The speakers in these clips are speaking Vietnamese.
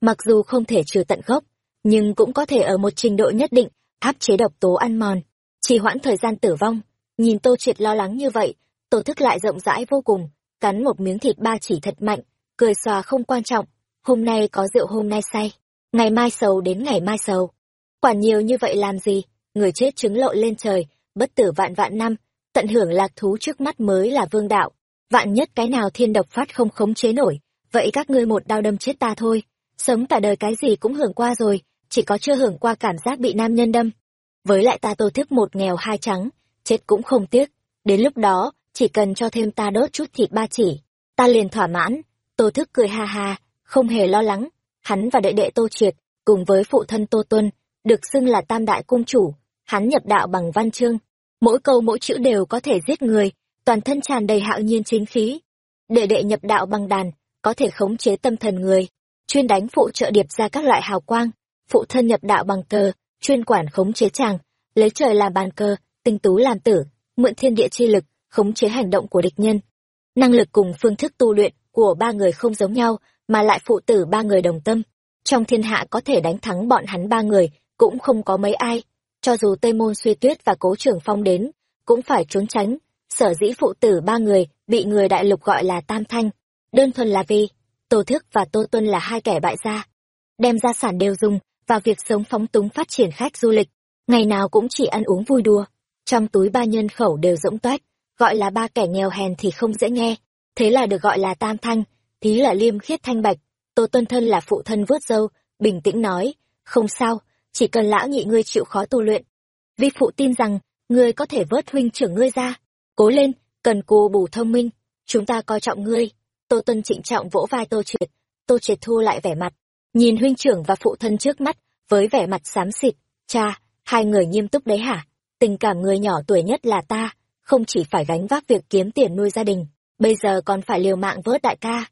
mặc dù không thể trừ tận gốc, nhưng cũng có thể ở một trình độ nhất định áp chế độc tố ăn mòn, trì hoãn thời gian tử vong. Nhìn Tô Triệt lo lắng như vậy, Tô Thức lại rộng rãi vô cùng, cắn một miếng thịt ba chỉ thật mạnh, cười xòa không quan trọng, hôm nay có rượu hôm nay say, ngày mai sầu đến ngày mai sầu. Quản nhiều như vậy làm gì, người chết trứng lộ lên trời, bất tử vạn vạn năm, tận hưởng lạc thú trước mắt mới là vương đạo. Vạn nhất cái nào thiên độc phát không khống chế nổi, vậy các ngươi một đao đâm chết ta thôi. Sống cả đời cái gì cũng hưởng qua rồi, chỉ có chưa hưởng qua cảm giác bị nam nhân đâm. Với lại ta tô thức một nghèo hai trắng, chết cũng không tiếc. Đến lúc đó, chỉ cần cho thêm ta đốt chút thịt ba chỉ, ta liền thỏa mãn. Tô thức cười ha ha, không hề lo lắng. Hắn và đệ đệ Tô Triệt, cùng với phụ thân Tô Tuân, được xưng là tam đại cung chủ. Hắn nhập đạo bằng văn chương, mỗi câu mỗi chữ đều có thể giết người, toàn thân tràn đầy hạo nhiên chính khí. Đệ đệ nhập đạo bằng đàn, có thể khống chế tâm thần người, chuyên đánh phụ trợ điệp ra các loại hào quang. Phụ thân nhập đạo bằng cờ, chuyên quản khống chế chàng, lấy trời làm bàn cờ, tinh tú làm tử, mượn thiên địa chi lực, khống chế hành động của địch nhân. Năng lực cùng phương thức tu luyện của ba người không giống nhau, mà lại phụ tử ba người đồng tâm. Trong thiên hạ có thể đánh thắng bọn hắn ba người, cũng không có mấy ai. Cho dù Tây Môn Suy Tuyết và Cố trưởng Phong đến, cũng phải trốn tránh. Sở dĩ phụ tử ba người bị người đại lục gọi là Tam Thanh. Đơn thuần là vì, Tô Thức và Tô Tuân là hai kẻ bại gia. Đem gia sản đều dùng và việc sống phóng túng phát triển khách du lịch. Ngày nào cũng chỉ ăn uống vui đùa. Trong túi ba nhân khẩu đều rỗng toét, gọi là ba kẻ nghèo hèn thì không dễ nghe. Thế là được gọi là Tam Thanh, tí là liêm khiết thanh bạch. Tô Tuân thân là phụ thân vớt dâu, bình tĩnh nói, không sao, chỉ cần lão nhị ngươi chịu khó tu luyện. Vi phụ tin rằng, ngươi có thể vớt huynh trưởng ngươi ra. Cố lên, cần cù bù thông minh, chúng ta coi trọng ngươi. Tô Tuân trịnh trọng vỗ vai Tô Triệt, Tô Triệt thu lại vẻ mặt, nhìn huynh trưởng và phụ thân trước mắt, với vẻ mặt xám xịt, cha, hai người nghiêm túc đấy hả? Tình cảm người nhỏ tuổi nhất là ta, không chỉ phải gánh vác việc kiếm tiền nuôi gia đình, bây giờ còn phải liều mạng vớt đại ca.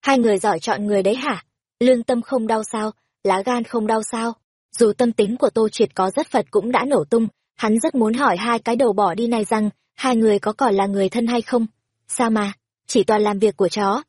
Hai người giỏi chọn người đấy hả? Lương tâm không đau sao, lá gan không đau sao? Dù tâm tính của Tô Triệt có rất Phật cũng đã nổ tung, hắn rất muốn hỏi hai cái đầu bỏ đi này rằng, hai người có còn là người thân hay không? Sao mà, chỉ toàn làm việc của chó.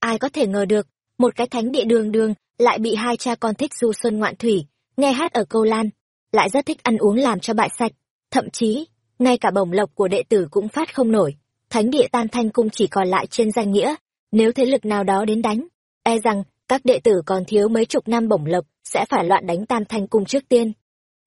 Ai có thể ngờ được, một cái thánh địa đường đường lại bị hai cha con thích du xuân ngoạn thủy, nghe hát ở câu lan, lại rất thích ăn uống làm cho bại sạch. Thậm chí, ngay cả bổng lộc của đệ tử cũng phát không nổi. Thánh địa tan thanh cung chỉ còn lại trên danh nghĩa, nếu thế lực nào đó đến đánh, e rằng các đệ tử còn thiếu mấy chục năm bổng lộc sẽ phải loạn đánh tam thanh cung trước tiên.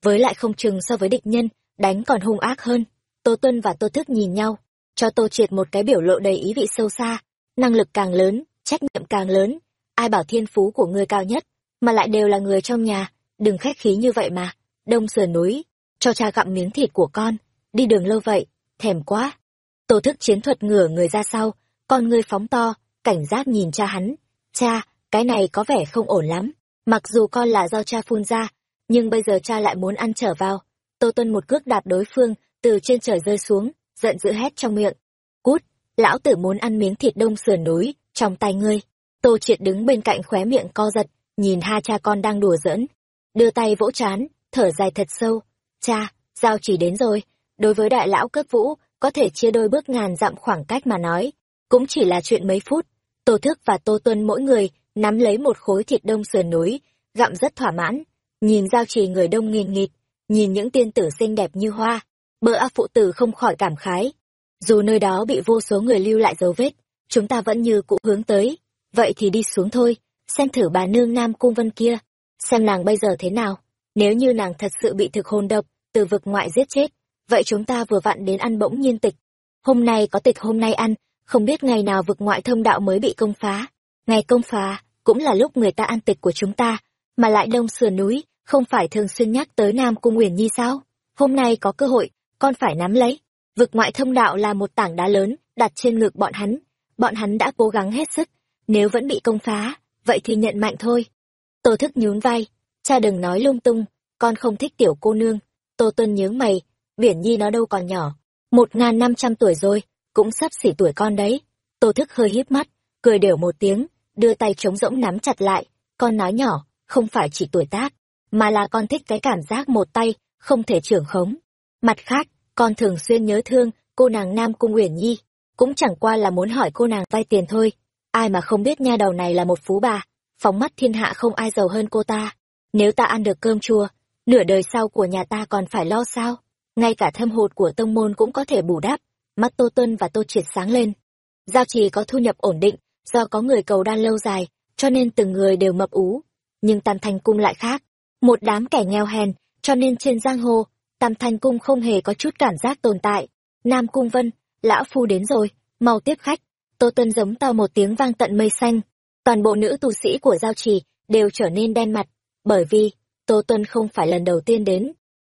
Với lại không chừng so với địch nhân, đánh còn hung ác hơn. Tô Tuân và Tô Thức nhìn nhau, cho Tô Triệt một cái biểu lộ đầy ý vị sâu xa. Năng lực càng lớn, trách nhiệm càng lớn. Ai bảo thiên phú của ngươi cao nhất, mà lại đều là người trong nhà, đừng khách khí như vậy mà. Đông sườn núi, cho cha gặm miếng thịt của con, đi đường lâu vậy, thèm quá. Tô Thức chiến thuật ngửa người ra sau, con ngươi phóng to, cảnh giác nhìn cha hắn. Cha, cái này có vẻ không ổn lắm. Mặc dù con là do cha phun ra, nhưng bây giờ cha lại muốn ăn trở vào. Tô Tuân một cước đạp đối phương, từ trên trời rơi xuống, giận dữ hét trong miệng. Cút, lão tử muốn ăn miếng thịt đông sườn núi, trong tay ngươi. Tô Triệt đứng bên cạnh khóe miệng co giật, nhìn hai cha con đang đùa giỡn. Đưa tay vỗ chán, thở dài thật sâu. Cha, giao chỉ đến rồi. Đối với đại lão cấp vũ, có thể chia đôi bước ngàn dặm khoảng cách mà nói. Cũng chỉ là chuyện mấy phút. Tô Thức và Tô Tuân mỗi người nắm lấy một khối thịt đông sườn núi, gặm rất thỏa mãn, nhìn giao trì người đông nghìn nghịt, nhìn những tiên tử xinh đẹp như hoa, bờ a phụ tử không khỏi cảm khái. Dù nơi đó bị vô số người lưu lại dấu vết, chúng ta vẫn như cũ hướng tới, vậy thì đi xuống thôi, xem thử bà nương nam cung vân kia, xem nàng bây giờ thế nào, nếu như nàng thật sự bị thực hồn độc, từ vực ngoại giết chết, vậy chúng ta vừa vặn đến ăn bỗng nhiên tịch. Hôm nay có tịch hôm nay ăn, không biết ngày nào vực ngoại thông đạo mới bị công phá. Ngày công phá, cũng là lúc người ta ăn tịch của chúng ta, mà lại đông sườn núi, không phải thường xuyên nhắc tới Nam Cung Uyển Nhi sao? Hôm nay có cơ hội, con phải nắm lấy. Vực ngoại thông đạo là một tảng đá lớn, đặt trên ngực bọn hắn. Bọn hắn đã cố gắng hết sức, nếu vẫn bị công phá, vậy thì nhận mạnh thôi. Tô thức nhún vai, cha đừng nói lung tung, con không thích tiểu cô nương. Tô Tuân nhướng mày, Biển Nhi nó đâu còn nhỏ, một ngàn năm trăm tuổi rồi, cũng sắp xỉ tuổi con đấy. Tô thức hơi híp mắt, cười đều một tiếng, đưa tay trống rỗng nắm chặt lại, con nói nhỏ, không phải chỉ tuổi tác, mà là con thích cái cảm giác một tay, không thể trưởng khống. Mặt khác, con thường xuyên nhớ thương cô nàng Nam Cung Uyển Nhi, cũng chẳng qua là muốn hỏi cô nàng vay tiền thôi. Ai mà không biết nha đầu này là một phú bà, phóng mắt thiên hạ không ai giàu hơn cô ta. Nếu ta ăn được cơm chua, nửa đời sau của nhà ta còn phải lo sao? Ngay cả thâm hụt của tông môn cũng có thể bù đắp. Mắt Tô Tuân và Tô Triệt sáng lên. Giao trì có thu nhập ổn định, do có người cầu đan lâu dài, cho nên từng người đều mập ú. Nhưng Tam Thanh Cung lại khác. Một đám kẻ nghèo hèn, cho nên trên giang hồ, Tam Thanh Cung không hề có chút cảm giác tồn tại. Nam Cung Vân, lão phu đến rồi, mau tiếp khách. Tô Tuân giống to một tiếng vang tận mây xanh. Toàn bộ nữ tu sĩ của giao trì đều trở nên đen mặt, bởi vì Tô Tuân không phải lần đầu tiên đến.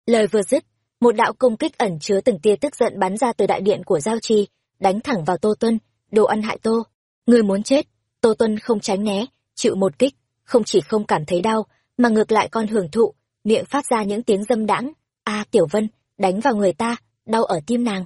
Lời vừa dứt, một đạo công kích ẩn chứa từng tia tức giận bắn ra từ đại điện của giao trì, đánh thẳng vào Tô Tuân, đồ ăn hại Tô. Người muốn chết, Tô Tuân không tránh né, chịu một kích, không chỉ không cảm thấy đau, mà ngược lại còn hưởng thụ, miệng phát ra những tiếng dâm đãng. A Tiểu Vân, đánh vào người ta, đau ở tim nàng.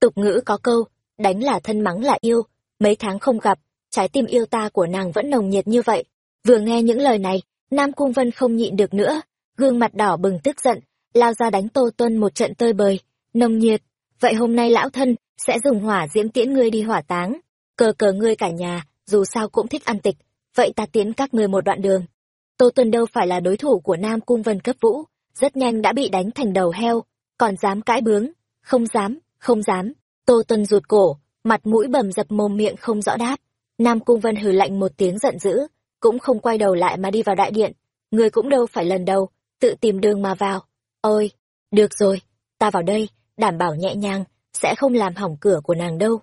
Tục ngữ có câu, đánh là thân mắng là yêu, mấy tháng không gặp, trái tim yêu ta của nàng vẫn nồng nhiệt như vậy. Vừa nghe những lời này, Nam Cung Vân không nhịn được nữa, gương mặt đỏ bừng tức giận, lao ra đánh Tô Tuân một trận tơi bời, nồng nhiệt. Vậy hôm nay lão thân sẽ dùng hỏa diễm tiễn ngươi đi hỏa táng, cờ cờ ngươi cả nhà, dù sao cũng thích ăn tịch, vậy ta tiến các ngươi một đoạn đường. Tô Tuân đâu phải là đối thủ của Nam Cung Vân cấp vũ, rất nhanh đã bị đánh thành đầu heo, còn dám cãi bướng, không dám, không dám. Tô Tuân rụt cổ, mặt mũi bầm dập mồm miệng không rõ đáp. Nam Cung Vân hừ lạnh một tiếng giận dữ, cũng không quay đầu lại mà đi vào đại điện. Người cũng đâu phải lần đầu, tự tìm đường mà vào. Ôi, được rồi, ta vào đây, đảm bảo nhẹ nhàng, sẽ không làm hỏng cửa của nàng đâu.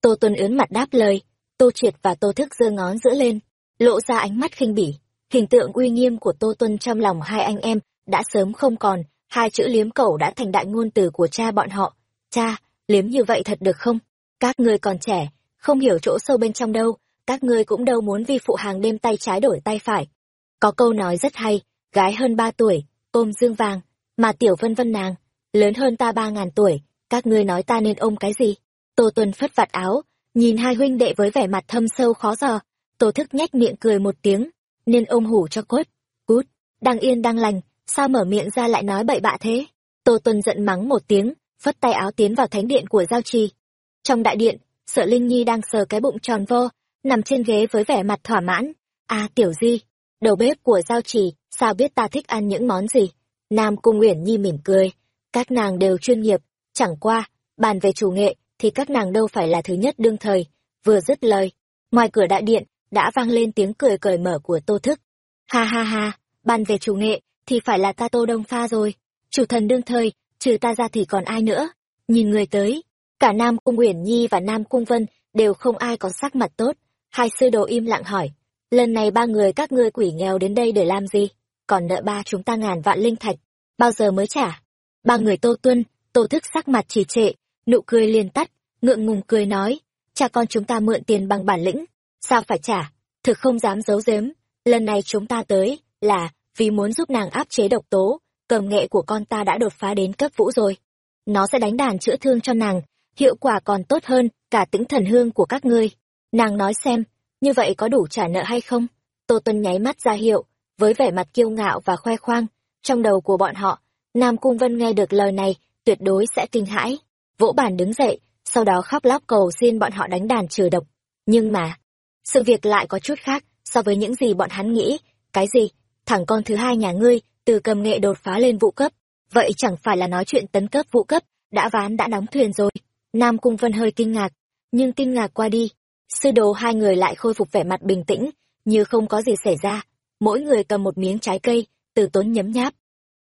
Tô Tuân ướn mặt đáp lời, Tô Triệt và Tô Thức giơ ngón giữa lên, lộ ra ánh mắt khinh bỉ. Hình tượng uy nghiêm của Tô Tuân trong lòng hai anh em đã sớm không còn, hai chữ liếm cẩu đã thành đại ngôn từ của cha bọn họ. Cha, liếm như vậy thật được không? Các ngươi còn trẻ, không hiểu chỗ sâu bên trong đâu, các ngươi cũng đâu muốn vi phụ hàng đêm tay trái đổi tay phải. Có câu nói rất hay, gái hơn ba tuổi, ôm dương vàng, mà tiểu vân vân nàng, lớn hơn ta ba ngàn tuổi, các ngươi nói ta nên ôm cái gì? Tô Tuân phất vạt áo, nhìn hai huynh đệ với vẻ mặt thâm sâu khó dò, Tô Thức nhếch miệng cười một tiếng, nên ôm hủ cho cốt. Cút, đang yên đang lành, sao mở miệng ra lại nói bậy bạ thế? Tô Tuân giận mắng một tiếng, phất tay áo tiến vào thánh điện của giao trì. Trong đại điện, sợ Linh Nhi đang sờ cái bụng tròn vo, nằm trên ghế với vẻ mặt thỏa mãn. À tiểu di, đầu bếp của giao trì, sao biết ta thích ăn những món gì? Nam Cung Uyển Nhi mỉm cười, các nàng đều chuyên nghiệp, chẳng qua, bàn về chủ nghệ, thì các nàng đâu phải là thứ nhất đương thời. Vừa dứt lời, ngoài cửa đại điện, đã vang lên tiếng cười cởi mở của Tô Thức. Ha ha ha, bàn về chủ nghệ, thì phải là ta Tô Đông Pha rồi. Chủ thần đương thời, trừ ta ra thì còn ai nữa. Nhìn người tới, cả Nam Cung Uyển Nhi và Nam Cung Vân đều không ai có sắc mặt tốt. Hai sư đồ im lặng hỏi, lần này ba người các ngươi quỷ nghèo đến đây để làm gì? Còn nợ ba chúng ta ngàn vạn linh thạch, bao giờ mới trả? Ba người Tô Tuân, Tô Thức sắc mặt trì trệ, nụ cười liền tắt, ngượng ngùng cười nói, cha con chúng ta mượn tiền bằng bản lĩnh, sao phải trả? Thực không dám giấu giếm, lần này chúng ta tới, là vì muốn giúp nàng áp chế độc tố, cầm nghệ của con ta đã đột phá đến cấp vũ rồi. Nó sẽ đánh đàn chữa thương cho nàng, hiệu quả còn tốt hơn cả tĩnh thần hương của các ngươi. Nàng nói xem, như vậy có đủ trả nợ hay không? Tô Tuân nháy mắt ra hiệu, với vẻ mặt kiêu ngạo và khoe khoang, trong đầu của bọn họ, Nam Cung Vân nghe được lời này, tuyệt đối sẽ kinh hãi, vỗ bàn đứng dậy, sau đó khóc lóc cầu xin bọn họ đánh đàn trừ độc. Nhưng mà, sự việc lại có chút khác so với những gì bọn hắn nghĩ. Cái gì? Thằng con thứ hai nhà ngươi, từ cầm nghệ đột phá lên vụ cấp. Vậy chẳng phải là nói chuyện tấn cấp vụ cấp, đã ván đã đóng thuyền rồi. Nam Cung Vân hơi kinh ngạc, nhưng kinh ngạc qua đi. Sư đồ hai người lại khôi phục vẻ mặt bình tĩnh, như không có gì xảy ra. Mỗi người cầm một miếng trái cây, từ tốn nhấm nháp.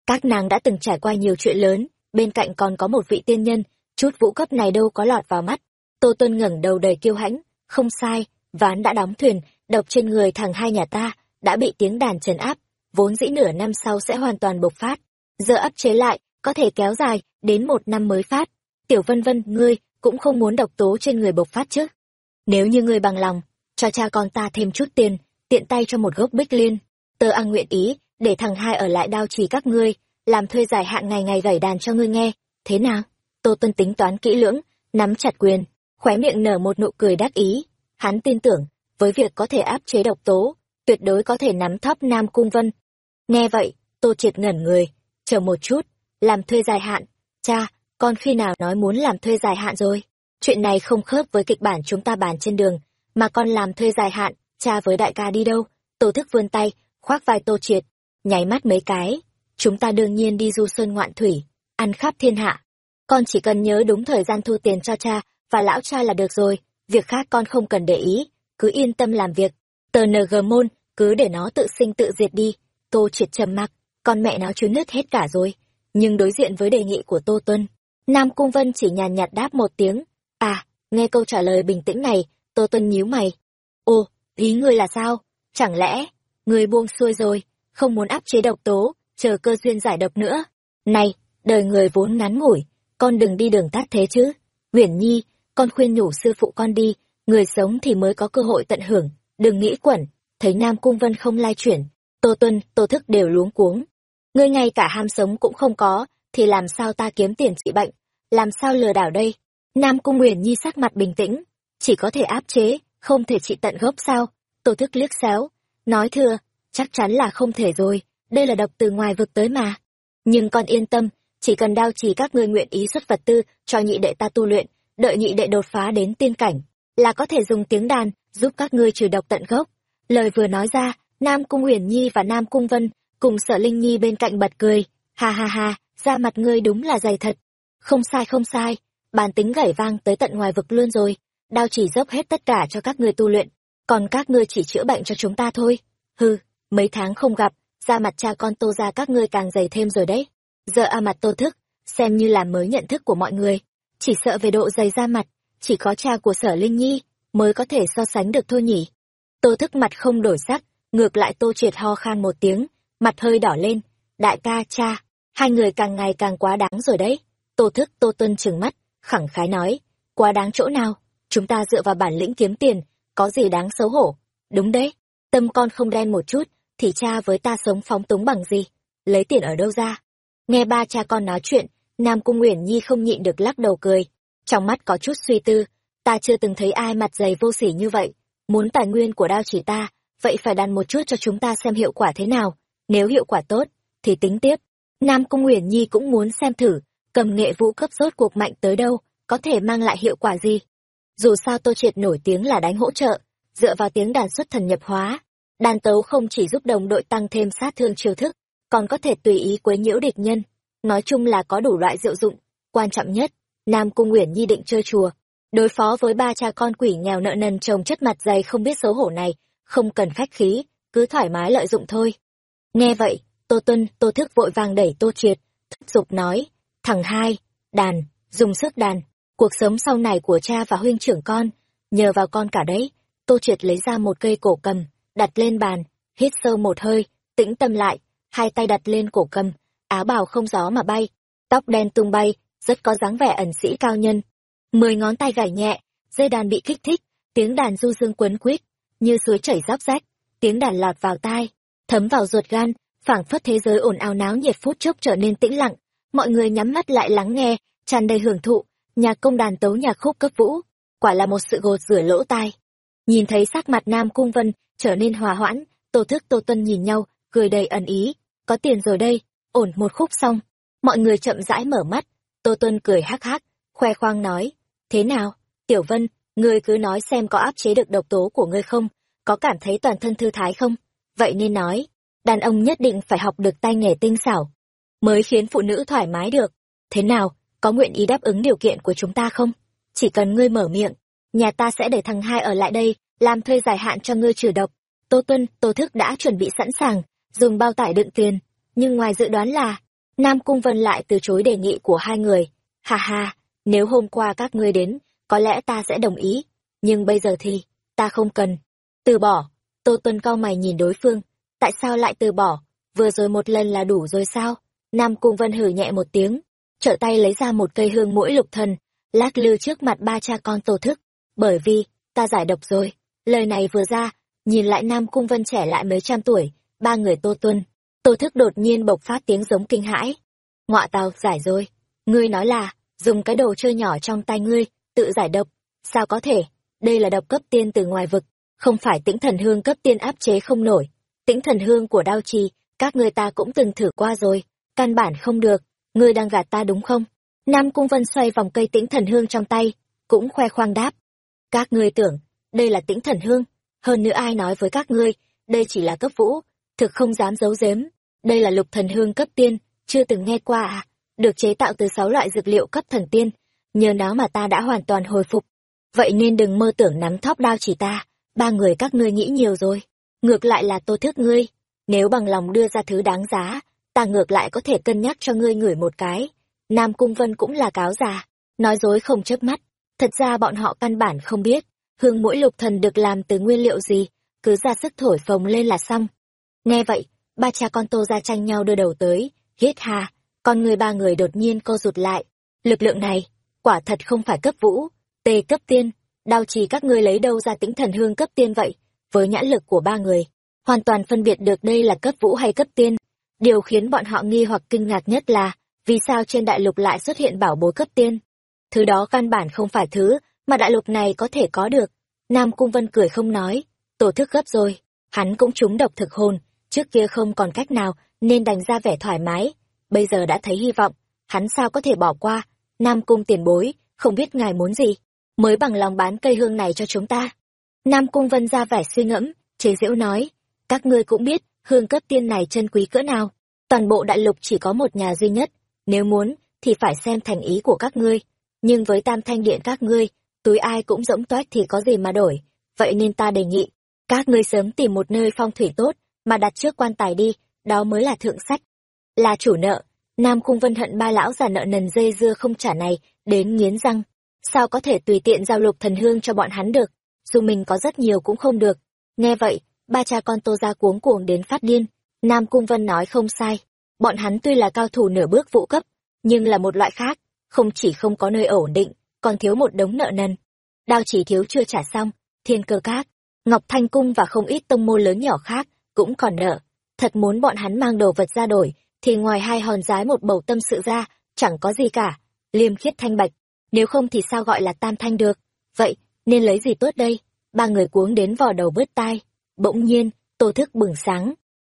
Các nàng đã từng trải qua nhiều chuyện lớn, bên cạnh còn có một vị tiên nhân, chút vũ cấp này đâu có lọt vào mắt. Tô Tuân ngẩng đầu đầy kiêu hãnh, không sai, ván đã đóng thuyền, độc trên người thằng hai nhà ta, đã bị tiếng đàn trấn áp, vốn dĩ nửa năm sau sẽ hoàn toàn bộc phát. Giờ áp chế lại, có thể kéo dài, đến một năm mới phát. Tiểu vân vân, ngươi, cũng không muốn độc tố trên người bộc phát chứ. Nếu như ngươi bằng lòng, cho cha con ta thêm chút tiền, tiện tay cho một gốc bích liên. Tớ ăn nguyện ý, để thằng hai ở lại đao trì các ngươi, làm thuê dài hạn ngày ngày gảy đàn cho ngươi nghe. Thế nào? Tô tân tính toán kỹ lưỡng, nắm chặt quyền, khóe miệng nở một nụ cười đắc ý. Hắn tin tưởng, với việc có thể áp chế độc tố, tuyệt đối có thể nắm thóp Nam Cung Vân. Nghe vậy, Tô Triệt ngẩn người, chờ một chút, làm thuê dài hạn. Cha, con khi nào nói muốn làm thuê dài hạn rồi? Chuyện này không khớp với kịch bản chúng ta bàn trên đường, mà con làm thuê dài hạn, cha với đại ca đi đâu? Tô thức vươn tay, khoác vai Tô Triệt, nháy mắt mấy cái. Chúng ta đương nhiên đi du xuân ngoạn thủy, ăn khắp thiên hạ. Con chỉ cần nhớ đúng thời gian thu tiền cho cha và lão cha là được rồi, việc khác con không cần để ý, cứ yên tâm làm việc. Tờ NG môn, cứ để nó tự sinh tự diệt đi. Tô Triệt trầm mặc, con mẹ nó chứ nứt hết cả rồi. Nhưng đối diện với đề nghị của Tô Tuân, Nam Cung Vân chỉ nhàn nhạt đáp một tiếng. À, nghe câu trả lời bình tĩnh này, Tô Tuân nhíu mày. Ồ, ý ngươi là sao? Chẳng lẽ, ngươi buông xuôi rồi, không muốn áp chế độc tố, chờ cơ duyên giải độc nữa? Này, đời người vốn ngắn ngủi, con đừng đi đường tắt thế chứ. Uyển Nhi, con khuyên nhủ sư phụ con đi, người sống thì mới có cơ hội tận hưởng, đừng nghĩ quẩn. Thấy Nam Cung Vân không lai chuyển, Tô Tuân, Tô Thức đều luống cuống. Ngươi ngay cả ham sống cũng không có, thì làm sao ta kiếm tiền trị bệnh? Làm sao lừa đảo đây? Nam Cung Uyển Nhi sắc mặt bình tĩnh, chỉ có thể áp chế, không thể trị tận gốc sao? Tô Thức liếc xéo, nói thưa, chắc chắn là không thể rồi, đây là độc từ ngoài vực tới mà. Nhưng con yên tâm, chỉ cần đao chỉ các ngươi nguyện ý xuất vật tư cho nhị đệ ta tu luyện, đợi nhị đệ đột phá đến tiên cảnh, là có thể dùng tiếng đàn giúp các ngươi trừ độc tận gốc. Lời vừa nói ra, Nam Cung Uyển Nhi và Nam Cung Vân cùng Sở Linh Nhi bên cạnh bật cười, ha ha ha, da mặt ngươi đúng là dày thật. Không sai không sai, bàn tính gảy vang tới tận ngoài vực luôn rồi, đao chỉ dốc hết tất cả cho các ngươi tu luyện, còn các ngươi chỉ chữa bệnh cho chúng ta thôi. Hừ, mấy tháng không gặp, da mặt cha con tô ra các ngươi càng dày thêm rồi đấy. Giờ a mặt tô thức, xem như là mới nhận thức của mọi người. Chỉ sợ về độ dày da mặt, chỉ có cha của sở Linh Nhi mới có thể so sánh được thôi nhỉ. Tô thức mặt không đổi sắc, ngược lại tô triệt ho khan một tiếng, mặt hơi đỏ lên. Đại ca cha, hai người càng ngày càng quá đáng rồi đấy. Tô thức tô tuân trừng mắt, khẳng khái nói, quá đáng chỗ nào, chúng ta dựa vào bản lĩnh kiếm tiền, có gì đáng xấu hổ. Đúng đấy, tâm con không đen một chút, thì cha với ta sống phóng túng bằng gì, lấy tiền ở đâu ra. Nghe ba cha con nói chuyện, Nam Cung Uyển Nhi không nhịn được lắc đầu cười, trong mắt có chút suy tư, ta chưa từng thấy ai mặt dày vô sỉ như vậy, muốn tài nguyên của đao chỉ ta, vậy phải đàn một chút cho chúng ta xem hiệu quả thế nào, nếu hiệu quả tốt, thì tính tiếp. Nam Cung Uyển Nhi cũng muốn xem thử, cầm nghệ vũ cấp rốt cuộc mạnh tới đâu, có thể mang lại hiệu quả gì. Dù sao Tô Triệt nổi tiếng là đánh hỗ trợ, dựa vào tiếng đàn xuất thần nhập hóa. Đàn tấu không chỉ giúp đồng đội tăng thêm sát thương chiêu thức, còn có thể tùy ý quấy nhiễu địch nhân. Nói chung là có đủ loại diệu dụng. Quan trọng nhất, Nam Cung Uyển Nhi định chơi chùa. Đối phó với ba cha con quỷ nghèo nợ nần chồng chất mặt dày không biết xấu hổ này, không cần khách khí, cứ thoải mái lợi dụng thôi. Nghe vậy, Tô Tuân, Tô Thức vội vàng đẩy Tô Triệt, thúc giục nói, thằng hai, đàn, dùng sức đàn, cuộc sống sau này của cha và huynh trưởng con, nhờ vào con cả đấy. Tô Triệt lấy ra một cây cổ cầm, đặt lên bàn, hít sâu một hơi, tĩnh tâm lại, hai tay đặt lên cổ cầm, áo bào không gió mà bay, tóc đen tung bay, rất có dáng vẻ ẩn sĩ cao nhân. Mười ngón tay gảy nhẹ, dây đàn bị kích thích, tiếng đàn du dương quấn quýt, như suối chảy róc rách, tiếng đàn lọt vào tai, thấm vào ruột gan, phảng phất thế giới ồn ào náo nhiệt phút chốc trở nên tĩnh lặng, mọi người nhắm mắt lại lắng nghe, tràn đầy hưởng thụ, nhà công đàn tấu nhạc khúc cấp vũ, quả là một sự gột rửa lỗ tai. Nhìn thấy sắc mặt Nam Cung Vân trở nên hòa hoãn, Tô Thức Tô Tuân nhìn nhau, cười đầy ẩn ý, có tiền rồi đây, ổn một khúc xong. Mọi người chậm rãi mở mắt, Tô Tuân cười hắc hắc, khoe khoang nói, thế nào, Tiểu Vân, ngươi cứ nói xem có áp chế được độc tố của ngươi không, có cảm thấy toàn thân thư thái không? Vậy nên nói, đàn ông nhất định phải học được tay nghề tinh xảo, mới khiến phụ nữ thoải mái được. Thế nào, có nguyện ý đáp ứng điều kiện của chúng ta không? Chỉ cần ngươi mở miệng, nhà ta sẽ để thằng hai ở lại đây, làm thuê dài hạn cho ngươi trừ độc. Tô Tuân, Tô Thức đã chuẩn bị sẵn sàng, dùng bao tải đựng tiền, nhưng ngoài dự đoán là, Nam Cung Vân lại từ chối đề nghị của hai người. Hà hà, nếu hôm qua các ngươi đến, có lẽ ta sẽ đồng ý, nhưng bây giờ thì, ta không cần. Từ bỏ, Tô Tuân cao mày nhìn đối phương, tại sao lại từ bỏ, vừa rồi một lần là đủ rồi sao? Nam Cung Vân hử nhẹ một tiếng, trở tay lấy ra một cây hương mũi lục thần, lắc lư trước mặt ba cha con tổ thức, bởi vì, ta giải độc rồi. Lời này vừa ra, nhìn lại Nam Cung Vân trẻ lại mấy trăm tuổi, ba người Tô Tuân. Tô thức đột nhiên bộc phát tiếng giống kinh hãi. Ngọa tào giải rồi. Ngươi nói là, dùng cái đồ chơi nhỏ trong tay ngươi, tự giải độc. Sao có thể? Đây là độc cấp tiên từ ngoài vực, không phải tĩnh thần hương cấp tiên áp chế không nổi. Tĩnh thần hương của đao trì, các người ta cũng từng thử qua rồi, căn bản không được, ngươi đang gạt ta đúng không? Nam Cung Vân xoay vòng cây tĩnh thần hương trong tay, cũng khoe khoang đáp. Các ngươi tưởng, đây là tĩnh thần hương, hơn nữa ai nói với các ngươi, đây chỉ là cấp vũ, thực không dám giấu giếm. Đây là lục thần hương cấp tiên, chưa từng nghe qua à? Được chế tạo từ sáu loại dược liệu cấp thần tiên, nhờ nó mà ta đã hoàn toàn hồi phục. Vậy nên đừng mơ tưởng nắm thóp đao chỉ ta, ba người các ngươi nghĩ nhiều rồi. Ngược lại là tô thước ngươi, nếu bằng lòng đưa ra thứ đáng giá, ta ngược lại có thể cân nhắc cho ngươi ngửi một cái. Nam Cung Vân cũng là cáo già, nói dối không chớp mắt. Thật ra bọn họ căn bản không biết, hương mũi lục thần được làm từ nguyên liệu gì, cứ ra sức thổi phồng lên là xong. Nghe vậy, ba cha con tô ra tranh nhau đưa đầu tới, hít hà, con người ba người đột nhiên co rụt lại. Lực lượng này, quả thật không phải cấp vũ, tê cấp tiên, đao trì các ngươi lấy đâu ra tĩnh thần hương cấp tiên vậy, với nhãn lực của ba người, hoàn toàn phân biệt được đây là cấp vũ hay cấp tiên. Điều khiến bọn họ nghi hoặc kinh ngạc nhất là, vì sao trên đại lục lại xuất hiện bảo bối cấp tiên? Thứ đó căn bản không phải thứ mà đại lục này có thể có được. Nam Cung Vân cười không nói, tổ thức gấp rồi, hắn cũng trúng độc thực hồn, trước kia không còn cách nào nên đành ra vẻ thoải mái, bây giờ đã thấy hy vọng, hắn sao có thể bỏ qua, Nam Cung tiền bối, không biết ngài muốn gì, mới bằng lòng bán cây hương này cho chúng ta. Nam Cung Vân ra vẻ suy ngẫm, chế giễu nói, các ngươi cũng biết, hương cấp tiên này chân quý cỡ nào, toàn bộ đại lục chỉ có một nhà duy nhất, nếu muốn, thì phải xem thành ý của các ngươi, nhưng với tam thanh điện các ngươi, túi ai cũng rỗng toét thì có gì mà đổi, vậy nên ta đề nghị, các ngươi sớm tìm một nơi phong thủy tốt, mà đặt trước quan tài đi, đó mới là thượng sách. Là chủ nợ, Nam Cung Vân hận ba lão già nợ nần dây dưa không trả này, đến nghiến răng. Sao có thể tùy tiện giao lục thần hương cho bọn hắn được, dù mình có rất nhiều cũng không được. Nghe vậy, ba cha con tô ra cuống cuồng đến phát điên. Nam Cung Vân nói không sai, bọn hắn tuy là cao thủ nửa bước vũ cấp, nhưng là một loại khác, không chỉ không có nơi ổn định, còn thiếu một đống nợ nần. Đao chỉ thiếu chưa trả xong, thiên cơ các, Ngọc Thanh Cung và không ít tông môn lớn nhỏ khác, cũng còn nợ. Thật muốn bọn hắn mang đồ vật ra đổi, thì ngoài hai hòn giái một bầu tâm sự ra, chẳng có gì cả. Liêm khiết thanh bạch, nếu không thì sao gọi là tam thanh được. Vậy, nên lấy gì tốt đây? Ba người cuống đến vò đầu bớt tai. Bỗng nhiên, tô thức bừng sáng.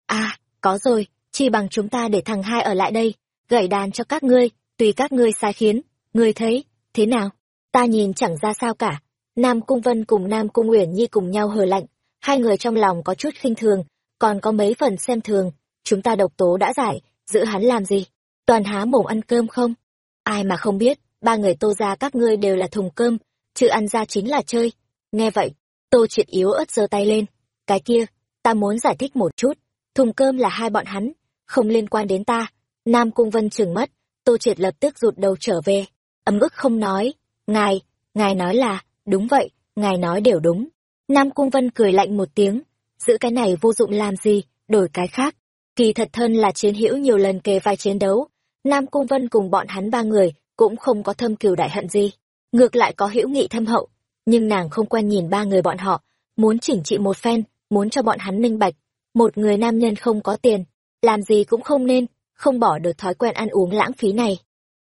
À, có rồi, chỉ bằng chúng ta để thằng hai ở lại đây, gậy đàn cho các ngươi, tùy các ngươi sai khiến. Ngươi thấy, thế nào? Ta nhìn chẳng ra sao cả. Nam Cung Vân cùng Nam Cung Uyển Nhi cùng nhau hờ lạnh, hai người trong lòng có chút khinh thường, còn có mấy phần xem thường, chúng ta độc tố đã giải, giữ hắn làm gì? Toàn há mồm ăn cơm không? Ai mà không biết, ba người tô ra các ngươi đều là thùng cơm, chứ ăn ra chính là chơi. Nghe vậy, tô triệt yếu ớt giơ tay lên. Cái kia, ta muốn giải thích một chút, thùng cơm là hai bọn hắn, không liên quan đến ta. Nam Cung Vân trừng mắt, tô triệt lập tức rụt đầu trở về, ấm ức không nói. Ngài, ngài nói là, đúng vậy, ngài nói đều đúng. Nam Cung Vân cười lạnh một tiếng, giữ cái này vô dụng làm gì, đổi cái khác. Kỳ thật thân là chiến hữu nhiều lần kề vai chiến đấu, Nam Cung Vân cùng bọn hắn ba người cũng không có thâm cừu đại hận gì, ngược lại có hữu nghị thâm hậu, nhưng nàng không quen nhìn ba người bọn họ, muốn chỉnh trị một phen, muốn cho bọn hắn minh bạch, một người nam nhân không có tiền, làm gì cũng không nên, không bỏ được thói quen ăn uống lãng phí này.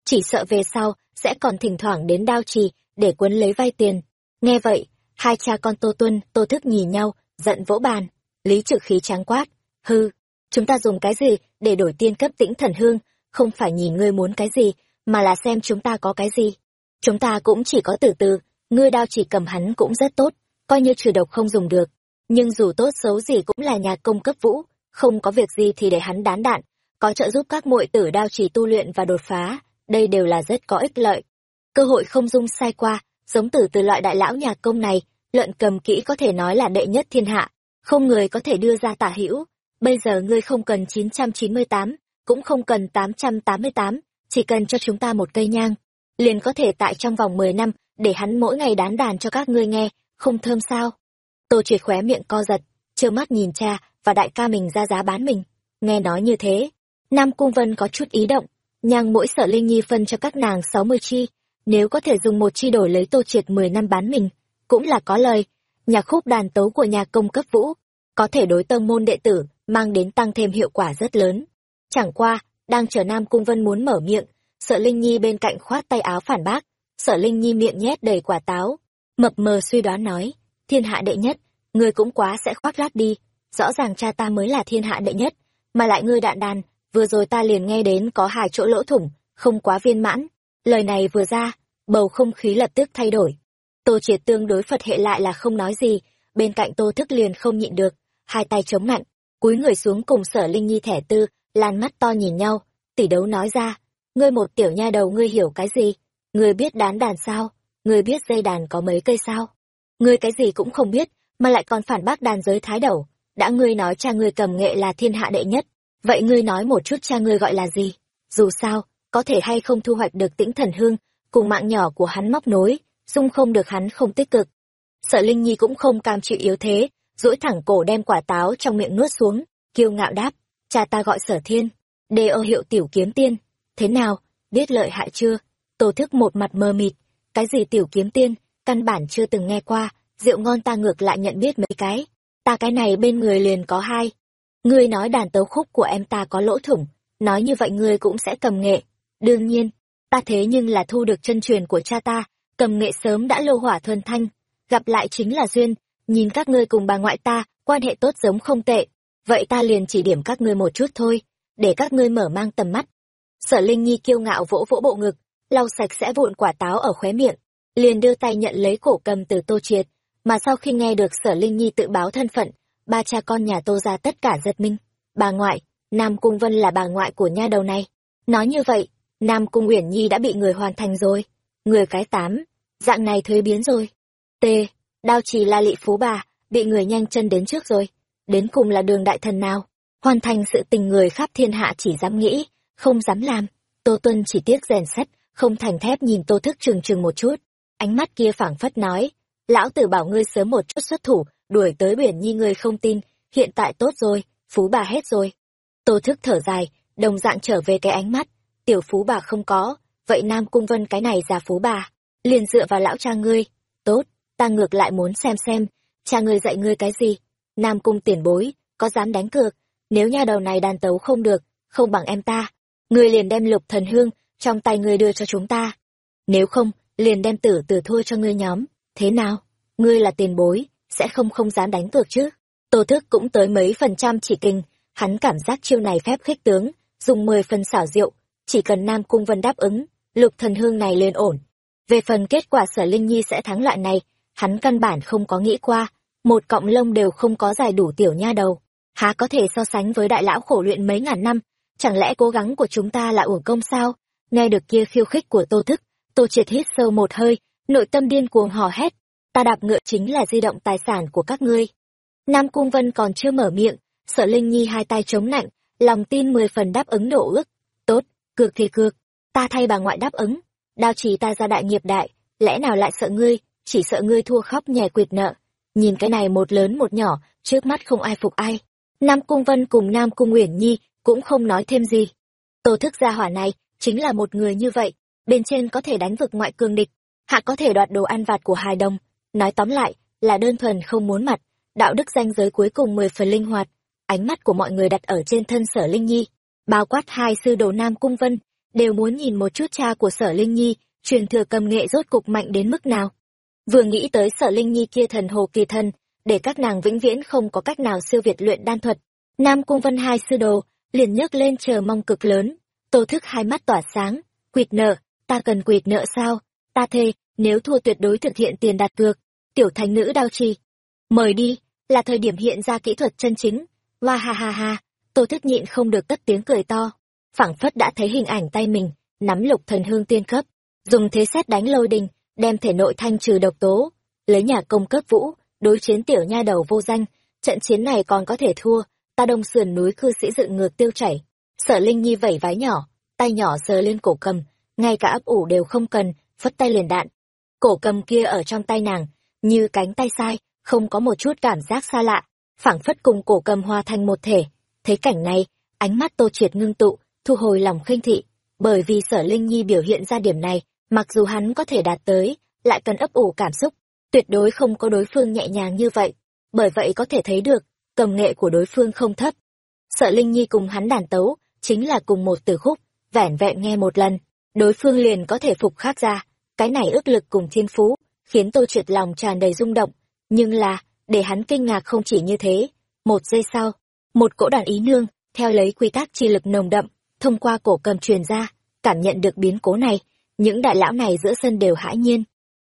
Chỉ sợ về sau, sẽ còn thỉnh thoảng đến đao trì, để quấn lấy vay tiền. Nghe vậy, hai cha con Tô Tuân, Tô Thức nhìn nhau, giận vỗ bàn, lý trực khí tráng quát, hư, chúng ta dùng cái gì để đổi tiên cấp tĩnh thần hương, không phải nhìn ngươi muốn cái gì, mà là xem chúng ta có cái gì. Chúng ta cũng chỉ có từ từ, ngươi đao chỉ cầm hắn cũng rất tốt, coi như trừ độc không dùng được. Nhưng dù tốt xấu gì cũng là nhà công cấp vũ, không có việc gì thì để hắn đán đạn, có trợ giúp các muội tử đao chỉ tu luyện và đột phá, đây đều là rất có ích lợi. Cơ hội không dung sai qua, giống tử từ loại đại lão nhà công này, lợn cầm kỹ có thể nói là đệ nhất thiên hạ, không người có thể đưa ra tả hữu. Bây giờ ngươi không cần 998, cũng không cần 888, chỉ cần cho chúng ta một cây nhang, liền có thể tại trong vòng 10 năm để hắn mỗi ngày đán đàn cho các ngươi nghe, không thơm sao? Tô Triệt khóe miệng co giật, trơ mắt nhìn cha và đại ca mình ra giá bán mình. Nghe nói như thế, Nam Cung Vân có chút ý động, nhang mỗi sở Linh Nhi phân cho các nàng 60 chi, nếu có thể dùng một chi đổi lấy Tô Triệt 10 năm bán mình, cũng là có lời. Nhạc khúc đàn tấu của nhà công cấp vũ, có thể đối tông môn đệ tử, mang đến tăng thêm hiệu quả rất lớn. Chẳng qua, đang chờ Nam Cung Vân muốn mở miệng, sợ Linh Nhi bên cạnh khoát tay áo phản bác, sợ Linh Nhi miệng nhét đầy quả táo, mập mờ suy đoán nói, thiên hạ đệ nhất, ngươi cũng quá sẽ khoác lác đi, rõ ràng cha ta mới là thiên hạ đệ nhất, mà lại ngươi đạn đàn, vừa rồi ta liền nghe đến có hai chỗ lỗ thủng, không quá viên mãn. Lời này vừa ra, bầu không khí lập tức thay đổi. Tô Triệt tương đối Phật hệ lại là không nói gì, bên cạnh Tô Thức liền không nhịn được, hai tay chống mạnh cúi người xuống cùng sở linh nhi thẻ tư, lan mắt to nhìn nhau, tỷ đấu nói ra, ngươi một tiểu nha đầu ngươi hiểu cái gì? Ngươi biết đán đàn sao? Ngươi biết dây đàn có mấy cây sao? Ngươi cái gì cũng không biết, mà lại còn phản bác đàn giới thái đầu. Đã ngươi nói cha ngươi cầm nghệ là thiên hạ đệ nhất, vậy ngươi nói một chút cha ngươi gọi là gì? Dù sao, có thể hay không thu hoạch được tĩnh thần hương, cùng mạng nhỏ của hắn móc nối, dung không được hắn không tích cực. Sở Linh Nhi cũng không cam chịu yếu thế, duỗi thẳng cổ đem quả táo trong miệng nuốt xuống, kiêu ngạo đáp, cha ta gọi sở thiên, đề ô hiệu tiểu kiếm tiên, thế nào, biết lợi hại chưa? tổ thức một mặt mơ mịt, cái gì tiểu kiếm tiên, căn bản chưa từng nghe qua, rượu ngon ta ngược lại nhận biết mấy cái, ta cái này bên người liền có hai. Ngươi nói đàn tấu khúc của em ta có lỗ thủng, nói như vậy ngươi cũng sẽ cầm nghệ. Đương nhiên, ta thế nhưng là thu được chân truyền của cha ta, cầm nghệ sớm đã lô hỏa thuần thanh, gặp lại chính là duyên, nhìn các ngươi cùng bà ngoại ta, quan hệ tốt giống không tệ, vậy ta liền chỉ điểm các ngươi một chút thôi, để các ngươi mở mang tầm mắt. Sở Linh Nhi kiêu ngạo vỗ vỗ bộ ngực, lau sạch sẽ vụn quả táo ở khóe miệng, liền đưa tay nhận lấy cổ cầm từ Tô Triệt, mà sau khi nghe được Sở Linh Nhi tự báo thân phận, ba cha con nhà Tô ra tất cả giật mình. Bà ngoại, Nam Cung Vân là bà ngoại của nha đầu này. Nói như vậy, Nam Cung Uyển Nhi đã bị người hoàn thành rồi. Người cái tám, dạng này thuế biến rồi. T, đao trì la lị phú bà, bị người nhanh chân đến trước rồi. Đến cùng là đường đại thần nào? Hoàn thành sự tình người khắp thiên hạ chỉ dám nghĩ, không dám làm. Tô Tuân chỉ tiếc rèn sắt, không thành thép nhìn Tô Thức trừng trừng một chút. Ánh mắt kia phảng phất nói, lão tử bảo ngươi sớm một chút xuất thủ, đuổi tới biển nhi ngươi không tin, hiện tại tốt rồi, phú bà hết rồi. Tô Thức thở dài, đồng dạng trở về cái ánh mắt, tiểu phú bà không có, vậy Nam Cung Vân cái này già phú bà, liền dựa vào lão cha ngươi. Tốt, ta ngược lại muốn xem xem, cha ngươi dạy ngươi cái gì. Nam Cung tiền bối, có dám đánh cược, nếu nha đầu này đàn tấu không được, không bằng em ta, ngươi liền đem lục thần hương trong tay ngươi đưa cho chúng ta. Nếu không, liền đem tử tử thua cho ngươi nhóm, thế nào? Ngươi là tiền bối, sẽ không không dám đánh cược chứ? Tô thức cũng tới mấy phần trăm chỉ kinh, hắn cảm giác chiêu này phép khích tướng, dùng mười phần xảo diệu, chỉ cần Nam Cung Vân đáp ứng, lục thần hương này lên ổn. Về phần kết quả sở Linh Nhi sẽ thắng loại này, hắn căn bản không có nghĩ qua, một cọng lông đều không có dài đủ tiểu nha đầu. Há có thể so sánh với đại lão khổ luyện mấy ngàn năm, chẳng lẽ cố gắng của chúng ta là uổng công sao? Nghe được kia khiêu khích của Tô Thức, Tô Triệt hít sâu một hơi, nội tâm điên cuồng hò hét, ta đạp ngựa chính là di động tài sản của các ngươi. Nam Cung Vân còn chưa mở miệng, Sở Linh Nhi hai tay chống nạnh, lòng tin mười phần đáp ứng độ ước. Tốt, cược thì cược, ta thay bà ngoại đáp ứng, đao chỉ ta ra đại nghiệp đại, lẽ nào lại sợ ngươi, chỉ sợ ngươi thua khóc nhè quyệt nợ. Nhìn cái này một lớn một nhỏ, trước mắt không ai phục ai. Nam Cung Vân cùng Nam Cung Uyển Nhi cũng không nói thêm gì. Tổ thức gia hỏa này, chính là một người như vậy, bên trên có thể đánh vực ngoại cương địch, hạ có thể đoạt đồ ăn vặt của hài đồng. Nói tóm lại, là đơn thuần không muốn mặt, đạo đức danh giới cuối cùng mười phần linh hoạt. Ánh mắt của mọi người đặt ở trên thân sở Linh Nhi, bao quát hai sư đồ Nam Cung Vân, đều muốn nhìn một chút cha của sở Linh Nhi, truyền thừa cầm nghệ rốt cục mạnh đến mức nào. Vừa nghĩ tới sở Linh Nhi kia thần hồ kỳ thân, để các nàng vĩnh viễn không có cách nào siêu việt luyện đan thuật. Nam Cung Vân hai sư đồ, liền nhấc lên chờ mong cực lớn. Tô thức hai mắt tỏa sáng, quỵt nợ, ta cần quỵt nợ sao? Ta thề, nếu thua tuyệt đối thực hiện tiền đặt cược. Tiểu thành nữ đao trì. Mời đi, là thời điểm hiện ra kỹ thuật chân chính. Hoa ha ha ha, tô thức nhịn không được cất tiếng cười to. phảng phất đã thấy hình ảnh tay mình, nắm lục thần hương tiên cấp. Dùng thế xét đánh lôi đình, đem thể nội thanh trừ độc tố. Lấy nhà công cấp vũ, đối chiến tiểu nha đầu vô danh. Trận chiến này còn có thể thua, ta đông sườn núi cư sĩ dựng ngược tiêu chảy sở linh nhi vẩy vái nhỏ tay nhỏ sờ lên cổ cầm ngay cả ấp ủ đều không cần phất tay liền đạn cổ cầm kia ở trong tay nàng như cánh tay sai không có một chút cảm giác xa lạ phảng phất cùng cổ cầm hòa thành một thể thấy cảnh này ánh mắt tô triệt ngưng tụ thu hồi lòng khinh thị bởi vì sở linh nhi biểu hiện ra điểm này mặc dù hắn có thể đạt tới lại cần ấp ủ cảm xúc tuyệt đối không có đối phương nhẹ nhàng như vậy bởi vậy có thể thấy được cầm nghệ của đối phương không thấp. Sợ Linh Nhi cùng hắn đàn tấu, chính là cùng một từ khúc, vẻn vẹn nghe một lần, đối phương liền có thể phục khác ra. Cái này ước lực cùng thiên phú, khiến tôi trượt lòng tràn đầy rung động. Nhưng là, để hắn kinh ngạc không chỉ như thế. Một giây sau, một cỗ đàn ý nương, theo lấy quy tắc chi lực nồng đậm, thông qua cổ cầm truyền ra, cảm nhận được biến cố này, những đại lão này giữa sân đều hãi nhiên.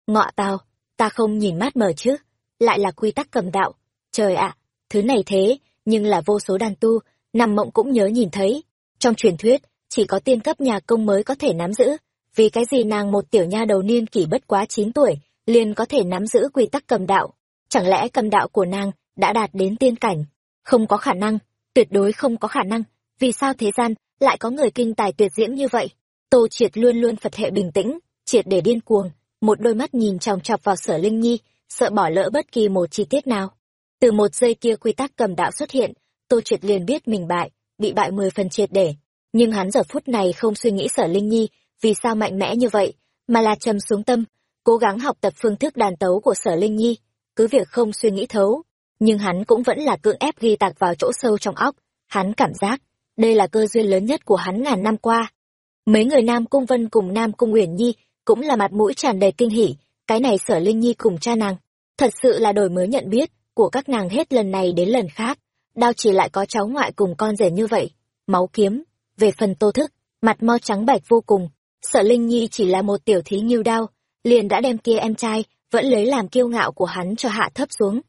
Ngọ tao, ta không nhìn mắt mở chứ, lại là quy tắc cầm đạo. Trời ạ, thứ này thế, nhưng là vô số đàn tu, nằm mộng cũng nhớ nhìn thấy. Trong truyền thuyết, chỉ có tiên cấp nhà công mới có thể nắm giữ, vì cái gì nàng một tiểu nha đầu niên kỷ bất quá chín tuổi, liền có thể nắm giữ quy tắc cầm đạo. Chẳng lẽ cầm đạo của nàng đã đạt đến tiên cảnh? Không có khả năng, tuyệt đối không có khả năng. Vì sao thế gian lại có người kinh tài tuyệt diễm như vậy? Tô Triệt luôn luôn Phật hệ bình tĩnh, triệt để điên cuồng, một đôi mắt nhìn chòng chọc vào sở Linh Nhi, sợ bỏ lỡ bất kỳ một chi tiết nào. Từ một giây kia quy tắc cầm đạo xuất hiện, Tô Triệt liền biết mình bại, bị bại mười phần triệt để. Nhưng hắn giờ phút này không suy nghĩ sở Linh Nhi vì sao mạnh mẽ như vậy, mà là trầm xuống tâm, cố gắng học tập phương thức đàn tấu của sở Linh Nhi, cứ việc không suy nghĩ thấu. Nhưng hắn cũng vẫn là cưỡng ép ghi tạc vào chỗ sâu trong óc, hắn cảm giác, đây là cơ duyên lớn nhất của hắn ngàn năm qua. Mấy người Nam Cung Vân cùng Nam Cung Uyển Nhi cũng là mặt mũi tràn đầy kinh hỉ, cái này sở Linh Nhi cùng cha nàng. Thật sự là đổi mới nhận biết của các nàng hết lần này đến lần khác. Đao chỉ lại có cháu ngoại cùng con rể như vậy. Máu kiếm. Về phần tô thức, mặt mo trắng bạch vô cùng. Sở Linh Nhi chỉ là một tiểu thí nghiêu đao, liền đã đem kia em trai, vẫn lấy làm kiêu ngạo của hắn cho hạ thấp xuống.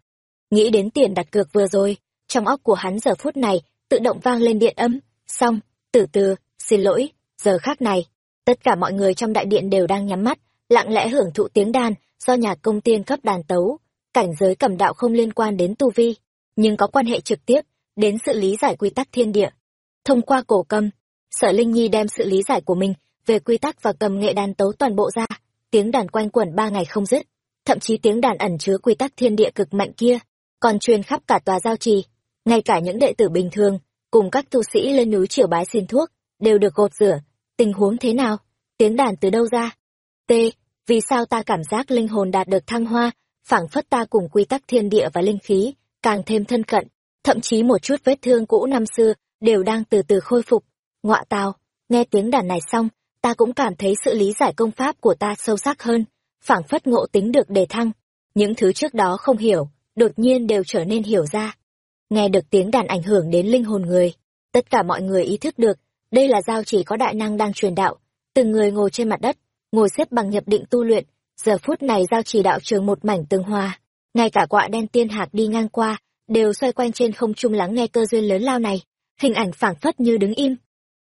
Nghĩ đến tiền đặt cược vừa rồi, trong óc của hắn giờ phút này, tự động vang lên điện âm. Xong, từ từ, xin lỗi, giờ khác này, tất cả mọi người trong đại điện đều đang nhắm mắt, lặng lẽ hưởng thụ tiếng đàn do nhà công tiên cấp đàn tấu. Cảnh giới cầm đạo không liên quan đến tu vi nhưng có quan hệ trực tiếp đến sự lý giải quy tắc thiên địa. Thông qua cổ cầm sở linh nhi đem sự lý giải của mình về quy tắc và cầm nghệ đàn tấu toàn bộ ra. Tiếng đàn quanh quẩn ba ngày không dứt thậm chí tiếng đàn ẩn chứa quy tắc thiên địa cực mạnh kia còn truyền khắp cả tòa giao trì. Ngay cả những đệ tử bình thường cùng các tu sĩ lên núi triều bái xin thuốc đều được gột rửa tình huống thế nào? Tiếng đàn từ đâu ra? T, vì sao ta cảm giác linh hồn đạt được thăng hoa, phảng phất ta cùng quy tắc thiên địa và linh khí, càng thêm thân cận, thậm chí một chút vết thương cũ năm xưa đều đang từ từ khôi phục. Ngọa tào, nghe tiếng đàn này xong, ta cũng cảm thấy sự lý giải công pháp của ta sâu sắc hơn, phảng phất ngộ tính được đề thăng. Những thứ trước đó không hiểu, đột nhiên đều trở nên hiểu ra. Nghe được tiếng đàn ảnh hưởng đến linh hồn người, tất cả mọi người ý thức được đây là giao chỉ có đại năng đang truyền đạo. Từng người ngồi trên mặt đất, ngồi xếp bằng nhập định tu luyện. Giờ phút này giao chỉ đạo trường một mảnh tương hoa ngay cả quạ đen tiên hạc đi ngang qua, đều xoay quanh trên không trung lắng nghe cơ duyên lớn lao này. Hình ảnh phảng phất như đứng im.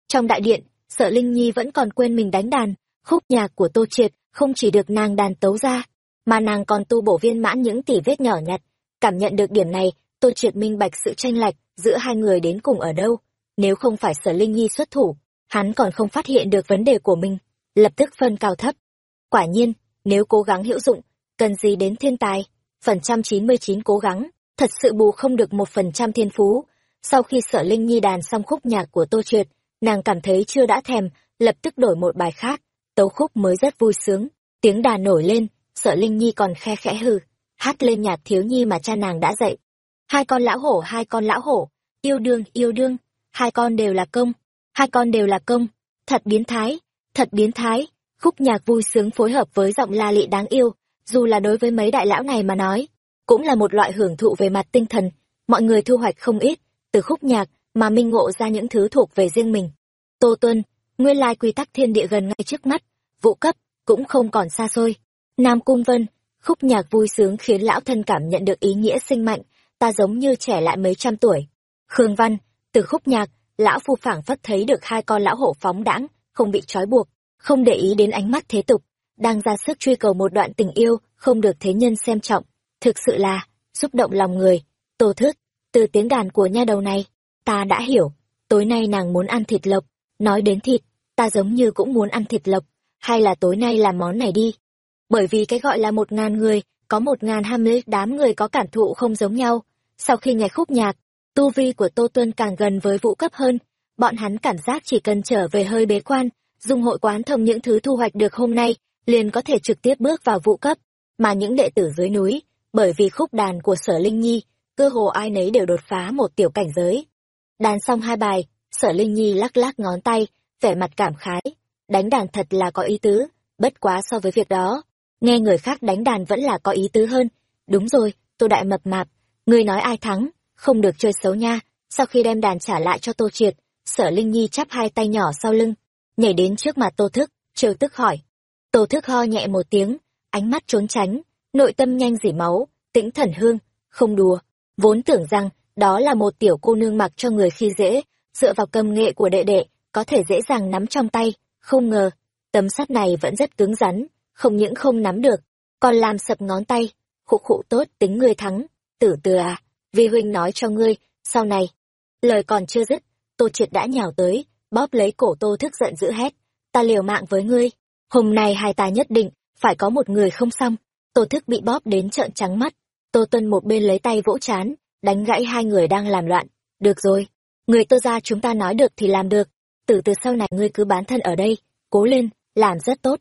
Trong đại điện, sợ linh nhi vẫn còn quên mình đánh đàn. Khúc nhạc của tô triệt không chỉ được nàng đàn tấu ra, mà nàng còn tu bổ viên mãn những tỉ vết nhỏ nhặt. Cảm nhận được điểm này, tô triệt minh bạch sự tranh lệch giữa hai người đến cùng ở đâu nếu không phải sở linh nhi xuất thủ hắn còn không phát hiện được vấn đề của mình lập tức phân cao thấp. Quả nhiên, nếu cố gắng hữu dụng, cần gì đến thiên tài, phần trăm chín mươi chín cố gắng, thật sự bù không được một phần trăm thiên phú. Sau khi sở Linh Nhi đàn xong khúc nhạc của Tô Triệt, nàng cảm thấy chưa đã thèm, lập tức đổi một bài khác, tấu khúc mới rất vui sướng, tiếng đàn nổi lên, sở Linh Nhi còn khe khẽ hừ, hát lên nhạc thiếu nhi mà cha nàng đã dạy. Hai con lão hổ, hai con lão hổ, yêu đương, yêu đương, hai con đều là công, hai con đều là công, thật biến thái, thật biến thái. Khúc nhạc vui sướng phối hợp với giọng la lị đáng yêu dù là đối với mấy đại lão này mà nói cũng là một loại hưởng thụ về mặt tinh thần. Mọi người thu hoạch không ít từ khúc nhạc mà minh ngộ ra những thứ thuộc về riêng mình. Tô tuân nguyên lai quy tắc thiên địa gần ngay trước mắt vũ cấp cũng không còn xa xôi. Nam cung vân khúc nhạc vui sướng khiến lão thân cảm nhận được ý nghĩa sinh mạnh ta giống như trẻ lại mấy trăm tuổi. Khương văn từ khúc nhạc lão phu phảng phất thấy được hai con lão hổ phóng đãng không bị trói buộc, không để ý đến ánh mắt thế tục, đang ra sức truy cầu một đoạn tình yêu, không được thế nhân xem trọng. Thực sự là, xúc động lòng người. Tô thức, từ tiếng đàn của nha đầu này, ta đã hiểu, tối nay nàng muốn ăn thịt lộc. Nói đến thịt, ta giống như cũng muốn ăn thịt lộc, hay là tối nay làm món này đi. Bởi vì cái gọi là một ngàn người, có một ngàn hai mươi đám người có cảm thụ không giống nhau. Sau khi nghe khúc nhạc, tu vi của Tô Tuân càng gần với vũ cấp hơn, bọn hắn cảm giác chỉ cần trở về hơi bế quan, dùng hội quán thông những thứ thu hoạch được hôm nay, liền có thể trực tiếp bước vào vụ cấp, mà những đệ tử dưới núi, bởi vì khúc đàn của Sở Linh Nhi, cơ hồ ai nấy đều đột phá một tiểu cảnh giới. Đàn xong hai bài, Sở Linh Nhi lắc lắc ngón tay, vẻ mặt cảm khái, đánh đàn thật là có ý tứ, bất quá so với việc đó, nghe người khác đánh đàn vẫn là có ý tứ hơn. Đúng rồi, Tô Đại Mập Mạp, người nói ai thắng, không được chơi xấu nha, sau khi đem đàn trả lại cho Tô Triệt, sở linh nhi chắp hai tay nhỏ sau lưng nhảy đến trước mặt tô thức trêu tức hỏi. Tô thức ho nhẹ một tiếng ánh mắt trốn tránh nội tâm nhanh dỉ máu tĩnh thần hương không đùa. Vốn tưởng rằng đó là một tiểu cô nương mặc cho người khi dễ, dựa vào cầm nghệ của đệ đệ, có thể dễ dàng nắm trong tay, không ngờ, tấm sắt này vẫn rất cứng rắn, không những không nắm được, còn làm sập ngón tay, khụ khụ tốt tính người thắng, tử từ à, vi huynh nói cho ngươi, sau này. Lời còn chưa dứt, tô triệt đã nhào tới, bóp lấy cổ tô thức giận dữ hét, ta liều mạng với ngươi, hôm nay hai ta nhất định, phải có một người không xong, tô thức bị bóp đến trợn trắng mắt, tô tuân một bên lấy tay vỗ chán, đánh gãy hai người đang làm loạn, được rồi, người tô ra chúng ta nói được thì làm được, từ từ sau này ngươi cứ bán thân ở đây, cố lên, làm rất tốt.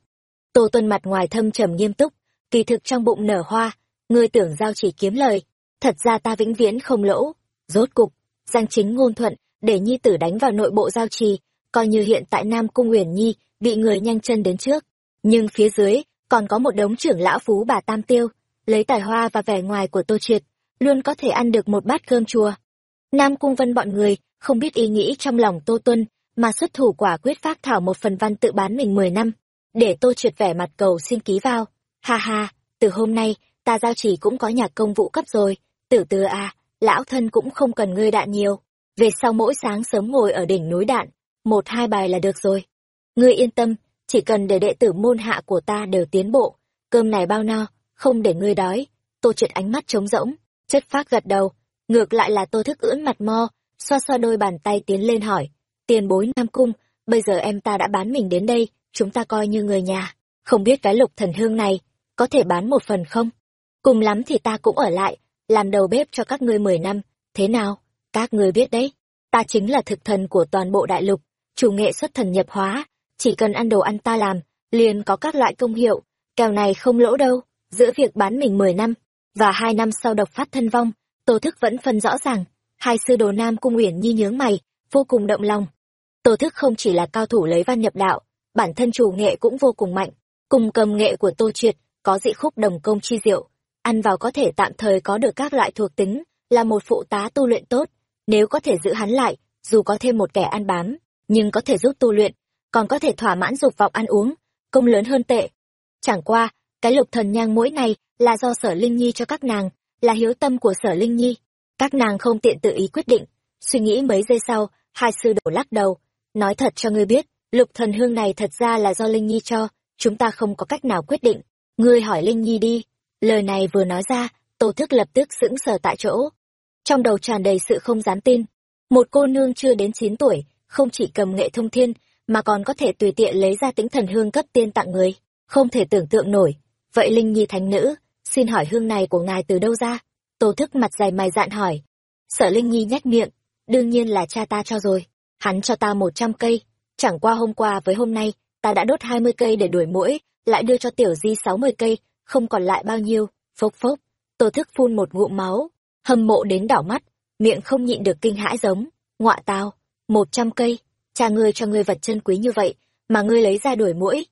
Tô tuân mặt ngoài thâm trầm nghiêm túc, kỳ thực trong bụng nở hoa, ngươi tưởng giao chỉ kiếm lời, thật ra ta vĩnh viễn không lỗ. Rốt cục, Giang chính ngôn thuận, để nhi tử đánh vào nội bộ giao trì, coi như hiện tại Nam Cung Uyển Nhi bị người nhanh chân đến trước. Nhưng phía dưới, còn có một đống trưởng lão phú bà Tam Tiêu, lấy tài hoa và vẻ ngoài của Tô Triệt, luôn có thể ăn được một bát cơm chua. Nam Cung Vân bọn người, không biết ý nghĩ trong lòng Tô Tuân, mà xuất thủ quả quyết phát thảo một phần văn tự bán mình 10 năm, để Tô Triệt vẻ mặt cầu xin ký vào. Ha ha, từ hôm nay, ta giao chỉ cũng có nhạc công vụ cấp rồi, tử từ à, lão thân cũng không cần ngươi đạn nhiều. Về sau mỗi sáng sớm ngồi ở đỉnh núi đạn, một hai bài là được rồi. Ngươi yên tâm, chỉ cần để đệ tử môn hạ của ta đều tiến bộ, cơm này bao no, không để ngươi đói. Tô triệt ánh mắt trống rỗng, chất phát gật đầu, ngược lại là tô thức ưỡn mặt mo, xoa xoa đôi bàn tay tiến lên hỏi, tiền bối Nam Cung, bây giờ em ta đã bán mình đến đây, chúng ta coi như người nhà, không biết cái lục thần hương này, có thể bán một phần không? Cùng lắm thì ta cũng ở lại, làm đầu bếp cho các ngươi mười năm, thế nào? Các ngươi biết đấy, ta chính là thực thần của toàn bộ đại lục, chủ nghệ xuất thần nhập hóa, chỉ cần ăn đồ ăn ta làm, liền có các loại công hiệu, kèo này không lỗ đâu, giữa việc bán mình mười năm, và hai năm sau độc phát thân vong, Tô Thức vẫn phân rõ ràng, hai sư đồ Nam Cung Uyển Nhi nhướng mày, vô cùng động lòng. Tô Thức không chỉ là cao thủ lấy văn nhập đạo, bản thân chủ nghệ cũng vô cùng mạnh, cùng cầm nghệ của Tô Triệt, có dị khúc đồng công chi diệu, ăn vào có thể tạm thời có được các loại thuộc tính, là một phụ tá tu luyện tốt, nếu có thể giữ hắn lại, dù có thêm một kẻ ăn bám, nhưng có thể giúp tu luyện, còn có thể thỏa mãn dục vọng ăn uống, công lớn hơn tệ. Chẳng qua, cái lục thần nhang mỗi này là do sở Linh Nhi cho các nàng, là hiếu tâm của sở Linh Nhi. Các nàng không tiện tự ý quyết định, suy nghĩ mấy giây sau, hai sư đổ lắc đầu. Nói thật cho ngươi biết, lục thần hương này thật ra là do Linh Nhi cho, chúng ta không có cách nào quyết định. Ngươi hỏi Linh Nhi đi. Lời này vừa nói ra, Tô Thức lập tức sững sờ tại chỗ. Trong đầu tràn đầy sự không dám tin. Một cô nương chưa đến 9 tuổi, không chỉ cầm nghệ thông thiên, mà còn có thể tùy tiện lấy ra tĩnh thần hương cấp tiên tặng người. Không thể tưởng tượng nổi. Vậy Linh Nhi thánh nữ, xin hỏi hương này của ngài từ đâu ra? Tô thức mặt dày mày dạn hỏi. Sở Linh Nhi nhếch miệng, đương nhiên là cha ta cho rồi. Hắn cho ta một trăm cây, chẳng qua hôm qua với hôm nay, ta đã đốt hai mươi cây để đuổi mũi, lại đưa cho tiểu di sáu mươi cây, không còn lại bao nhiêu, phốc phốc. Tô thức phun một ngụm máu, hâm mộ đến đảo mắt, miệng không nhịn được kinh hãi giống, ngọa tao, một trăm cây, cha ngươi cho ngươi vật chân quý như vậy, mà ngươi lấy ra đuổi mũi.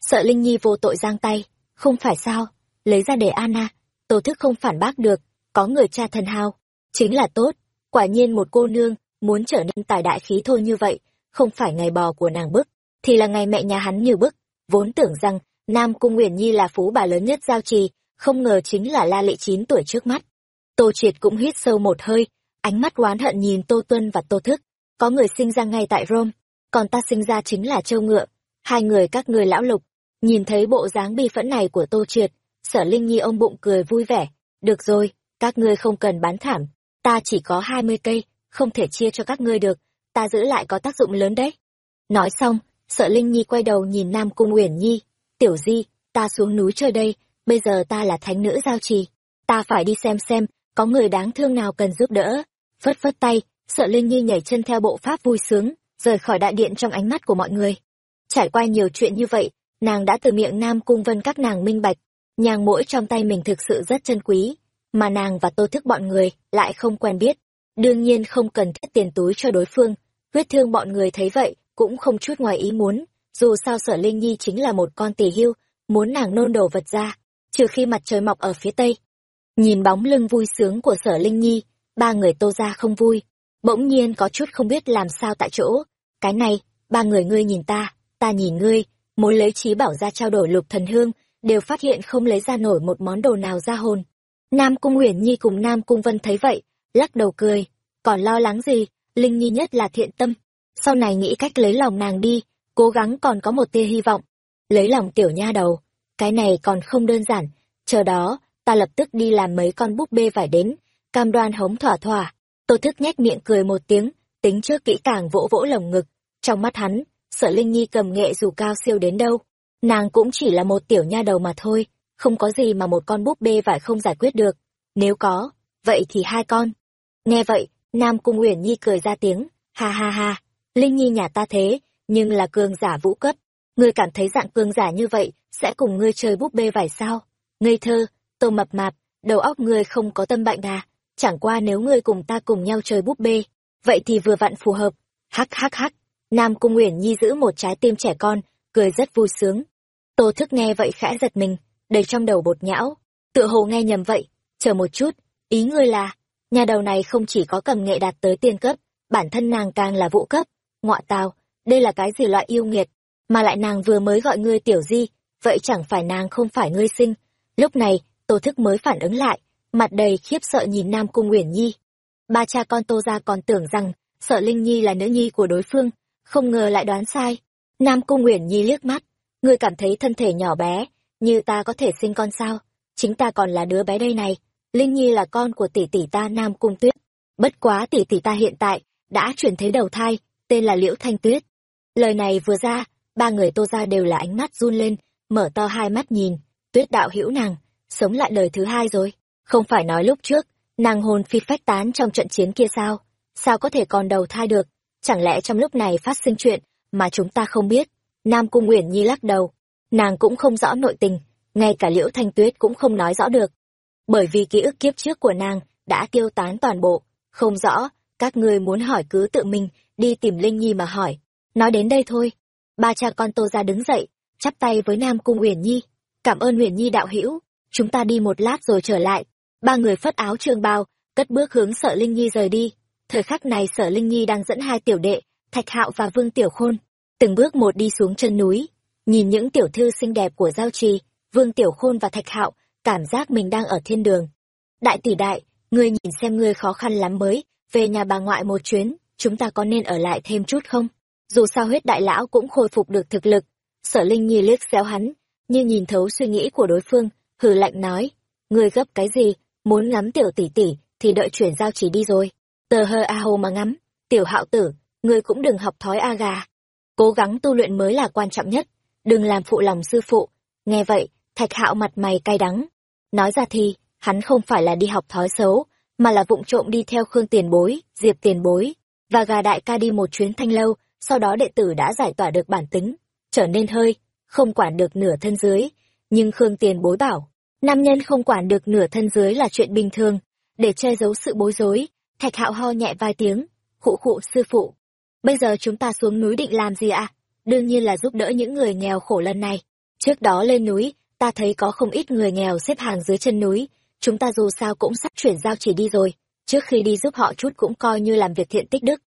Sợ Linh Nhi vô tội giang tay, không phải sao, lấy ra để Anna, tổ thức không phản bác được, có người cha thần hào, chính là tốt, quả nhiên một cô nương, muốn trở nên tài đại khí thôi như vậy, không phải ngày bò của nàng bức, thì là ngày mẹ nhà hắn như bức, vốn tưởng rằng, Nam Cung Nguyễn Nhi là phú bà lớn nhất giao trì, không ngờ chính là La Lệ chín tuổi trước mắt. Tô Triệt cũng hít sâu một hơi, ánh mắt oán hận nhìn Tô Tuân và Tô Thức, có người sinh ra ngay tại Rome, còn ta sinh ra chính là châu ngựa. Hai người các người lão lục, nhìn thấy bộ dáng bi phẫn này của Tô Triệt, sở Linh Nhi ôm bụng cười vui vẻ. Được rồi, các ngươi không cần bán thảm, ta chỉ có hai mươi cây, không thể chia cho các ngươi được, ta giữ lại có tác dụng lớn đấy. Nói xong, sợ Linh Nhi quay đầu nhìn Nam Cung Uyển Nhi, tiểu di, ta xuống núi chơi đây, bây giờ ta là thánh nữ giao trì, ta phải đi xem xem, có người đáng thương nào cần giúp đỡ. Phất phất tay, sợ Linh Nhi nhảy chân theo bộ pháp vui sướng, rời khỏi đại điện trong ánh mắt của mọi người. Trải qua nhiều chuyện như vậy, nàng đã từ miệng Nam Cung Vân các nàng minh bạch, nhang mũi trong tay mình thực sự rất chân quý, mà nàng và tô thức bọn người lại không quen biết. Đương nhiên không cần thiết tiền túi cho đối phương, huyết thương bọn người thấy vậy, cũng không chút ngoài ý muốn, dù sao sở Linh Nhi chính là một con tỳ hưu, muốn nàng nôn đồ vật ra, trừ khi mặt trời mọc ở phía tây. Nhìn bóng lưng vui sướng của sở Linh Nhi, ba người tô ra không vui, bỗng nhiên có chút không biết làm sao tại chỗ. Cái này, ba người ngươi nhìn ta, ta nhìn ngươi, muốn lấy trí bảo ra trao đổi lục thần hương, đều phát hiện không lấy ra nổi một món đồ nào ra hồn. Nam Cung Uyển Nhi cùng Nam Cung Vân thấy vậy, lắc đầu cười. Còn lo lắng gì, Linh Nhi nhất là thiện tâm. Sau này nghĩ cách lấy lòng nàng đi, cố gắng còn có một tia hy vọng. Lấy lòng tiểu nha đầu, cái này còn không đơn giản. Chờ đó, ta lập tức đi làm mấy con búp bê vải đến, cam đoan hống thỏa thỏa. Tô thức nhếch miệng cười một tiếng, tính trước kỹ càng vỗ vỗ lồng ngực. Trong mắt hắn, sợ Linh Nhi cầm nghệ dù cao siêu đến đâu. Nàng cũng chỉ là một tiểu nha đầu mà thôi, không có gì mà một con búp bê vải không giải quyết được. Nếu có, vậy thì hai con. Nghe vậy, Nam Cung Uyển Nhi cười ra tiếng, ha ha ha, Linh Nhi nhà ta thế, nhưng là cường giả vũ cấp. Ngươi cảm thấy dạng cường giả như vậy, sẽ cùng ngươi chơi búp bê vải sao? Ngây thơ, tô mập mạp, đầu óc ngươi không có tâm bệnh à? Chẳng qua nếu ngươi cùng ta cùng nhau chơi búp bê, vậy thì vừa vặn phù hợp. Hắc hắc hắc, Nam Cung Uyển Nhi giữ một trái tim trẻ con, cười rất vui sướng. Tô thức nghe vậy khẽ giật mình, đầy trong đầu bột nhão. Tựa hồ nghe nhầm vậy, chờ một chút, ý ngươi là, nhà đầu này không chỉ có cầm nghệ đạt tới tiên cấp, bản thân nàng càng là vũ cấp. Ngọa tào, đây là cái gì loại yêu nghiệt, mà lại nàng vừa mới gọi ngươi tiểu di, vậy chẳng phải nàng không phải ngươi sinh. Lúc này, Tô Thức mới phản ứng lại, mặt đầy khiếp sợ nhìn Nam Cung Uyển Nhi. Ba cha con Tô ra còn tưởng rằng, sợ Linh Nhi là nữ nhi của đối phương, không ngờ lại đoán sai. Nam Cung Uyển Nhi liếc mắt, ngươi cảm thấy thân thể nhỏ bé, như ta có thể sinh con sao? Chính ta còn là đứa bé đây này, Linh Nhi là con của tỷ tỷ ta Nam Cung Tuyết. Bất quá tỷ tỷ ta hiện tại, đã chuyển thế đầu thai, tên là Liễu Thanh Tuyết. Lời này vừa ra, ba người tô ra đều là ánh mắt run lên, mở to hai mắt nhìn, tuyết đạo hữu nàng, sống lại đời thứ hai rồi. Không phải nói lúc trước, nàng hồn phi phách tán trong trận chiến kia sao? Sao có thể còn đầu thai được? Chẳng lẽ trong lúc này phát sinh chuyện mà chúng ta không biết? Nam Cung Nguyễn Nhi lắc đầu. Nàng cũng không rõ nội tình, ngay cả Liễu Thanh Tuyết cũng không nói rõ được. Bởi vì ký ức kiếp trước của nàng đã tiêu tán toàn bộ, không rõ, các ngươi muốn hỏi cứ tự mình đi tìm Linh Nhi mà hỏi. Nói đến đây thôi. Ba cha con Tô ra đứng dậy, chắp tay với Nam Cung Uyển Nhi. Cảm ơn Uyển Nhi đạo hữu, chúng ta đi một lát rồi trở lại. Ba người phất áo trường bào, cất bước hướng Sở Linh Nhi rời đi. Thời khắc này Sở Linh Nhi đang dẫn hai tiểu đệ, Thạch Hạo và Vương Tiểu Khôn, từng bước một đi xuống chân núi. Nhìn những tiểu thư xinh đẹp của Giao Trì, Vương Tiểu Khôn và Thạch Hạo, cảm giác mình đang ở thiên đường. Đại tỷ đại, ngươi nhìn xem ngươi khó khăn lắm mới, về nhà bà ngoại một chuyến, chúng ta có nên ở lại thêm chút không? Dù sao huyết đại lão cũng khôi phục được thực lực. Sở Linh Nhi liếc xéo hắn, như nhìn thấu suy nghĩ của đối phương, hừ lạnh nói, ngươi gấp cái gì, muốn ngắm tiểu tỷ tỷ, thì đợi chuyển giao chỉ đi rồi. Tờ hơ a hồ mà ngắm, tiểu hạo tử, ngươi cũng đừng học thói a gà. Cố gắng tu luyện mới là quan trọng nhất, đừng làm phụ lòng sư phụ. Nghe vậy, thạch hạo mặt mày cay đắng. Nói ra thì, hắn không phải là đi học thói xấu, mà là vụng trộm đi theo Khương Tiền Bối, Diệp Tiền Bối, và gà đại ca đi một chuyến thanh lâu, sau đó đệ tử đã giải tỏa được bản tính, trở nên hơi, không quản được nửa thân dưới. Nhưng Khương Tiền Bối bảo, nam nhân không quản được nửa thân dưới là chuyện bình thường, để che giấu sự bối rối, Thạch Hạo ho nhẹ vài tiếng, khụ khụ sư phụ. Bây giờ chúng ta xuống núi định làm gì ạ? À? Đương nhiên là giúp đỡ những người nghèo khổ lần này. Trước đó lên núi, ta thấy có không ít người nghèo xếp hàng dưới chân núi, chúng ta dù sao cũng sắp chuyển giao chỉ đi rồi, trước khi đi giúp họ chút cũng coi như làm việc thiện tích đức.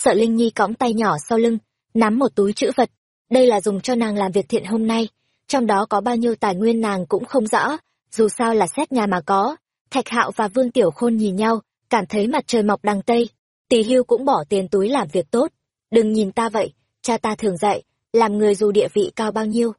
Sợ Linh Nhi cõng tay nhỏ sau lưng, nắm một túi chữ vật, đây là dùng cho nàng làm việc thiện hôm nay, trong đó có bao nhiêu tài nguyên nàng cũng không rõ, dù sao là xét nhà mà có. Thạch Hạo và Vương Tiểu Khôn nhìn nhau, cảm thấy mặt trời mọc đằng Tây, tỷ hưu cũng bỏ tiền túi làm việc tốt. Đừng nhìn ta vậy, cha ta thường dạy, làm người dù địa vị cao bao nhiêu,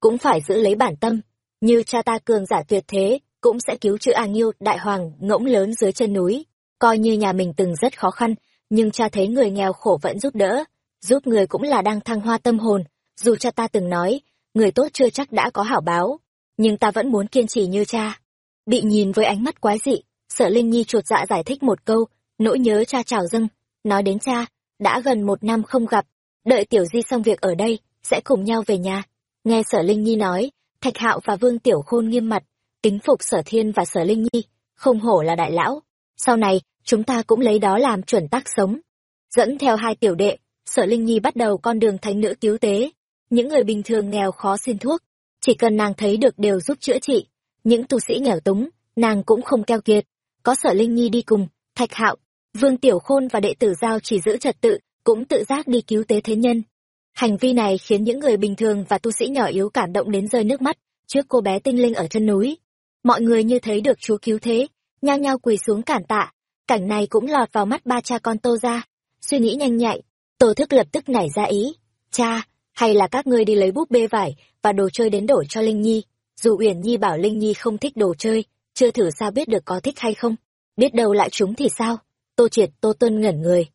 cũng phải giữ lấy bản tâm, như cha ta cường giả tuyệt thế, cũng sẽ cứu chữa A Nghiêu, đại hoàng, ngỗng lớn dưới chân núi. Coi như nhà mình từng rất khó khăn, nhưng cha thấy người nghèo khổ vẫn giúp đỡ. Giúp người cũng là đang thăng hoa tâm hồn, dù cha ta từng nói, người tốt chưa chắc đã có hảo báo, nhưng ta vẫn muốn kiên trì như cha. Bị nhìn với ánh mắt quái dị, sợ Linh Nhi chuột dạ giải thích một câu, nỗi nhớ cha trào dâng, nói đến cha, đã gần một năm không gặp, đợi tiểu di xong việc ở đây, sẽ cùng nhau về nhà. Nghe sở Linh Nhi nói, Thạch Hạo và Vương Tiểu Khôn nghiêm mặt, kính phục sở thiên và sở linh nhi không hổ là đại lão sau này chúng ta cũng lấy đó làm chuẩn tắc sống. Dẫn theo hai tiểu đệ, sở linh nhi bắt đầu con đường thánh nữ cứu tế. Những người bình thường nghèo khó xin thuốc, chỉ cần nàng thấy được đều giúp chữa trị. Những tu sĩ nghèo túng, nàng cũng không keo kiệt. Có sở linh nhi đi cùng, thạch hạo, vương tiểu khôn và đệ tử giao chỉ giữ trật tự, cũng tự giác đi cứu tế thế nhân. Hành vi này khiến những người bình thường và tu sĩ nhỏ yếu cảm động đến rơi nước mắt trước cô bé tinh linh ở chân núi. Mọi người như thấy được chúa cứu thế, nhao nhao quỳ xuống cản tạ cảnh này cũng lọt vào mắt ba cha con tô ra suy nghĩ nhanh nhạy, tô thức lập tức nảy ra ý, cha, hay là các ngươi đi lấy búp bê vải và đồ chơi đến đổi cho linh nhi. Dù uyển nhi bảo linh nhi không thích đồ chơi, chưa thử sao biết được có thích hay không. Biết đâu lại chúng thì sao? Tô triệt, tô tuân ngẩn người.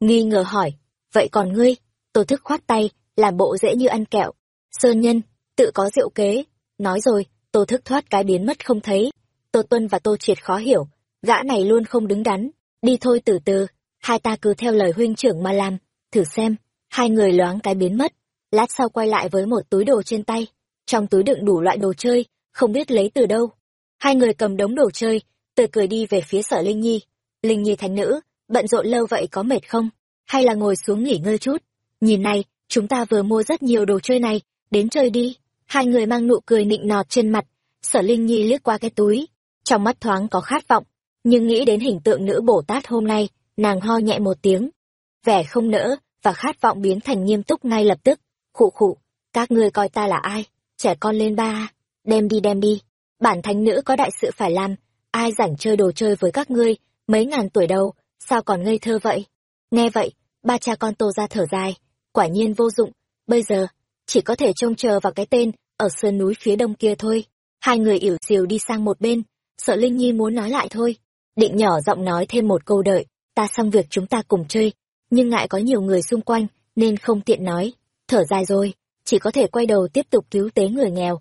Nghi ngờ hỏi, vậy còn ngươi? Tô thức khoát tay, làm bộ dễ như ăn kẹo. Sơn nhân, tự có diệu kế. Nói rồi, tô thức thoát cái biến mất không thấy. Tô tuân và tô triệt khó hiểu gã này luôn không đứng đắn. Đi thôi từ từ. Hai ta cứ theo lời huynh trưởng mà làm. Thử xem. Hai người loáng cái biến mất. Lát sau quay lại với một túi đồ trên tay. Trong túi đựng đủ loại đồ chơi. Không biết lấy từ đâu. Hai người cầm đống đồ chơi. Từ cười đi về phía sở linh nhi. Linh nhi thành nữ, bận rộn lâu vậy có mệt không? Hay là ngồi xuống nghỉ ngơi chút? Nhìn này, chúng ta vừa mua rất nhiều đồ chơi này. Đến chơi đi. Hai người mang nụ cười nịnh nọt trên mặt. Sở linh nhi liếc qua cái túi. Trong mắt thoáng có khát vọng nhưng nghĩ đến hình tượng nữ bồ tát hôm nay, nàng ho nhẹ một tiếng, vẻ không nỡ và khát vọng biến thành nghiêm túc ngay lập tức. Khụ khụ, các ngươi coi ta là ai? Trẻ con lên ba, đem đi đem đi. Bản thánh nữ có đại sự phải làm, ai rảnh chơi đồ chơi với các ngươi, mấy ngàn tuổi đâu, sao còn ngây thơ vậy? Nghe vậy, ba cha con tô ra thở dài, quả nhiên vô dụng. Bây giờ, chỉ có thể trông chờ vào cái tên ở sơn núi phía đông kia thôi. Hai người ỉu xìu đi sang một bên, sợ linh nhi muốn nói lại thôi định nhỏ giọng nói thêm một câu đợi, ta xong việc chúng ta cùng chơi, nhưng ngại có nhiều người xung quanh, nên không tiện nói. Thở dài rồi, chỉ có thể quay đầu tiếp tục cứu tế người nghèo.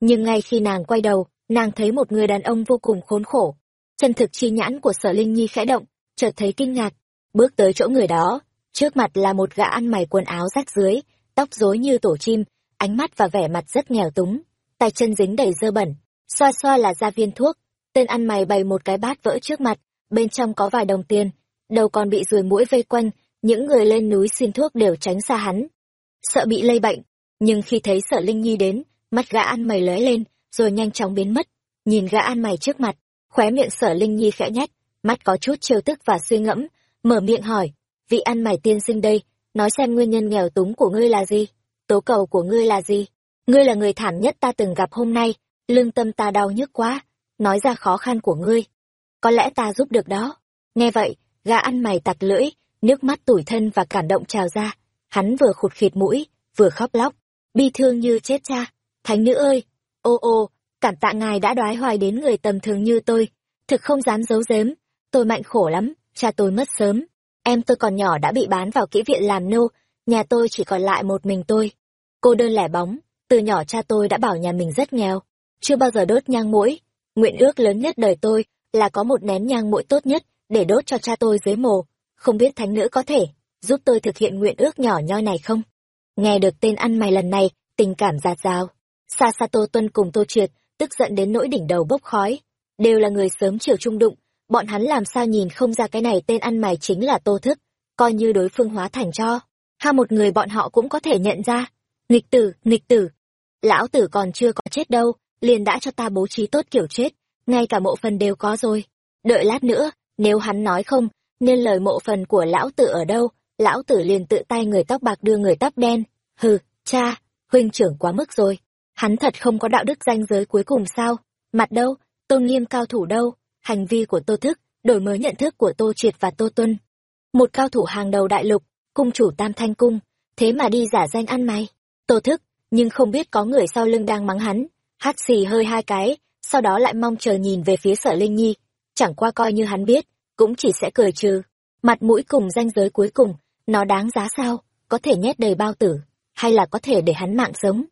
Nhưng ngay khi nàng quay đầu, nàng thấy một người đàn ông vô cùng khốn khổ. Chân thực chi nhãn của sở linh nhi khẽ động, chợt thấy kinh ngạc. Bước tới chỗ người đó, trước mặt là một gã ăn mày quần áo rách dưới tóc rối như tổ chim, ánh mắt và vẻ mặt rất nghèo túng. Tay chân dính đầy dơ bẩn, xoa xoa là ra viên thuốc tên ăn mày bày một cái bát vỡ trước mặt, bên trong có vài đồng tiền, đầu còn bị ruồi mũi vây quanh, những người lên núi xin thuốc đều tránh xa hắn. Sợ bị lây bệnh, nhưng khi thấy sở linh nhi đến, mắt gã ăn mày lóe lên, rồi nhanh chóng biến mất. Nhìn gã ăn mày trước mặt, khóe miệng sở linh nhi khẽ nhách mắt có chút trêu tức và suy ngẫm, mở miệng hỏi, vị ăn mày tiên sinh đây, nói xem nguyên nhân nghèo túng của ngươi là gì, tố cầu của ngươi là gì? Ngươi là người thảm nhất ta từng gặp hôm nay, lương tâm ta đau nhức quá nói ra khó khăn của ngươi. Có lẽ ta giúp được đó. Nghe vậy, gã ăn mày tặc lưỡi, nước mắt tủi thân và cảm động trào ra. Hắn vừa khụt khịt mũi, vừa khóc lóc. Bi thương như chết cha. Thánh nữ ơi! Ô ô, cảm tạ ngài đã đoái hoài đến người tầm thường như tôi. Thực không dám giấu giếm. Tôi mạnh khổ lắm, cha tôi mất sớm. Em tôi còn nhỏ đã bị bán vào kỹ viện làm nô. Nhà tôi chỉ còn lại một mình tôi. Cô đơn lẻ bóng, từ nhỏ cha tôi đã bảo nhà mình rất nghèo. Chưa bao giờ đốt nhang mũi nguyện ước lớn nhất đời tôi là có một nén nhang muội tốt nhất để đốt cho cha tôi dưới mồ. Không biết thánh nữ có thể giúp tôi thực hiện nguyện ước nhỏ nhoi này không? Nghe được tên ăn mày lần này, tình cảm giạt rào. Sa sa tô tuân cùng tô triệt tức giận đến nỗi đỉnh đầu bốc khói. Đều là người sớm chiều trung đụng, bọn hắn làm sao nhìn không ra cái này tên ăn mày chính là tô thức, coi như đối phương hóa thành cho. Ha, một người bọn họ cũng có thể nhận ra. Nghịch tử nghịch tử. Lão tử còn chưa có chết đâu liền đã cho ta bố trí tốt kiểu chết, ngay cả mộ phần đều có rồi. Đợi lát nữa, nếu hắn nói không, nên lời mộ phần của lão tử ở đâu? Lão tử liền tự tay người tóc bạc đưa người tóc đen. Hừ, cha, huynh trưởng quá mức rồi. Hắn thật không có đạo đức danh giới cuối cùng sao? Mặt đâu? Tôn nghiêm cao thủ đâu? Hành vi của tô thức, đổi mới nhận thức của tô triệt và tô tuân. Một cao thủ hàng đầu đại lục, cung chủ tam thanh cung, thế mà đi giả danh ăn mày. Tô thức, nhưng không biết có người sau lưng đang mắng hắn hắt xì hơi hai cái, sau đó lại mong chờ nhìn về phía sở linh nhi. Chẳng qua coi như hắn biết, cũng chỉ sẽ cười trừ. Mặt mũi cùng danh giới cuối cùng, nó đáng giá sao? Có thể nhét đầy bao tử, hay là có thể để hắn mạng sống?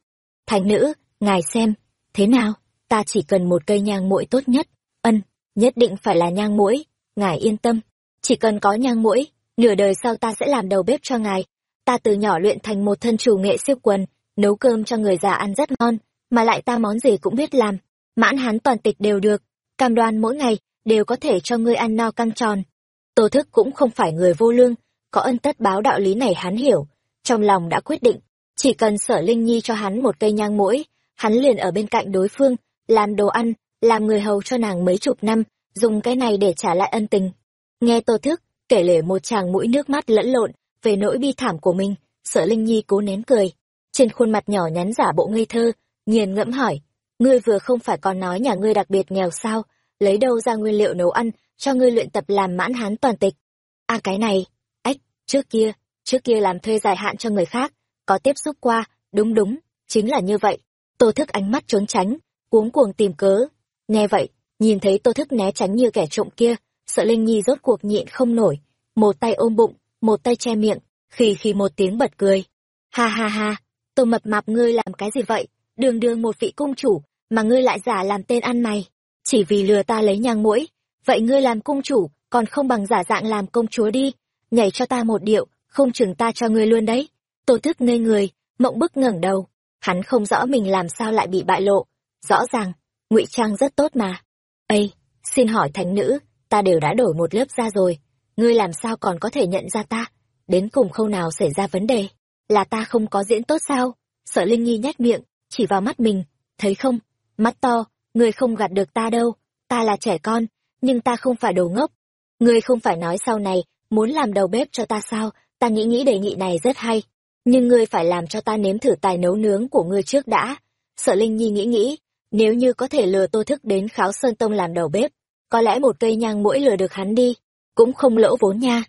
Thành nữ, ngài xem, thế nào? Ta chỉ cần một cây nhang mũi tốt nhất. Ân, nhất định phải là nhang mũi ngài yên tâm. Chỉ cần có nhang mũi nửa đời sau ta sẽ làm đầu bếp cho ngài. Ta từ nhỏ luyện thành một thân chủ nghệ siêu quần, nấu cơm cho người già ăn rất ngon mà lại ta món gì cũng biết làm. Mãn hán toàn tịch đều được. Cam đoan mỗi ngày đều có thể cho ngươi ăn no căng tròn. Tô thức cũng không phải người vô lương, có ân tất báo đạo lý này hắn hiểu, trong lòng đã quyết định. Chỉ cần sở linh nhi cho hắn một cây nhang mũi, hắn liền ở bên cạnh đối phương, làm đồ ăn, làm người hầu cho nàng mấy chục năm, dùng cái này để trả lại ân tình. Nghe tô thức kể lể một chàng mũi nước mắt lẫn lộn về nỗi bi thảm của mình, sở linh nhi cố nén cười. Trên khuôn mặt nhỏ nhắn giả bộ ngây thơ nghiền ngẫm hỏi ngươi vừa không phải còn nói nhà ngươi đặc biệt nghèo sao lấy đâu ra nguyên liệu nấu ăn cho ngươi luyện tập làm mãn hán toàn tịch. À cái này, ách, trước kia, trước kia làm thuê dài hạn cho người khác, có tiếp xúc qua, đúng đúng, chính là như vậy. Tô thức ánh mắt trốn tránh, cuống cuồng tìm cớ. Nghe vậy, nhìn thấy tô thức né tránh như kẻ trộm kia, sợ Linh Nhi rốt cuộc nhịn không nổi, một tay ôm bụng, một tay che miệng, khì khì một tiếng bật cười. Ha ha ha, tô mập mạp ngươi làm cái gì vậy? Đường đường một vị cung chủ, mà ngươi lại giả làm tên ăn mày. Chỉ vì lừa ta lấy nhang mũi, vậy ngươi làm cung chủ, còn không bằng giả dạng làm công chúa đi, nhảy cho ta một điệu, không chừng ta cho ngươi luôn đấy. Tô thức ngây người, mộng bức ngẩng đầu, hắn không rõ mình làm sao lại bị bại lộ. Rõ ràng, ngụy trang rất tốt mà. Ây, xin hỏi thánh nữ, ta đều đã đổi một lớp ra rồi, ngươi làm sao còn có thể nhận ra ta? Đến cùng khâu nào xảy ra vấn đề? Là ta không có diễn tốt sao? Sợ Linh Nhi nhét miệng, chỉ vào mắt mình, thấy không? Mắt to, ngươi không gạt được ta đâu, ta là trẻ con, nhưng ta không phải đồ ngốc. Ngươi không phải nói sau này, muốn làm đầu bếp cho ta sao, ta nghĩ nghĩ đề nghị này rất hay. Nhưng ngươi phải làm cho ta nếm thử tài nấu nướng của ngươi trước đã. Sợ Linh Nhi nghĩ nghĩ, nếu như có thể lừa Tô Thức đến Kháo Sơn Tông làm đầu bếp, có lẽ một cây nhang mũi lừa được hắn đi, cũng không lỗ vốn nha.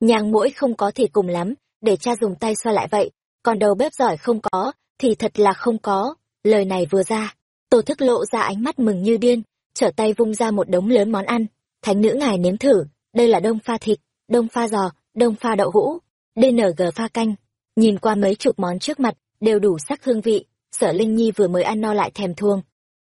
Nhang mũi không có thì cùng lắm, để cha dùng tay xoa lại vậy, còn đầu bếp giỏi không có, thì thật là không có. Lời này vừa ra, Tô Thức lộ ra ánh mắt mừng như điên, trở tay vung ra một đống lớn món ăn. Thánh nữ ngài nếm thử, đây là đông pha thịt, đông pha giò, đông pha đậu hũ, DNG pha canh. Nhìn qua mấy chục món trước mặt, đều đủ sắc hương vị, sở Linh Nhi vừa mới ăn no lại thèm thuông.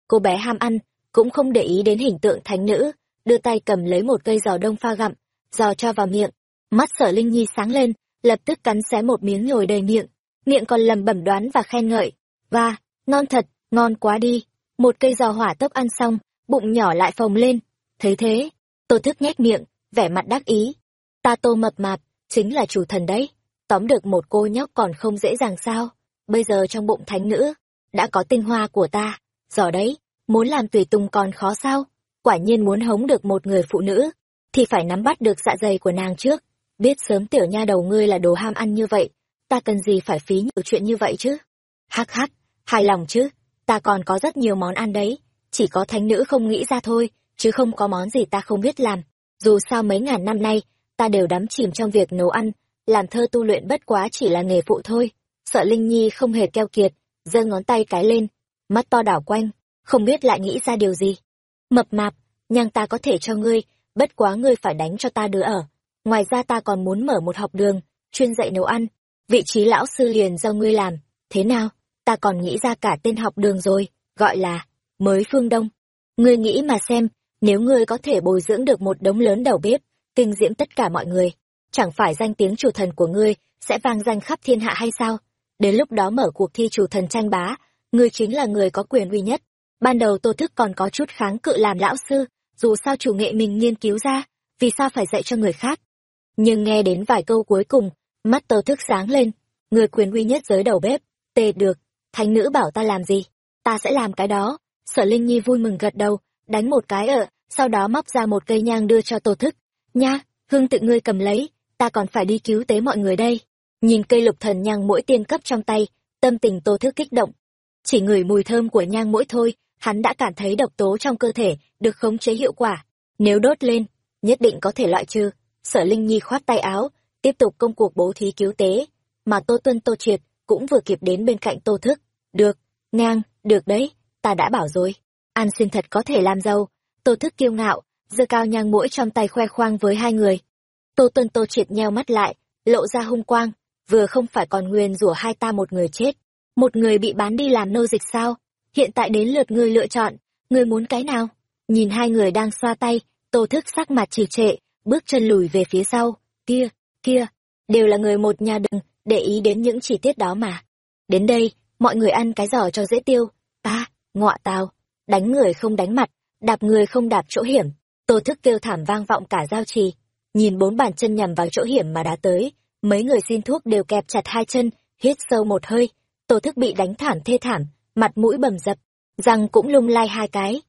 Cô bé ham ăn, cũng không để ý đến hình tượng thánh nữ, đưa tay cầm lấy một cây giò đông pha gặm, giò cho vào miệng. Mắt sở Linh Nhi sáng lên, lập tức cắn xé một miếng nhồi đầy miệng, miệng còn lầm bẩm đoán và khen ngợi. Và, ngon thật, ngon quá đi. Một cây giò hỏa tốc ăn xong, bụng nhỏ lại phồng lên. Thấy thế, tô thức nhét miệng, vẻ mặt đắc ý. Ta tô mập mạp, chính là chủ thần đấy. Tóm được một cô nhóc còn không dễ dàng sao. Bây giờ trong bụng thánh nữ, đã có tinh hoa của ta. Giò đấy, muốn làm tùy tùng còn khó sao? Quả nhiên muốn hống được một người phụ nữ, thì phải nắm bắt được dạ dày của nàng trước. Biết sớm tiểu nha đầu ngươi là đồ ham ăn như vậy, ta cần gì phải phí nhiều chuyện như vậy chứ? Hắc hắc, hài lòng chứ, ta còn có rất nhiều món ăn đấy, chỉ có thánh nữ không nghĩ ra thôi, chứ không có món gì ta không biết làm. Dù sao mấy ngàn năm nay, ta đều đắm chìm trong việc nấu ăn, làm thơ tu luyện bất quá chỉ là nghề phụ thôi. Sợ Linh Nhi không hề keo kiệt, giơ ngón tay cái lên, mắt to đảo quanh, không biết lại nghĩ ra điều gì. Mập mạp, nhang ta có thể cho ngươi, bất quá ngươi phải đánh cho ta đứa ở. Ngoài ra ta còn muốn mở một học đường, chuyên dạy nấu ăn, vị trí lão sư liền do ngươi làm. Thế nào, ta còn nghĩ ra cả tên học đường rồi, gọi là mới phương đông. Ngươi nghĩ mà xem, nếu ngươi có thể bồi dưỡng được một đống lớn đầu bếp, kinh diễm tất cả mọi người, chẳng phải danh tiếng chủ thần của ngươi sẽ vang danh khắp thiên hạ hay sao? Đến lúc đó mở cuộc thi chủ thần tranh bá, ngươi chính là người có quyền uy nhất. Ban đầu Tô Thức còn có chút kháng cự làm lão sư, dù sao chủ nghệ mình nghiên cứu ra, vì sao phải dạy cho người khác. Nhưng nghe đến vài câu cuối cùng, mắt Tô Thức sáng lên, người quyền uy nhất giới đầu bếp, tề được, thánh nữ bảo ta làm gì, ta sẽ làm cái đó. Sở Linh Nhi vui mừng gật đầu, đánh một cái ở, sau đó móc ra một cây nhang đưa cho Tô Thức. Nha, hương tự ngươi cầm lấy, ta còn phải đi cứu tế mọi người đây. Nhìn cây lục thần nhang mỗi tiên cấp trong tay, tâm tình Tô Thức kích động. Chỉ ngửi mùi thơm của nhang mỗi thôi, hắn đã cảm thấy độc tố trong cơ thể được khống chế hiệu quả. Nếu đốt lên, nhất định có thể loại trừ. Sở Linh Nhi khoát tay áo, tiếp tục công cuộc bố thí cứu tế. Mà Tô Tuân Tô Triệt cũng vừa kịp đến bên cạnh Tô Thức. Được, ngang, được đấy, ta đã bảo rồi. An xin thật có thể làm giàu. Tô Thức kiêu ngạo, giơ cao nhang mũi trong tay khoe khoang với hai người. Tô Tuân Tô Triệt nheo mắt lại, lộ ra hung quang, vừa không phải còn nguyền rủa hai ta một người chết. Một người bị bán đi làm nô dịch sao? hiện tại đến lượt ngươi lựa chọn, ngươi muốn cái nào? Nhìn hai người đang xoa tay, tô thức sắc mặt trì trệ, bước chân lùi về phía sau, kia, kia, đều là người một nhà đừng, để ý đến những chi tiết đó mà. Đến đây, mọi người ăn cái giỏ cho dễ tiêu, ta, ngọa tào, đánh người không đánh mặt, đạp người không đạp chỗ hiểm, tô thức kêu thảm vang vọng cả giao trì. Nhìn bốn bàn chân nhằm vào chỗ hiểm mà đã tới, mấy người xin thuốc đều kẹp chặt hai chân, hít sâu một hơi, tô thức bị đánh thảm thê thảm, mặt mũi bầm dập, răng cũng lung lai hai cái.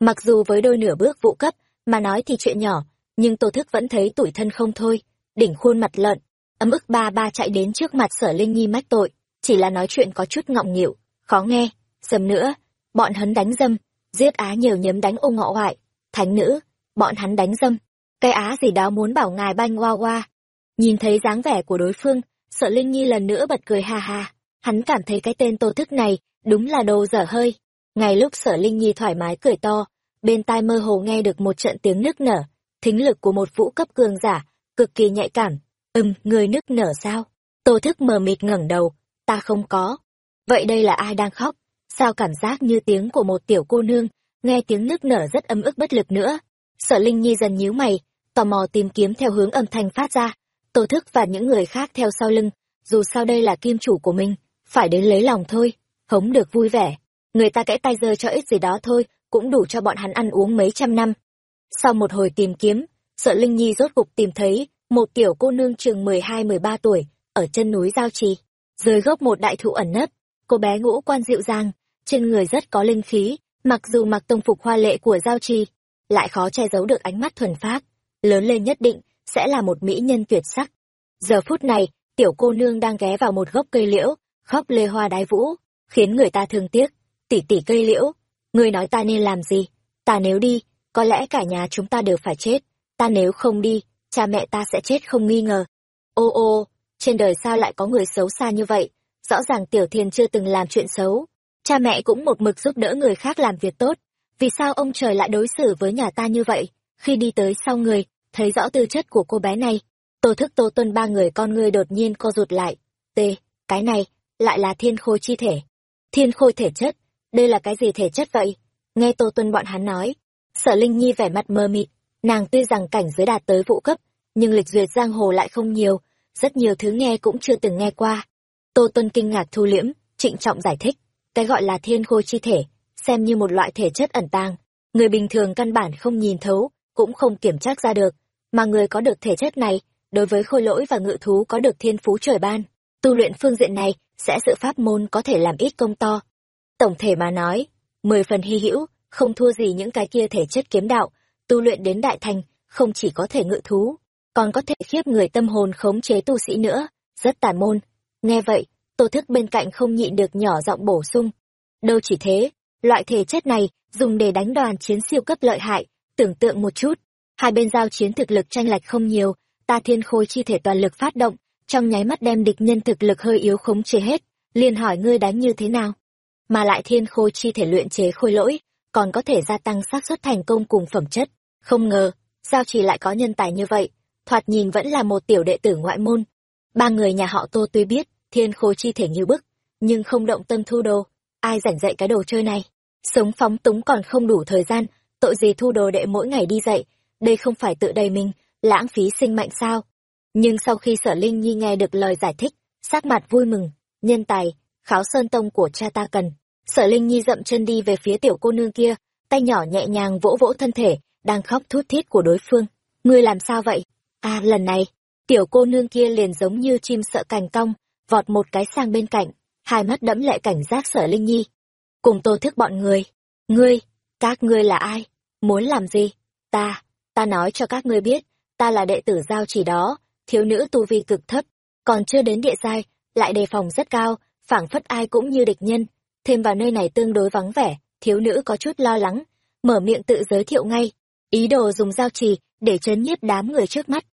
Mặc dù với đôi nửa bước vụ cấp, mà nói thì chuyện nhỏ, nhưng Tô Thức vẫn thấy tủi thân không thôi, đỉnh khuôn mặt lợn, ấm ức ba ba chạy đến trước mặt sở Linh Nhi mách tội, chỉ là nói chuyện có chút ngọng nghịu, khó nghe, sầm nữa, bọn hắn đánh dâm, giết á nhiều nhấm đánh ô ngọ hoại, thánh nữ, bọn hắn đánh dâm, cái á gì đó muốn bảo ngài banh hoa hoa. Nhìn thấy dáng vẻ của đối phương, sợ Linh Nhi lần nữa bật cười ha ha. Hắn cảm thấy cái tên tô thức này đúng là đồ dở hơi. Ngay lúc sở Linh Nhi thoải mái cười to, bên tai mơ hồ nghe được một trận tiếng nức nở, thính lực của một vũ cấp cường giả, cực kỳ nhạy cảm. Ừm, người nức nở sao? Tô thức mờ mịt ngẩng đầu, ta không có. Vậy đây là ai đang khóc? Sao cảm giác như tiếng của một tiểu cô nương, nghe tiếng nức nở rất âm ức bất lực nữa. Sở Linh Nhi dần nhíu mày, tò mò tìm kiếm theo hướng âm thanh phát ra. Tô thức và những người khác theo sau lưng, dù sao đây là kim chủ của mình, phải đến lấy lòng thôi, hống được vui vẻ. Người ta kẽ tay giơ cho ít gì đó thôi, cũng đủ cho bọn hắn ăn uống mấy trăm năm. Sau một hồi tìm kiếm, sợ Linh Nhi rốt cục tìm thấy một tiểu cô nương chừng mười hai mười ba tuổi, ở chân núi Giao Trì, dưới gốc một đại thụ ẩn nấp. Cô bé ngũ quan dịu dàng, trên người rất có linh khí, mặc dù mặc tông phục hoa lệ của Giao Trì, lại khó che giấu được ánh mắt thuần phác, lớn lên nhất định sẽ là một mỹ nhân tuyệt sắc. Giờ phút này, tiểu cô nương đang ghé vào một gốc cây liễu, khóc lê hoa đái vũ, khiến người ta thương tiếc. Tỷ tỷ cây liễu, ngươi nói ta nên làm gì? Ta nếu đi, có lẽ cả nhà chúng ta đều phải chết. Ta nếu không đi, cha mẹ ta sẽ chết không nghi ngờ. Ô ô, trên đời sao lại có người xấu xa như vậy? Rõ ràng Tiểu Thiên chưa từng làm chuyện xấu. Cha mẹ cũng một mực giúp đỡ người khác làm việc tốt. Vì sao ông trời lại đối xử với nhà ta như vậy? Khi đi tới sau người, thấy rõ tư chất của cô bé này. Tô thức tô tuân ba người con ngươi đột nhiên co rụt lại. T, cái này, lại là thiên khôi chi thể. Thiên khôi thể chất, đây là cái gì thể chất vậy? Nghe Tô Tuân bọn hắn nói, sở Linh Nhi vẻ mặt mơ mịt, nàng tuy rằng cảnh giới đạt tới vụ cấp, nhưng lịch duyệt giang hồ lại không nhiều, rất nhiều thứ nghe cũng chưa từng nghe qua. Tô Tuân kinh ngạc thu liễm, trịnh trọng giải thích, cái gọi là thiên khôi chi thể, xem như một loại thể chất ẩn tàng, người bình thường căn bản không nhìn thấu, cũng không kiểm tra ra được, mà người có được thể chất này, đối với khôi lỗi và ngự thú có được thiên phú trời ban, tu luyện phương diện này sẽ sự pháp môn có thể làm ít công to. Tổng thể mà nói, mười phần hy hữu, không thua gì những cái kia thể chất kiếm đạo, tu luyện đến đại thành, không chỉ có thể ngự thú, còn có thể khiếp người tâm hồn khống chế tu sĩ nữa, rất tàn môn. Nghe vậy, tô thức bên cạnh không nhịn được nhỏ giọng bổ sung. Đâu chỉ thế, loại thể chất này dùng để đánh đoàn chiến siêu cấp lợi hại, tưởng tượng một chút. Hai bên giao chiến thực lực tranh lệch không nhiều, ta thiên khôi chi thể toàn lực phát động, trong nháy mắt đem địch nhân thực lực hơi yếu khống chế hết, liền hỏi ngươi đánh như thế nào. Mà lại thiên khôi chi thể luyện chế khôi lỗi, còn có thể gia tăng xác suất thành công cùng phẩm chất. Không ngờ, giao trì lại có nhân tài như vậy, thoạt nhìn vẫn là một tiểu đệ tử ngoại môn. Ba người nhà họ Tô tuy biết, thiên khôi chi thể như bức, nhưng không động tâm thu đồ, ai rảnh dạy cái đồ chơi này. Sống phóng túng còn không đủ thời gian, tội gì thu đồ đệ mỗi ngày đi dạy, đây không phải tự đầy mình, lãng phí sinh mạnh sao. Nhưng sau khi sở Linh Nhi nghe được lời giải thích, sát mặt vui mừng, nhân tài, kháo sơn tông của cha ta cần. Sở Linh Nhi dậm chân đi về phía tiểu cô nương kia, tay nhỏ nhẹ nhàng vỗ vỗ thân thể, đang khóc thút thít của đối phương. Ngươi làm sao vậy? À, lần này, tiểu cô nương kia liền giống như chim sợ cành cong, vọt một cái sang bên cạnh, hai mắt đẫm lệ cảnh giác sở Linh Nhi. Cùng tô thức bọn người. Ngươi, các ngươi là ai? Muốn làm gì? Ta, ta nói cho các ngươi biết, ta là đệ tử giao chỉ đó, thiếu nữ tu vi cực thấp, còn chưa đến địa giai, lại đề phòng rất cao, phảng phất ai cũng như địch nhân. Thêm vào nơi này tương đối vắng vẻ, thiếu nữ có chút lo lắng, mở miệng tự giới thiệu ngay, ý đồ dùng dao trì để chấn nhiếp đám người trước mắt.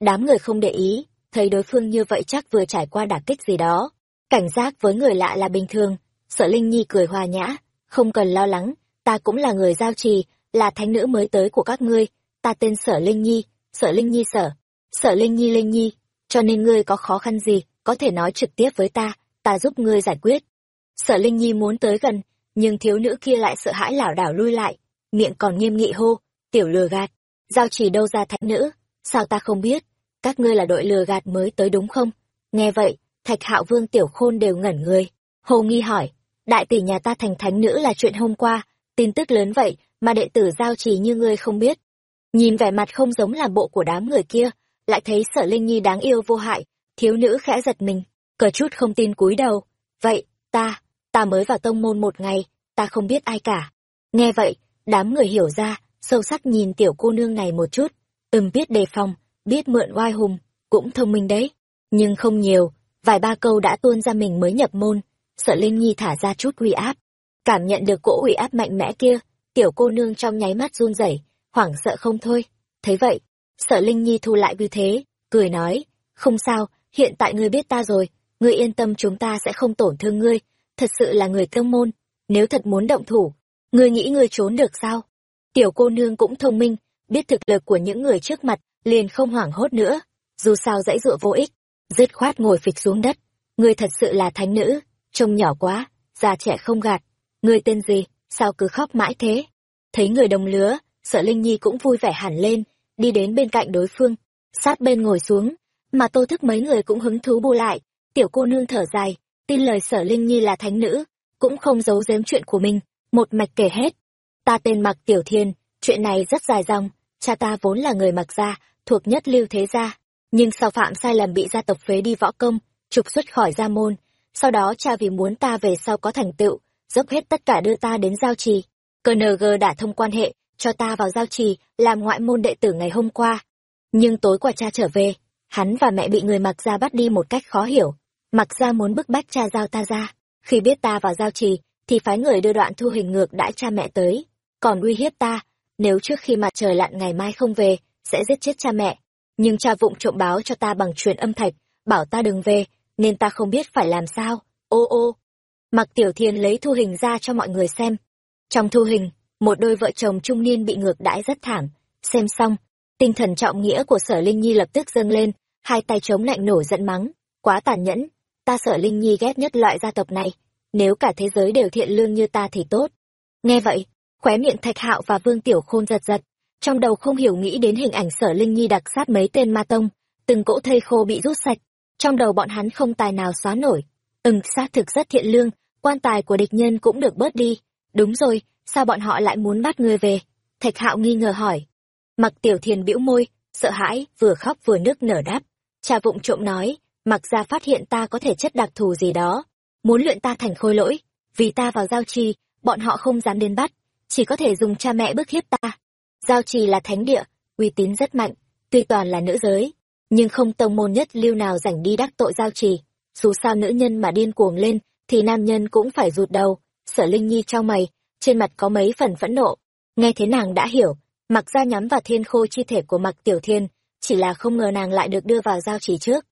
Đám người không để ý, thấy đối phương như vậy chắc vừa trải qua đả kích gì đó. Cảnh giác với người lạ là bình thường, sợ Linh Nhi cười hòa nhã, không cần lo lắng, ta cũng là người giao trì, là thánh nữ mới tới của các ngươi, ta tên Sở Linh Nhi, Sở Linh Nhi Sở, Sở Linh Nhi Linh Nhi, cho nên ngươi có khó khăn gì, có thể nói trực tiếp với ta, ta giúp ngươi giải quyết. Sở Linh Nhi muốn tới gần, nhưng thiếu nữ kia lại sợ hãi lảo đảo lui lại, miệng còn nghiêm nghị hô, tiểu lừa gạt, giao chỉ đâu ra thạch nữ, sao ta không biết, các ngươi là đội lừa gạt mới tới đúng không? Nghe vậy, thạch hạo vương tiểu khôn đều ngẩn người, hồ nghi hỏi, đại tỷ nhà ta thành thánh nữ là chuyện hôm qua, tin tức lớn vậy mà đệ tử giao trì như ngươi không biết. Nhìn vẻ mặt không giống làm bộ của đám người kia, lại thấy sở linh nhi đáng yêu vô hại, thiếu nữ khẽ giật mình, cờ chút không tin cúi đầu. Vậy, ta, ta mới vào tông môn một ngày, ta không biết ai cả. Nghe vậy, đám người hiểu ra, sâu sắc nhìn tiểu cô nương này một chút, ừm biết đề phòng, biết mượn oai hùng, cũng thông minh đấy. Nhưng không nhiều, vài ba câu đã tuôn ra mình mới nhập môn, sợ Linh Nhi thả ra chút uy áp. Cảm nhận được cỗ uy áp mạnh mẽ kia, tiểu cô nương trong nháy mắt run rẩy, hoảng sợ không thôi. Thấy vậy, Sở Linh Nhi thu lại như thế, cười nói, không sao, hiện tại ngươi biết ta rồi, ngươi yên tâm chúng ta sẽ không tổn thương ngươi, thật sự là người tông môn, nếu thật muốn động thủ, ngươi nghĩ ngươi trốn được sao? Tiểu cô nương cũng thông minh, biết thực lực của những người trước mặt, liền không hoảng hốt nữa, dù sao dãy dụa vô ích, dứt khoát ngồi phịch xuống đất. Ngươi thật sự là thánh nữ, trông nhỏ quá, già trẻ không gạt. Ngươi tên gì, sao cứ khóc mãi thế? Thấy người đồng lứa, sợ Linh Nhi cũng vui vẻ hẳn lên, đi đến bên cạnh đối phương, sát bên ngồi xuống, mà tô thức mấy người cũng hứng thú bu lại, tiểu cô nương thở dài, tin lời sở Linh Nhi là thánh nữ, cũng không giấu giếm chuyện của mình, một mạch kể hết. Ta tên Mặc Tiểu Thiên, chuyện này rất dài dòng, cha ta vốn là người Mặc gia, thuộc nhất lưu thế gia, nhưng sau phạm sai lầm bị gia tộc phế đi võ công, trục xuất khỏi gia môn, sau đó cha vì muốn ta về sau có thành tựu, dốc hết tất cả đưa ta đến giao trì. cng đã thông quan hệ, cho ta vào giao trì, làm ngoại môn đệ tử ngày hôm qua. Nhưng tối qua cha trở về, hắn và mẹ bị người mặc gia bắt đi một cách khó hiểu. Mặc gia muốn bức bách cha giao ta ra. Khi biết ta vào giao trì, thì phái người đưa đoạn thu hình ngược đãi cha mẹ tới. Còn uy hiếp ta, nếu trước khi mặt trời lặn ngày mai không về, sẽ giết chết cha mẹ. Nhưng cha vụng trộm báo cho ta bằng truyền âm thạch, bảo ta đừng về, nên ta không biết phải làm sao. Ô ô! Mặc tiểu thiên lấy thu hình ra cho mọi người xem. Trong thu hình, một đôi vợ chồng trung niên bị ngược đãi rất thảm. Xem xong, tinh thần trọng nghĩa của sở Linh Nhi lập tức dâng lên, hai tay chống lạnh nổi giận mắng. Quá tàn nhẫn, ta sở Linh Nhi ghét nhất loại gia tộc này. Nếu cả thế giới đều thiện lương như ta thì tốt. Nghe vậy, khóe miệng thạch hạo và vương tiểu khôn giật giật. Trong đầu không hiểu nghĩ đến hình ảnh sở Linh Nhi đặc sát mấy tên ma tông, từng cỗ thây khô bị rút sạch. Trong đầu bọn hắn không tài nào xóa nổi. ừng xác thực rất thiện lương, quan tài của địch nhân cũng được bớt đi. Đúng rồi, sao bọn họ lại muốn bắt ngươi về? Thạch hạo nghi ngờ hỏi. Mặc tiểu thiền bĩu môi, sợ hãi, vừa khóc vừa nước nở đáp. Cha vụng trộm nói, mặc ra phát hiện ta có thể chất đặc thù gì đó. Muốn luyện ta thành khôi lỗi, vì ta vào giao trì, bọn họ không dám đến bắt, chỉ có thể dùng cha mẹ bức hiếp ta. Giao trì là thánh địa, uy tín rất mạnh, tuy toàn là nữ giới, nhưng không tông môn nhất lưu nào rảnh đi đắc tội giao trì. Dù sao nữ nhân mà điên cuồng lên, thì nam nhân cũng phải rụt đầu. Sở Linh Nhi trao mày, trên mặt có mấy phần phẫn nộ. Nghe thế nàng đã hiểu, mặc ra nhắm vào thiên khô chi thể của mặc tiểu thiên, chỉ là không ngờ nàng lại được đưa vào giao trì trước.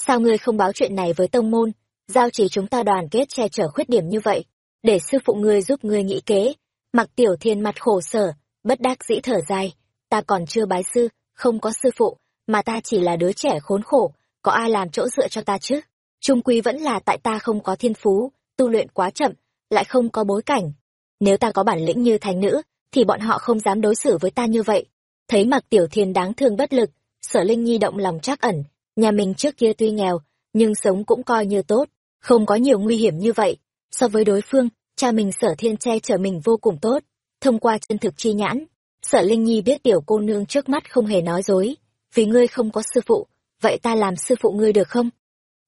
Sao ngươi không báo chuyện này với tông môn? Giao trì chúng ta đoàn kết che chở khuyết điểm như vậy, để sư phụ ngươi giúp ngươi nghĩ kế. Mặc tiểu thiên mặt khổ sở, bất đắc dĩ thở dài, ta còn chưa bái sư, không có sư phụ, mà ta chỉ là đứa trẻ khốn khổ, có ai làm chỗ dựa cho ta chứ? Trung quy vẫn là tại ta không có thiên phú, tu luyện quá chậm, lại không có bối cảnh. Nếu ta có bản lĩnh như thành nữ, thì bọn họ không dám đối xử với ta như vậy. Thấy mặc tiểu thiên đáng thương bất lực, sở linh nhi động lòng trắc ẩn, nhà mình trước kia tuy nghèo, nhưng sống cũng coi như tốt, không có nhiều nguy hiểm như vậy. So với đối phương, cha mình sở thiên che chở mình vô cùng tốt. Thông qua chân thực chi nhãn, sở linh nhi biết tiểu cô nương trước mắt không hề nói dối, vì ngươi không có sư phụ, vậy ta làm sư phụ ngươi được không?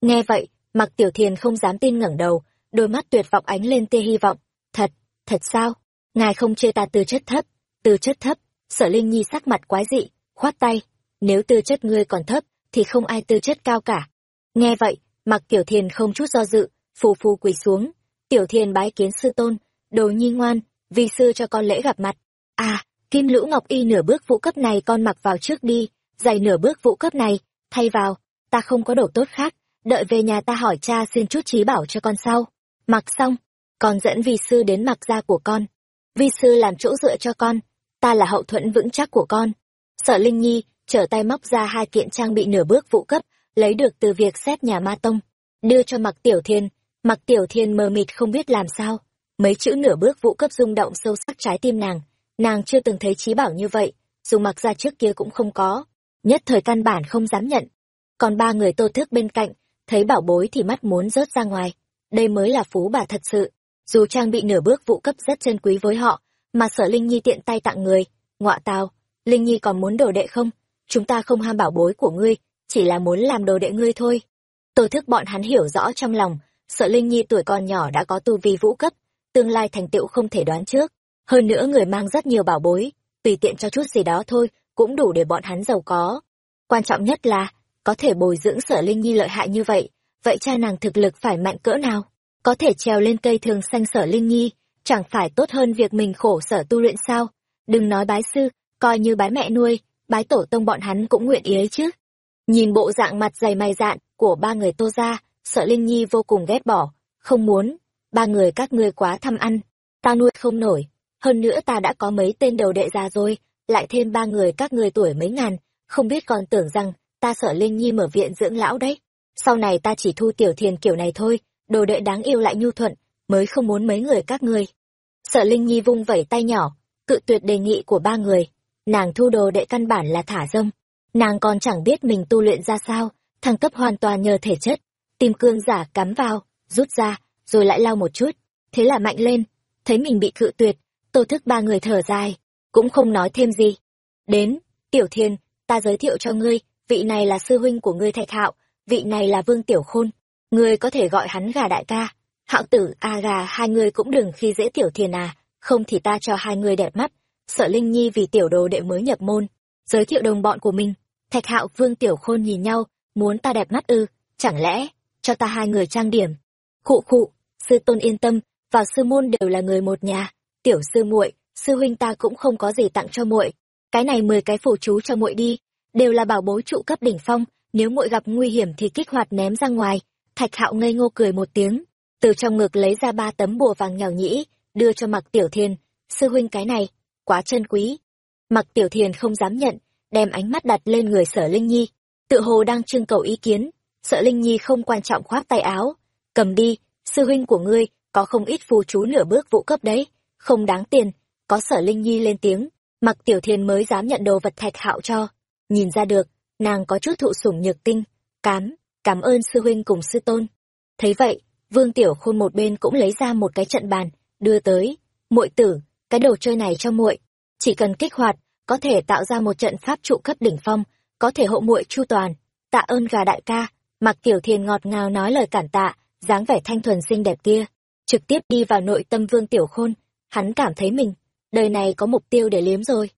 Nghe vậy, mặc tiểu thiền không dám tin ngẩng đầu, đôi mắt tuyệt vọng ánh lên tia hy vọng. Thật, thật sao? Ngài không chê ta tư chất thấp, tư chất thấp, sở linh nhi sắc mặt quái dị, khoát tay. Nếu tư chất ngươi còn thấp, thì không ai tư chất cao cả. Nghe vậy, mặc tiểu thiền không chút do dự, phù phù quỳ xuống. Tiểu thiền bái kiến sư tôn, đồ nhi ngoan, vì sư cho con lễ gặp mặt. À, kim lũ ngọc y nửa bước vũ cấp này con mặc vào trước đi, giày nửa bước vũ cấp này, thay vào, ta không có đồ tốt khác, đợi về nhà ta hỏi cha xin chút trí bảo cho con sau. Mặc xong, con dẫn vi sư đến mặc gia của con. Vi sư làm chỗ dựa cho con, ta là hậu thuẫn vững chắc của con. Sở Linh Nhi trở tay móc ra hai kiện trang bị nửa bước vũ cấp, lấy được từ việc xét nhà ma tông, đưa cho Mặc Tiểu Thiên. Mặc Tiểu Thiên mờ mịt không biết làm sao. Mấy chữ nửa bước vũ cấp rung động sâu sắc trái tim nàng, nàng chưa từng thấy trí bảo như vậy, dù mặc ra trước kia cũng không có nhất thời căn bản không dám nhận. Còn ba người tô thức bên cạnh, thấy bảo bối thì mắt muốn rớt ra ngoài. Đây mới là phú bà thật sự. Dù trang bị nửa bước vụ cấp rất chân quý với họ, mà sở Linh Nhi tiện tay tặng người. Ngọa tào, Linh Nhi còn muốn đồ đệ không? Chúng ta không ham bảo bối của ngươi, chỉ là muốn làm đồ đệ ngươi thôi. Tô thức bọn hắn hiểu rõ trong lòng, sợ Linh Nhi tuổi còn nhỏ đã có tu vi vũ cấp, tương lai thành tựu không thể đoán trước. Hơn nữa người mang rất nhiều bảo bối, tùy tiện cho chút gì đó thôi, cũng đủ để bọn hắn giàu có. Quan trọng nhất là, có thể bồi dưỡng sở Linh Nhi lợi hại như vậy, vậy cha nàng thực lực phải mạnh cỡ nào? Có thể trèo lên cây thường xanh sở Linh Nhi, chẳng phải tốt hơn việc mình khổ sở tu luyện sao? Đừng nói bái sư, coi như bái mẹ nuôi, bái tổ tông bọn hắn cũng nguyện ý ấy chứ. Nhìn bộ dạng mặt dày mày dạn của ba người tô ra, sợ Linh Nhi vô cùng ghét bỏ, không muốn, ba người các ngươi quá thăm ăn, ta nuôi không nổi, hơn nữa ta đã có mấy tên đầu đệ già rồi, lại thêm ba người các ngươi tuổi mấy ngàn, không biết còn tưởng rằng ta sợ Linh Nhi mở viện dưỡng lão đấy. Sau này ta chỉ thu tiểu thiền kiểu này thôi, đồ đệ đáng yêu lại nhu thuận, mới không muốn mấy người các ngươi. Sợ Linh Nhi vung vẩy tay nhỏ, cự tuyệt đề nghị của ba người. Nàng thu đồ đệ căn bản là thả rông. Nàng còn chẳng biết mình tu luyện ra sao, thăng cấp hoàn toàn nhờ thể chất tìm cương giả cắm vào, rút ra, rồi lại lau một chút. Thế là mạnh lên, thấy mình bị cự tuyệt, tô thức ba người thở dài, cũng không nói thêm gì. Đến, Tiểu Thiên, ta giới thiệu cho ngươi, vị này là sư huynh của ngươi Thạch Hạo, vị này là Vương Tiểu Khôn, ngươi có thể gọi hắn gà đại ca. Hạo tử, a gà, hai người cũng đừng khi dễ Tiểu Thiên à, không thì ta cho hai người đẹp mắt. Sợ Linh Nhi vì tiểu đồ đệ mới nhập môn, giới thiệu đồng bọn của mình. Thạch Hạo, Vương Tiểu Khôn nhìn nhau, muốn ta đẹp mắt ư, chẳng lẽ, cho ta hai người trang điểm. Khụ khụ, sư tôn yên tâm, vào sư môn đều là người một nhà, tiểu sư muội, sư huynh ta cũng không có gì tặng cho muội. Cái này mười cái phù chú cho muội đi, đều là bảo bối trụ cấp đỉnh phong, nếu muội gặp nguy hiểm thì kích hoạt ném ra ngoài. Thạch Hạo ngây ngô cười một tiếng, từ trong ngực lấy ra ba tấm bùa vàng nhỏ nhĩ, đưa cho Mặc Tiểu Thiên, sư huynh cái này, quá chân quý. Mặc Tiểu Thiên không dám nhận, đem ánh mắt đặt lên người Sở Linh Nhi, tự hồ đang trưng cầu ý kiến, sợ Linh Nhi không quan trọng khoác tay áo, cầm đi, sư huynh của ngươi có không ít phù chú nửa bước vụ cấp đấy, không đáng tiền, có Sở Linh Nhi lên tiếng, Mặc Tiểu Thiên mới dám nhận đồ vật Thạch Hạo cho. Nhìn ra được, nàng có chút thụ sủng nhược tinh, cám, cảm ơn sư huynh cùng sư tôn. Thấy vậy, Vương Tiểu Khôn một bên cũng lấy ra một cái trận bàn, đưa tới, muội tử, cái đồ chơi này cho muội, chỉ cần kích hoạt, có thể tạo ra một trận pháp trụ cấp đỉnh phong, có thể hộ muội chu toàn. Tạ ơn gà đại ca, Mặc Tiểu Thiên ngọt ngào nói lời cản tạ, dáng vẻ thanh thuần xinh đẹp kia, trực tiếp đi vào nội tâm Vương Tiểu Khôn, hắn cảm thấy mình, đời này có mục tiêu để liếm rồi.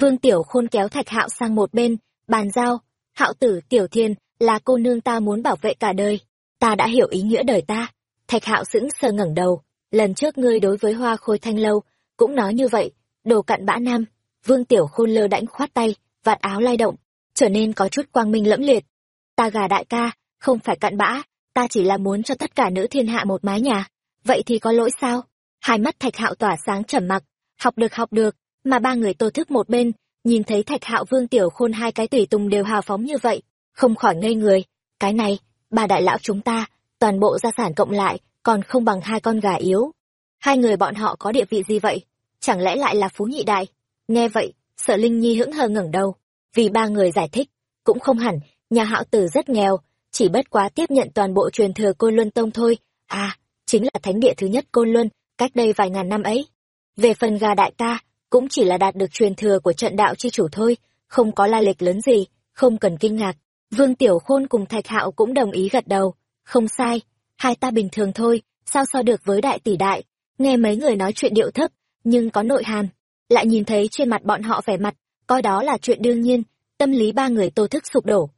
Vương Tiểu Khôn kéo Thạch Hạo sang một bên, bàn giao, Hạo tử Tiểu Thiên là cô nương ta muốn bảo vệ cả đời, ta đã hiểu ý nghĩa đời ta. Thạch Hạo sững sờ ngẩng đầu, lần trước ngươi đối với hoa khôi thanh lâu, cũng nói như vậy, đồ cặn bã nam. Vương Tiểu Khôn lơ đãnh khoát tay, vạt áo lay động, trở nên có chút quang minh lẫm liệt. Ta gà đại ca, không phải cặn bã, ta chỉ là muốn cho tất cả nữ thiên hạ một mái nhà. Vậy thì có lỗi sao? Hai mắt Thạch Hạo tỏa sáng trầm mặc, học được học được, mà ba người tô thức một bên, nhìn thấy Thạch Hạo Vương Tiểu Khôn hai cái tùy tùng đều hào phóng như vậy, không khỏi ngây người. Cái này, ba đại lão chúng ta, toàn bộ gia sản cộng lại, còn không bằng hai con gà yếu. Hai người bọn họ có địa vị gì vậy? Chẳng lẽ lại là phú nhị đại? Nghe vậy, sợ Linh Nhi hững hờ ngẩng đầu, vì ba người giải thích, cũng không hẳn, nhà hạo tử rất nghèo, chỉ bất quá tiếp nhận toàn bộ truyền thừa Côn Luân Tông thôi. À, chính là thánh địa thứ nhất Côn Luân, cách đây vài ngàn năm ấy. Về phần gà đại ta cũng chỉ là đạt được truyền thừa của trận đạo chi chủ thôi, không có la lịch lớn gì, không cần kinh ngạc. Vương Tiểu Khôn cùng Thạch Hạo cũng đồng ý gật đầu, không sai, hai ta bình thường thôi, sao so được với đại tỷ đại. Nghe mấy người nói chuyện điệu thấp, nhưng có nội hàm, lại nhìn thấy trên mặt bọn họ vẻ mặt, coi đó là chuyện đương nhiên, tâm lý ba người tô thức sụp đổ.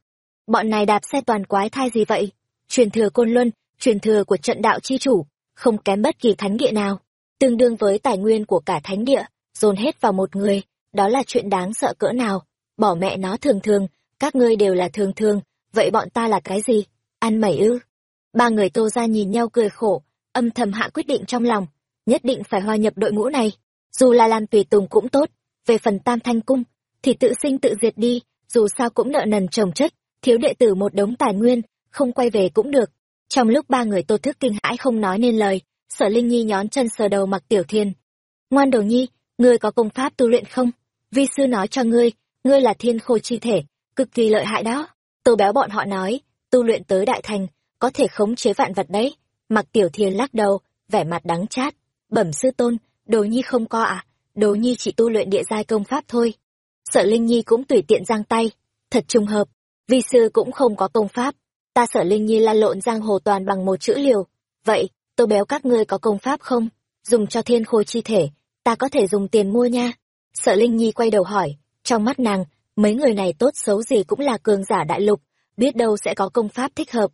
Bọn này đạp xe toàn quái thai gì vậy? Truyền thừa Côn Luân, truyền thừa của trận đạo chi chủ, không kém bất kỳ thánh địa nào, tương đương với tài nguyên của cả thánh địa, dồn hết vào một người, đó là chuyện đáng sợ cỡ nào. Bỏ mẹ nó thường thường, các ngươi đều là thường thường, vậy bọn ta là cái gì? Ăn mẩy ư? Ba người tô ra nhìn nhau cười khổ, âm thầm hạ quyết định trong lòng, nhất định phải hòa nhập đội ngũ này. Dù là làm tùy tùng cũng tốt, về phần tam thanh cung, thì tự sinh tự diệt đi, dù sao cũng nợ nần trồng chất, thiếu đệ tử một đống tài nguyên, không quay về cũng được. Trong lúc ba người tô thức kinh hãi không nói nên lời, sở linh nhi nhón chân sờ đầu mặc tiểu thiên. Ngoan đầu nhi, ngươi có công pháp tu luyện không? Vi sư nói cho ngươi, ngươi là thiên khôi chi thể, cực kỳ lợi hại đó. Tô béo bọn họ nói, tu luyện tới đại thành, có thể khống chế vạn vật đấy. Mặc tiểu thiên lắc đầu, vẻ mặt đắng chát. Bẩm sư tôn, đồ nhi không co à, đồ nhi chỉ tu luyện địa giai công pháp thôi. sở Linh Nhi cũng tùy tiện giang tay, thật trùng hợp, vi sư cũng không có công pháp, ta sợ Linh Nhi lan lộn giang hồ toàn bằng một chữ liều. Vậy, tô béo các ngươi có công pháp không? Dùng cho thiên khôi chi thể, ta có thể dùng tiền mua nha. Sợ Linh Nhi quay đầu hỏi, trong mắt nàng, mấy người này tốt xấu gì cũng là cường giả đại lục, biết đâu sẽ có công pháp thích hợp.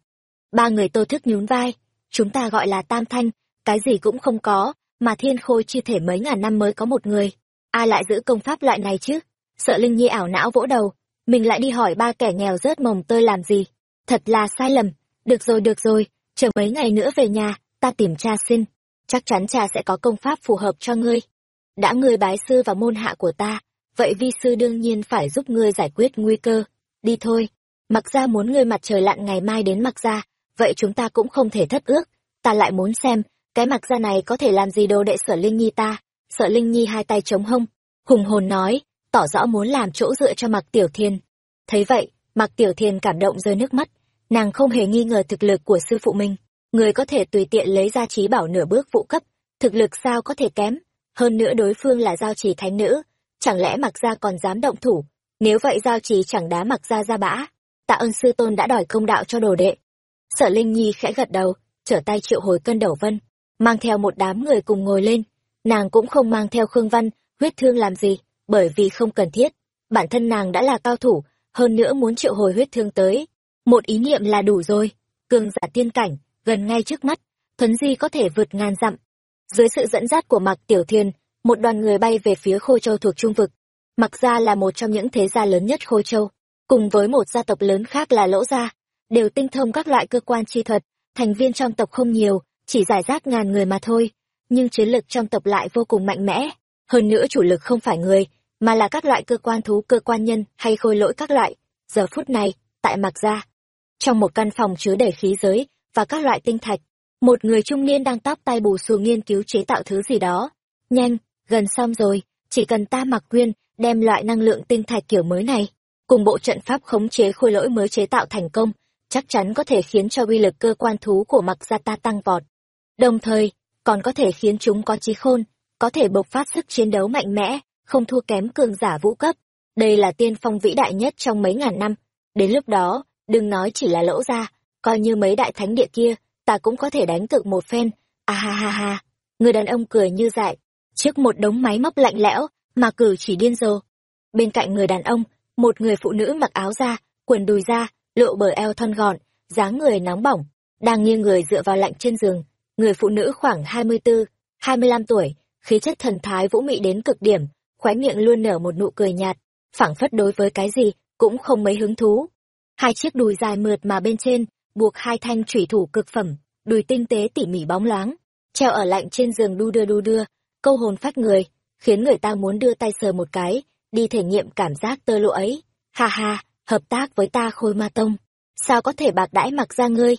Ba người tô thức nhún vai, chúng ta gọi là tam thanh, cái gì cũng không có, mà thiên khôi chi thể mấy ngàn năm mới có một người. Ai lại giữ công pháp loại này chứ? sợ linh nhi ảo não vỗ đầu mình lại đi hỏi ba kẻ nghèo rớt mồng tơi làm gì? Thật là sai lầm. Được rồi được rồi. Chờ mấy ngày nữa về nhà, ta tìm cha xin. Chắc chắn cha sẽ có công pháp phù hợp cho ngươi. Đã ngươi bái sư và môn hạ của ta, vậy vi sư đương nhiên phải giúp ngươi giải quyết nguy cơ. Đi thôi. Mặc ra muốn ngươi mặt trời lặn ngày mai đến mặc ra, vậy chúng ta cũng không thể thất ước. Ta lại muốn xem, cái mặc ra này có thể làm gì đồ đệ sở linh nhi ta? Sợ linh nhi hai tay chống hông, hùng hồn nói tỏ rõ muốn làm chỗ dựa cho mặc tiểu thiên. Thấy vậy mặc tiểu thiên cảm động rơi nước mắt. Nàng không hề nghi ngờ thực lực của sư phụ mình. Người có thể tùy tiện lấy ra trí bảo nửa bước vụ cấp, thực lực sao có thể kém? Hơn nữa đối phương là giao trì thánh nữ, chẳng lẽ mặc Gia còn dám động thủ? Nếu vậy giao trì chẳng đá mặc Gia ra bã. Tạ ơn sư tôn đã đòi công đạo cho đồ đệ. Sở linh nhi khẽ gật đầu, trở tay triệu hồi cân đầu vân, mang theo một đám người cùng ngồi lên. Nàng cũng không mang theo khương văn, huyết thương làm gì bởi vì không cần thiết, bản thân nàng đã là cao thủ, hơn nữa muốn triệu hồi huyết thương tới. Một ý niệm là đủ rồi, cường giả tiên cảnh, gần ngay trước mắt, thuấn di có thể vượt ngàn dặm. Dưới sự dẫn dắt của mạc tiểu thiên, một đoàn người bay về phía khôi châu thuộc trung vực. Mặc gia là một trong những thế gia lớn nhất khôi châu, cùng với một gia tộc lớn khác là lỗ gia, đều tinh thông các loại cơ quan chi thuật, thành viên trong tộc không nhiều, chỉ giải rác ngàn người mà thôi, nhưng chiến lực trong tộc lại vô cùng mạnh mẽ hơn nữa chủ lực không phải người, mà là các loại cơ quan thú, cơ quan nhân hay khôi lỗi các loại. Giờ phút này, tại mặc gia, trong một căn phòng chứa đầy khí giới và các loại tinh thạch, một người trung niên đang tóc tay bù xù nghiên cứu chế tạo thứ gì đó. Nhanh, gần xong rồi, chỉ cần ta mặc quyên đem loại năng lượng tinh thạch kiểu mới này, cùng bộ trận pháp khống chế khôi lỗi mới chế tạo thành công, chắc chắn có thể khiến cho uy lực cơ quan thú của mặc gia ta tăng vọt. Đồng thời, còn có thể khiến chúng có trí khôn có thể bộc phát sức chiến đấu mạnh mẽ, không thua kém cường giả vũ cấp. Đây là tiên phong vĩ đại nhất trong mấy ngàn năm. Đến lúc đó, đừng nói chỉ là lỗ ra, coi như mấy đại thánh địa kia, ta cũng có thể đánh cược một phen. À ha ha ha, người đàn ông cười như dại, trước một đống máy móc lạnh lẽo, mà cử chỉ điên rồ. Bên cạnh người đàn ông, một người phụ nữ mặc áo da, quần đùi da, lộ bờ eo thon gọn, dáng người nóng bỏng, đang nghiêng người dựa vào lạnh trên giường. Người phụ nữ khoảng hai mươi bốn hai mươi lăm tuổi khí chất thần thái vũ mị đến cực điểm, khóe miệng luôn nở một nụ cười nhạt, phảng phất đối với cái gì cũng không mấy hứng thú. Hai chiếc đùi dài mượt mà bên trên, buộc hai thanh thủy thủ cực phẩm, đùi tinh tế tỉ mỉ bóng loáng, treo ở lạnh trên giường đu đưa đu đưa, câu hồn phát người, khiến người ta muốn đưa tay sờ một cái, đi thể nghiệm cảm giác tơ lụa ấy. Ha ha, hợp tác với ta khôi ma tông, sao có thể bạc đãi mặc ra ngươi?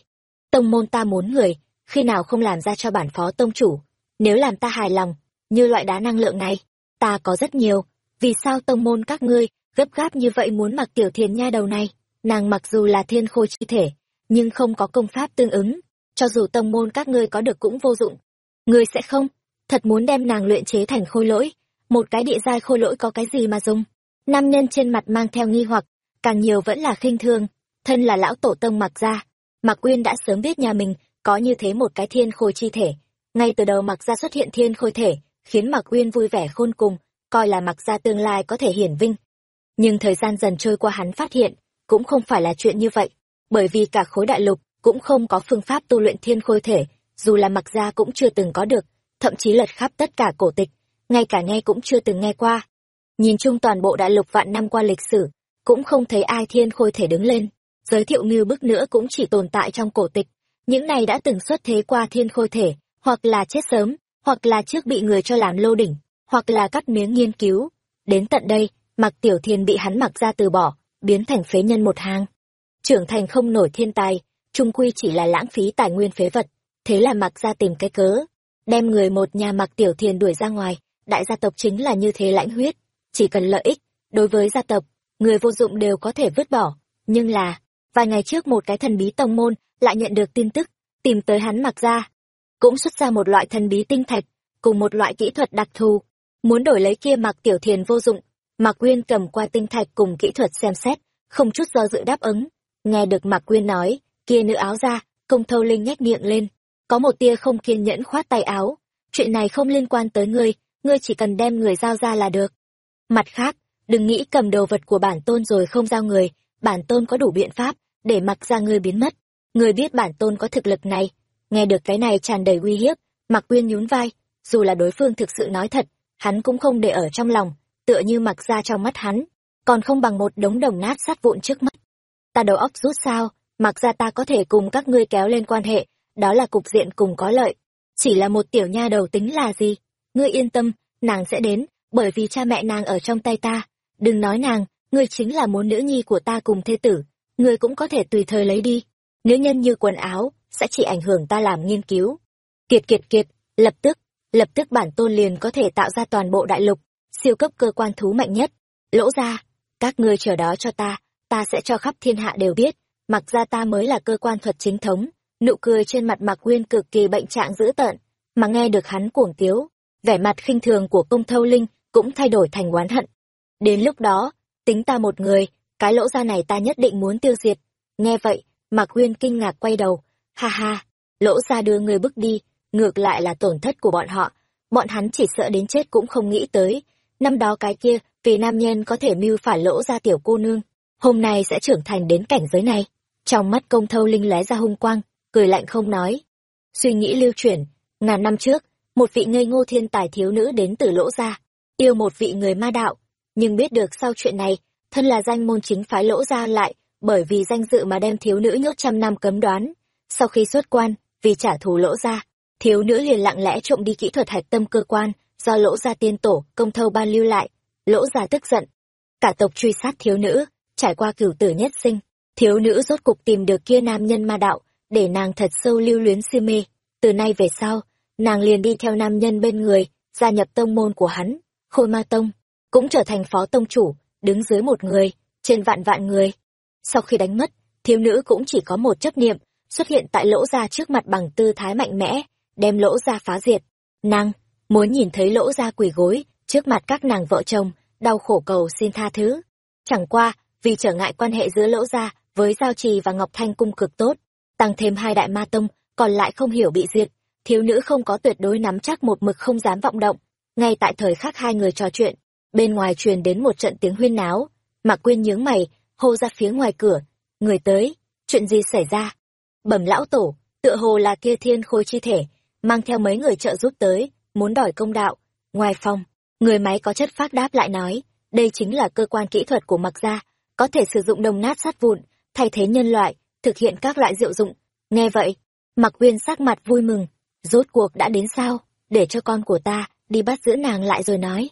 Tông môn ta muốn người, khi nào không làm ra cho bản phó tông chủ, nếu làm ta hài lòng như loại đá năng lượng này. Ta có rất nhiều. Vì sao tông môn các ngươi gấp gáp như vậy muốn mặc tiểu thiền nha đầu này? Nàng mặc dù là thiên khôi chi thể, nhưng không có công pháp tương ứng. Cho dù tông môn các ngươi có được cũng vô dụng. Ngươi sẽ không? Thật muốn đem nàng luyện chế thành khôi lỗi. Một cái địa giai khôi lỗi có cái gì mà dùng? Nam nhân trên mặt mang theo nghi hoặc, càng nhiều vẫn là khinh thương thân là lão tổ tông mặc ra. Mặc uyên đã sớm biết nhà mình có như thế một cái thiên khôi chi thể. Ngay từ đầu mặc ra xuất hiện thiên khôi thể khiến mặc uyên vui vẻ khôn cùng, coi là mặc gia tương lai có thể hiển vinh. Nhưng thời gian dần trôi qua hắn phát hiện, cũng không phải là chuyện như vậy, bởi vì cả khối đại lục cũng không có phương pháp tu luyện thiên khôi thể, dù là mặc gia cũng chưa từng có được, thậm chí lật khắp tất cả cổ tịch, ngay cả nghe cũng chưa từng nghe qua. Nhìn chung toàn bộ đại lục vạn năm qua lịch sử, cũng không thấy ai thiên khôi thể đứng lên. Giới thiệu như bức nữa cũng chỉ tồn tại trong cổ tịch, những này đã từng xuất thế qua thiên khôi thể, hoặc là chết sớm hoặc là trước bị người cho làm lô đỉnh, hoặc là cắt miếng nghiên cứu. Đến tận đây mặc tiểu thiên bị hắn mặc ra từ bỏ, biến thành phế nhân một hang. trưởng thành không nổi thiên tài, trung quy chỉ là lãng phí tài nguyên phế vật, thế là mặc ra tìm cái cớ, đem người một nhà mặc tiểu thiên đuổi ra ngoài. Đại gia tộc chính là như thế lãnh huyết, chỉ cần lợi ích, đối với gia tộc, người vô dụng đều có thể vứt bỏ. Nhưng là, vài ngày trước một cái thần bí tông môn lại nhận được tin tức, tìm tới hắn mặc ra cũng xuất ra một loại thần bí tinh thạch cùng một loại kỹ thuật đặc thù muốn đổi lấy kia mặc tiểu thiền vô dụng Mạc Quyên cầm qua tinh thạch cùng kỹ thuật xem xét, không chút do dự đáp ứng. Nghe được Mạc Quyên nói, kia nữ áo ra, công thâu linh nhếch miệng lên. Có một tia không kiên nhẫn khoát tay áo. Chuyện này không liên quan tới ngươi, ngươi chỉ cần đem người giao ra là được. Mặt khác, đừng nghĩ cầm đồ vật của bản tôn rồi không giao người, bản tôn có đủ biện pháp, để mặc ra ngươi biến mất. Ngươi biết bản tôn có thực lực này. Nghe được cái này tràn đầy uy hiếp, Mặc Quyên nhún vai, dù là đối phương thực sự nói thật, hắn cũng không để ở trong lòng tựa như mặc ra trong mắt hắn còn không bằng một đống đồng nát sát vụn trước mắt. Ta đầu óc rút sao, mặc ra ta có thể cùng các ngươi kéo lên quan hệ, đó là cục diện cùng có lợi. Chỉ là một tiểu nha đầu tính là gì? Ngươi yên tâm, nàng sẽ đến, bởi vì cha mẹ nàng ở trong tay ta. Đừng nói nàng, ngươi chính là muốn nữ nhi của ta cùng thê tử, ngươi cũng có thể tùy thời lấy đi. Nữ nhân như quần áo, sẽ chỉ ảnh hưởng ta làm nghiên cứu. Kiệt kiệt kiệt, lập tức, lập tức bản tôn liền có thể tạo ra toàn bộ đại lục, siêu cấp cơ quan thú mạnh nhất. Lỗ ra, các ngươi chờ đó cho ta, ta sẽ cho khắp thiên hạ đều biết, mặc ra ta mới là cơ quan thuật chính thống. Nụ cười trên mặt Mạc Nguyên cực kỳ bệnh trạng dữ tợn, mà nghe được hắn cuồng tiếu, vẻ mặt khinh thường của công thâu linh cũng thay đổi thành oán hận. Đến lúc đó, tính ta một người, cái lỗ ra này ta nhất định muốn tiêu diệt. Nghe vậy, Mạc Nguyên kinh ngạc quay đầu, ha ha, lỗ ra đưa người bước đi, ngược lại là tổn thất của bọn họ. Bọn hắn chỉ sợ đến chết cũng không nghĩ tới. Năm đó cái kia, vì nam nhân có thể mưu phản lỗ ra tiểu cô nương, hôm nay sẽ trưởng thành đến cảnh giới này. Trong mắt công thâu linh lóe ra hung quang, cười lạnh không nói. Suy nghĩ lưu chuyển, ngàn năm trước, một vị ngây ngô thiên tài thiếu nữ đến từ lỗ gia, yêu một vị người ma đạo, nhưng biết được sau chuyện này, thân là danh môn chính phái lỗ gia lại, bởi vì danh dự mà đem thiếu nữ nhốt trăm năm cấm đoán. Sau khi xuất quan, vì trả thù lỗ gia, thiếu nữ liền lặng lẽ trộm đi kỹ thuật hạch tâm cơ quan, do lỗ gia tiên tổ, công thâu ban lưu lại. Lỗ gia tức giận. Cả tộc truy sát thiếu nữ, trải qua cửu tử nhất sinh. Thiếu nữ rốt cục tìm được kia nam nhân ma đạo, để nàng thật sâu lưu luyến si mê. Từ nay về sau, nàng liền đi theo nam nhân bên người, gia nhập tông môn của hắn, khôi ma tông, cũng trở thành phó tông chủ, đứng dưới một người, trên vạn vạn người. Sau khi đánh mất, thiếu nữ cũng chỉ có một chấp niệm, xuất hiện tại lỗ ra trước mặt bằng tư thái mạnh mẽ, đem lỗ ra phá diệt. Nàng, muốn nhìn thấy lỗ ra quỳ gối, trước mặt các nàng vợ chồng, đau khổ cầu xin tha thứ. Chẳng qua, vì trở ngại quan hệ giữa lỗ ra với Giao Trì và Ngọc Thanh cung cực tốt, tăng thêm hai đại ma tông, còn lại không hiểu bị diệt, thiếu nữ không có tuyệt đối nắm chắc một mực không dám vọng động. Ngay tại thời khắc hai người trò chuyện, bên ngoài truyền đến một trận tiếng huyên náo, Mạc Quyên nhướng mày, hô ra phía ngoài cửa, người tới, chuyện gì xảy ra? Bẩm lão tổ, tựa hồ là kia thiên khôi chi thể, mang theo mấy người trợ giúp tới, muốn đòi công đạo. Ngoài phòng, người máy có chất phát đáp lại nói, đây chính là cơ quan kỹ thuật của mặc gia, có thể sử dụng đồng nát sát vụn, thay thế nhân loại, thực hiện các loại diệu dụng. Nghe vậy, mặc uyên sắc mặt vui mừng, rốt cuộc đã đến sao, để cho con của ta đi bắt giữ nàng lại rồi nói.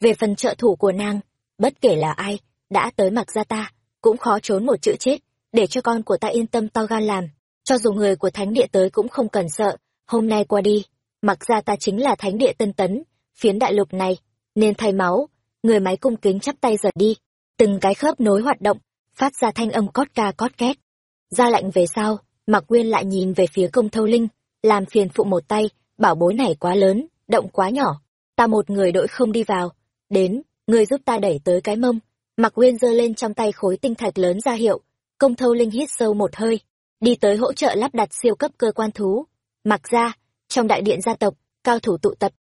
Về phần trợ thủ của nàng, bất kể là ai, đã tới mặc gia ta, cũng khó trốn một chữ chết, để cho con của ta yên tâm to gan làm. Cho dù người của thánh địa tới cũng không cần sợ, hôm nay qua đi, mặc ra ta chính là thánh địa tân tấn, phiến đại lục này, nên thay máu, người máy cung kính chắp tay giật đi, từng cái khớp nối hoạt động, phát ra thanh âm cót ca cót két. Ra lệnh về sau, Mặc Quyên lại nhìn về phía công thâu linh, làm phiền phụ một tay, bảo bối này quá lớn, động quá nhỏ, ta một người đội không đi vào, đến, người giúp ta đẩy tới cái mông. Mặc Nguyên giơ lên trong tay khối tinh thạch lớn ra hiệu, công thâu linh hít sâu một hơi, đi tới hỗ trợ lắp đặt siêu cấp cơ quan thú. Mặc ra, trong đại điện gia tộc, cao thủ tụ tập.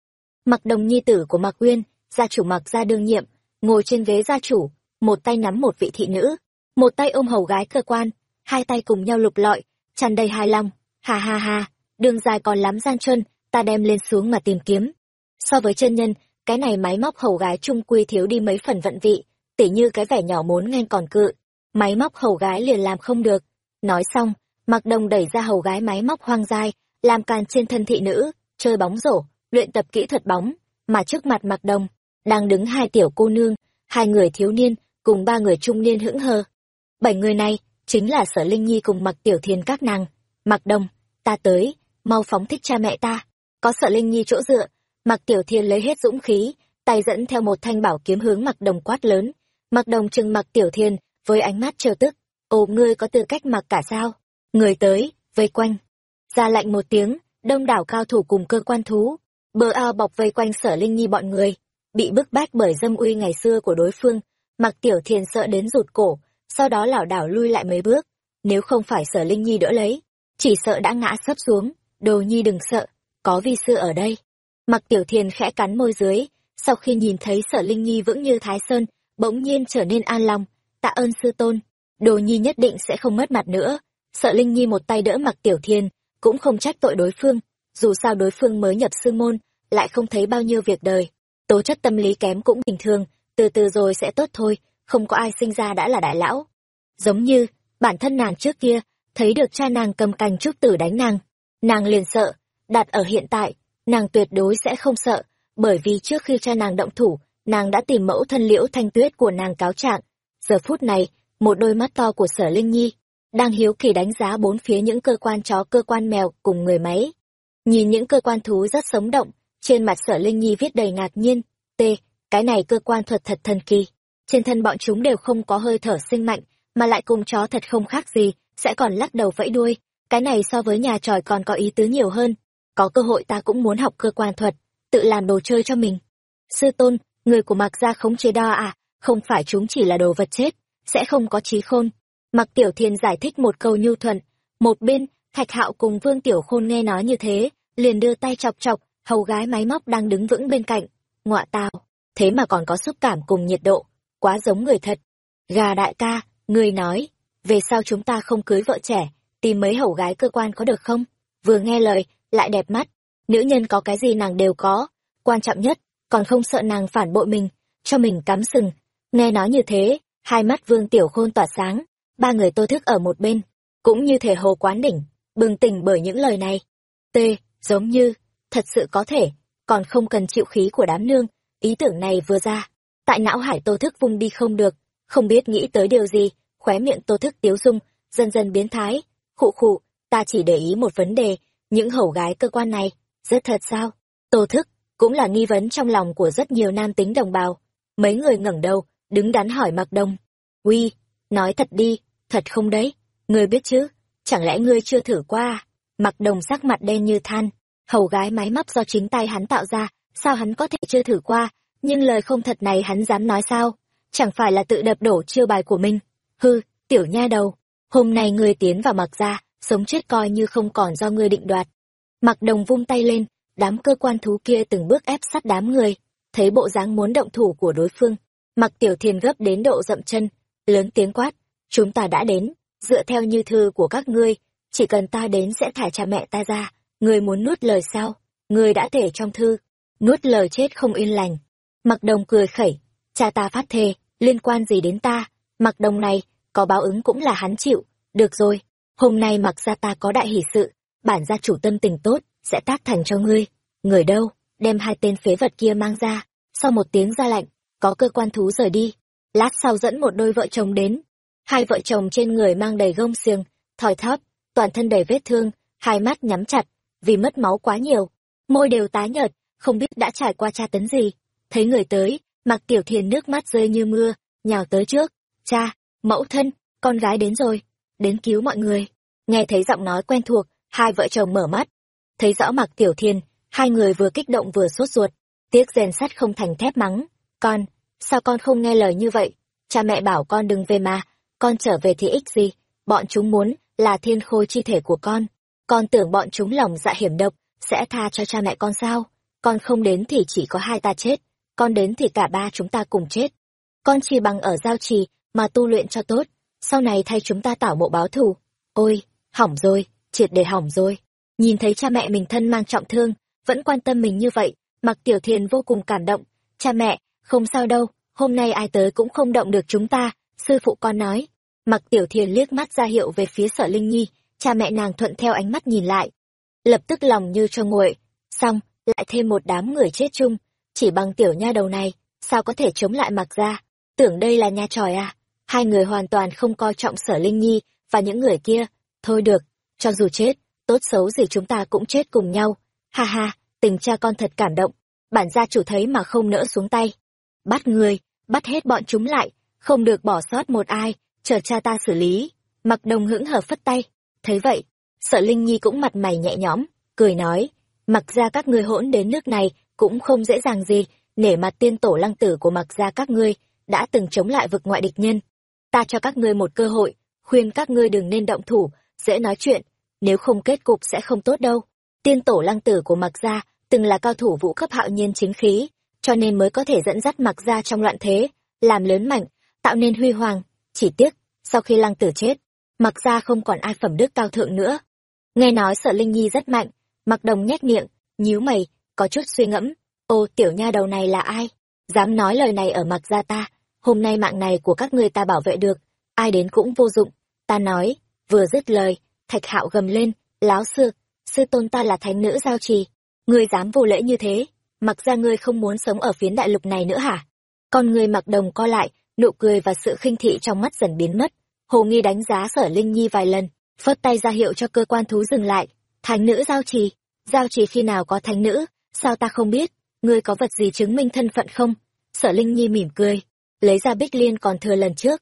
Mặc đồng nhi tử của Mạc Uyên gia chủ Mặc gia đương nhiệm, ngồi trên ghế gia chủ, một tay nắm một vị thị nữ, một tay ôm hầu gái cơ quan, hai tay cùng nhau lục lọi, tràn đầy hài lòng. Ha ha ha, đường dài còn lắm gian chân, ta đem lên xuống mà tìm kiếm. So với chân nhân, cái này máy móc hầu gái trung quy thiếu đi mấy phần vận vị, tỉ như cái vẻ nhỏ muốn nghen còn cự. Máy móc hầu gái liền làm không được. Nói xong, mặc đồng đẩy ra hầu gái máy móc hoang dai, làm càn trên thân thị nữ, chơi bóng rổ, luyện tập kỹ thuật bóng, mà trước mặt mặc đồng, đang đứng hai tiểu cô nương, hai người thiếu niên, cùng ba người trung niên hững hờ. Bảy người này, chính là sở linh nhi cùng mặc tiểu thiền các nàng. Mặc đồng, ta tới, mau phóng thích cha mẹ ta. Có sợ Linh Nhi chỗ dựa, Mặc Tiểu Thiên lấy hết dũng khí, tay dẫn theo một thanh bảo kiếm hướng Mặc Đồng quát lớn. Mặc Đồng chừng Mặc Tiểu Thiên với ánh mắt trêu tức, "Ồ, ngươi có tư cách mặc cả sao?" Người tới, vây quanh. Ra lạnh một tiếng, đông đảo cao thủ cùng cơ quan thú, bờ ao bọc vây quanh Sở Linh Nhi bọn người, bị bức bách bởi dâm uy ngày xưa của đối phương, Mặc Tiểu thiền sợ đến rụt cổ, sau đó lảo đảo lui lại mấy bước, nếu không phải Sở Linh Nhi đỡ lấy, chỉ sợ đã ngã sấp xuống. Đồ nhi đừng sợ có vi sư ở đây. Mặc tiểu thiền khẽ cắn môi dưới sau khi nhìn thấy sở linh nhi vững như thái sơn bỗng nhiên trở nên an lòng. Tạ ơn sư tôn đồ nhi nhất định sẽ không mất mặt nữa sợ linh nhi một tay đỡ mặc tiểu Thiên cũng không trách tội đối phương dù sao đối phương mới nhập sư môn lại không thấy bao nhiêu việc đời tố chất tâm lý kém cũng bình thường từ từ rồi sẽ tốt thôi không có ai sinh ra đã là đại lão. Giống như, bản thân nàng trước kia, thấy được cha nàng cầm cành trúc tử đánh nàng. Nàng liền sợ, đặt ở hiện tại, nàng tuyệt đối sẽ không sợ, bởi vì trước khi cha nàng động thủ, nàng đã tìm mẫu thân liễu thanh tuyết của nàng cáo trạng. Giờ phút này, một đôi mắt to của sở Linh Nhi, đang hiếu kỳ đánh giá bốn phía những cơ quan chó cơ quan mèo cùng người máy. Nhìn những cơ quan thú rất sống động, trên mặt sở Linh Nhi viết đầy ngạc nhiên, t, cái này cơ quan thuật thật thần kỳ. Trên thân bọn chúng đều không có hơi thở sinh mạnh, mà lại cùng chó thật không khác gì, sẽ còn lắc đầu vẫy đuôi. Cái này so với nhà tròi còn có ý tứ nhiều hơn. Có cơ hội ta cũng muốn học cơ quan thuật, tự làm đồ chơi cho mình. Sư tôn, người của mặc gia không chế đo à, không phải chúng chỉ là đồ vật chết, sẽ không có trí khôn. Mặc Tiểu Thiên giải thích một câu nhu thuận, một bên, Thạch Hạo cùng Vương Tiểu Khôn nghe nói như thế, liền đưa tay chọc chọc, hầu gái máy móc đang đứng vững bên cạnh. Ngọa tào, thế mà còn có xúc cảm cùng nhiệt độ, quá giống người thật. Gà đại ca, người nói, về sao chúng ta không cưới vợ trẻ, tìm mấy hầu gái cơ quan có được không? Vừa nghe lời, lại đẹp mắt, nữ nhân có cái gì nàng đều có, quan trọng nhất, còn không sợ nàng phản bội mình, cho mình cắm sừng. Nghe nói như thế, hai mắt Vương Tiểu Khôn tỏa sáng, ba người tô thức ở một bên, cũng như thể hồ quán đỉnh, bừng tỉnh bởi những lời này. T, giống như, thật sự có thể, còn không cần chịu khí của đám nương, ý tưởng này vừa ra, tại não hải tô thức vung đi không được, không biết nghĩ tới điều gì, khóe miệng tô thức tiếu dung, dần dần biến thái, khụ khụ, ta chỉ để ý một vấn đề, những hầu gái cơ quan này, rất thật sao? Tô thức, cũng là nghi vấn trong lòng của rất nhiều nam tính đồng bào. Mấy người ngẩng đầu, đứng đắn hỏi mặc đông. Uy, nói thật đi, thật không đấy, ngươi biết chứ, chẳng lẽ ngươi chưa thử qua à? Mặc đồng sắc mặt đen như than, hầu gái máy móc do chính tay hắn tạo ra, sao hắn có thể chưa thử qua, nhưng lời không thật này hắn dám nói sao, chẳng phải là tự đập đổ chiêu bài của mình. Hư, tiểu nha đầu, hôm nay ngươi tiến vào mặc ra, sống chết coi như không còn do ngươi định đoạt. Mặc đồng vung tay lên, đám cơ quan thú kia từng bước ép sát đám người, thấy bộ dáng muốn động thủ của đối phương. Mặc tiểu thiền gấp đến độ dậm chân, lớn tiếng quát, chúng ta đã đến, dựa theo như thư của các ngươi, chỉ cần ta đến sẽ thả cha mẹ ta ra, ngươi muốn nuốt lời sao? Ngươi đã thể trong thư, nuốt lời chết không yên lành. Mặc đồng cười khẩy, cha ta phát thề, liên quan gì đến ta, mặc đồng này, có báo ứng cũng là hắn chịu, được rồi, hôm nay mặc ra ta có đại hỷ sự, bản gia chủ tâm tình tốt, sẽ tác thành cho ngươi. Người đâu, đem hai tên phế vật kia mang ra, sau một tiếng ra lạnh, có cơ quan thú rời đi. Lát sau dẫn một đôi vợ chồng đến, hai vợ chồng trên người mang đầy gông xiềng, thòi thóp, toàn thân đầy vết thương, hai mắt nhắm chặt, vì mất máu quá nhiều, môi đều tái nhợt, không biết đã trải qua tra tấn gì. Thấy người tới, mặc tiểu thiền nước mắt rơi như mưa, nhào tới trước, cha, mẫu thân, con gái đến rồi, đến cứu mọi người. Nghe thấy giọng nói quen thuộc, hai vợ chồng mở mắt, thấy rõ mặc tiểu thiền, hai người vừa kích động vừa sốt ruột, tiếc rèn sắt không thành thép mắng, con, sao con không nghe lời như vậy, cha mẹ bảo con đừng về mà, con trở về thì ích gì, bọn chúng muốn là thiên khôi chi thể của con, con tưởng bọn chúng lòng dạ hiểm độc, sẽ tha cho cha mẹ con sao, con không đến thì chỉ có hai ta chết, con đến thì cả ba chúng ta cùng chết. Con chỉ bằng ở giao trì mà tu luyện cho tốt, sau này thay chúng ta tảo mộ báo thù. Ôi, hỏng rồi, triệt để hỏng rồi. Nhìn thấy cha mẹ mình thân mang trọng thương, vẫn quan tâm mình như vậy, mặc tiểu thiền vô cùng cảm động. Cha mẹ, không sao đâu, hôm nay ai tới cũng không động được chúng ta, sư phụ con nói. Mặc tiểu thiền liếc mắt ra hiệu về phía sở Linh Nhi, cha mẹ nàng thuận theo ánh mắt nhìn lại. Lập tức lòng như cho nguội, xong, lại thêm một đám người chết chung, chỉ bằng tiểu nha đầu này, sao có thể chống lại mặc ra, tưởng đây là nha tròi à. Hai người hoàn toàn không coi trọng sở Linh Nhi và những người kia, thôi được, cho dù chết, tốt xấu gì chúng ta cũng chết cùng nhau. Ha ha, tình cha con thật cảm động, bản gia chủ thấy mà không nỡ xuống tay. Bắt người, bắt hết bọn chúng lại, không được bỏ sót một ai, chờ cha ta xử lý. Mặc đồng hững hở phất tay, thấy vậy, sợ Linh Nhi cũng mặt mày nhẹ nhõm, cười nói, mặc ra các ngươi hỗn đến nước này cũng không dễ dàng gì, nể mặt tiên tổ lăng tử của mặc ra các ngươi, đã từng chống lại vực ngoại địch nhân. Ta cho các ngươi một cơ hội, khuyên các ngươi đừng nên động thủ, dễ nói chuyện, nếu không kết cục sẽ không tốt đâu. Tiên tổ lăng tử của mặc gia từng là cao thủ vũ cấp hạo nhiên chính khí, cho nên mới có thể dẫn dắt mặc gia trong loạn thế, làm lớn mạnh, tạo nên huy hoàng. Chỉ tiếc, sau khi lăng tử chết, mặc gia không còn ai phẩm đức cao thượng nữa. Nghe nói sợ Linh Nhi rất mạnh, mặc đồng nhét miệng, nhíu mày, có chút suy ngẫm. Ô tiểu nha đầu này là ai? Dám nói lời này ở mặc gia ta, hôm nay mạng này của các ngươi ta bảo vệ được, ai đến cũng vô dụng. Ta nói, vừa dứt lời, thạch hạo gầm lên, láo xược, sư tôn ta là thánh nữ giao trì. Ngươi dám vô lễ như thế, mặc ra ngươi không muốn sống ở phiến đại lục này nữa hả? Con người mặc đồng co lại, nụ cười và sự khinh thị trong mắt dần biến mất. Hồ Nghi đánh giá sở Linh Nhi vài lần, phất tay ra hiệu cho cơ quan thú dừng lại. Thánh nữ giao trì, giao trì khi nào có thánh nữ, sao ta không biết, ngươi có vật gì chứng minh thân phận không? Sở Linh Nhi mỉm cười, lấy ra bích liên còn thừa lần trước.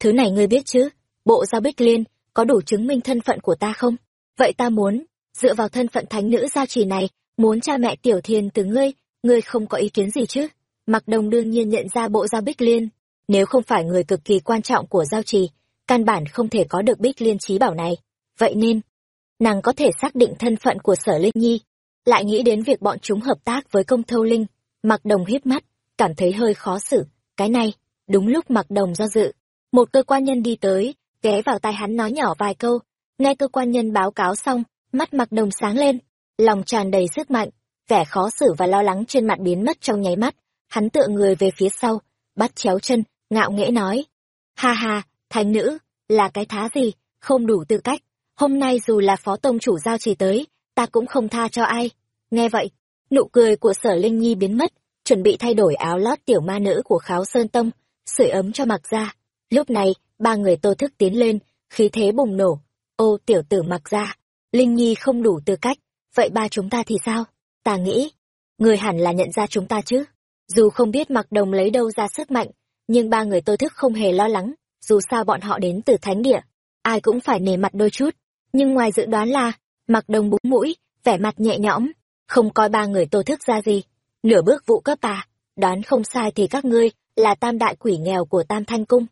Thứ này ngươi biết chứ, bộ giao bích liên, có đủ chứng minh thân phận của ta không? Vậy ta muốn, dựa vào thân phận thánh nữ giao trì này, muốn cha mẹ tiểu thiền từ ngươi, ngươi không có ý kiến gì chứ? Mặc đồng đương nhiên nhận ra bộ giao bích liên, nếu không phải người cực kỳ quan trọng của giao trì, căn bản không thể có được bích liên trí bảo này. Vậy nên, nàng có thể xác định thân phận của sở linh nhi, lại nghĩ đến việc bọn chúng hợp tác với công thâu linh. Mặc đồng hiếp mắt, cảm thấy hơi khó xử. Cái này, đúng lúc mặc đồng do dự. Một cơ quan nhân đi tới, ghé vào tai hắn nói nhỏ vài câu. Nghe cơ quan nhân báo cáo xong, mắt mặc đồng sáng lên, lòng tràn đầy sức mạnh, vẻ khó xử và lo lắng trên mặt biến mất trong nháy mắt. Hắn tựa người về phía sau, bắt chéo chân, ngạo nghễ nói. Ha ha, thành nữ, là cái thá gì, không đủ tư cách. Hôm nay dù là phó tông chủ giao trì tới, ta cũng không tha cho ai. Nghe vậy, nụ cười của sở Linh Nhi biến mất, chuẩn bị thay đổi áo lót tiểu ma nữ của kháo sơn tông, sưởi ấm cho mặc ra. Lúc này, ba người tô thức tiến lên, khí thế bùng nổ. Ô tiểu tử mặc ra, Linh Nhi không đủ tư cách, vậy ba chúng ta thì sao? Ta nghĩ, người hẳn là nhận ra chúng ta chứ. Dù không biết mặc đồng lấy đâu ra sức mạnh, nhưng ba người tôi thức không hề lo lắng, dù sao bọn họ đến từ thánh địa, ai cũng phải nề mặt đôi chút. Nhưng ngoài dự đoán là, mặc đồng búng mũi, vẻ mặt nhẹ nhõm, không coi ba người tôi thức ra gì. Nửa bước vụ cấp à, đoán không sai thì các ngươi là tam đại quỷ nghèo của tam thanh cung.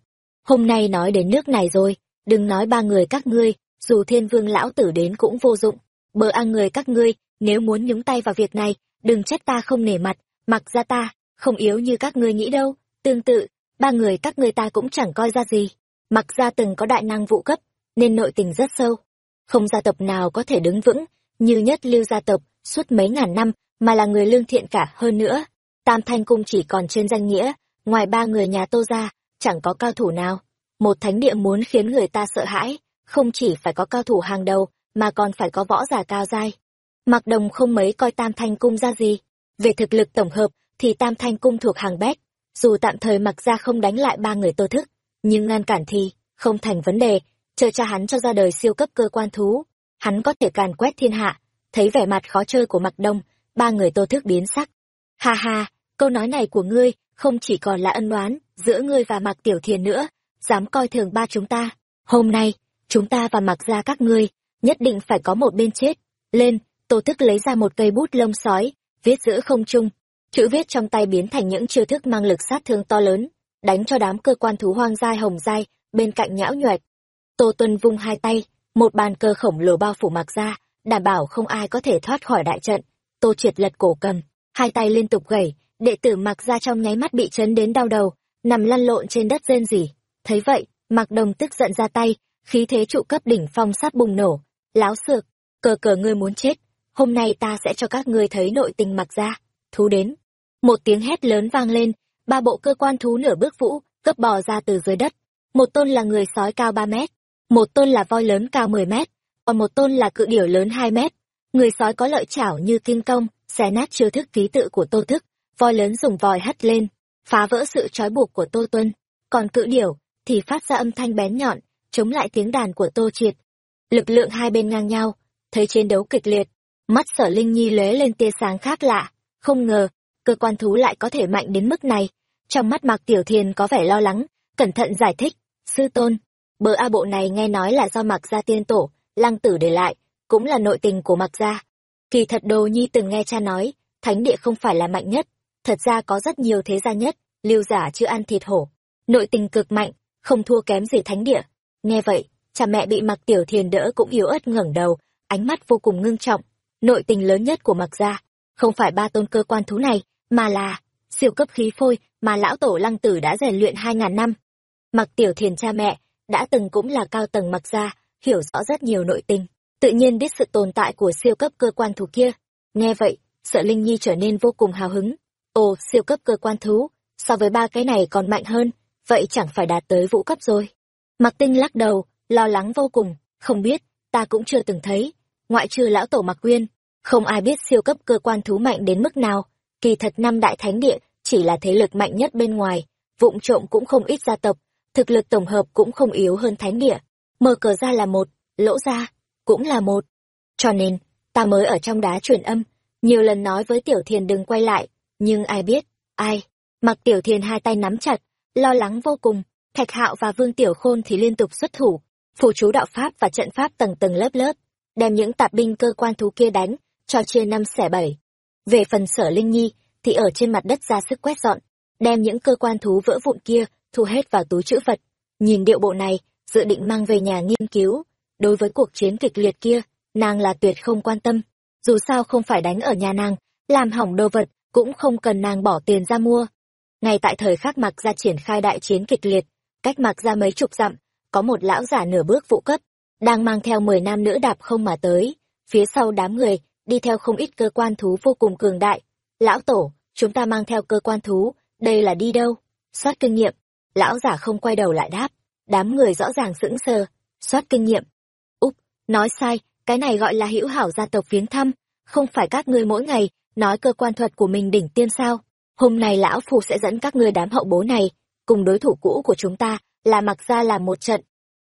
Hôm nay nói đến nước này rồi, đừng nói ba người các ngươi, dù thiên vương lão tử đến cũng vô dụng. Bờ ăn người các ngươi, nếu muốn nhúng tay vào việc này, đừng trách ta không nể mặt, mặc ra ta, không yếu như các ngươi nghĩ đâu. Tương tự, ba người các người ta cũng chẳng coi ra gì. Mặc ra từng có đại năng vụ cấp, nên nội tình rất sâu. Không gia tộc nào có thể đứng vững, như nhất lưu gia tộc, suốt mấy ngàn năm, mà là người lương thiện cả hơn nữa. Tam Thanh Cung chỉ còn trên danh nghĩa, ngoài ba người nhà tô ra, chẳng có cao thủ nào. Một thánh địa muốn khiến người ta sợ hãi, không chỉ phải có cao thủ hàng đầu, mà còn phải có võ giả cao dai. Mặc đồng không mấy coi Tam Thanh Cung ra gì. Về thực lực tổng hợp, thì Tam Thanh Cung thuộc hàng bét. Dù tạm thời mặc ra không đánh lại ba người tô thức, nhưng ngăn cản thì, không thành vấn đề. Chờ cha hắn cho ra đời siêu cấp cơ quan thú, hắn có thể càn quét thiên hạ. Thấy vẻ mặt khó chơi của mặc đông, ba người tô thức biến sắc. Ha ha, câu nói này của ngươi không chỉ còn là ân oán giữa ngươi và mặc tiểu thiền nữa, dám coi thường ba chúng ta. Hôm nay, chúng ta và mặc ra các ngươi, nhất định phải có một bên chết. Lên, tô thức lấy ra một cây bút lông sói, viết giữa không trung. Chữ viết trong tay biến thành những chiêu thức mang lực sát thương to lớn, đánh cho đám cơ quan thú hoang dai hồng dai, bên cạnh nhão nhoẹt. Tô Tuân vung hai tay, một bàn cơ khổng lồ bao phủ mặc ra, đảm bảo không ai có thể thoát khỏi đại trận. Tô triệt lật cổ cầm, hai tay liên tục gẩy, đệ tử mặc ra trong nháy mắt bị chấn đến đau đầu, nằm lăn lộn trên đất rên rỉ. Thấy vậy, mặc đồng tức giận ra tay, khí thế trụ cấp đỉnh phong sát bùng nổ. Láo xược, cờ cờ ngươi muốn chết, hôm nay ta sẽ cho các ngươi thấy nội tình mặc ra. Thú đến. Một tiếng hét lớn vang lên, ba bộ cơ quan thú nửa bước vũ, cấp bò ra từ dưới đất. Một tôn là người sói cao ba mét, một tôn là voi lớn cao mười mét, còn một tôn là cự điểu lớn hai mét. Người sói có lợi chảo như kinh công, xé nát chiêu thức ký tự của tô thức, voi lớn dùng vòi hất lên, phá vỡ sự trói buộc của tô tuân. Còn cự điểu thì phát ra âm thanh bén nhọn, chống lại tiếng đàn của tô triệt. Lực lượng hai bên ngang nhau, thấy chiến đấu kịch liệt, mắt sở linh nhi lóe lên tia sáng khác lạ, không ngờ, cơ quan thú lại có thể mạnh đến mức này. Trong mắt Mạc Tiểu Thiền có vẻ lo lắng, cẩn thận giải thích, sư tôn, bờ A bộ này nghe nói là do Mạc Gia tiên tổ, lăng tử để lại, cũng là nội tình của Mạc Gia. Kỳ thật đồ nhi từng nghe cha nói, thánh địa không phải là mạnh nhất, thật ra có rất nhiều thế gia nhất, lưu giả chưa ăn thịt hổ. Nội tình cực mạnh, không thua kém gì thánh địa. Nghe vậy, cha mẹ bị Mạc Tiểu Thiền đỡ cũng yếu ớt ngẩng đầu, ánh mắt vô cùng ngưng trọng. Nội tình lớn nhất của Mạc Gia, không phải ba tôn cơ quan thú này, mà là siêu cấp khí phôi mà lão tổ lăng tử đã rèn luyện hai ngàn năm. Mặc tiểu thiền cha mẹ, đã từng cũng là cao tầng mặc gia, hiểu rõ rất nhiều nội tình, tự nhiên biết sự tồn tại của siêu cấp cơ quan thú kia. Nghe vậy, sợ Linh Nhi trở nên vô cùng hào hứng. Ồ, siêu cấp cơ quan thú, so với ba cái này còn mạnh hơn, vậy chẳng phải đạt tới vũ cấp rồi. Mặc tinh lắc đầu, lo lắng vô cùng, không biết, ta cũng chưa từng thấy, ngoại trừ lão tổ Mặc Quyên, không ai biết siêu cấp cơ quan thú mạnh đến mức nào, kỳ thật năm đại thánh địa chỉ là thế lực mạnh nhất bên ngoài, vụng trộm cũng không ít gia tộc, thực lực tổng hợp cũng không yếu hơn thánh địa. Mở cờ ra là một, lỗ ra, cũng là một. Cho nên, ta mới ở trong đá truyền âm, nhiều lần nói với Tiểu Thiền đừng quay lại, nhưng ai biết, ai. Mặc Tiểu Thiền hai tay nắm chặt, lo lắng vô cùng, Thạch Hạo và Vương Tiểu Khôn thì liên tục xuất thủ, phù chú đạo pháp và trận pháp tầng tầng lớp lớp, đem những tạp binh cơ quan thú kia đánh, cho chia năm xẻ bảy. Về phần sở Linh Nhi, thì ở trên mặt đất ra sức quét dọn, đem những cơ quan thú vỡ vụn kia thu hết vào túi chữ vật. Nhìn điệu bộ này, dự định mang về nhà nghiên cứu. Đối với cuộc chiến kịch liệt kia, nàng là tuyệt không quan tâm. Dù sao không phải đánh ở nhà nàng, làm hỏng đồ vật, cũng không cần nàng bỏ tiền ra mua. Ngay tại thời khắc mặc ra triển khai đại chiến kịch liệt, cách mặc ra mấy chục dặm, có một lão giả nửa bước vụ cấp, đang mang theo mười nam nữ đạp không mà tới. Phía sau đám người, đi theo không ít cơ quan thú vô cùng cường đại. Lão tổ, chúng ta mang theo cơ quan thú, đây là đi đâu? Soát kinh nghiệm. Lão giả không quay đầu lại đáp. Đám người rõ ràng sững sờ. Soát kinh nghiệm. Úc, nói sai, cái này gọi là hữu hảo gia tộc viếng thăm. Không phải các ngươi mỗi ngày nói cơ quan thuật của mình đỉnh tiêm sao? Hôm nay lão phù sẽ dẫn các ngươi đám hậu bố này, cùng đối thủ cũ của chúng ta, là mặc ra là một trận.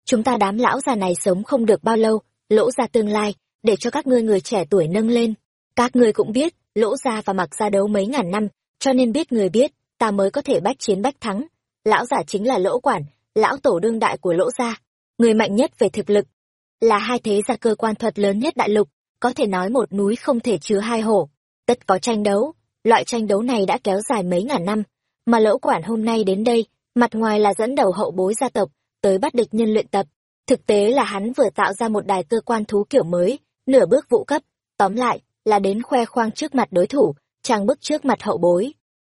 Chúng ta đám lão già này sống không được bao lâu, lỗ ra tương lai, để cho các ngươi người trẻ tuổi nâng lên. Các ngươi cũng biết, lỗ ra và mặc ra đấu mấy ngàn năm, cho nên biết người biết, ta mới có thể bách chiến bách thắng. Lão giả chính là lỗ quản, lão tổ đương đại của lỗ gia, người mạnh nhất về thực lực. Là hai thế gia cơ quan thuật lớn nhất đại lục, có thể nói một núi không thể chứa hai hổ. Tất có tranh đấu, loại tranh đấu này đã kéo dài mấy ngàn năm, mà lỗ quản hôm nay đến đây, mặt ngoài là dẫn đầu hậu bối gia tộc, tới bắt địch nhân luyện tập. Thực tế là hắn vừa tạo ra một đài cơ quan thú kiểu mới, nửa bước vũ cấp, tóm lại, là đến khoe khoang trước mặt đối thủ, trang bức trước mặt hậu bối.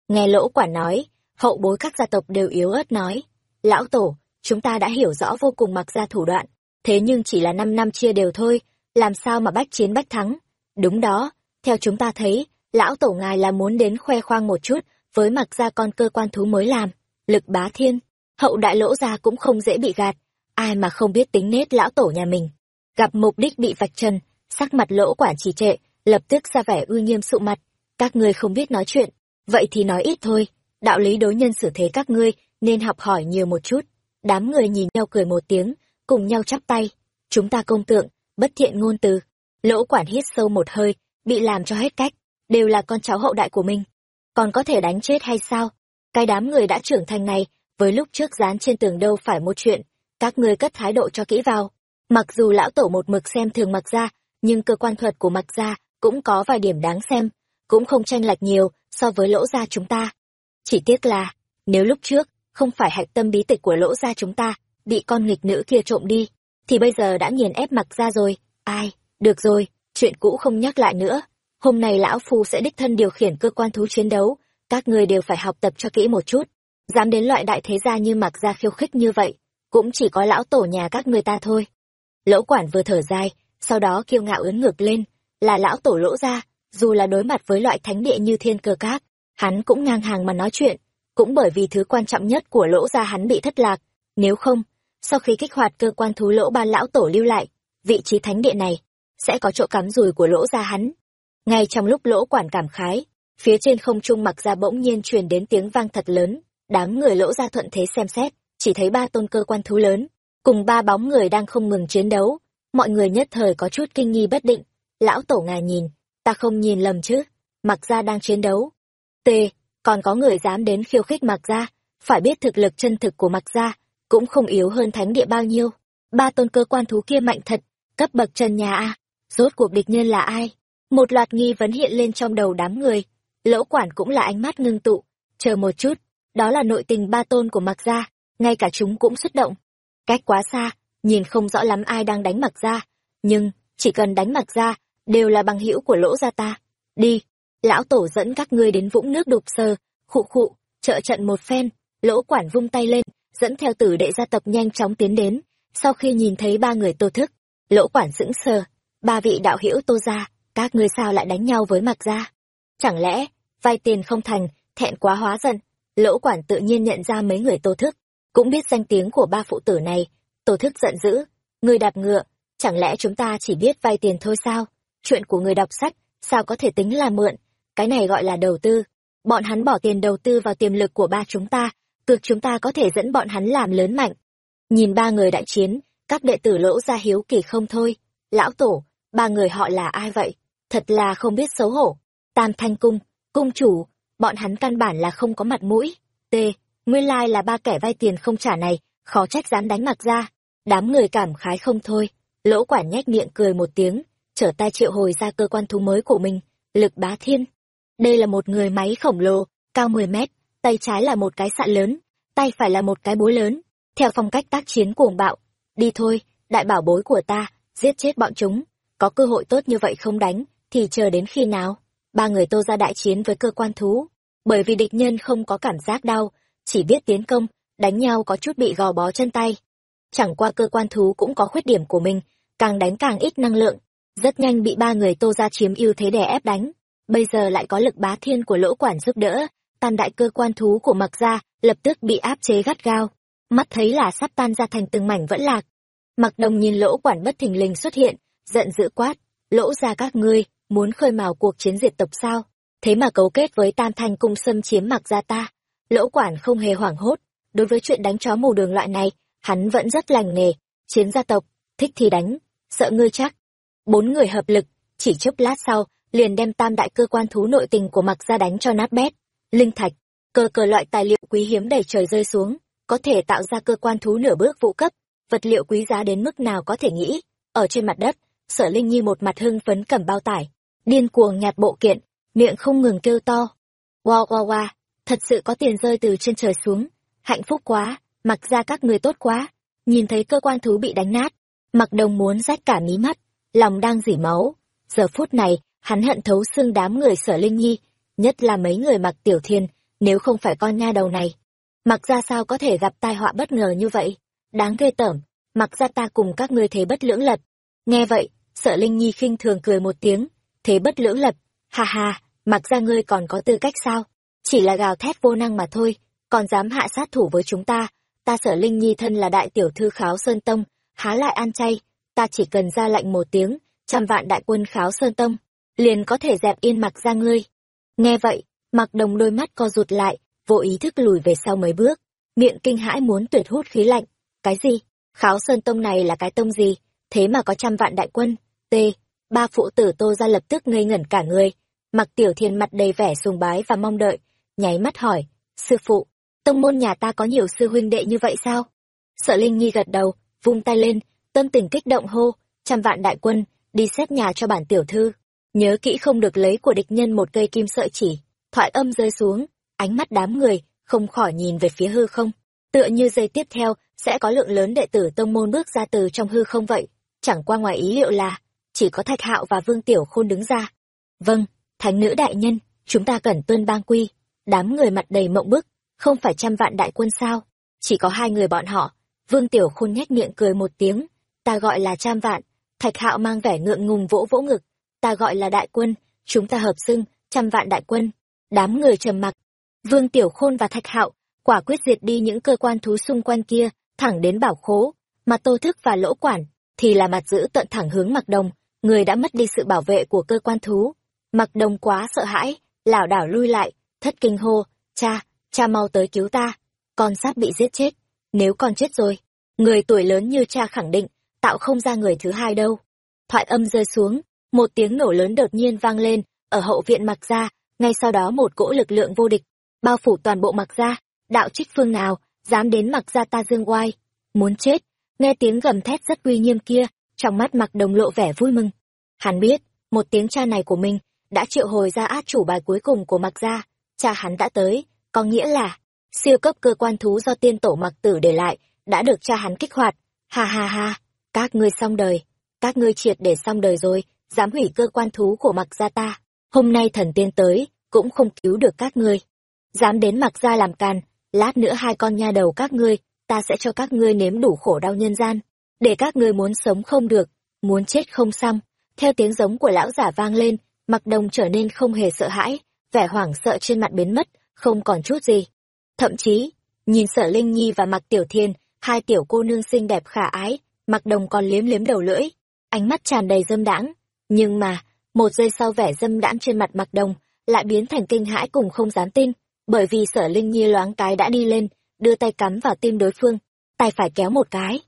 Nghe lỗ quản nói, hậu bối các gia tộc đều yếu ớt nói, lão tổ, chúng ta đã hiểu rõ vô cùng mặc ra thủ đoạn, thế nhưng chỉ là năm năm chia đều thôi, làm sao mà bách chiến bách thắng. Đúng đó, theo chúng ta thấy, lão tổ ngài là muốn đến khoe khoang một chút với mặc ra con cơ quan thú mới làm, lực bá thiên, hậu đại lỗ ra cũng không dễ bị gạt, ai mà không biết tính nết lão tổ nhà mình. Gặp mục đích bị vạch trần, sắc mặt lỗ quản trì trệ, lập tức ra vẻ uy nghiêm sụ mặt. Các ngươi không biết nói chuyện, vậy thì nói ít thôi. Đạo lý đối nhân xử thế các ngươi nên học hỏi nhiều một chút. Đám người nhìn nhau cười một tiếng, cùng nhau chắp tay. Chúng ta công tượng, bất thiện ngôn từ. Lỗ quản hít sâu một hơi, bị làm cho hết cách, đều là con cháu hậu đại của mình. Còn có thể đánh chết hay sao? Cái đám người đã trưởng thành này, với lúc trước dán trên tường đâu phải một chuyện, các ngươi cất thái độ cho kỹ vào. Mặc dù lão tổ một mực xem thường mặc ra, nhưng cơ quan thuật của mặc gia cũng có vài điểm đáng xem, cũng không tranh lệch nhiều so với lỗ gia chúng ta. Chỉ tiếc là, nếu lúc trước, không phải hạch tâm bí tịch của lỗ gia chúng ta, bị con nghịch nữ kia trộm đi, thì bây giờ đã nghiền ép mặc ra rồi. Ai, được rồi, chuyện cũ không nhắc lại nữa. Hôm nay lão phu sẽ đích thân điều khiển cơ quan thú chiến đấu, các người đều phải học tập cho kỹ một chút. Dám đến loại đại thế gia như mặc gia khiêu khích như vậy, cũng chỉ có lão tổ nhà các người ta thôi. Lỗ quản vừa thở dài, sau đó kiêu ngạo ướn ngược lên, là lão tổ lỗ ra, dù là đối mặt với loại thánh địa như thiên cơ cát, hắn cũng ngang hàng mà nói chuyện, cũng bởi vì thứ quan trọng nhất của lỗ ra hắn bị thất lạc, nếu không, sau khi kích hoạt cơ quan thú lỗ ban lão tổ lưu lại, vị trí thánh địa này, sẽ có chỗ cắm rùi của lỗ ra hắn. Ngay trong lúc lỗ quản cảm khái, phía trên không trung mặc ra bỗng nhiên truyền đến tiếng vang thật lớn, đám người lỗ ra thuận thế xem xét, chỉ thấy ba tôn cơ quan thú lớn, cùng ba bóng người đang không ngừng chiến đấu, mọi người nhất thời có chút kinh nghi bất định. Lão tổ ngài nhìn, ta không nhìn lầm chứ? Mặc gia đang chiến đấu. T, còn có người dám đến khiêu khích mặc gia? Phải biết thực lực chân thực của mặc gia cũng không yếu hơn thánh địa bao nhiêu. Ba tôn cơ quan thú kia mạnh thật, cấp bậc trần nhà a. Rốt cuộc địch nhân là ai? Một loạt nghi vấn hiện lên trong đầu đám người. Lỗ quản cũng là ánh mắt ngưng tụ. Chờ một chút, đó là nội tình ba tôn của mặc gia, ngay cả chúng cũng xuất động. Cách quá xa nhìn không rõ lắm ai đang đánh mặc ra, nhưng, chỉ cần đánh mặc ra, đều là bằng hữu của lỗ gia ta. Đi, lão tổ dẫn các ngươi đến vũng nước đục sơ, khụ khụ, trợ trận một phen, lỗ quản vung tay lên, dẫn theo tử đệ gia tộc nhanh chóng tiến đến. Sau khi nhìn thấy ba người tô thức, lỗ quản sững sờ, ba vị đạo hữu tô gia các ngươi sao lại đánh nhau với mặc gia Chẳng lẽ, vay tiền không thành, thẹn quá hóa giận, lỗ quản tự nhiên nhận ra mấy người tô thức, cũng biết danh tiếng của ba phụ tử này. Tổ thức giận dữ, người đạp ngựa, chẳng lẽ chúng ta chỉ biết vay tiền thôi sao? Chuyện của người đọc sách, sao có thể tính là mượn? Cái này gọi là đầu tư. Bọn hắn bỏ tiền đầu tư vào tiềm lực của ba chúng ta, cược chúng ta có thể dẫn bọn hắn làm lớn mạnh. Nhìn ba người đại chiến, các đệ tử lỗ ra hiếu kỳ không thôi. Lão tổ, ba người họ là ai vậy? Thật là không biết xấu hổ. Tam Thanh Cung, Cung chủ, bọn hắn căn bản là không có mặt mũi. T, nguyên lai là ba kẻ vay tiền không trả này, khó trách dám đánh mặt ra. Đám người cảm khái không thôi. Lỗ quả nhếch miệng cười một tiếng, trở tay triệu hồi ra cơ quan thú mới của mình, lực bá thiên. Đây là một người máy khổng lồ, cao 10 mét, tay trái là một cái sạn lớn, tay phải là một cái búa lớn, theo phong cách tác chiến cuồng bạo. Đi thôi, đại bảo bối của ta, giết chết bọn chúng. Có cơ hội tốt như vậy không đánh, thì chờ đến khi nào? Ba người tô ra đại chiến với cơ quan thú. Bởi vì địch nhân không có cảm giác đau, chỉ biết tiến công, đánh nhau có chút bị gò bó chân tay. Chẳng qua cơ quan thú cũng có khuyết điểm của mình, càng đánh càng ít năng lượng, rất nhanh bị ba người tô ra chiếm ưu thế đè ép đánh. Bây giờ lại có lực bá thiên của lỗ quản giúp đỡ, tan đại cơ quan thú của mặc gia lập tức bị áp chế gắt gao. Mắt thấy là sắp tan ra thành từng mảnh vẫn lạc. Mặc đồng nhìn lỗ quản bất thình lình xuất hiện, giận dữ quát, lỗ ra các ngươi, muốn khơi mào cuộc chiến diệt tộc sao? Thế mà cấu kết với tam thanh cung xâm chiếm mặc gia ta. Lỗ quản không hề hoảng hốt, đối với chuyện đánh chó mù đường loại này, hắn vẫn rất lành nghề, chiến gia tộc, thích thì đánh, sợ ngươi chắc. Bốn người hợp lực, chỉ chốc lát sau, liền đem tam đại cơ quan thú nội tình của mặc ra đánh cho nát bét. Linh thạch, cơ cờ loại tài liệu quý hiếm đầy trời rơi xuống, có thể tạo ra cơ quan thú nửa bước vụ cấp, vật liệu quý giá đến mức nào có thể nghĩ. Ở trên mặt đất, sở Linh Nhi một mặt hưng phấn cầm bao tải, điên cuồng nhặt bộ kiện, miệng không ngừng kêu to. Wow wow wow, thật sự có tiền rơi từ trên trời xuống, hạnh phúc quá, mặc ra các người tốt quá. Nhìn thấy cơ quan thú bị đánh nát, mặc đồng muốn rách cả mí mắt, lòng đang dỉ máu. Giờ phút này, hắn hận thấu xương đám người sở Linh Nhi, nhất là mấy người mặc tiểu thiên, nếu không phải con nha đầu này. Mặc ra sao có thể gặp tai họa bất ngờ như vậy? Đáng ghê tởm, mặc ra ta cùng các ngươi thế bất lưỡng lập Nghe vậy, sở Linh Nhi khinh thường cười một tiếng, thế bất lưỡng lập, ha ha, mặc ra ngươi còn có tư cách sao? Chỉ là gào thét vô năng mà thôi, còn dám hạ sát thủ với chúng ta, ta sợ Linh Nhi thân là đại tiểu thư kháo Sơn Tông, há lại ăn chay, ta chỉ cần ra lệnh một tiếng, trăm vạn đại quân kháo Sơn Tông, liền có thể dẹp yên mặc ra ngươi. Nghe vậy, mặc đồng đôi mắt co rụt lại, vô ý thức lùi về sau mấy bước, miệng kinh hãi muốn tuyệt hút khí lạnh. Cái gì? Kháo Sơn Tông này là cái tông gì? Thế mà có trăm vạn đại quân? T. Ba phụ tử tô ra lập tức ngây ngẩn cả người. Mặc tiểu thiên mặt đầy vẻ sùng bái và mong đợi, nháy mắt hỏi, sư phụ, tông môn nhà ta có nhiều sư huynh đệ như vậy sao? Sợ Linh Nhi gật đầu, vung tay lên, tâm tình kích động hô, trăm vạn đại quân, đi xét nhà cho bản tiểu thư. Nhớ kỹ không được lấy của địch nhân một cây kim sợi chỉ. Thoại âm rơi xuống, ánh mắt đám người, không khỏi nhìn về phía hư không. Tựa như giây tiếp theo, sẽ có lượng lớn đệ tử tông môn bước ra từ trong hư không vậy. Chẳng qua ngoài ý liệu là, chỉ có Thạch Hạo và Vương Tiểu Khôn đứng ra. Vâng, thánh nữ đại nhân, chúng ta cần tuân bang quy. Đám người mặt đầy mộng bức, không phải trăm vạn đại quân sao? Chỉ có hai người bọn họ. Vương Tiểu Khôn nhếch miệng cười một tiếng, ta gọi là trăm vạn. Thạch Hạo mang vẻ ngượng ngùng vỗ vỗ ngực, ta gọi là đại quân, chúng ta hợp xưng, trăm vạn đại quân. Đám người trầm mặc. Vương Tiểu Khôn và Thạch Hạo quả quyết diệt đi những cơ quan thú xung quanh kia, thẳng đến bảo khố, mà Tô Thức và Lỗ Quản thì là mặt giữ tận thẳng hướng Mặc Đồng, người đã mất đi sự bảo vệ của cơ quan thú. Mặc Đồng quá sợ hãi, lảo đảo lui lại, thất kinh hô, "Cha, cha mau tới cứu ta, con sắp bị giết chết, nếu con chết rồi." Người tuổi lớn như cha khẳng định, tạo không ra người thứ hai đâu. Thoại âm rơi xuống, một tiếng nổ lớn đột nhiên vang lên, ở hậu viện Mặc gia, ngay sau đó một cỗ lực lượng vô địch bao phủ toàn bộ Mặc gia, đạo trích phương nào dám đến Mặc gia ta dương oai, muốn chết. Nghe tiếng gầm thét rất uy nghiêm kia, trong mắt Mặc Đồng lộ vẻ vui mừng. Hắn biết, một tiếng cha này của mình đã triệu hồi ra át chủ bài cuối cùng của Mặc gia, cha hắn đã tới, có nghĩa là siêu cấp cơ quan thú do tiên tổ Mặc Tử để lại đã được cha hắn kích hoạt. Ha ha ha, các ngươi xong đời, các ngươi triệt để xong đời rồi, dám hủy cơ quan thú của Mặc gia ta. Hôm nay thần tiên tới, cũng không cứu được các ngươi. Dám đến Mặc gia làm càn, lát nữa hai con nha đầu các ngươi, ta sẽ cho các ngươi nếm đủ khổ đau nhân gian, để các ngươi muốn sống không được, muốn chết không xong. Theo tiếng giống của lão giả vang lên, Mặc Đồng trở nên không hề sợ hãi, vẻ hoảng sợ trên mặt biến mất, không còn chút gì. Thậm chí, nhìn sở linh nhi và mặc tiểu thiên hai tiểu cô nương xinh đẹp khả ái mặc đồng còn liếm liếm đầu lưỡi ánh mắt tràn đầy dâm đãng. Nhưng mà một giây sau vẻ dâm đãng trên mặt mặc đồng lại biến thành kinh hãi cùng không dám tin bởi vì sở linh nhi loáng cái đã đi lên đưa tay cắm vào tim đối phương tay phải kéo một cái.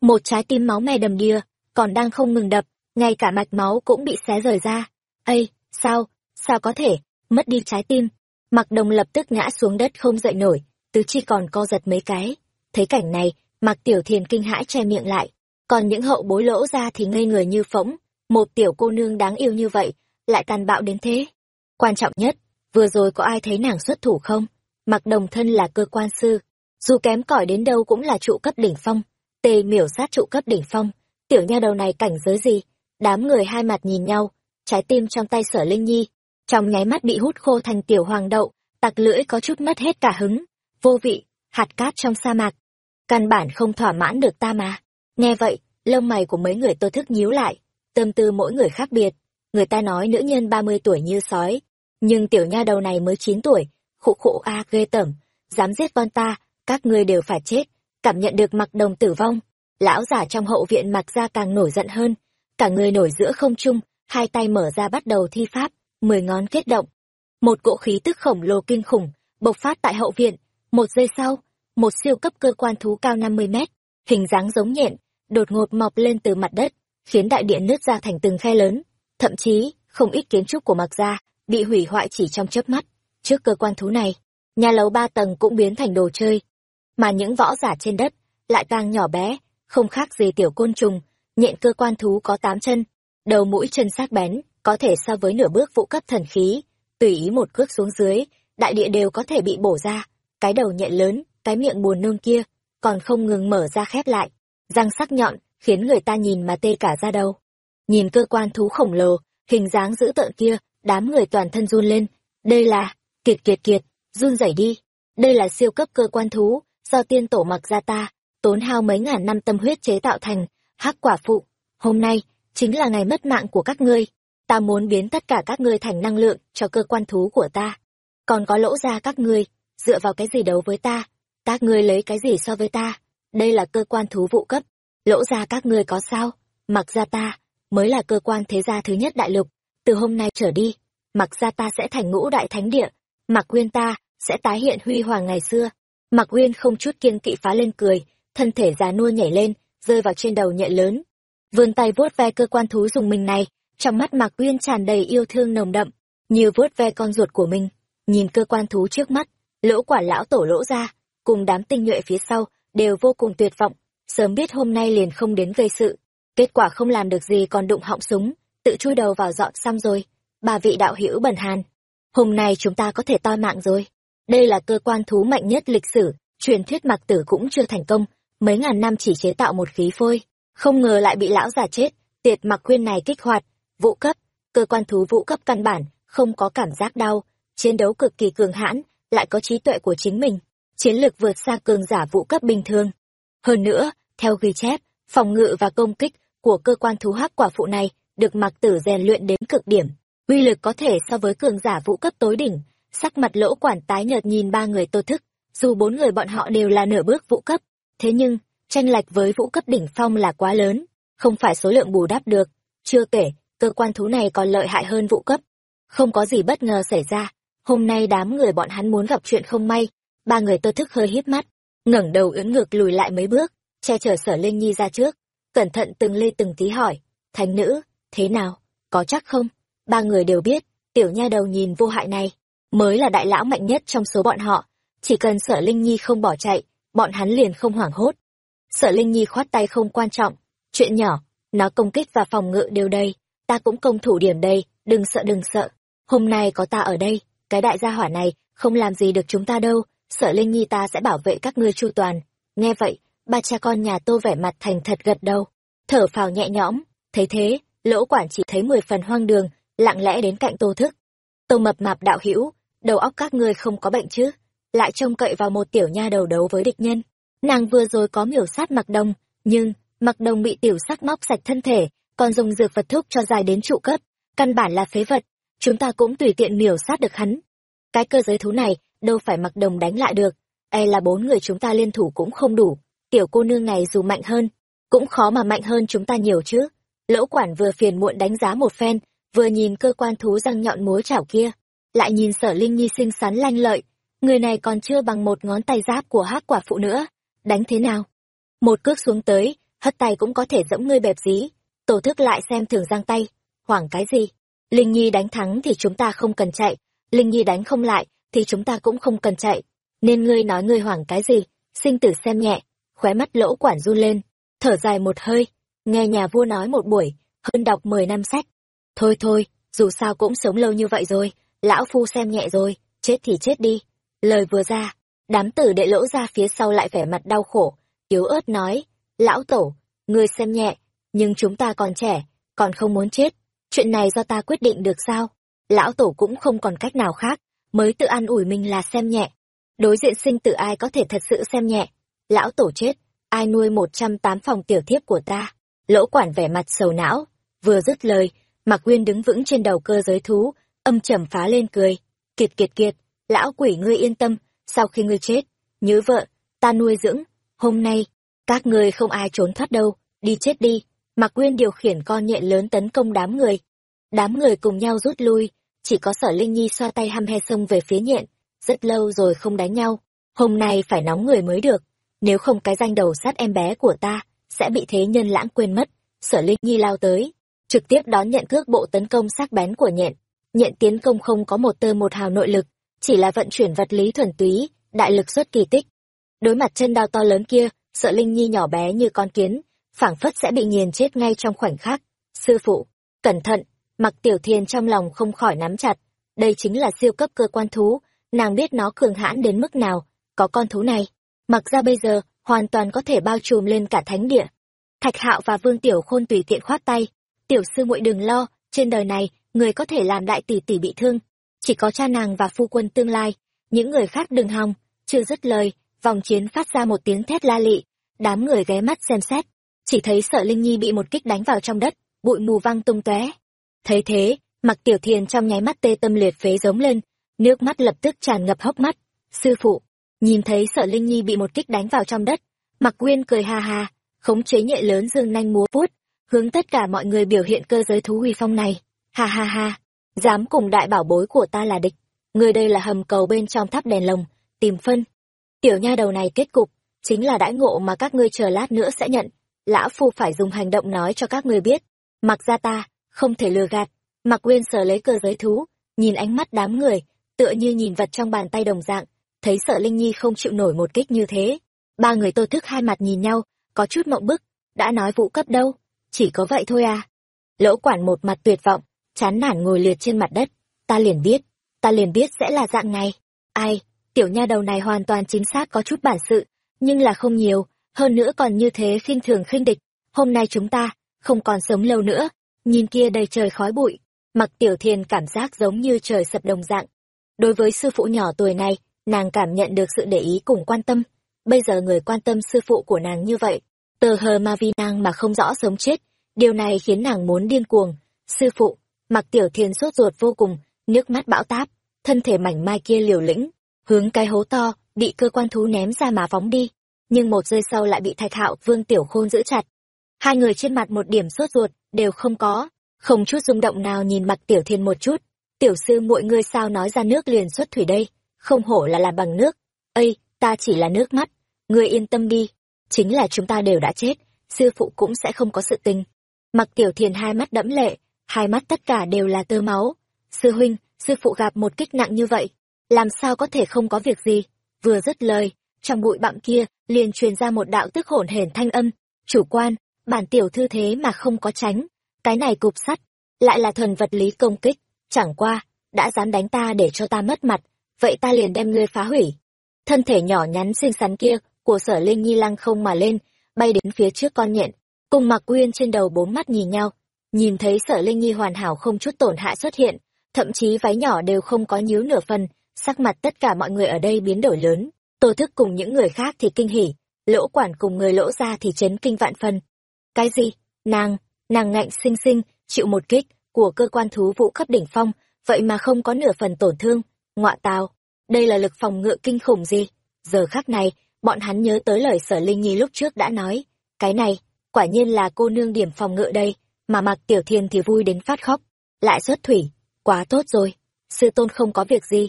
Một trái tim máu me đầm đìa còn đang không ngừng đập ngay cả mạch máu cũng bị xé rời ra. Ây sao sao có thể mất đi trái tim? Mặc đồng lập tức ngã xuống đất không dậy nổi, tứ chi còn co giật mấy cái. Thấy cảnh này mặc tiểu thiền kinh hãi che miệng lại. Còn những hậu bối lỗ ra thì ngây người như phỗng. Một tiểu cô nương đáng yêu như vậy, lại tàn bạo đến thế. Quan trọng nhất, vừa rồi có ai thấy nàng xuất thủ không? Mặc đồng thân là cơ quan sư. Dù kém cỏi đến đâu cũng là trụ cấp đỉnh phong. Tề miểu sát trụ cấp đỉnh phong. Tiểu nha đầu này cảnh giới gì? Đám người hai mặt nhìn nhau, trái tim trong tay sở linh nhi trong nháy mắt bị hút khô thành tiểu hoàng đậu, tặc lưỡi có chút mất hết cả hứng. Vô vị, hạt cát trong sa mạc. Căn bản không thỏa mãn được ta mà. Nghe vậy, lông mày của mấy người tôi thức nhíu lại, tâm tư mỗi người khác biệt. Người ta nói nữ nhân ba mươi tuổi như sói, nhưng tiểu nha đầu này mới chín tuổi, khụ khụ a ghê tởm, dám giết con ta, các ngươi đều phải chết, cảm nhận được mặc đồng tử vong. Lão giả trong hậu viện mặc ra càng nổi giận hơn, cả người nổi giữa không trung, hai tay mở ra bắt đầu thi pháp mười ngón kết động. Một cỗ khí tức khổng lồ kinh khủng bộc phát tại hậu viện. Một giây sau, một siêu cấp cơ quan thú cao năm mươi mét, hình dáng giống nhện, đột ngột mọc lên từ mặt đất, khiến đại điện nứt ra thành từng khe lớn. Thậm chí, không ít kiến trúc của mặc gia bị hủy hoại chỉ trong chớp mắt. Trước cơ quan thú này, nhà lầu ba tầng cũng biến thành đồ chơi. Mà những võ giả trên đất lại càng nhỏ bé, không khác gì tiểu côn trùng. Nhện cơ quan thú có tám chân, đầu mũi chân sắc bén có thể so với nửa bước vũ cấp thần khí, tùy ý một cước xuống dưới, đại địa đều có thể bị bổ ra, cái đầu nhện lớn, cái miệng buồn nôn kia, còn không ngừng mở ra khép lại. Răng sắc nhọn, khiến người ta nhìn mà tê cả ra đầu. Nhìn cơ quan thú khổng lồ, hình dáng dữ tợn kia, đám người toàn thân run lên. Đây là, kiệt kiệt kiệt, run rẩy đi. Đây là siêu cấp cơ quan thú, do tiên tổ mặc ra ta, tốn hao mấy ngàn năm tâm huyết chế tạo thành, hắc quả phụ. Hôm nay, chính là ngày mất mạng của các ngươi ta muốn biến tất cả các ngươi thành năng lượng cho cơ quan thú của ta. Còn có lỗ ra các ngươi, dựa vào cái gì đấu với ta? Các ngươi lấy cái gì so với ta? Đây là cơ quan thú vụ cấp. Lỗ ra các ngươi có sao? Mặc ra ta mới là cơ quan thế gia thứ nhất đại lục. Từ hôm nay trở đi, mặc ra ta sẽ thành ngũ đại thánh địa. Mặc nguyên ta sẽ tái hiện huy hoàng ngày xưa. Mặc nguyên không chút kiên kỵ phá lên cười, thân thể già nua nhảy lên, rơi vào trên đầu nhện lớn. Vươn tay vuốt ve cơ quan thú dùng mình này trong mắt mạc uyên tràn đầy yêu thương nồng đậm, như vuốt ve con ruột của mình. Nhìn cơ quan thú trước mắt, lỗ quả lão tổ lỗ ra, cùng đám tinh nhuệ phía sau đều vô cùng tuyệt vọng. Sớm biết hôm nay liền không đến gây sự, kết quả không làm được gì còn đụng họng súng, tự chui đầu vào dọn xong rồi. Bà vị đạo hữu bần hàn, hôm nay chúng ta có thể toi mạng rồi. Đây là cơ quan thú mạnh nhất lịch sử, truyền thuyết mặc tử cũng chưa thành công, mấy ngàn năm chỉ chế tạo một khí phôi. Không ngờ lại bị lão già chết, tiệt mặc khuyên này kích hoạt vũ cấp, cơ quan thú vũ cấp căn bản, không có cảm giác đau, chiến đấu cực kỳ cường hãn, lại có trí tuệ của chính mình, chiến lược vượt xa cường giả vũ cấp bình thường. Hơn nữa, theo ghi chép, phòng ngự và công kích của cơ quan thú hắc quả phụ này được mặc tử rèn luyện đến cực điểm, uy lực có thể so với cường giả vũ cấp tối đỉnh, sắc mặt lỗ quản tái nhợt nhìn ba người tô thức, dù bốn người bọn họ đều là nửa bước vũ cấp, thế nhưng, tranh lệch với vũ cấp đỉnh phong là quá lớn, không phải số lượng bù đắp được, chưa kể cơ quan thú này còn lợi hại hơn vụ cấp. Không có gì bất ngờ xảy ra. Hôm nay đám người bọn hắn muốn gặp chuyện không may. Ba người tơ thức hơi híp mắt, ngẩng đầu ưỡn ngược lùi lại mấy bước, che chở sở linh nhi ra trước, cẩn thận từng lê từng tí hỏi thành nữ, thế nào? Có chắc không? Ba người đều biết, tiểu nha đầu nhìn vô hại này, mới là đại lão mạnh nhất trong số bọn họ. Chỉ cần sở linh nhi không bỏ chạy, bọn hắn liền không hoảng hốt. Sở linh nhi khoát tay không quan trọng, chuyện nhỏ, nó công kích và phòng ngự đều đây ta cũng công thủ điểm đây, đừng sợ đừng sợ. Hôm nay có ta ở đây, cái đại gia hỏa này không làm gì được chúng ta đâu, Sợ linh nhi ta sẽ bảo vệ các ngươi chu toàn. Nghe vậy, ba cha con nhà tô vẻ mặt thành thật gật đầu. Thở phào nhẹ nhõm, thấy thế, lỗ quản chỉ thấy mười phần hoang đường, lặng lẽ đến cạnh tô thức. Tô mập mạp đạo hữu, đầu óc các ngươi không có bệnh chứ, lại trông cậy vào một tiểu nha đầu đấu với địch nhân. Nàng vừa rồi có miểu sát mặc đông nhưng mặc đông bị tiểu sắc móc sạch thân thể còn dùng dược vật thúc cho dài đến trụ cấp căn bản là phế vật chúng ta cũng tùy tiện miểu sát được hắn cái cơ giới thú này đâu phải mặc đồng đánh lại được e là bốn người chúng ta liên thủ cũng không đủ, tiểu cô nương này dù mạnh hơn, cũng khó mà mạnh hơn chúng ta nhiều chứ. Lỗ quản vừa phiền muộn đánh giá một phen, vừa nhìn cơ quan thú răng nhọn múa chảo kia, lại nhìn sở linh nhi xinh xắn lanh lợi, người này còn chưa bằng một ngón tay giáp của hát quả phụ nữa, đánh thế nào? Một cước xuống tới, hất tay cũng có thể dẫm ngươi bẹp dí, tổ thức lại xem thường giang tay, hoảng cái gì? Linh Nhi đánh thắng thì chúng ta không cần chạy, Linh Nhi đánh không lại thì chúng ta cũng không cần chạy, nên ngươi nói ngươi hoảng cái gì? Sinh tử xem nhẹ, khóe mắt lỗ quản run lên, thở dài một hơi, nghe nhà vua nói một buổi, hơn đọc mười năm sách. Thôi thôi, dù sao cũng sống lâu như vậy rồi, lão phu xem nhẹ rồi, chết thì chết đi. Lời vừa ra, đám tử đệ lỗ ra phía sau lại vẻ mặt đau khổ, yếu ớt nói, lão tổ, ngươi xem nhẹ, nhưng chúng ta còn trẻ, còn không muốn chết, chuyện này do ta quyết định được sao? Lão tổ cũng không còn cách nào khác, mới tự an ủi mình là xem nhẹ. Đối diện sinh tử ai có thể thật sự xem nhẹ, lão tổ chết, ai nuôi một trăm tám phòng tiểu thiếp của ta? Lỗ quản vẻ mặt sầu não, vừa dứt lời, Mạc nguyên đứng vững trên đầu cơ giới thú, âm trầm phá lên cười. Kiệt kiệt kiệt, lão quỷ ngươi yên tâm, sau khi ngươi chết, nhớ vợ, ta nuôi dưỡng, hôm nay, các ngươi không ai trốn thoát đâu, đi chết đi. Mạc Quyên điều khiển con nhện lớn tấn công đám người. Đám người cùng nhau rút lui, chỉ có sở Linh Nhi xoa tay hăm he xông về phía nhện, rất lâu rồi không đánh nhau, hôm nay phải nóng người mới được, nếu không cái danh đầu sát em bé của ta, sẽ bị thế nhân lãng quên mất. Sở Linh Nhi lao tới, trực tiếp đón nhận cước bộ tấn công sắc bén của nhện. Nhện tiến công không có một tơ một hào nội lực, chỉ là vận chuyển vật lý thuần túy, đại lực xuất kỳ tích. Đối mặt chân đao to lớn kia, sợ Linh Nhi nhỏ bé như con kiến, phảng phất sẽ bị nghiền chết ngay trong khoảnh khắc. Sư phụ, cẩn thận, mặc tiểu thiên trong lòng không khỏi nắm chặt. Đây chính là siêu cấp cơ quan thú, nàng biết nó cường hãn đến mức nào, có con thú này. Mặc ra bây giờ, hoàn toàn có thể bao trùm lên cả thánh địa. Thạch hạo và vương tiểu khôn tùy tiện khoát tay. Tiểu sư muội đừng lo, trên đời này, người có thể làm đại tỷ tỷ bị thương. Chỉ có cha nàng và phu quân tương lai, những người khác đừng hòng, chưa dứt lời, vòng chiến phát ra một tiếng thét la lị, đám người ghé mắt xem xét, chỉ thấy sợ Linh Nhi bị một kích đánh vào trong đất, bụi mù văng tung tóe. Thấy thế, Mặc Tiểu Thiền trong nháy mắt tê tâm liệt phế giống lên, nước mắt lập tức tràn ngập hốc mắt. Sư phụ, nhìn thấy sợ Linh Nhi bị một kích đánh vào trong đất, Mặc Nguyên cười ha ha, khống chế nhẹ lớn dương nanh múa vuốt, hướng tất cả mọi người biểu hiện cơ giới thú huy phong này. Ha ha ha, dám cùng đại bảo bối của ta là địch, người đây là hầm cầu bên trong tháp đèn lồng, tìm phân. Tiểu nha đầu này kết cục, chính là đãi ngộ mà các ngươi chờ lát nữa sẽ nhận. Lão Phu phải dùng hành động nói cho các ngươi biết. Mặc ra ta, không thể lừa gạt. Mặc Quyên sờ lấy cơ giới thú, nhìn ánh mắt đám người, tựa như nhìn vật trong bàn tay đồng dạng, thấy sợ Linh Nhi không chịu nổi một kích như thế. Ba người tô thức hai mặt nhìn nhau, có chút mộng bức, đã nói vụ cấp đâu, chỉ có vậy thôi à. Lỗ quản một mặt tuyệt vọng, chán nản ngồi liệt trên mặt đất, ta liền biết, ta liền biết sẽ là dạng này. Ai, tiểu nha đầu này hoàn toàn chính xác có chút bản sự, nhưng là không nhiều, hơn nữa còn như thế khinh thường khinh địch. Hôm nay chúng ta, không còn sống lâu nữa, nhìn kia đầy trời khói bụi, mặc tiểu thiền cảm giác giống như trời sập đồng dạng. Đối với sư phụ nhỏ tuổi này, nàng cảm nhận được sự để ý cùng quan tâm. Bây giờ người quan tâm sư phụ của nàng như vậy, tờ hờ mà vi nàng mà không rõ sống chết, điều này khiến nàng muốn điên cuồng. Sư phụ, mặc tiểu thiền sốt ruột vô cùng, nước mắt bão táp, thân thể mảnh mai kia liều lĩnh, hướng cái hố to, bị cơ quan thú ném ra mà phóng đi. Nhưng một giây sau lại bị thạch hạo vương tiểu khôn giữ chặt. Hai người trên mặt một điểm sốt ruột, đều không có, không chút rung động nào nhìn mặt tiểu thiên một chút. Tiểu sư muội ngươi sao nói ra nước liền xuất thủy đây, không hổ là làm bằng nước. Ây, ta chỉ là nước mắt, ngươi yên tâm đi, chính là chúng ta đều đã chết, sư phụ cũng sẽ không có sự tình. Mặc tiểu thiền hai mắt đẫm lệ, hai mắt tất cả đều là tơ máu. Sư huynh, sư phụ gặp một kích nặng như vậy, làm sao có thể không có việc gì? Vừa dứt lời, trong bụi bặm kia liền truyền ra một đạo tức hổn hển thanh âm, chủ quan, bản tiểu thư thế mà không có tránh, cái này cục sắt, lại là thuần vật lý công kích, chẳng qua, đã dám đánh ta để cho ta mất mặt, vậy ta liền đem ngươi phá hủy. Thân thể nhỏ nhắn xinh xắn kia của sở Linh Nhi lăng không mà lên, bay đến phía trước con nhện, cùng mặc uyên trên đầu bốn mắt nhìn nhau, nhìn thấy sở Linh Nhi hoàn hảo không chút tổn hại xuất hiện, thậm chí váy nhỏ đều không có nhíu nửa phần, sắc mặt tất cả mọi người ở đây biến đổi lớn. Tô thức cùng những người khác thì kinh hỉ, lỗ quản cùng người lỗ ra thì chấn kinh vạn phần. Cái gì? Nàng, nàng ngạnh sinh sinh, chịu một kích của cơ quan thú vũ cấp đỉnh phong, vậy mà không có nửa phần tổn thương. Ngọa tào, đây là lực phòng ngự kinh khủng gì? giờ khắc này bọn hắn nhớ tới lời sở linh nhi lúc trước đã nói cái này quả nhiên là cô nương điểm phòng ngự đây mà mặc tiểu thiên thì vui đến phát khóc lại xuất thủy quá tốt rồi sư tôn không có việc gì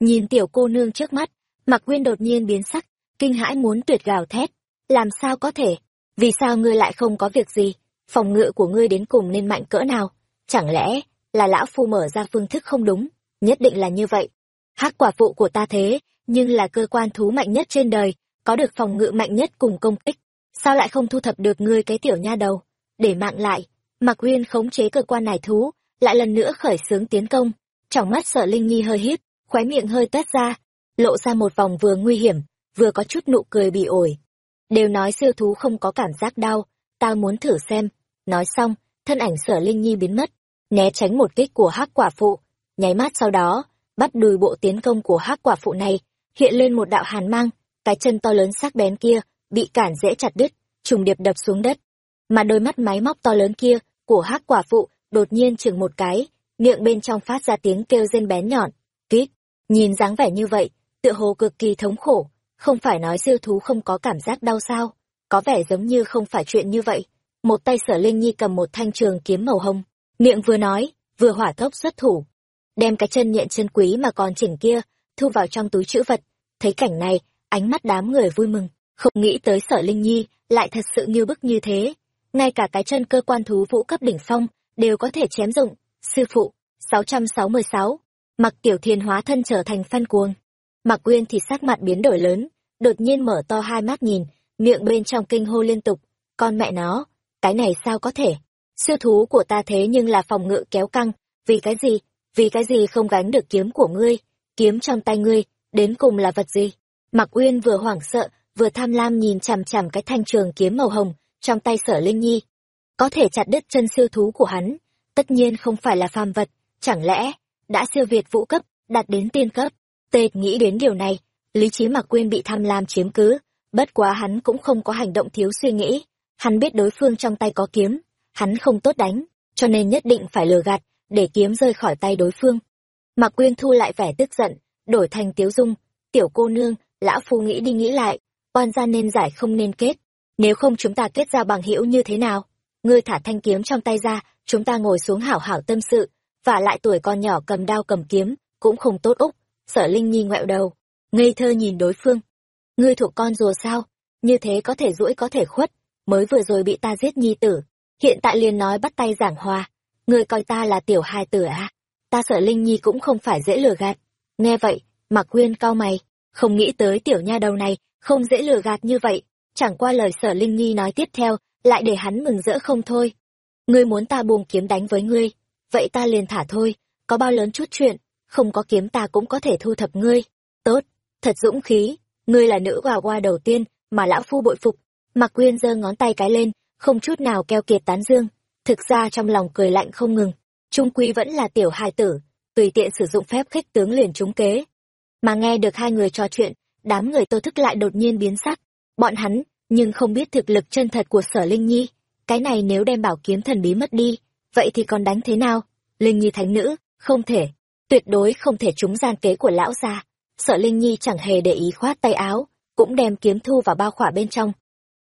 nhìn tiểu cô nương trước mắt Mạc nguyên đột nhiên biến sắc, kinh hãi muốn tuyệt gào thét. Làm sao có thể? Vì sao ngươi lại không có việc gì? Phòng ngự của ngươi đến cùng nên mạnh cỡ nào? Chẳng lẽ là lão phu mở ra phương thức không đúng? Nhất định là như vậy. Hắc quả phụ của ta thế, nhưng là cơ quan thú mạnh nhất trên đời, có được phòng ngự mạnh nhất cùng công kích, sao lại không thu thập được ngươi cái tiểu nha đầu? Để mạng lại. Mạc uyên khống chế cơ quan này thú, lại lần nữa khởi xướng tiến công. Trong mắt sợ linh nhi hơi híp khóe miệng hơi tét ra lộ ra một vòng vừa nguy hiểm, vừa có chút nụ cười bị ổi. Đều nói siêu thú không có cảm giác đau, ta muốn thử xem. Nói xong, thân ảnh sở linh nhi biến mất, né tránh một kích của hắc quả phụ. Nháy mắt sau đó, bắt đùi bộ tiến công của hắc quả phụ này, hiện lên một đạo hàn mang, cái chân to lớn sắc bén kia bị cản dễ chặt đứt, trùng điệp đập xuống đất. Mà đôi mắt máy móc to lớn kia của hắc quả phụ đột nhiên chừng một cái, miệng bên trong phát ra tiếng kêu rên bén nhọn. Kít nhìn dáng vẻ như vậy tựa hồ cực kỳ thống khổ không phải nói siêu thú không có cảm giác đau sao? Có vẻ giống như không phải chuyện như vậy. Một tay sở linh nhi cầm một thanh trường kiếm màu hồng miệng vừa nói vừa hỏa tốc xuất thủ. Đem cái chân nhện chân quý mà còn chỉnh kia thu vào trong túi chữ vật. Thấy cảnh này ánh mắt đám người vui mừng không nghĩ tới sở linh nhi lại thật sự như bức như thế. Ngay cả cái chân cơ quan thú vũ cấp đỉnh phong đều có thể chém dụng sư phụ 666, mặc tiểu thiên hóa thân trở thành phân cuồng. Mạc quyên thì sắc mặt biến đổi lớn, đột nhiên mở to hai mắt nhìn, miệng bên trong kinh hô liên tục, con mẹ nó, cái này sao có thể? Siêu thú của ta thế nhưng là phòng ngự kéo căng, vì cái gì? Vì cái gì không gánh được kiếm của ngươi? Kiếm trong tay ngươi, đến cùng là vật gì? Mạc uyên vừa hoảng sợ, vừa tham lam nhìn chằm chằm cái thanh trường kiếm màu hồng trong tay sở linh nhi. Có thể chặt đứt chân siêu thú của hắn, tất nhiên không phải là phàm vật, chẳng lẽ đã siêu việt vũ cấp, đạt đến tiên cấp? Tệt nghĩ đến điều này, lý trí mặc quên bị tham lam chiếm cứ, bất quá hắn cũng không có hành động thiếu suy nghĩ. Hắn biết đối phương trong tay có kiếm, hắn không tốt đánh, cho nên nhất định phải lừa gạt, để kiếm rơi khỏi tay đối phương. Mặc quyên thu lại vẻ tức giận, đổi thành tiếu dung, tiểu cô nương, lão phu nghĩ đi nghĩ lại, oan gia nên giải không nên kết, nếu không chúng ta kết ra bằng hữu như thế nào? Ngươi thả thanh kiếm trong tay ra, chúng ta ngồi xuống hảo hảo tâm sự, và lại tuổi con nhỏ cầm đao cầm kiếm, cũng không tốt úc sở linh nhi ngoẹo đầu, ngây thơ nhìn đối phương. Ngươi thuộc con rùa sao? Như thế có thể rũi có thể khuất. Mới vừa rồi bị ta giết nhi tử, hiện tại liền nói bắt tay giảng hòa. Ngươi coi ta là tiểu hài tử à? Ta Sở linh nhi cũng không phải dễ lừa gạt. Nghe vậy mặc quyên cau mày, không nghĩ tới tiểu nha đầu này không dễ lừa gạt như vậy. Chẳng qua lời sở linh nhi nói tiếp theo, lại để hắn mừng rỡ không thôi. Ngươi muốn ta buông kiếm đánh với ngươi, vậy ta liền thả thôi, có bao lớn chút chuyện không có kiếm ta cũng có thể thu thập ngươi. Tốt, thật dũng khí, ngươi là nữ hòa hoa đầu tiên mà lão phu bội phục. Mặc quyên giơ ngón tay cái lên, không chút nào keo kiệt tán dương. Thực ra trong lòng cười lạnh không ngừng. Trung quy vẫn là tiểu hài tử, tùy tiện sử dụng phép khích tướng liền trúng kế. Mà nghe được hai người trò chuyện, đám người tô thức lại đột nhiên biến sắc. Bọn hắn, nhưng không biết thực lực chân thật của sở linh nhi. Cái này nếu đem bảo kiếm thần bí mất đi, vậy thì còn đánh thế nào? Linh nhi thánh nữ, không thể tuyệt đối không thể trúng gian kế của lão gia. Sợ linh nhi chẳng hề để ý khoát tay áo, cũng đem kiếm thu vào bao khỏa bên trong.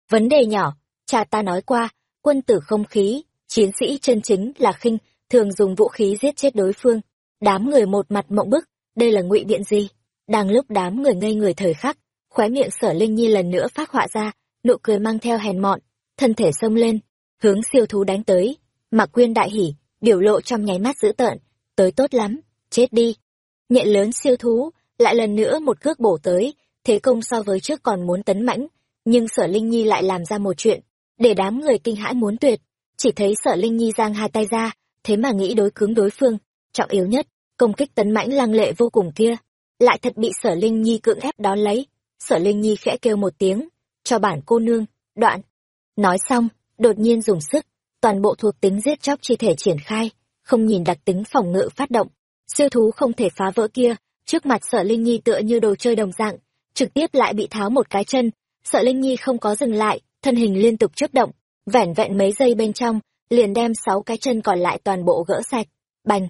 Vấn đề nhỏ, cha ta nói qua, quân tử không khí, chiến sĩ chân chính là khinh, thường dùng vũ khí giết chết đối phương. Đám người một mặt mộng bức, đây là ngụy biện gì? Đang lúc đám người ngây người thời khắc, khóe miệng sở linh nhi lần nữa phát họa ra, nụ cười mang theo hèn mọn, thân thể xông lên, hướng siêu thú đánh tới. Mặc quyên đại hỉ, biểu lộ trong nháy mắt dữ tợn, tới tốt lắm chết đi. Nhện lớn siêu thú, lại lần nữa một cước bổ tới, thế công so với trước còn muốn tấn mãnh, nhưng sở linh nhi lại làm ra một chuyện, để đám người kinh hãi muốn tuyệt. Chỉ thấy sở linh nhi giang hai tay ra, thế mà nghĩ đối cứng đối phương, trọng yếu nhất, công kích tấn mãnh lăng lệ vô cùng kia, lại thật bị sở linh nhi cưỡng ép đón lấy. Sở linh nhi khẽ kêu một tiếng, cho bản cô nương, đoạn. Nói xong, đột nhiên dùng sức, toàn bộ thuộc tính giết chóc chi thể triển khai, không nhìn đặc tính phòng ngự phát động siêu thú không thể phá vỡ kia. Trước mặt sợ linh nhi tựa như đồ chơi đồng dạng, trực tiếp lại bị tháo một cái chân. Sợ linh nhi không có dừng lại, thân hình liên tục chớp động, vẻn vẹn mấy giây bên trong, liền đem sáu cái chân còn lại toàn bộ gỡ sạch. Bành!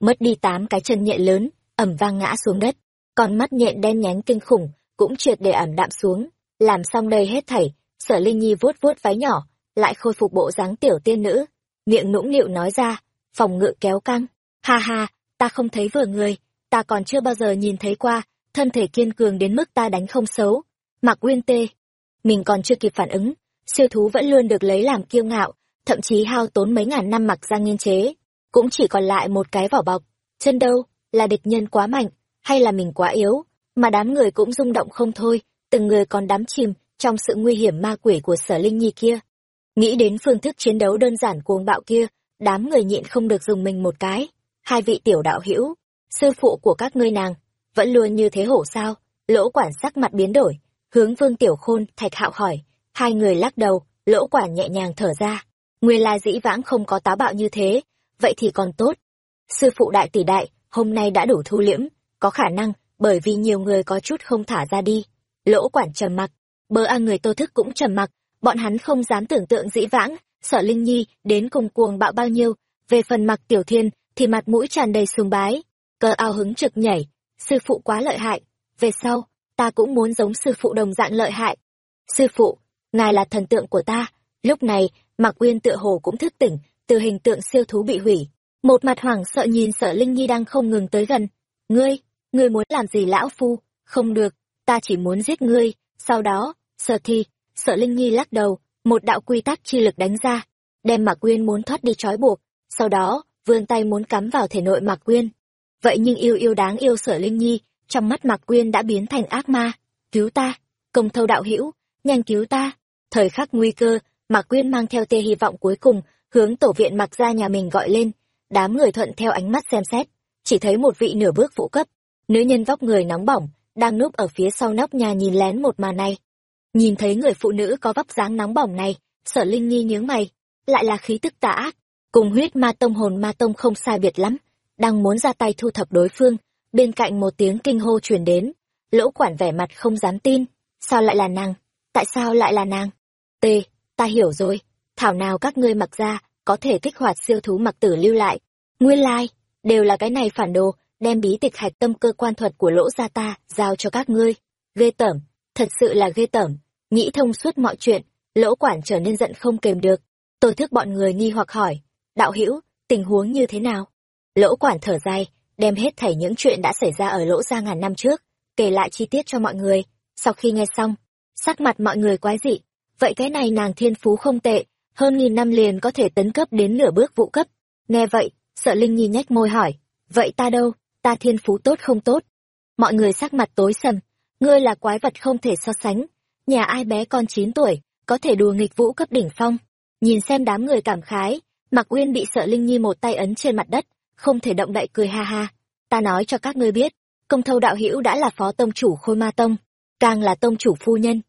Mất đi tám cái chân nhện lớn, ẩm vang ngã xuống đất. Còn mắt nhện đen nhánh kinh khủng cũng triệt để ẩm đạm xuống. Làm xong đây hết thảy, sở linh nhi vuốt vuốt váy nhỏ, lại khôi phục bộ dáng tiểu tiên nữ. Miệng nũng nịu nói ra, phòng ngự kéo căng. Ha ha ta không thấy vừa người, ta còn chưa bao giờ nhìn thấy qua, thân thể kiên cường đến mức ta đánh không xấu. Mặc uyên tê, mình còn chưa kịp phản ứng, siêu thú vẫn luôn được lấy làm kiêu ngạo, thậm chí hao tốn mấy ngàn năm mặc ra nghiên chế, cũng chỉ còn lại một cái vỏ bọc. Chân đâu, là địch nhân quá mạnh, hay là mình quá yếu, mà đám người cũng rung động không thôi, từng người còn đắm chìm trong sự nguy hiểm ma quỷ của sở linh nhi kia. Nghĩ đến phương thức chiến đấu đơn giản cuồng bạo kia, đám người nhịn không được dùng mình một cái hai vị tiểu đạo hữu, sư phụ của các ngươi nàng, vẫn luôn như thế hổ sao? Lỗ quản sắc mặt biến đổi, hướng vương tiểu khôn, thạch hạo hỏi. Hai người lắc đầu, lỗ quản nhẹ nhàng thở ra. Nguyên lai dĩ vãng không có táo bạo như thế, vậy thì còn tốt. Sư phụ đại tỷ đại, hôm nay đã đủ thu liễm, có khả năng, bởi vì nhiều người có chút không thả ra đi. Lỗ quản trầm mặc, bờ a người tô thức cũng trầm mặc, bọn hắn không dám tưởng tượng dĩ vãng, sở linh nhi đến cùng cuồng bạo bao nhiêu. Về phần mặc tiểu thiên thì mặt mũi tràn đầy sùng bái cơ ao hứng trực nhảy, sư phụ quá lợi hại, về sau, ta cũng muốn giống sư phụ đồng dạng lợi hại. Sư phụ, ngài là thần tượng của ta, lúc này, mạc uyên tựa hồ cũng thức tỉnh, từ hình tượng siêu thú bị hủy. Một mặt hoảng sợ nhìn sợ linh nhi đang không ngừng tới gần. Ngươi ngươi muốn làm gì lão phu? Không được, ta chỉ muốn giết ngươi. Sau đó, sợ thi sợ linh nhi lắc đầu, một đạo quy tắc chi lực đánh ra, đem mạc uyên muốn thoát đi trói buộc. Sau đó vươn tay muốn cắm vào thể nội mạc quyên. Vậy nhưng yêu yêu đáng yêu sở linh nhi, trong mắt mạc quyên đã biến thành ác ma. Cứu ta, công thâu đạo hữu, nhanh cứu ta. Thời khắc nguy cơ, mạc quyên mang theo tê hy vọng cuối cùng, hướng tổ viện mặc ra nhà mình gọi lên. Đám người thuận theo ánh mắt xem xét, chỉ thấy một vị nửa bước phụ cấp, nữ nhân vóc người nóng bỏng, đang núp ở phía sau nóc nhà nhìn lén một màn này. Nhìn thấy người phụ nữ có vóc dáng nóng bỏng này, sở linh nhi nhướng mày, lại là khí tức tà ác cùng huyết ma tông, hồn ma tông không sai biệt lắm, đang muốn ra tay thu thập đối phương, bên cạnh một tiếng kinh hô truyền đến. Lỗ quản vẻ mặt không dám tin, sao lại là nàng? Tại sao lại là nàng? T, ta hiểu rồi. Thảo nào các ngươi mặc ra, có thể kích hoạt siêu thú mặc tử lưu lại. Nguyên lai, đều là cái này phản đồ, đem bí tịch hạch tâm cơ quan thuật của lỗ gia ta giao cho các ngươi. Ghê tởm, thật sự là ghê tởm. Nghĩ thông suốt mọi chuyện, lỗ quản trở nên giận không kềm được. Tôi thức bọn người nghi hoặc hỏi đạo hữu, tình huống như thế nào? Lỗ quản thở dài, đem hết thảy những chuyện đã xảy ra ở lỗ ra ngàn năm trước, kể lại chi tiết cho mọi người. Sau khi nghe xong, sắc mặt mọi người quái dị. Vậy cái này nàng thiên phú không tệ, hơn nghìn năm liền có thể tấn cấp đến nửa bước vụ cấp. Nghe vậy, sợ linh nhi nhách môi hỏi, vậy ta đâu? Ta thiên phú tốt không tốt? Mọi người sắc mặt tối sầm, ngươi là quái vật không thể so sánh. Nhà ai bé con chín tuổi, có thể đùa nghịch vũ cấp đỉnh phong? Nhìn xem đám người cảm khái Mạc uyên bị sợ linh nhi một tay ấn trên mặt đất, không thể động đậy cười ha ha. Ta nói cho các ngươi biết, công thâu đạo hữu đã là phó tông chủ khôi ma tông, càng là tông chủ phu nhân.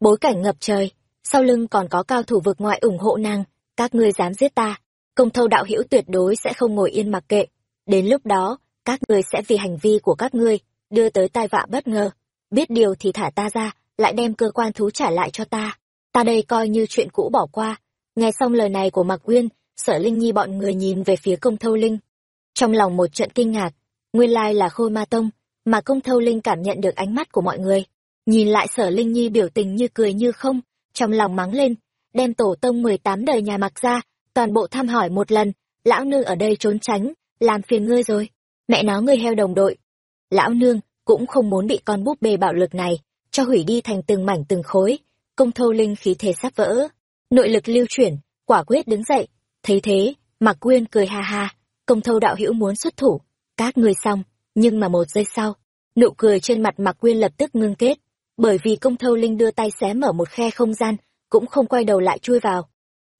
Bối cảnh ngập trời, sau lưng còn có cao thủ vực ngoại ủng hộ nàng, các ngươi dám giết ta, công thâu đạo hữu tuyệt đối sẽ không ngồi yên mặc kệ. Đến lúc đó, các ngươi sẽ vì hành vi của các ngươi, đưa tới tai vạ bất ngờ. Biết điều thì thả ta ra, lại đem cơ quan thú trả lại cho ta. Ta đây coi như chuyện cũ bỏ qua. Nghe xong lời này của mạc uyên sở linh nhi bọn người nhìn về phía công thâu linh. Trong lòng một trận kinh ngạc, nguyên lai là khôi ma tông, mà công thâu linh cảm nhận được ánh mắt của mọi người. Nhìn lại sở linh nhi biểu tình như cười như không, trong lòng mắng lên, đem tổ tông mười tám đời nhà mặc ra, toàn bộ thăm hỏi một lần, lão nương ở đây trốn tránh, làm phiền ngươi rồi. Mẹ nó ngươi heo đồng đội. Lão nương cũng không muốn bị con búp bê bạo lực này, cho hủy đi thành từng mảnh từng khối. Công thâu linh khí thể sắp vỡ, nội lực lưu chuyển, quả quyết đứng dậy thấy thế mặc quyên cười ha ha, công thâu đạo hữu muốn xuất thủ, các ngươi xong, nhưng mà một giây sau, nụ cười trên mặt mặc quyên lập tức ngưng kết, bởi vì công thâu linh đưa tay xé mở một khe không gian, cũng không quay đầu lại chui vào.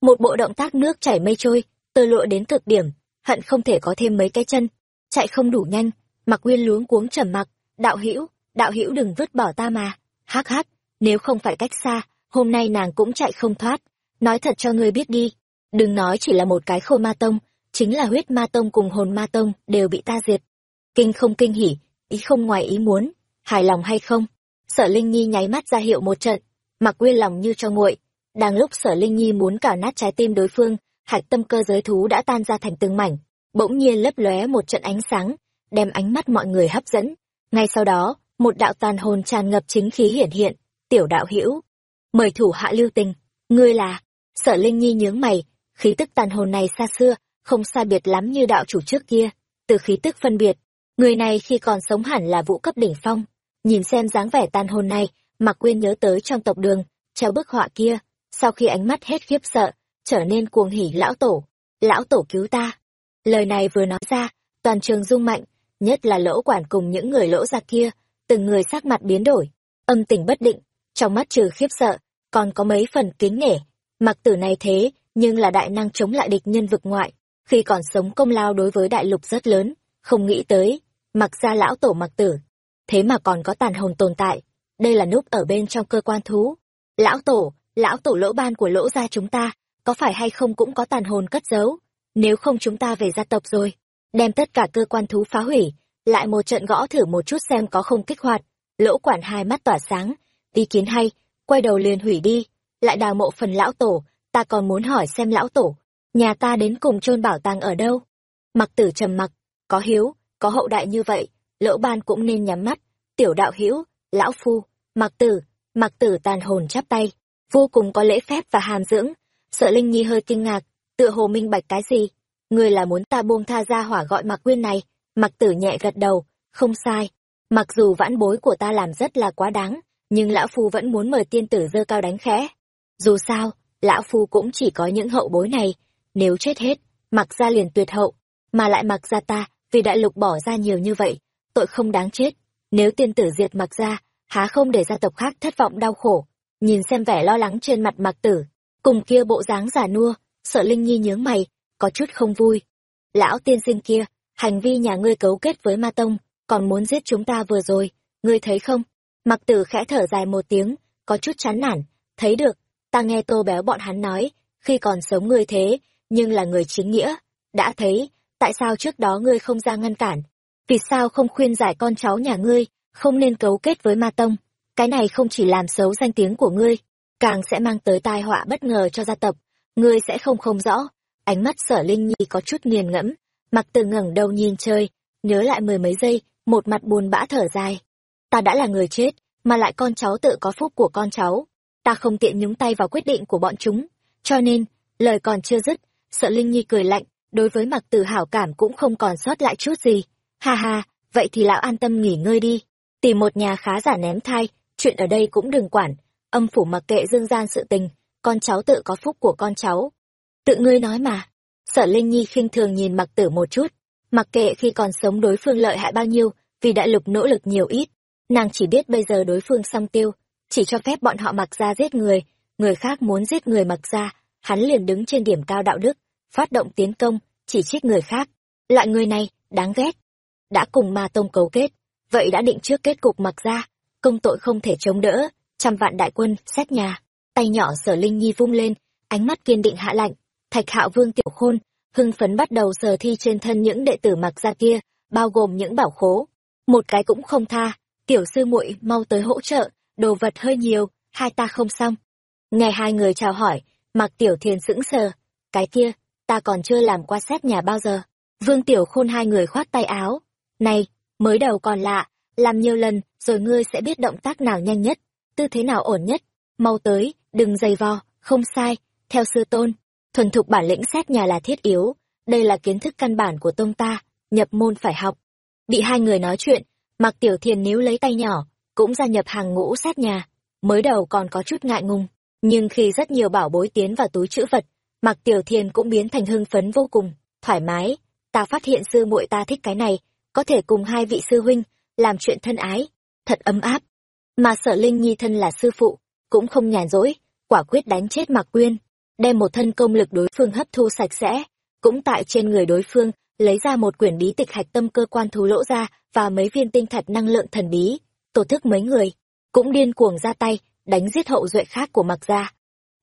Một bộ động tác nước chảy mây trôi, tơ lụa đến cực điểm, hận không thể có thêm mấy cái chân, chạy không đủ nhanh mặc quyên luống cuống trầm mặc, đạo hữu đạo hữu đừng vứt bỏ ta mà, hắc hắc, nếu không phải cách xa, hôm nay nàng cũng chạy không thoát, nói thật cho ngươi biết đi đừng nói chỉ là một cái khô ma tông chính là huyết ma tông cùng hồn ma tông đều bị ta diệt. Kinh không kinh hỉ ý không ngoài ý muốn hài lòng hay không? Sở linh nhi nháy mắt ra hiệu một trận mặc quyên lòng như cho nguội. Đang lúc sở linh nhi muốn cào nát trái tim đối phương hạch tâm cơ giới thú đã tan ra thành từng mảnh bỗng nhiên lấp lóe một trận ánh sáng đem ánh mắt mọi người hấp dẫn. Ngay sau đó một đạo tàn hồn tràn ngập chính khí hiển hiện, tiểu đạo hữu. Mời thủ hạ lưu tình, ngươi là, sở Linh Nhi nhướng mày, khí tức tàn hồn này xa xưa, không xa biệt lắm như đạo chủ trước kia, từ khí tức phân biệt, người này khi còn sống hẳn là vũ cấp đỉnh phong, nhìn xem dáng vẻ tàn hồn này, Mạc Quyên nhớ tới trong tộc đường, treo bức họa kia, sau khi ánh mắt hết khiếp sợ, trở nên cuồng hỉ lão tổ, lão tổ cứu ta. Lời này vừa nói ra, toàn trường rung mạnh, nhất là lỗ quản cùng những người lỗ ra kia, từng người sắc mặt biến đổi, âm tình bất định, trong mắt trừ khiếp sợ, còn có mấy phần kính nể. Mặc tử này thế, nhưng là đại năng chống lại địch nhân vực ngoại, khi còn sống công lao đối với đại lục rất lớn, không nghĩ tới, mặc ra lão tổ mặc tử. Thế mà còn có tàn hồn tồn tại, đây là núp ở bên trong cơ quan thú. Lão tổ, lão tổ lỗ ban của lỗ gia chúng ta, có phải hay không cũng có tàn hồn cất giấu, nếu không chúng ta về gia tộc rồi, đem tất cả cơ quan thú phá hủy, lại một trận gõ thử một chút xem có không kích hoạt. Lỗ quản hai mắt tỏa sáng, ý kiến hay, quay đầu liền hủy đi, lại đào mộ phần lão tổ, ta còn muốn hỏi xem lão tổ, nhà ta đến cùng chôn bảo tàng ở đâu. Mặc tử trầm mặc, có hiếu, có hậu đại như vậy, lỗ ban cũng nên nhắm mắt, tiểu đạo hữu lão phu, mặc tử, mặc tử tàn hồn chắp tay, vô cùng có lễ phép và hàm dưỡng, sợ Linh Nhi hơi kinh ngạc, tựa hồ minh bạch cái gì, người là muốn ta buông tha ra hỏa gọi mặc quyên này, mặc tử nhẹ gật đầu, không sai, mặc dù vãn bối của ta làm rất là quá đáng, nhưng lão phu vẫn muốn mời tiên tử dơ cao đánh khẽ. Dù sao, lão phu cũng chỉ có những hậu bối này, nếu chết hết, mặc ra liền tuyệt hậu, mà lại mặc ra ta, vì đại lục bỏ ra nhiều như vậy, tội không đáng chết. Nếu tiên tử diệt mặc ra, há không để gia tộc khác thất vọng đau khổ. Nhìn xem vẻ lo lắng trên mặt mặc tử, cùng kia bộ dáng giả nua, sợ Linh Nhi nhướng mày, có chút không vui. Lão tiên sinh kia, hành vi nhà ngươi cấu kết với ma tông, còn muốn giết chúng ta vừa rồi, ngươi thấy không? Mặc tử khẽ thở dài một tiếng, có chút chán nản, thấy được, ta nghe tô béo bọn hắn nói, khi còn sống ngươi thế, nhưng là người chính nghĩa, đã thấy, tại sao trước đó ngươi không ra ngăn cản, vì sao không khuyên giải con cháu nhà ngươi, không nên cấu kết với ma tông, cái này không chỉ làm xấu danh tiếng của ngươi, càng sẽ mang tới tai họa bất ngờ cho gia tộc, ngươi sẽ không không rõ. Ánh mắt sở Linh Nhi có chút nghiền ngẫm, mặc từ ngẩng đầu nhìn chơi, nhớ lại mười mấy giây, một mặt buồn bã thở dài ta đã là người chết, mà lại con cháu tự có phúc của con cháu. Ta không tiện nhúng tay vào quyết định của bọn chúng. Cho nên, lời còn chưa dứt, sợ Linh Nhi cười lạnh, đối với mặc tử hảo cảm cũng không còn sót lại chút gì. Ha ha, vậy thì lão an tâm nghỉ ngơi đi. Tìm một nhà khá giả ném thai, chuyện ở đây cũng đừng quản. Âm phủ mặc kệ dương gian sự tình, con cháu tự có phúc của con cháu. Tự ngươi nói mà. Sở Linh Nhi khinh thường nhìn mặc tử một chút. Mặc kệ khi còn sống đối phương lợi hại bao nhiêu, vì đại lục nỗ lực nhiều ít, Nàng chỉ biết bây giờ đối phương song tiêu, chỉ cho phép bọn họ mặc ra giết người, người khác muốn giết người mặc ra, hắn liền đứng trên điểm cao đạo đức, phát động tiến công, chỉ trích người khác. Loại người này, đáng ghét. Đã cùng ma tông cấu kết, vậy đã định trước kết cục mặc ra, công tội không thể chống đỡ, trăm vạn đại quân, xét nhà. Tay nhỏ sở Linh Nhi vung lên, ánh mắt kiên định hạ lạnh, thạch hạo vương tiểu khôn, hưng phấn bắt đầu sờ thi trên thân những đệ tử mặc ra kia, bao gồm những bảo khố. Một cái cũng không tha, tiểu sư muội mau tới hỗ trợ đồ vật hơi nhiều hai ta không xong. Nghe hai người chào hỏi mặc tiểu thiền sững sờ. Cái kia ta còn chưa làm qua xét nhà bao giờ. Vương tiểu khôn hai người khoát tay áo. Này mới đầu còn lạ làm nhiều lần rồi ngươi sẽ biết động tác nào nhanh nhất tư thế nào ổn nhất. Mau tới đừng dày vò không sai theo sư tôn. Thuần thục bản lĩnh xét nhà là thiết yếu đây là kiến thức căn bản của tông ta nhập môn phải học. Bị hai người nói chuyện Mặc tiểu thiền níu lấy tay nhỏ, cũng gia nhập hàng ngũ xét nhà. Mới đầu còn có chút ngại ngùng, nhưng khi rất nhiều bảo bối tiến vào túi chữ vật, Mặc tiểu thiên cũng biến thành hưng phấn vô cùng, thoải mái. Ta phát hiện sư muội ta thích cái này, có thể cùng hai vị sư huynh, làm chuyện thân ái, thật ấm áp. Mà sở linh nhi thân là sư phụ, cũng không nhàn rỗi, quả quyết đánh chết Mạc Quyên, đem một thân công lực đối phương hấp thu sạch sẽ, cũng tại trên người đối phương lấy ra một quyển bí tịch hạch tâm cơ quan thú lỗ ra và mấy viên tinh thạch năng lượng thần bí, tổ thức mấy người, cũng điên cuồng ra tay, đánh giết hậu duệ khác của mặc gia.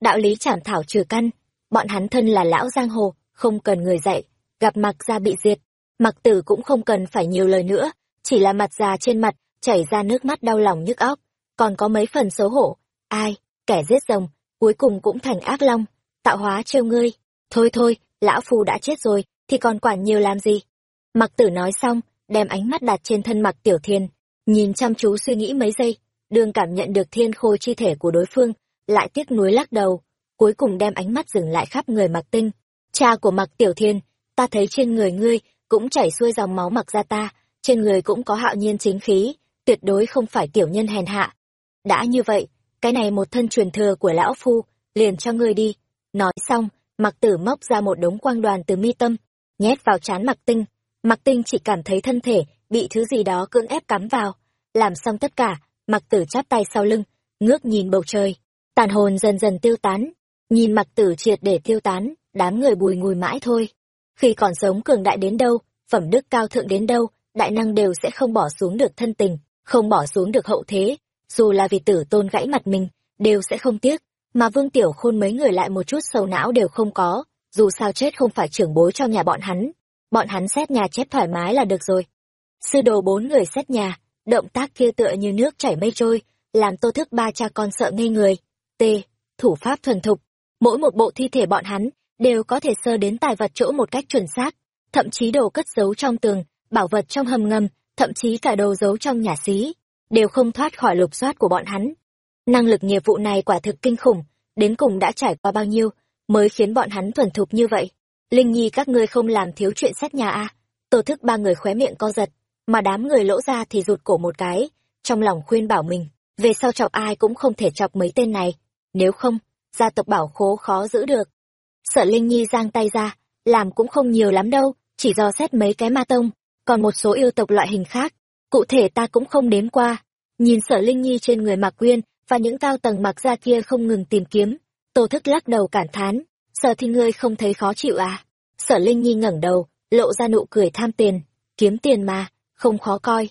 Đạo lý chảm thảo trừ căn, bọn hắn thân là lão giang hồ, không cần người dạy, gặp mặc gia bị diệt. Mặc tử cũng không cần phải nhiều lời nữa, chỉ là mặt già trên mặt, chảy ra nước mắt đau lòng nhức óc, còn có mấy phần xấu hổ. Ai, kẻ giết rồng, cuối cùng cũng thành ác long, tạo hóa trêu ngươi. Thôi thôi, lão phu đã chết rồi, thì còn quản nhiều làm gì? Mặc tử nói xong, đem ánh mắt đặt trên thân mặc tiểu thiên, nhìn chăm chú suy nghĩ mấy giây đương cảm nhận được thiên khôi chi thể của đối phương, lại tiếc nuối lắc đầu, cuối cùng đem ánh mắt dừng lại khắp người mặc tinh. Cha của mặc tiểu thiên, ta thấy trên người ngươi cũng chảy xuôi dòng máu mặc ra ta, trên người cũng có hạo nhiên chính khí, tuyệt đối không phải tiểu nhân hèn hạ. Đã như vậy, cái này một thân truyền thừa của lão phu, liền cho ngươi đi. Nói xong mặc tử móc ra một đống quang đoàn từ mi tâm, nhét vào chán mặc tinh. Mặc tinh chỉ cảm thấy thân thể bị thứ gì đó cưỡng ép cắm vào. Làm xong tất cả mặc tử chắp tay sau lưng, ngước nhìn bầu trời. Tàn hồn dần dần tiêu tán. Nhìn mặc tử triệt để tiêu tán, đám người bùi ngùi mãi thôi. Khi còn sống cường đại đến đâu, phẩm đức cao thượng đến đâu, đại năng đều sẽ không bỏ xuống được thân tình, không bỏ xuống được hậu thế. Dù là vì tử tôn gãy mặt mình, đều sẽ không tiếc. Mà vương tiểu khôn mấy người lại một chút sầu não đều không có. Dù sao chết không phải trưởng bối cho nhà bọn hắn. Bọn hắn xét nhà chép thoải mái là được rồi sư đồ bốn người xét nhà, động tác kia tựa như nước chảy mây trôi, làm tô thức ba cha con sợ ngây người. T, thủ pháp thuần thục. Mỗi một bộ thi thể bọn hắn đều có thể sơ đến tài vật chỗ một cách chuẩn xác, thậm chí đồ cất giấu trong tường, bảo vật trong hầm ngầm, thậm chí cả đồ giấu trong nhà xí, đều không thoát khỏi lục soát của bọn hắn. Năng lực nghiệp vụ này quả thực kinh khủng, đến cùng đã trải qua bao nhiêu mới khiến bọn hắn thuần thục như vậy. Linh nhi, các ngươi không làm thiếu chuyện xét nhà a à. tổ thức ba người khóe miệng co giật mà đám người lỗ ra thì rụt cổ một cái, trong lòng khuyên bảo mình, về sau chọc ai cũng không thể chọc mấy tên này, nếu không, gia tộc bảo khố khó giữ được. Sợ linh nhi giang tay ra, làm cũng không nhiều lắm đâu, chỉ do xét mấy cái ma tông, còn một số yêu tộc loại hình khác, cụ thể ta cũng không đếm qua. Nhìn sở linh nhi trên người mạc quyên và những cao tầng mặc ra kia không ngừng tìm kiếm, tô thức lắc đầu cản thán, sở thì ngươi không thấy khó chịu à? Sở linh nhi ngẩng đầu, lộ ra nụ cười tham tiền, kiếm tiền mà không khó coi.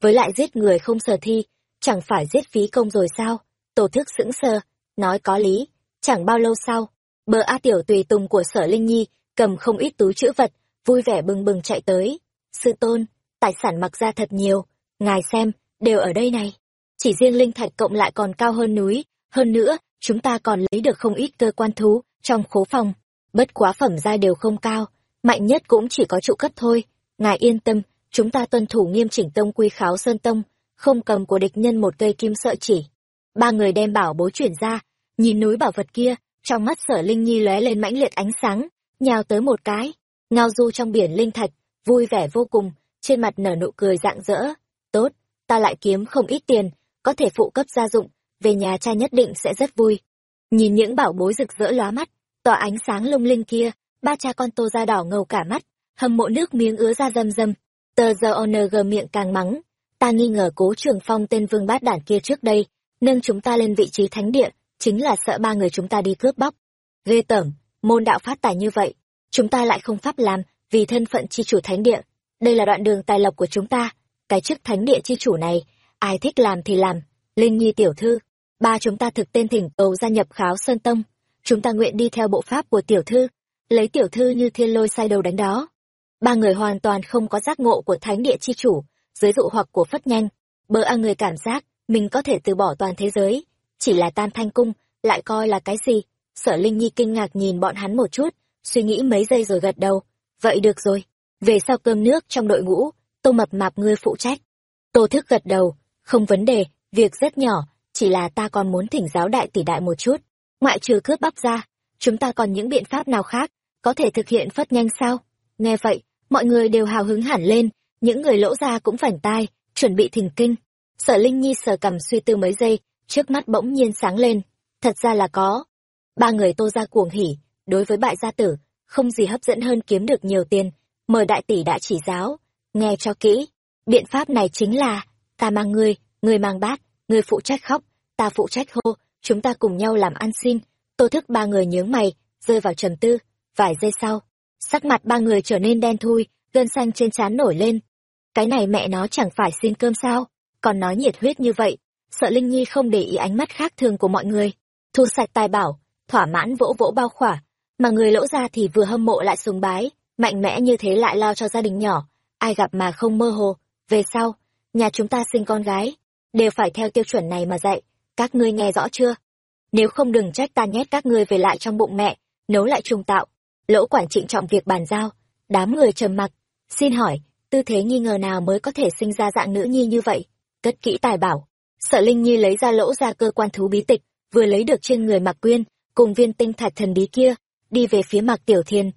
Với lại giết người không sở thi, chẳng phải giết phí công rồi sao? Tổ thức sững sờ, nói có lý, chẳng bao lâu sau, bờ a tiểu tùy tùng của sở linh nhi cầm không ít túi chữ vật, vui vẻ bừng bừng chạy tới. Sư tôn, tài sản mặc ra thật nhiều, ngài xem, đều ở đây này. Chỉ riêng linh thạch cộng lại còn cao hơn núi, hơn nữa, chúng ta còn lấy được không ít cơ quan thú trong khố phòng. Bất quá phẩm giai đều không cao, mạnh nhất cũng chỉ có trụ cất thôi, ngài yên tâm chúng ta tuân thủ nghiêm chỉnh tông quy kháo sơn tông, không cầm của địch nhân một cây kim sợi chỉ. Ba người đem bảo bối chuyển ra, nhìn núi bảo vật kia, trong mắt sở linh nhi lóe lên mãnh liệt ánh sáng, nhào tới một cái, ngao du trong biển linh thạch, vui vẻ vô cùng, trên mặt nở nụ cười rạng rỡ. Tốt, ta lại kiếm không ít tiền, có thể phụ cấp gia dụng, về nhà cha nhất định sẽ rất vui. Nhìn những bảo bối rực rỡ lóa mắt, tỏa ánh sáng lung linh kia, ba cha con tô ra đỏ ngầu cả mắt, hâm mộ nước miếng ứa ra râm râm tờ giờ ong miệng càng mắng. Ta nghi ngờ cố trường phong tên vương bát đản kia trước đây, nâng chúng ta lên vị trí thánh địa, chính là sợ ba người chúng ta đi cướp bóc. Ghê tởm, môn đạo phát tài như vậy, chúng ta lại không pháp làm, vì thân phận chi chủ thánh địa. Đây là đoạn đường tài lộc của chúng ta, cái chức thánh địa chi chủ này, ai thích làm thì làm. Linh nhi tiểu thư, ba chúng ta thực tên thỉnh cầu gia nhập kháo sơn tông. Chúng ta nguyện đi theo bộ pháp của tiểu thư, lấy tiểu thư như thiên lôi sai đầu đánh đó ba người hoàn toàn không có giác ngộ của thánh địa chi chủ dưới dụ hoặc của phất nhanh. Bờ a người cảm giác mình có thể từ bỏ toàn thế giới, chỉ là tan thanh cung, lại coi là cái gì? Sở linh nhi kinh ngạc nhìn bọn hắn một chút, suy nghĩ mấy giây rồi gật đầu. Vậy được rồi, về sau cơm nước trong đội ngũ, tô mập mạp ngươi phụ trách. Tô thức gật đầu, không vấn đề, việc rất nhỏ, chỉ là ta còn muốn thỉnh giáo đại tỷ đại một chút. Ngoại trừ cướp bắp ra, chúng ta còn những biện pháp nào khác, có thể thực hiện phất nhanh sao? Nghe vậy mọi người đều hào hứng hẳn lên, những người lỗ ra cũng vảnh tai, chuẩn bị thỉnh kinh. Sở linh nhi sờ cầm suy tư mấy giây, trước mắt bỗng nhiên sáng lên. Thật ra là có. Ba người tô ra cuồng hỉ, đối với bại gia tử, không gì hấp dẫn hơn kiếm được nhiều tiền, mời đại tỷ đã chỉ giáo, nghe cho kỹ. Biện pháp này chính là, ta mang ngươi ngươi mang bát, ngươi phụ trách khóc, ta phụ trách hô, chúng ta cùng nhau làm ăn xin. Tô thức ba người nhướng mày, rơi vào trầm tư, vài giây sau sắc mặt ba người trở nên đen thui, gân xanh trên trán nổi lên. Cái này mẹ nó chẳng phải xin cơm sao? Còn nói nhiệt huyết như vậy, sợ linh nhi không để ý ánh mắt khác thường của mọi người. Thu sạch tài bảo, thỏa mãn vỗ vỗ bao khỏa. Mà người lỗ ra thì vừa hâm mộ lại sùng bái, mạnh mẽ như thế lại lao cho gia đình nhỏ. Ai gặp mà không mơ hồ. Về sau, nhà chúng ta sinh con gái, đều phải theo tiêu chuẩn này mà dạy. Các ngươi nghe rõ chưa? Nếu không đừng trách ta nhét các ngươi về lại trong bụng mẹ, nấu lại trùng tạo lỗ quản trịnh trọng việc bàn giao đám người trầm mặc xin hỏi tư thế nghi ngờ nào mới có thể sinh ra dạng nữ nhi như vậy cất kỹ tài bảo. sợ Linh Nhi lấy ra lỗ ra cơ quan thú bí tịch, vừa lấy được trên người Mạc Quyên, cùng viên tinh thạch thần bí kia, đi về phía Mạc Tiểu Thiên.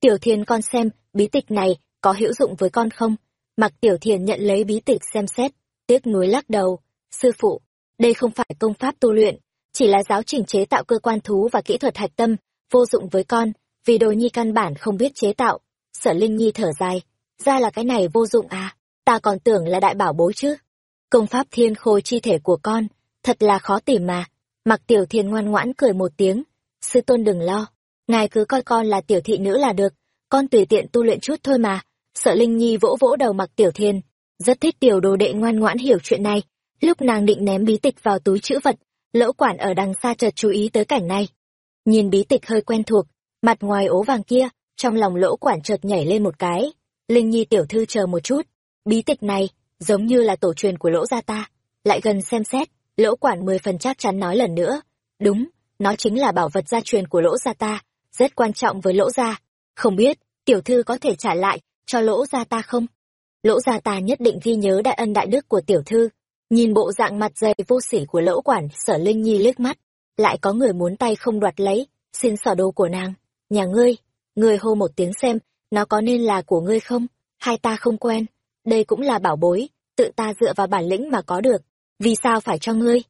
Tiểu Thiên con xem, bí tịch này có hữu dụng với con không? Mạc Tiểu Thiên nhận lấy bí tịch xem xét, tiếc nuối lắc đầu. Sư phụ, đây không phải công pháp tu luyện, chỉ là giáo trình chế tạo cơ quan thú và kỹ thuật hạch tâm, vô dụng với con, vì đồ nhi căn bản không biết chế tạo. Sở Linh Nhi thở dài, ra là cái này vô dụng à, ta còn tưởng là đại bảo bối chứ. Công pháp thiên khôi chi thể của con, thật là khó tìm mà. Mặc tiểu thiên ngoan ngoãn cười một tiếng, sư tôn đừng lo, ngài cứ coi con là tiểu thị nữ là được, con tùy tiện tu luyện chút thôi mà. Sợ Linh Nhi vỗ vỗ đầu mặc tiểu thiên, rất thích tiểu đồ đệ ngoan ngoãn hiểu chuyện này. Lúc nàng định ném bí tịch vào túi chữ vật, lỗ quản ở đằng xa chợt chú ý tới cảnh này. Nhìn bí tịch hơi quen thuộc, mặt ngoài ố vàng kia, trong lòng lỗ quản chợt nhảy lên một cái. Linh Nhi tiểu thư chờ một chút, bí tịch này, giống như là tổ truyền của lỗ gia ta. Lại gần xem xét, lỗ quản mười phần chắc chắn nói lần nữa. Đúng, nó chính là bảo vật gia truyền của lỗ gia ta, rất quan trọng với lỗ gia. Không biết, tiểu thư có thể trả lại cho lỗ gia ta không? Lỗ gia ta nhất định ghi nhớ đại ân đại đức của tiểu thư. Nhìn bộ dạng mặt dày vô sỉ của lỗ quản, sở Linh Nhi liếc mắt. Lại có người muốn tay không đoạt lấy, xin sỏ đồ của nàng. Nhà ngươi, ngươi hô một tiếng xem, nó có nên là của ngươi không? Hai ta không quen. Đây cũng là bảo bối, tự ta dựa vào bản lĩnh mà có được. Vì sao phải cho ngươi?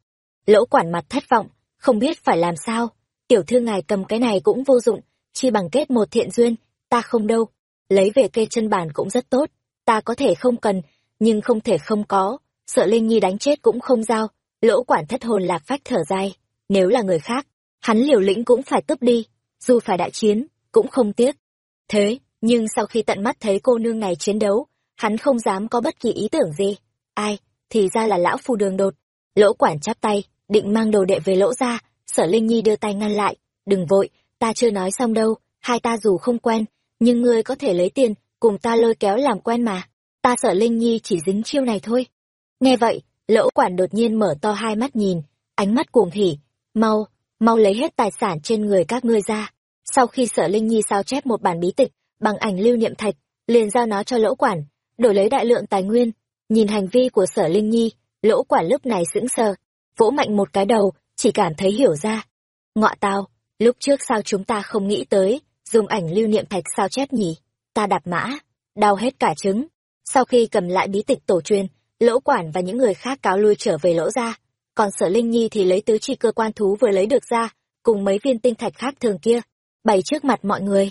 Lỗ quản mặt thất vọng, không biết phải làm sao. Tiểu thư ngài cầm cái này cũng vô dụng, chi bằng kết một thiện duyên, ta không đâu. Lấy về cây chân bản cũng rất tốt, ta có thể không cần, nhưng không thể không có. Sợ Linh Nhi đánh chết cũng không giao, lỗ quản thất hồn lạc phách thở dài. Nếu là người khác, hắn liều lĩnh cũng phải tấp đi, dù phải đại chiến, cũng không tiếc. Thế, nhưng sau khi tận mắt thấy cô nương này chiến đấu, hắn không dám có bất kỳ ý tưởng gì. Ai, thì ra là lão phu đường đột. Lỗ quản chắp tay, định mang đồ đệ về lỗ ra, sở Linh Nhi đưa tay ngăn lại. Đừng vội, ta chưa nói xong đâu, hai ta dù không quen, nhưng ngươi có thể lấy tiền, cùng ta lôi kéo làm quen mà. Ta sở Linh Nhi chỉ dính chiêu này thôi. Nghe vậy, lỗ quản đột nhiên mở to hai mắt nhìn, ánh mắt cuồng hỉ. Mau, mau lấy hết tài sản trên người các ngươi ra. Sau khi sở Linh Nhi sao chép một bản bí tịch, bằng ảnh lưu niệm thạch, liền giao nó cho lỗ quản, đổi lấy đại lượng tài nguyên. Nhìn hành vi của sở Linh Nhi, lỗ quản lúc này sững sờ, vỗ mạnh một cái đầu, chỉ cảm thấy hiểu ra. Ngọa tao, lúc trước sao chúng ta không nghĩ tới, dùng ảnh lưu niệm thạch sao chép nhỉ? Ta đạp mã, đau hết cả trứng. Sau khi cầm lại bí tịch tổ truyền, lỗ quản và những người khác cáo lui trở về lỗ ra. Còn sở Linh Nhi thì lấy tứ chi cơ quan thú vừa lấy được ra, cùng mấy viên tinh thạch khác thường kia, bày trước mặt mọi người.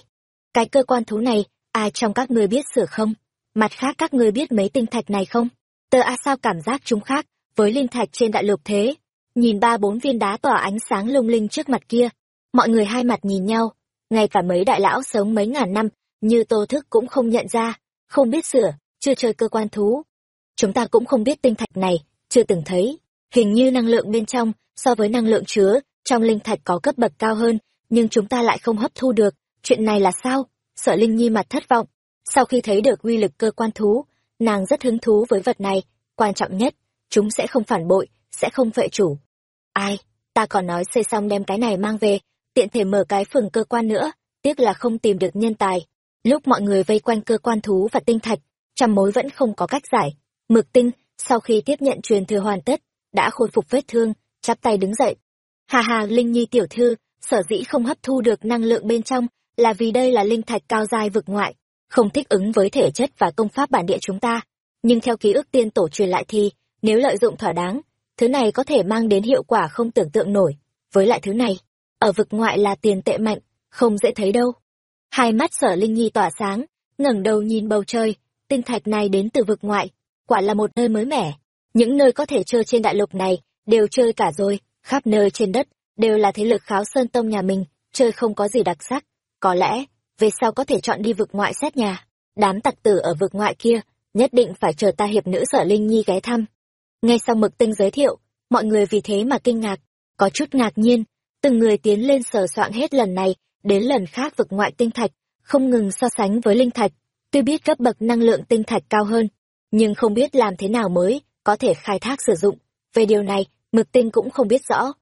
Cái cơ quan thú này, ai trong các ngươi biết sửa không? Mặt khác các ngươi biết mấy tinh thạch này không? Tờ A sao cảm giác chúng khác với linh thạch trên đại lục thế? Nhìn ba bốn viên đá tỏa ánh sáng lung linh trước mặt kia, mọi người hai mặt nhìn nhau, ngay cả mấy đại lão sống mấy ngàn năm, như tô thức cũng không nhận ra, không biết sửa, chưa chơi cơ quan thú. Chúng ta cũng không biết tinh thạch này, chưa từng thấy. Hình như năng lượng bên trong, so với năng lượng chứa, trong linh thạch có cấp bậc cao hơn, nhưng chúng ta lại không hấp thu được. Chuyện này là sao? Sợ Linh Nhi mặt thất vọng. Sau khi thấy được uy lực cơ quan thú, nàng rất hứng thú với vật này. Quan trọng nhất, chúng sẽ không phản bội, sẽ không vệ chủ. Ai, ta còn nói xây xong đem cái này mang về, tiện thể mở cái phường cơ quan nữa, tiếc là không tìm được nhân tài. Lúc mọi người vây quanh cơ quan thú và tinh thạch, trăm mối vẫn không có cách giải. Mực tinh, sau khi tiếp nhận truyền thừa hoàn tất, đã khôi phục vết thương, chắp tay đứng dậy. Hà hà Linh Nhi tiểu thư, sở dĩ không hấp thu được năng lượng bên trong, là vì đây là linh thạch cao dai vực ngoại, không thích ứng với thể chất và công pháp bản địa chúng ta. Nhưng theo ký ức tiên tổ truyền lại thì, nếu lợi dụng thỏa đáng, thứ này có thể mang đến hiệu quả không tưởng tượng nổi. Với lại thứ này, ở vực ngoại là tiền tệ mạnh, không dễ thấy đâu. Hai mắt sở Linh Nhi tỏa sáng, ngẩng đầu nhìn bầu trời, tinh thạch này đến từ vực ngoại, quả là một nơi mới mẻ. Những nơi có thể chơi trên đại lục này, đều chơi cả rồi, khắp nơi trên đất, đều là thế lực kháo sơn tông nhà mình, chơi không có gì đặc sắc. Có lẽ, về sau có thể chọn đi vực ngoại xét nhà. Đám tặc tử ở vực ngoại kia, nhất định phải chờ ta hiệp nữ sở Linh Nhi ghé thăm. Ngay sau mực tinh giới thiệu, mọi người vì thế mà kinh ngạc, có chút ngạc nhiên, từng người tiến lên sờ soạn hết lần này, đến lần khác vực ngoại tinh thạch, không ngừng so sánh với linh thạch, tuy biết cấp bậc năng lượng tinh thạch cao hơn, nhưng không biết làm thế nào mới có thể khai thác sử dụng. Về điều này, Mực Tinh cũng không biết rõ.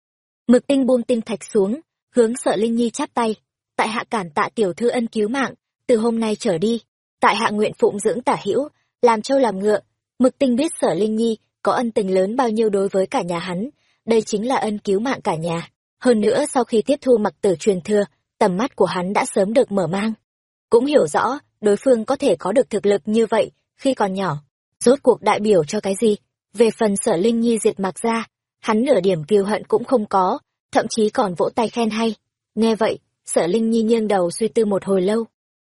Mực Tinh buông tinh thạch xuống, hướng Sợ Linh Nhi chắp tay, tại hạ cản tạ tiểu thư ân cứu mạng, từ hôm nay trở đi, tại hạ nguyện phụng dưỡng tả hữu, làm trâu làm ngựa. Mực Tinh biết Sở Linh Nhi có ân tình lớn bao nhiêu đối với cả nhà hắn, đây chính là ân cứu mạng cả nhà. Hơn nữa sau khi tiếp thu mặc tử truyền thừa, tầm mắt của hắn đã sớm được mở mang. Cũng hiểu rõ, đối phương có thể có được thực lực như vậy khi còn nhỏ. Rốt cuộc đại biểu cho cái gì? Về phần sở Linh Nhi diệt mặc ra, hắn nửa điểm kiêu hận cũng không có, thậm chí còn vỗ tay khen hay. Nghe vậy, sở Linh Nhi nghiêng đầu suy tư một hồi lâu.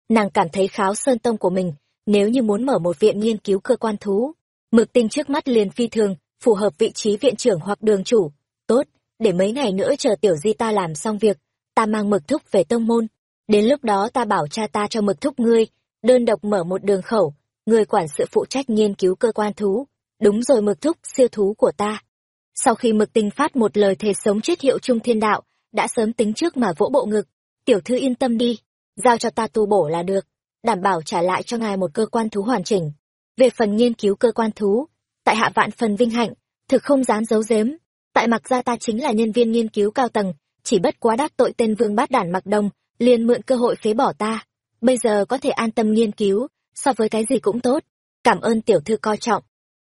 Nàng cảm thấy kháo sơn tông của mình, nếu như muốn mở một viện nghiên cứu cơ quan thú, mực tinh trước mắt liền phi thường, phù hợp vị trí viện trưởng hoặc đường chủ. Tốt, để mấy ngày nữa chờ tiểu di ta làm xong việc, ta mang mực thúc về tông môn. Đến lúc đó ta bảo cha ta cho mực thúc ngươi, đơn độc mở một đường khẩu, người quản sự phụ trách nghiên cứu cơ quan thú. Đúng rồi mực thúc, siêu thú của ta. Sau khi mực tinh phát một lời thề sống chết hiệu trung thiên đạo, đã sớm tính trước mà vỗ bộ ngực. Tiểu thư yên tâm đi, giao cho ta tu bổ là được, đảm bảo trả lại cho ngài một cơ quan thú hoàn chỉnh. Về phần nghiên cứu cơ quan thú, tại hạ vạn phần vinh hạnh, thực không dám giấu giếm. Tại mặc gia ta chính là nhân viên nghiên cứu cao tầng, chỉ bất quá đắc tội tên vương bát đản mặc đông, liền mượn cơ hội phế bỏ ta. Bây giờ có thể an tâm nghiên cứu, so với cái gì cũng tốt. Cảm ơn tiểu thư coi trọng.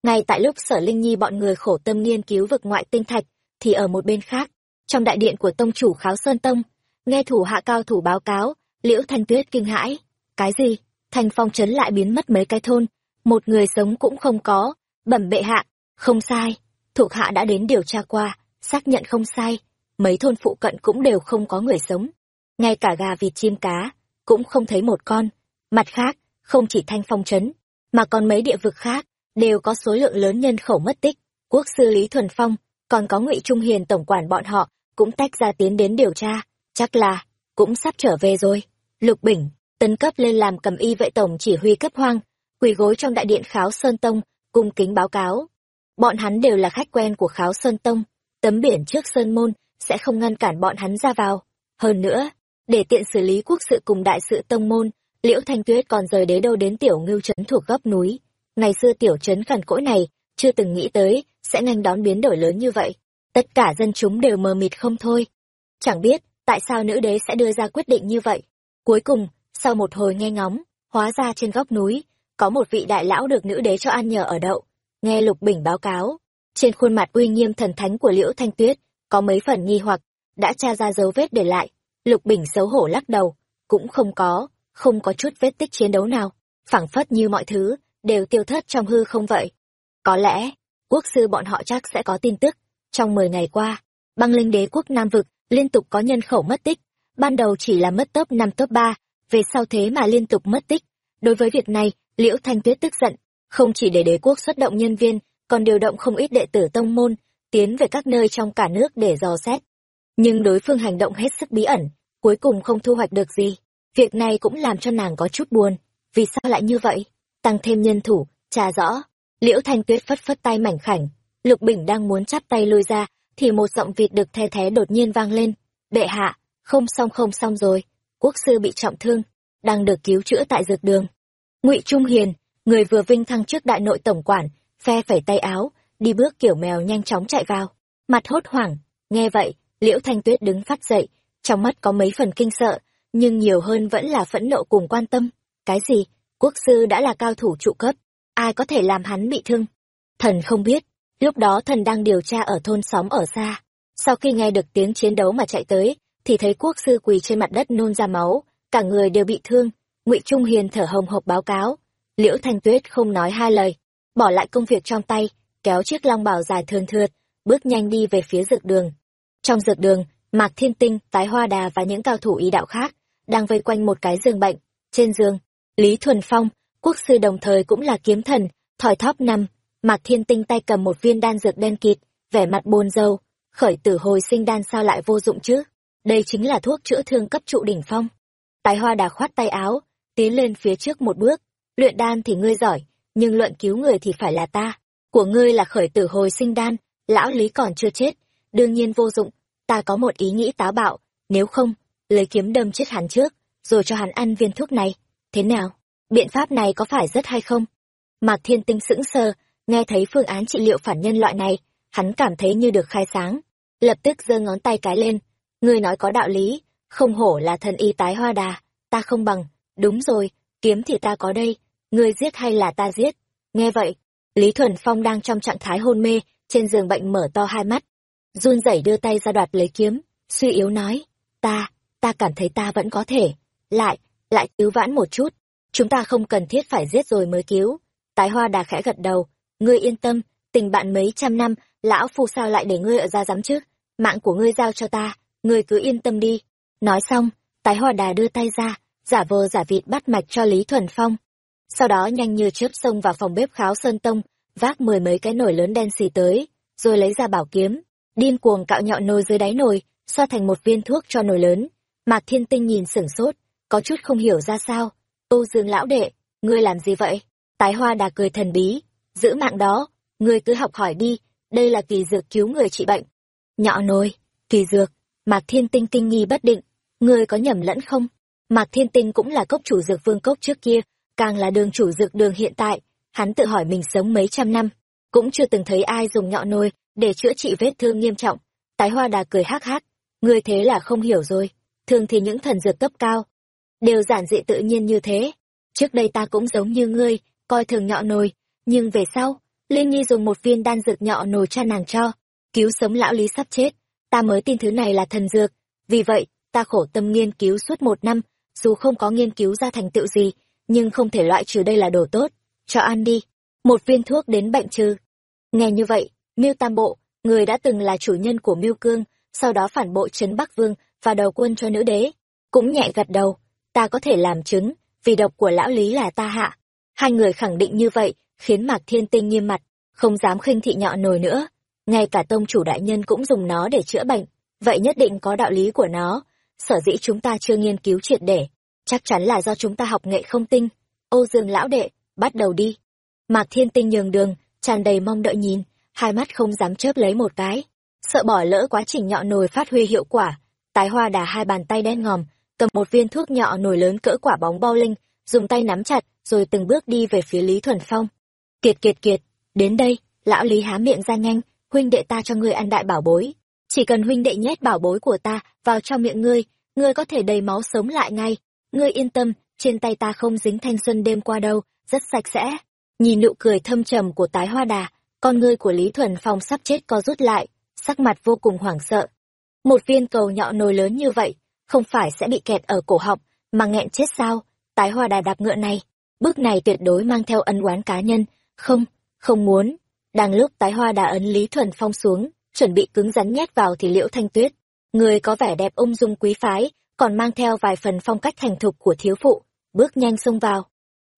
Ngay tại lúc sở Linh Nhi bọn người khổ tâm nghiên cứu vực ngoại tinh thạch, thì ở một bên khác, trong đại điện của tông chủ Kháo Sơn Tông, nghe thủ hạ cao thủ báo cáo, Liễu Thanh Tuyết kinh hãi. Cái gì? Thanh phong trấn lại biến mất mấy cái thôn, một người sống cũng không có, bẩm bệ hạ, không sai. Thuộc hạ đã đến điều tra qua, xác nhận không sai, mấy thôn phụ cận cũng đều không có người sống. Ngay cả gà vịt chim cá, cũng không thấy một con. Mặt khác, không chỉ thanh phong trấn, mà còn mấy địa vực khác, đều có số lượng lớn nhân khẩu mất tích. Quốc sư Lý Thuần Phong, còn có ngụy Trung Hiền tổng quản bọn họ, cũng tách ra tiến đến điều tra, chắc là, cũng sắp trở về rồi. Lục Bình, tấn cấp lên làm cầm y vệ tổng chỉ huy cấp hoang, quỳ gối trong đại điện Kháo Sơn Tông, cung kính báo cáo. Bọn hắn đều là khách quen của Kháo Sơn Tông, tấm biển trước Sơn Môn sẽ không ngăn cản bọn hắn ra vào. Hơn nữa, để tiện xử lý quốc sự cùng đại sự Tông Môn, Liễu Thanh Tuyết còn rời đế đâu đến tiểu ngưu trấn thuộc góc núi. Ngày xưa tiểu trấn cằn cỗi này, chưa từng nghĩ tới, sẽ nhanh đón biến đổi lớn như vậy. Tất cả dân chúng đều mờ mịt không thôi. Chẳng biết, tại sao nữ đế sẽ đưa ra quyết định như vậy. Cuối cùng, sau một hồi nghe ngóng, hóa ra trên góc núi, có một vị đại lão được nữ đế cho ăn nhờ ở đậu. Nghe Lục Bình báo cáo, trên khuôn mặt uy nghiêm thần thánh của Liễu Thanh Tuyết, có mấy phần nghi hoặc, đã tra ra dấu vết để lại. Lục Bình xấu hổ lắc đầu, cũng không có, không có chút vết tích chiến đấu nào, phảng phất như mọi thứ, đều tiêu thất trong hư không vậy. Có lẽ, quốc sư bọn họ chắc sẽ có tin tức. Trong 10 ngày qua, băng linh đế quốc Nam Vực liên tục có nhân khẩu mất tích, ban đầu chỉ là mất top 5 top 3, về sau thế mà liên tục mất tích. Đối với việc này, Liễu Thanh Tuyết tức giận, không chỉ để đế quốc xuất động nhân viên, còn điều động không ít đệ tử tông môn, tiến về các nơi trong cả nước để dò xét. Nhưng đối phương hành động hết sức bí ẩn, cuối cùng không thu hoạch được gì. Việc này cũng làm cho nàng có chút buồn. Vì sao lại như vậy? Tăng thêm nhân thủ, trà rõ. Liễu Thanh Tuyết phất phất tay mảnh khảnh. Lục Bình đang muốn chắp tay lui ra, thì một giọng vịt được the thế đột nhiên vang lên. Bệ hạ, không xong không xong rồi. Quốc sư bị trọng thương, đang được cứu chữa tại dược đường. Ngụy Trung Hiền, người vừa vinh thăng trước đại nội tổng quản, phe phẩy tay áo, đi bước kiểu mèo nhanh chóng chạy vào. Mặt hốt hoảng, nghe vậy, Liễu Thanh Tuyết đứng phát dậy, trong mắt có mấy phần kinh sợ, nhưng nhiều hơn vẫn là phẫn nộ cùng quan tâm. Cái gì? Quốc sư đã là cao thủ trụ cấp, ai có thể làm hắn bị thương? Thần không biết, lúc đó thần đang điều tra ở thôn xóm ở xa. Sau khi nghe được tiếng chiến đấu mà chạy tới, thì thấy quốc sư quỳ trên mặt đất nôn ra máu, cả người đều bị thương. Ngụy Trung Hiền thở hồng hộc báo cáo. Liễu Thanh Tuyết không nói hai lời, bỏ lại công việc trong tay, kéo chiếc long bào dài thườn thượt, bước nhanh đi về phía dược đường. Trong dược đường, Mạc Thiên Tinh, Tái Hoa Đà và những cao thủ ý đạo khác đang vây quanh một cái giường bệnh. Trên giường, Lý Thuần Phong, quốc sư đồng thời cũng là kiếm thần, thỏi thóp năm, Mạc Thiên Tinh tay cầm một viên đan dược đen kịt, vẻ mặt buồn rầu, khởi tử hồi sinh đan sao lại vô dụng chứ? Đây chính là thuốc chữa thương cấp trụ đỉnh phong. Tài Hoa Đà khoát tay áo, tiến lên phía trước một bước, luyện đan thì ngươi giỏi, nhưng luận cứu người thì phải là ta. Của ngươi là khởi tử hồi sinh đan, lão Lý còn chưa chết, đương nhiên vô dụng, ta có một ý nghĩ táo bạo, nếu không, lấy kiếm đâm chết hắn trước, rồi cho hắn ăn viên thuốc này. Thế nào? Biện pháp này có phải rất hay không? Mạc Thiên Tinh sững sờ, nghe thấy phương án trị liệu phản nhân loại này, hắn cảm thấy như được khai sáng. Lập tức giơ ngón tay cái lên. Ngươi nói có đạo lý, không hổ là thần y tái hoa đà, ta không bằng. Đúng rồi, kiếm thì ta có đây, ngươi giết hay là ta giết? Nghe vậy, Lý Thuần Phong đang trong trạng thái hôn mê, trên giường bệnh mở to hai mắt. Run rẩy đưa tay ra đoạt lấy kiếm, suy yếu nói, ta, ta cảm thấy ta vẫn có thể. Lại, lại cứu vãn một chút. Chúng ta không cần thiết phải giết rồi mới cứu. Tái hoa đà khẽ gật đầu, ngươi yên tâm, tình bạn mấy trăm năm, lão phu sao lại để ngươi ở ra dám chứ? Mạng của ngươi giao cho ta, ngươi cứ yên tâm đi. Nói xong, tái hoa đà đưa tay ra, giả vờ giả vịt bắt mạch cho Lý Thuần Phong. Sau đó nhanh như chớp xông vào phòng bếp kháo sơn tông, vác mười mấy cái nồi lớn đen xì tới, rồi lấy ra bảo kiếm, điên cuồng cạo nhọn nồi dưới đáy nồi, xoa thành một viên thuốc cho nồi lớn. Mạc Thiên Tinh nhìn sửng sốt, có chút không hiểu ra sao. Tô Dương lão đệ, ngươi làm gì vậy? Tái hoa đà cười thần bí, giữ mạng đó, ngươi cứ học hỏi đi, đây là kỳ dược cứu người trị bệnh. Nhọ nồi, kỳ dược, Mạc Thiên Tinh kinh nghi bất định, ngươi có nhầm lẫn không? Mạc Thiên Tinh cũng là cốc chủ dược vương cốc trước kia, càng là đường chủ dược đường hiện tại, hắn tự hỏi mình sống mấy trăm năm, cũng chưa từng thấy ai dùng nhọ nồi để chữa trị vết thương nghiêm trọng. Tái hoa đà cười hắc hắc, ngươi thế là không hiểu rồi, thường thì những thần dược cấp cao, đều giản dị tự nhiên như thế. Trước đây ta cũng giống như ngươi, coi thường nhọ nồi, nhưng về sau, Liên Nhi dùng một viên đan dược nhọ nồi cha nàng cho, cứu sống lão lý sắp chết, ta mới tin thứ này là thần dược, vì vậy, ta khổ tâm nghiên cứu suốt một năm, dù không có nghiên cứu ra thành tựu gì, nhưng không thể loại trừ đây là đồ tốt, cho ăn đi, một viên thuốc đến bệnh trừ. Nghe như vậy, Miêu Tam Bộ, người đã từng là chủ nhân của Miêu Cương, sau đó phản bội trấn Bắc Vương và đầu quân cho nữ đế, cũng nhẹ gật đầu, ta có thể làm chứng, vì độc của lão Lý là ta hạ. Hai người khẳng định như vậy, khiến Mạc Thiên Tinh nghiêm mặt, không dám khinh thị nhọ nồi nữa. Ngay cả tông chủ đại nhân cũng dùng nó để chữa bệnh, vậy nhất định có đạo lý của nó. Sở dĩ chúng ta chưa nghiên cứu triệt để, chắc chắn là do chúng ta học nghệ không tinh. Ô Dương lão đệ, bắt đầu đi. Mạc Thiên Tinh nhường đường, tràn đầy mong đợi nhìn, hai mắt không dám chớp lấy một cái. Sợ bỏ lỡ quá trình nhọ nồi phát huy hiệu quả, tái hoa đà hai bàn tay đen ngòm, cầm một viên thuốc nhọ nồi lớn cỡ quả bóng bao linh, dùng tay nắm chặt, rồi từng bước đi về phía Lý Thuần Phong. Kiệt kiệt kiệt, đến đây, lão Lý há miệng ra nhanh, huynh đệ ta cho ngươi ăn đại bảo bối. Chỉ cần huynh đệ nhét bảo bối của ta vào trong miệng ngươi, ngươi có thể đầy máu sống lại ngay. Ngươi yên tâm, trên tay ta không dính thanh xuân đêm qua đâu, rất sạch sẽ. Nhìn nụ cười thâm trầm của tái hoa đà, con ngươi của Lý Thuần Phong sắp chết co rút lại, sắc mặt vô cùng hoảng sợ. Một viên cầu nhọ nồi lớn như vậy, không phải sẽ bị kẹt ở cổ họng, mà nghẹn chết sao? Tái hoa đà đạp ngựa này, bước này tuyệt đối mang theo ân oán cá nhân, không, không muốn. Đang lúc tái hoa đà ấn Lý Thuần Phong xuống, chuẩn bị cứng rắn nhét vào thì liễu thanh tuyết. Người có vẻ đẹp ung dung quý phái, còn mang theo vài phần phong cách thành thục của thiếu phụ, bước nhanh xông vào.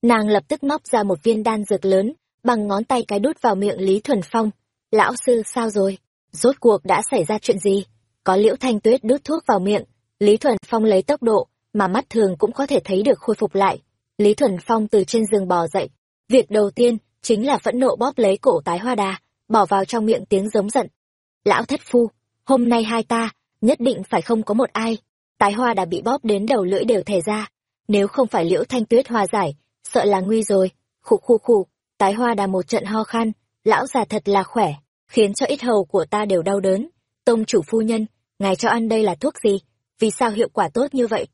Nàng lập tức móc ra một viên đan dược lớn, bằng ngón tay cái đút vào miệng Lý Thuần Phong. Lão sư sao rồi? Rốt cuộc đã xảy ra chuyện gì? Có liễu thanh tuyết đút thuốc vào miệng, Lý Thuần Phong lấy tốc độ, mà mắt thường cũng có thể thấy được khôi phục lại. Lý Thuần Phong từ trên giường bò dậy. Việc đầu tiên, chính là phẫn nộ bóp lấy cổ tái hoa đà, bỏ vào trong miệng tiếng giống giận. Lão thất phu, hôm nay hai ta, nhất định phải không có một ai. Tái hoa đã bị bóp đến đầu lưỡi đều thề ra. Nếu không phải liễu thanh tuyết hòa giải, sợ là nguy rồi. Khụ khụ khụ, tái hoa đà một trận ho khan, lão già thật là khỏe, khiến cho ít hầu của ta đều đau đớn. Tông chủ phu nhân, ngài cho ăn đây là thuốc gì? Vì sao hiệu quả tốt như vậy?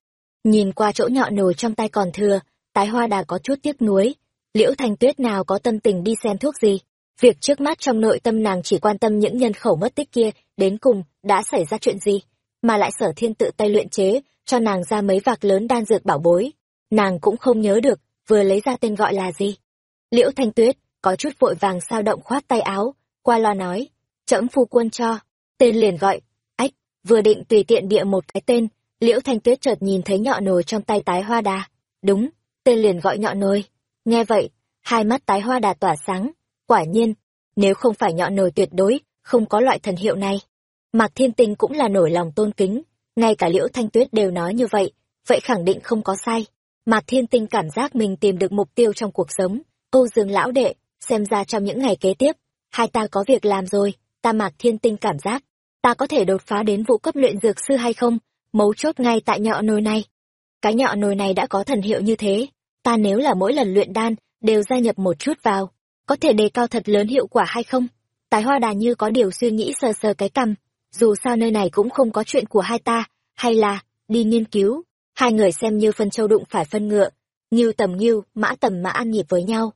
Nhìn qua chỗ nhọ nồi trong tay còn thừa, tái hoa đà có chút tiếc nuối. Liễu Thanh Tuyết nào có tâm tình đi xem thuốc gì? Việc trước mắt trong nội tâm nàng chỉ quan tâm những nhân khẩu mất tích kia, đến cùng, đã xảy ra chuyện gì? Mà lại sở thiên tự tay luyện chế, cho nàng ra mấy vạc lớn đan dược bảo bối. Nàng cũng không nhớ được, vừa lấy ra tên gọi là gì. Liễu Thanh Tuyết, có chút vội vàng sao động khoát tay áo, qua loa nói, trẫm phu quân cho, tên liền gọi, vừa định tùy tiện bịa một cái tên, Liễu Thanh Tuyết chợt nhìn thấy nhọ nồi trong tay tái hoa đà. Đúng, tên liền gọi nhọ nồi. Nghe vậy, hai mắt tái hoa đà tỏa sáng. Quả nhiên, nếu không phải nhọ nồi tuyệt đối, không có loại thần hiệu này. Mạc Thiên Tinh cũng là nổi lòng tôn kính, ngay cả Liễu Thanh Tuyết đều nói như vậy, vậy khẳng định không có sai. Mạc Thiên Tinh cảm giác mình tìm được mục tiêu trong cuộc sống. câu Dương lão đệ, xem ra trong những ngày kế tiếp, hai ta có việc làm rồi, ta Mạc Thiên Tinh cảm giác, ta có thể đột phá đến vụ cấp luyện dược sư hay không? mấu chốt ngay tại nhọ nồi này. Cái nhọ nồi này đã có thần hiệu như thế, ta nếu là mỗi lần luyện đan, đều gia nhập một chút vào, có thể đề cao thật lớn hiệu quả hay không? Tái hoa đà như có điều suy nghĩ sờ sờ cái cằm, dù sao nơi này cũng không có chuyện của hai ta, hay là, đi nghiên cứu, hai người xem như phân châu đụng phải phân ngựa, nghiêu tầm nghiêu, mã tầm mã ăn nhịp với nhau.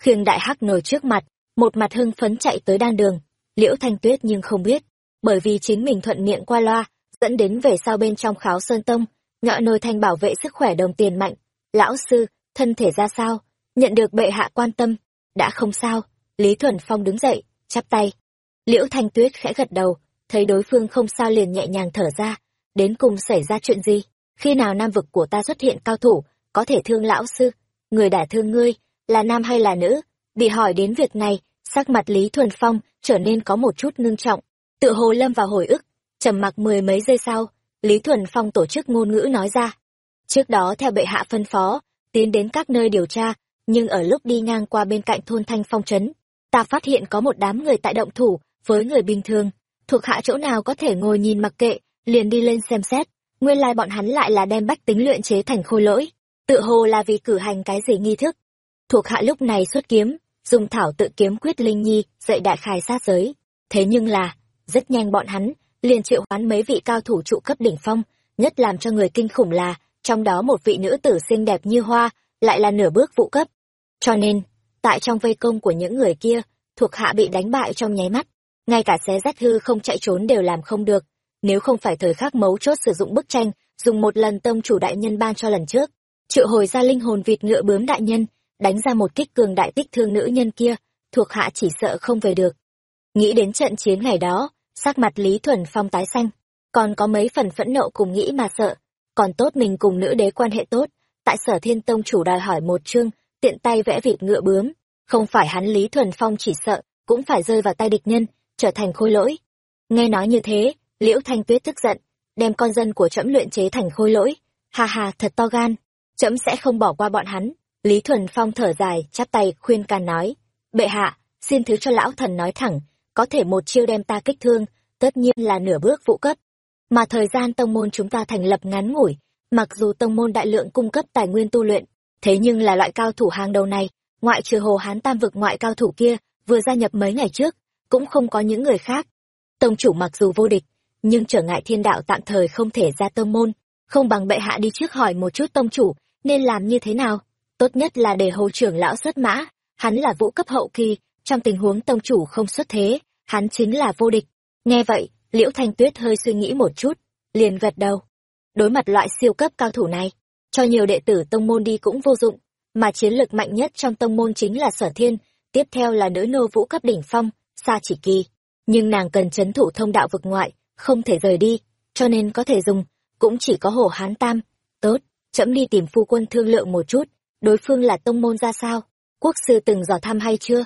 Khiêng đại hắc nồi trước mặt, một mặt hưng phấn chạy tới đan đường liễu thanh tuyết nhưng không biết bởi vì chính mình thuận miệng qua loa, dẫn đến về sau bên trong kháo sơn tông ngọ nồi thanh bảo vệ sức khỏe đồng tiền mạnh. Lão sư, thân thể ra sao? Nhận được bệ hạ quan tâm. Đã không sao. Lý thuần phong đứng dậy, chắp tay. Liễu thanh tuyết khẽ gật đầu, thấy đối phương không sao liền nhẹ nhàng thở ra. Đến cùng xảy ra chuyện gì? Khi nào nam vực của ta xuất hiện cao thủ, có thể thương lão sư? Người đã thương ngươi, là nam hay là nữ? Bị hỏi đến việc này, sắc mặt lý thuần phong trở nên có một chút ngưng trọng tự hồ lâm vào hồi ức, trầm mặc mười mấy giây sau, lý thuần phong tổ chức ngôn ngữ nói ra. Trước đó, theo bệ hạ phân phó, tiến đến các nơi điều tra, nhưng ở lúc đi ngang qua bên cạnh thôn thanh phong trấn, ta phát hiện có một đám người tại động thủ với người bình thường. Thuộc hạ chỗ nào có thể ngồi nhìn mặc kệ, liền đi lên xem xét. Nguyên lai bọn hắn lại là đem bách tính luyện chế thành khôi lỗi. Tự hồ là vì cử hành cái gì nghi thức. Thuộc hạ lúc này xuất kiếm, dùng thảo tự kiếm quyết linh nhi, dạy đại khai sát giới. Thế nhưng là rất nhanh bọn hắn, liền triệu hoán mấy vị cao thủ trụ cấp đỉnh phong, nhất làm cho người kinh khủng là, trong đó một vị nữ tử xinh đẹp như hoa, lại là nửa bước vụ cấp. Cho nên, tại trong vây công của những người kia, thuộc hạ bị đánh bại trong nháy mắt, ngay cả xé rách hư không chạy trốn đều làm không được, nếu không phải thời khắc mấu chốt sử dụng bức tranh, dùng một lần tông chủ đại nhân ban cho lần trước, triệu hồi ra linh hồn vịt ngựa bướm đại nhân, đánh ra một kích cường đại tích thương nữ nhân kia, thuộc hạ chỉ sợ không về được. Nghĩ đến trận chiến ngày đó sắc mặt lý thuần phong tái xanh, còn có mấy phần phẫn nộ cùng nghĩ mà sợ. Còn tốt mình cùng nữ đế quan hệ tốt, tại sở thiên tông chủ đòi hỏi một chương, tiện tay vẽ vịt ngựa bướm. Không phải hắn lý thuần phong chỉ sợ, cũng phải rơi vào tay địch nhân, trở thành khôi lỗi. Nghe nói như thế, liễu thanh tuyết tức giận, đem con dân của trẫm luyện chế thành khôi lỗi. Hà hà thật to gan. Trẫm sẽ không bỏ qua bọn hắn. Lý thuần phong thở dài, chắp tay khuyên can nói, bệ hạ, xin thứ cho lão thần nói thẳng có thể một chiêu đem ta kích thương, tất nhiên là nửa bước vũ cấp. Mà thời gian tông môn chúng ta thành lập ngắn ngủi, mặc dù tông môn đại lượng cung cấp tài nguyên tu luyện, thế nhưng là loại cao thủ hàng đầu này, ngoại trừ hồ hán tam vực ngoại cao thủ kia, vừa gia nhập mấy ngày trước, cũng không có những người khác. Tông chủ mặc dù vô địch, nhưng trở ngại thiên đạo tạm thời không thể ra tông môn, không bằng bệ hạ đi trước hỏi một chút tông chủ, nên làm như thế nào? Tốt nhất là để hồ trưởng lão xuất mã, hắn là vũ cấp hậu kỳ, trong tình huống tông chủ không xuất thế hắn chính là vô địch. Nghe vậy, liễu thanh tuyết hơi suy nghĩ một chút, liền gật đầu. Đối mặt loại siêu cấp cao thủ này, cho nhiều đệ tử tông môn đi cũng vô dụng, mà chiến lực mạnh nhất trong tông môn chính là sở thiên, tiếp theo là nữ nô vũ cấp đỉnh phong xa chỉ kỳ. Nhưng nàng cần chấn thủ thông đạo vực ngoại, không thể rời đi, cho nên có thể dùng, cũng chỉ có hồ hán tam. Tốt trẫm đi tìm phu quân thương lượng một chút, đối phương là tông môn ra sao, quốc sư từng dò thăm hay chưa?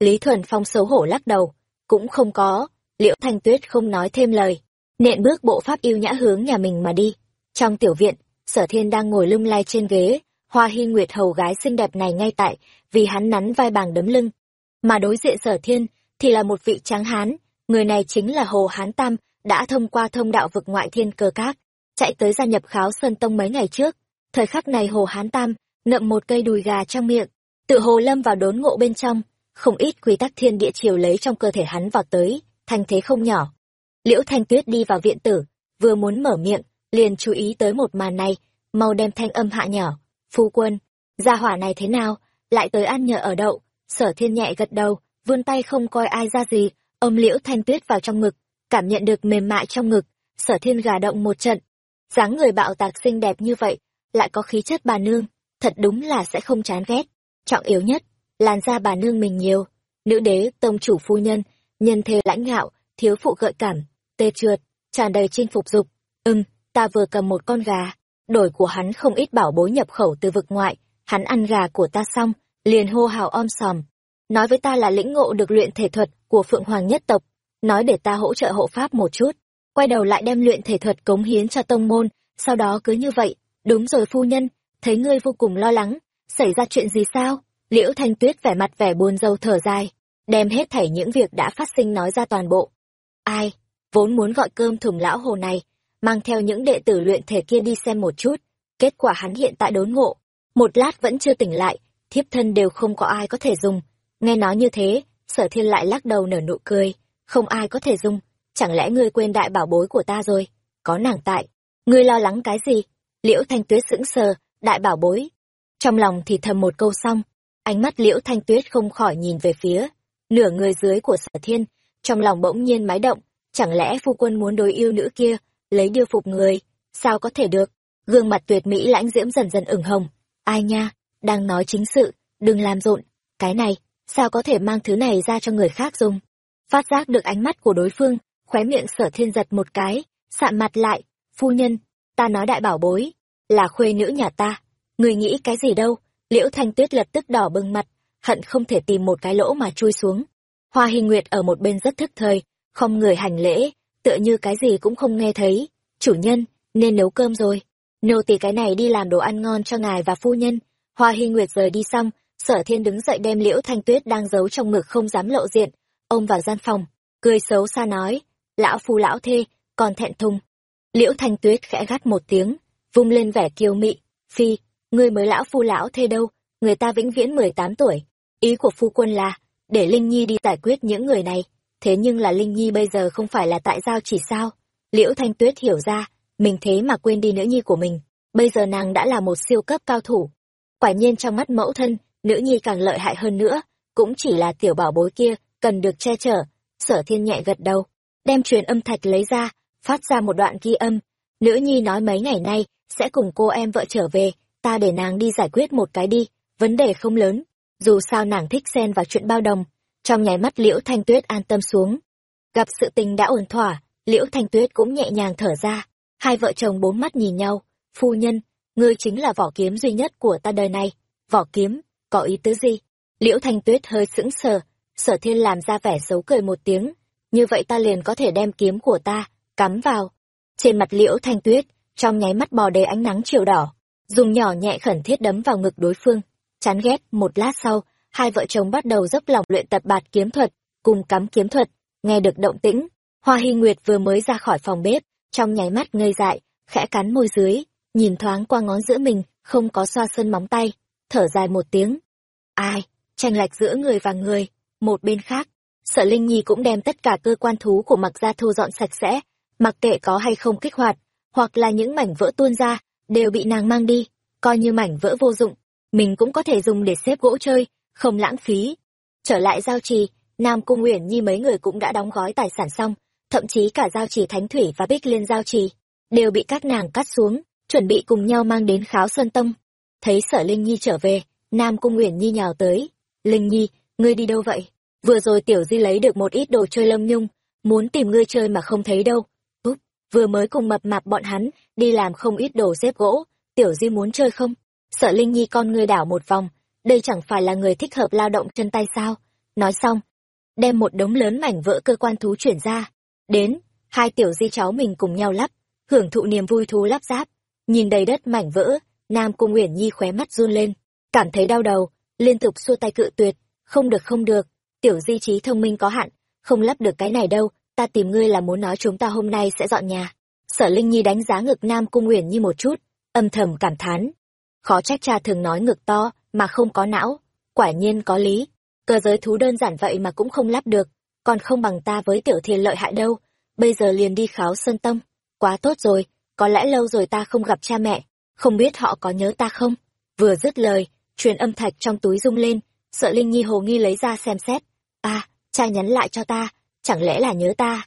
Lý thuần phong xấu hổ lắc đầu cũng không có. Liễu thanh tuyết không nói thêm lời. Nện bước bộ pháp yêu nhã hướng nhà mình mà đi. Trong tiểu viện sở thiên đang ngồi lung lay trên ghế. Hoa hy nguyệt hầu gái xinh đẹp này ngay tại vì hắn nắn vai bàng đấm lưng. Mà đối diện sở thiên thì là một vị tráng hán. Người này chính là hồ hán tam đã thông qua thông đạo vực ngoại thiên cơ các, chạy tới gia nhập kháo sơn tông mấy ngày trước. Thời khắc này hồ hán tam ngậm một cây đùi gà trong miệng tự hồ lâm vào đốn ngộ bên trong không ít quy tắc thiên địa chiều lấy trong cơ thể hắn vào tới, thanh thế không nhỏ. Liễu thanh tuyết đi vào viện tử, vừa muốn mở miệng, liền chú ý tới một màn này, mau đem thanh âm hạ nhỏ. Phu quân, gia hỏa này thế nào? Lại tới ăn nhờ ở đậu. Sở thiên nhẹ gật đầu, vươn tay không coi ai ra gì, ôm liễu thanh tuyết vào trong ngực, cảm nhận được mềm mại trong ngực. Sở thiên gà động một trận. Dáng người bạo tạc xinh đẹp như vậy, lại có khí chất bà nương, thật đúng là sẽ không chán ghét. Trọng yếu nhất làn da bà nương mình nhiều. Nữ đế, tông chủ phu nhân nhân thê lãnh ngạo, thiếu phụ gợi cảm, tê trượt, tràn đầy chinh phục dục. Ừm, ta vừa cầm một con gà. Đổi của hắn không ít bảo bối nhập khẩu từ vực ngoại. Hắn ăn gà của ta xong, liền hô hào om sòm. Nói với ta là lĩnh ngộ được luyện thể thuật của phượng hoàng nhất tộc. Nói để ta hỗ trợ hộ pháp một chút. Quay đầu lại đem luyện thể thuật cống hiến cho tông môn. Sau đó cứ như vậy. Đúng rồi phu nhân, thấy ngươi vô cùng lo lắng. Xảy ra chuyện gì sao? Liễu thanh tuyết vẻ mặt vẻ buồn rầu thở dài, đem hết thảy những việc đã phát sinh nói ra toàn bộ. Ai, vốn muốn gọi cơm thùng lão hồ này, mang theo những đệ tử luyện thể kia đi xem một chút. Kết quả hắn hiện tại đốn ngộ, một lát vẫn chưa tỉnh lại, thiếp thân đều không có ai có thể dùng. Nghe nói như thế, sở thiên lại lắc đầu nở nụ cười. Không ai có thể dùng, chẳng lẽ ngươi quên đại bảo bối của ta rồi? Có nàng tại, ngươi lo lắng cái gì? Liễu thanh tuyết sững sờ, đại bảo bối. Trong lòng thì thầm một câu xong ánh mắt liễu thanh tuyết không khỏi nhìn về phía nửa người dưới của sở thiên, trong lòng bỗng nhiên mái động, chẳng lẽ phu quân muốn đối yêu nữ kia, lấy điêu phục người, sao có thể được? Gương mặt tuyệt mỹ lãnh diễm dần dần ửng hồng. Ai nha, đang nói chính sự, đừng làm rộn, cái này, sao có thể mang thứ này ra cho người khác dùng? Phát giác được ánh mắt của đối phương, khóe miệng sở thiên giật một cái, sạm mặt lại, phu nhân, ta nói đại bảo bối, là khuê nữ nhà ta, người nghĩ cái gì đâu, liễu thanh tuyết lập tức đỏ bừng mặt, hận không thể tìm một cái lỗ mà chui xuống. Hoa hình nguyệt ở một bên rất thức thời, không người hành lễ, tựa như cái gì cũng không nghe thấy. Chủ nhân, nên nấu cơm rồi. Nô tỳ cái này đi làm đồ ăn ngon cho ngài và phu nhân. Hoa Hy Nguyệt rời đi xong, sở thiên đứng dậy đem liễu thanh tuyết đang giấu trong ngực không dám lộ diện. Ông vào gian phòng, cười xấu xa nói, lão phu lão thê, còn thẹn thùng. Liễu thanh tuyết khẽ gắt một tiếng, vung lên vẻ kiêu mị, phi, ngươi mới lão phu lão thê đâu, người ta vĩnh viễn mười tám tuổi. Ý của phu quân là, để Linh Nhi đi giải quyết những người này. Thế nhưng là Linh Nhi bây giờ không phải là tại giao chỉ sao? Liễu Thanh Tuyết hiểu ra, mình thế mà quên đi nữ nhi của mình. Bây giờ nàng đã là một siêu cấp cao thủ. Quả nhiên trong mắt mẫu thân, nữ nhi càng lợi hại hơn nữa, cũng chỉ là tiểu bảo bối kia, cần được che chở. Sở thiên nhẹ gật đầu, đem truyền âm thạch lấy ra, phát ra một đoạn ghi âm. Nữ nhi nói mấy ngày nay, sẽ cùng cô em vợ trở về, ta để nàng đi giải quyết một cái đi, vấn đề không lớn. Dù sao nàng thích xen vào chuyện bao đồng, trong nháy mắt liễu thanh tuyết an tâm xuống. Gặp sự tình đã ổn thỏa liễu thanh tuyết cũng nhẹ nhàng thở ra. Hai vợ chồng bốn mắt nhìn nhau. Phu nhân ngươi chính là vỏ kiếm duy nhất của ta đời này. Vỏ kiếm có ý tứ gì? Liễu thanh tuyết hơi sững sờ. Sở thiên làm ra vẻ xấu cười một tiếng. Như vậy ta liền có thể đem kiếm của ta cắm vào. Trên mặt liễu thanh tuyết trong nháy mắt bò đầy ánh nắng chiều đỏ dùng nhỏ nhẹ khẩn thiết đấm vào ngực đối phương chán ghét một lát sau hai vợ chồng bắt đầu dốc lòng luyện tập bạt kiếm thuật, cùng cắm kiếm thuật, nghe được động tĩnh. Hoa Hy Nguyệt vừa mới ra khỏi phòng bếp, trong nháy mắt ngây dại, khẽ cắn môi dưới, nhìn thoáng qua ngón giữa mình, không có xoa sơn móng tay, thở dài một tiếng. Ai, tranh lệch giữa người và người, một bên khác, sợ Linh Nhi cũng đem tất cả cơ quan thú của mặc ra thu dọn sạch sẽ, mặc kệ có hay không kích hoạt, hoặc là những mảnh vỡ tuôn ra, đều bị nàng mang đi, coi như mảnh vỡ vô dụng, mình cũng có thể dùng để xếp gỗ chơi, không lãng phí. Trở lại giao trì, Nam Cung Uyển Nhi mấy người cũng đã đóng gói tài sản xong, thậm chí cả giao trì Thánh Thủy và Bích Liên giao trì, đều bị các nàng cắt xuống, chuẩn bị cùng nhau mang đến kháo Sơn Tông. Thấy sở Linh Nhi trở về, Nam Cung Uyển Nhi nhào tới. Linh Nhi, ngươi đi đâu vậy? Vừa rồi Tiểu Di lấy được một ít đồ chơi lâm nhung, muốn tìm ngươi chơi mà không thấy đâu. Vừa mới cùng mập mạp bọn hắn, đi làm không ít đồ xếp gỗ, Tiểu Di muốn chơi không? Sợ Linh Nhi con ngươi đảo một vòng, đây chẳng phải là người thích hợp lao động chân tay sao? Nói xong đem một đống lớn mảnh vỡ cơ quan thú chuyển ra. Đến hai tiểu di cháu mình cùng nhau lắp hưởng thụ niềm vui thú lắp ráp. Nhìn đầy đất mảnh vỡ nam cung uyển nhi khóe mắt run lên cảm thấy đau đầu liên tục xua tay cự tuyệt. Không được không được. Tiểu di trí thông minh có hạn không lắp được cái này đâu ta tìm ngươi là muốn nói chúng ta hôm nay sẽ dọn nhà sở linh nhi đánh giá ngực nam cung uyển nhi một chút âm thầm cảm thán khó trách cha thường nói ngực to mà không có não, quả nhiên có lý. Cơ giới thú đơn giản vậy mà cũng không lắp được, còn không bằng ta với tiểu thiên lợi hại đâu. Bây giờ liền đi kháo sơn tông. Quá tốt rồi, có lẽ lâu rồi ta không gặp cha mẹ, không biết họ có nhớ ta không? Vừa dứt lời, truyền âm thạch trong túi rung lên, sợ Linh Nhi hồ nghi lấy ra xem xét. À, cha nhắn lại cho ta, chẳng lẽ là nhớ ta?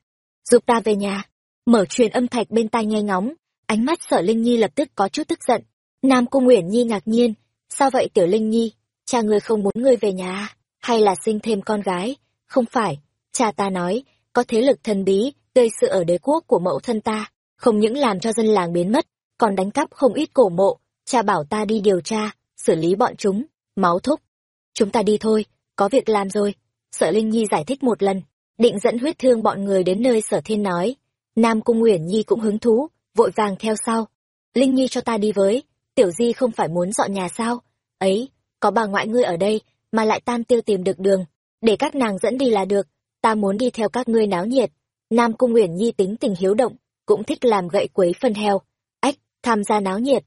Giúp ta về nhà. Mở truyền âm thạch bên tai nghe ngóng, ánh mắt sợ Linh Nhi lập tức có chút tức giận. Nam Cung Uyển Nhi ngạc nhiên, Sao vậy Tiểu Linh Nhi? Cha ngươi không muốn ngươi về nhà, à? hay là sinh thêm con gái? Không phải, cha ta nói, có thế lực thần bí, gây sự ở đế quốc của mẫu thân ta, không những làm cho dân làng biến mất, còn đánh cắp không ít cổ mộ, cha bảo ta đi điều tra, xử lý bọn chúng, máu thúc. Chúng ta đi thôi, có việc làm rồi. Sở Linh Nhi giải thích một lần, định dẫn huyết thương bọn người đến nơi sở thiên nói. Nam Cung Nguyễn Nhi cũng hứng thú, vội vàng theo sau. Linh Nhi cho ta đi với, tiểu di không phải muốn dọn nhà sao? Ấy có bà ngoại ngươi ở đây mà lại tam tiêu tìm được đường. Để các nàng dẫn đi là được ta muốn đi theo các ngươi náo nhiệt. Nam cung uyển nhi tính tình hiếu động cũng thích làm gậy quấy phân heo. Ách tham gia náo nhiệt.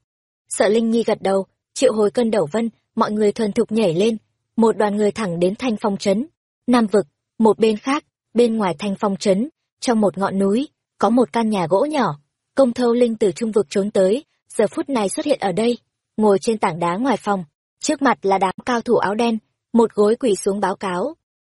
Sợ linh nhi gật đầu triệu hồi cân đầu vân mọi người thuần thục nhảy lên. Một đoàn người thẳng đến thanh phong trấn. Nam vực một bên khác bên ngoài thanh phong trấn trong một ngọn núi có một căn nhà gỗ nhỏ. Công thâu linh từ trung vực trốn tới giờ phút này xuất hiện ở đây, ngồi trên tảng đá ngoài phòng, trước mặt là đám cao thủ áo đen, một gối quỳ xuống báo cáo.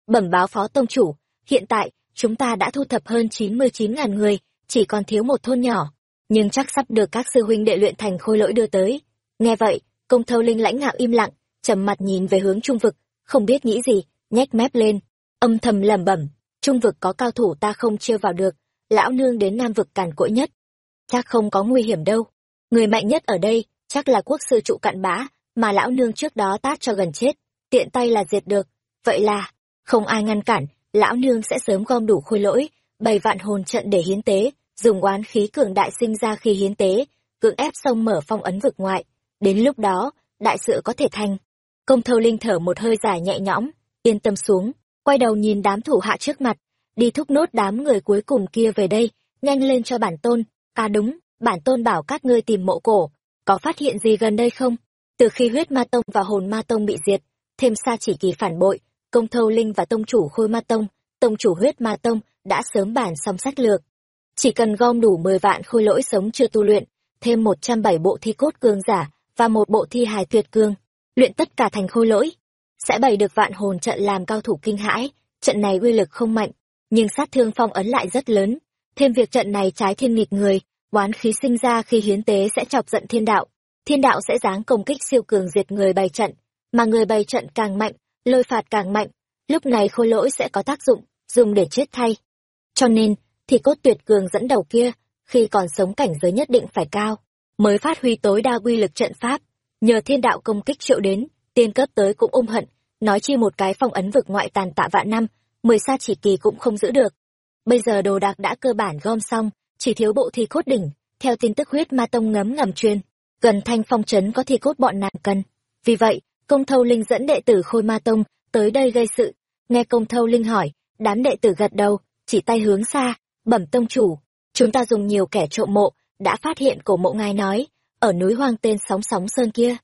bẩm báo phó tông chủ hiện tại chúng ta đã thu thập hơn chín mươi chín ngàn người chỉ còn thiếu một thôn nhỏ. Nhưng chắc sắp được các sư huynh đệ luyện thành khôi lỗi đưa tới. Nghe vậy công thâu linh lãnh ngạo im lặng trầm mặt nhìn về hướng trung vực không biết nghĩ gì nhếch mép lên. Âm thầm lẩm bẩm trung vực có cao thủ ta không chia vào được, lão nương đến nam vực càn cỗi nhất. Chắc không có nguy hiểm đâu. Người mạnh nhất ở đây chắc là quốc sư trụ cạn bã mà lão nương trước đó tát cho gần chết, tiện tay là diệt được. Vậy là, không ai ngăn cản, lão nương sẽ sớm gom đủ khôi lỗi, bày vạn hồn trận để hiến tế, dùng oán khí cường đại sinh ra khi hiến tế, cưỡng ép sông mở phong ấn vực ngoại. Đến lúc đó, đại sự có thể thành. Công thâu linh thở một hơi dài nhẹ nhõm, yên tâm xuống quay đầu nhìn đám thủ hạ trước mặt, đi thúc nốt đám người cuối cùng kia về đây, nhanh lên cho bản tôn. À đúng, bản tôn bảo các ngươi tìm mộ cổ, có phát hiện gì gần đây không? Từ khi huyết ma tông và hồn ma tông bị diệt, thêm xa chỉ kỳ phản bội, công thâu linh và tông chủ khôi ma tông tông chủ huyết ma tông đã sớm bản xong sách lược. Chỉ cần gom đủ mười vạn khôi lỗi sống chưa tu luyện, thêm một trăm bảy bộ thi cốt cương giả và một bộ thi hài tuyệt cương, luyện tất cả thành khôi lỗi sẽ bày được vạn hồn trận làm cao thủ kinh hãi. Trận này uy lực không mạnh, nhưng sát thương phong ấn lại rất lớn. Thêm việc trận này trái thiên nghịch người, oán khí sinh ra khi hiến tế sẽ chọc giận thiên đạo. Thiên đạo sẽ giáng công kích siêu cường diệt người bày trận, mà người bày trận càng mạnh, lôi phạt càng mạnh, lúc này khôi lỗi sẽ có tác dụng, dùng để chết thay. Cho nên thì cốt tuyệt cường dẫn đầu kia, khi còn sống cảnh giới nhất định phải cao, mới phát huy tối đa quy lực trận pháp, nhờ thiên đạo công kích triệu đến tiên cấp tới cũng ôm hận, nói chi một cái phong ấn vực ngoại tàn tạ vạn năm, mười sa chỉ kỳ cũng không giữ được. Bây giờ đồ đạc đã cơ bản gom xong, chỉ thiếu bộ thi cốt đỉnh, theo tin tức huyết ma tông ngấm ngầm truyền, gần thanh phong trấn có thi cốt bọn nàng cần. Vì vậy, công thâu linh dẫn đệ tử khôi ma tông tới đây gây sự. Nghe công thâu linh hỏi, đám đệ tử gật đầu, chỉ tay hướng xa, bẩm tông chủ, chúng ta dùng nhiều kẻ trộm mộ, đã phát hiện cổ mộ ngài nói, ở núi hoang tên sóng sóng sơn kia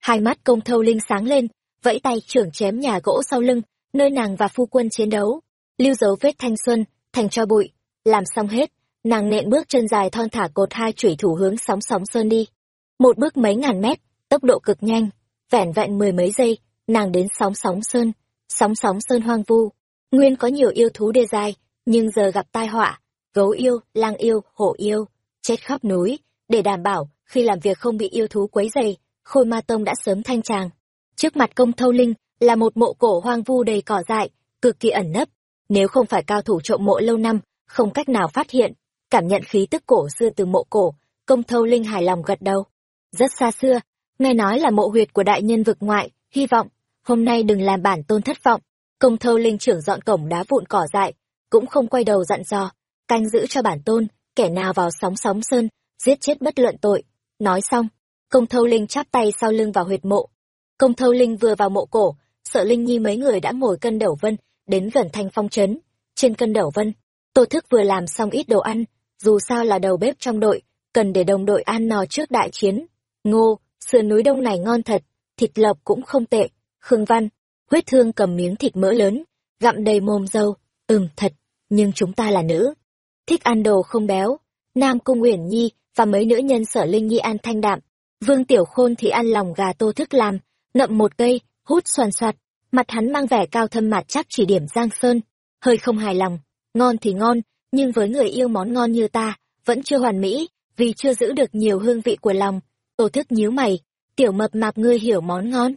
hai mắt công thâu linh sáng lên, vẫy tay trưởng chém nhà gỗ sau lưng, nơi nàng và phu quân chiến đấu. Lưu dấu vết thanh xuân, thành cho bụi. Làm xong hết, nàng nện bước chân dài thon thả cột hai chủy thủ hướng sóng sóng sơn đi. Một bước mấy ngàn mét, tốc độ cực nhanh. Vẻn vẹn mười mấy giây, nàng đến sóng sóng sơn. Sóng sóng sơn hoang vu. Nguyên có nhiều yêu thú đê dài nhưng giờ gặp tai họa. Gấu yêu, lang yêu, hổ yêu. Chết khắp núi. Để đảm bảo, khi làm việc không bị yêu thú quấy dày khôi ma tông đã sớm thanh tràng. Trước mặt công thâu linh là một mộ cổ hoang vu đầy cỏ dại, cực kỳ ẩn nấp. Nếu không phải cao thủ trộm mộ lâu năm, không cách nào phát hiện. Cảm nhận khí tức cổ xưa từ mộ cổ, công thâu linh hài lòng gật đầu. Rất xa xưa, nghe nói là mộ huyệt của đại nhân vực ngoại, hy vọng, hôm nay đừng làm bản tôn thất vọng. Công thâu linh trưởng dọn cổng đá vụn cỏ dại, cũng không quay đầu dặn dò, canh giữ cho bản tôn, kẻ nào vào sóng sóng sơn, giết chết bất luận tội. Nói xong công thâu linh chắp tay sau lưng vào huyệt mộ. Công thâu linh vừa vào mộ cổ, sợ linh nhi mấy người đã ngồi cân đầu vân, đến gần thanh phong trấn. Trên cân đầu vân, tô thức vừa làm xong ít đồ ăn, dù sao là đầu bếp trong đội, cần để đồng đội ăn no trước đại chiến. Ngô, sườn núi đông này ngon thật, thịt lợp cũng không tệ, khương văn, huyết thương cầm miếng thịt mỡ lớn, gặm đầy mồm dâu, ừm, thật, nhưng chúng ta là nữ. Thích ăn đồ không béo, nam cung uyển nhi và mấy nữ nhân sở linh nhi ăn thanh đạm vương tiểu khôn thì ăn lòng gà tô thức làm ngậm một cây, hút xoàn xoạt. Mặt hắn mang vẻ cao thâm mặt chắc chỉ điểm giang sơn. Hơi không hài lòng, ngon thì ngon, nhưng với người yêu món ngon như ta, vẫn chưa hoàn mỹ, vì chưa giữ được nhiều hương vị của lòng. Tô thức nhíu mày, tiểu mập mạp ngươi hiểu món ngon.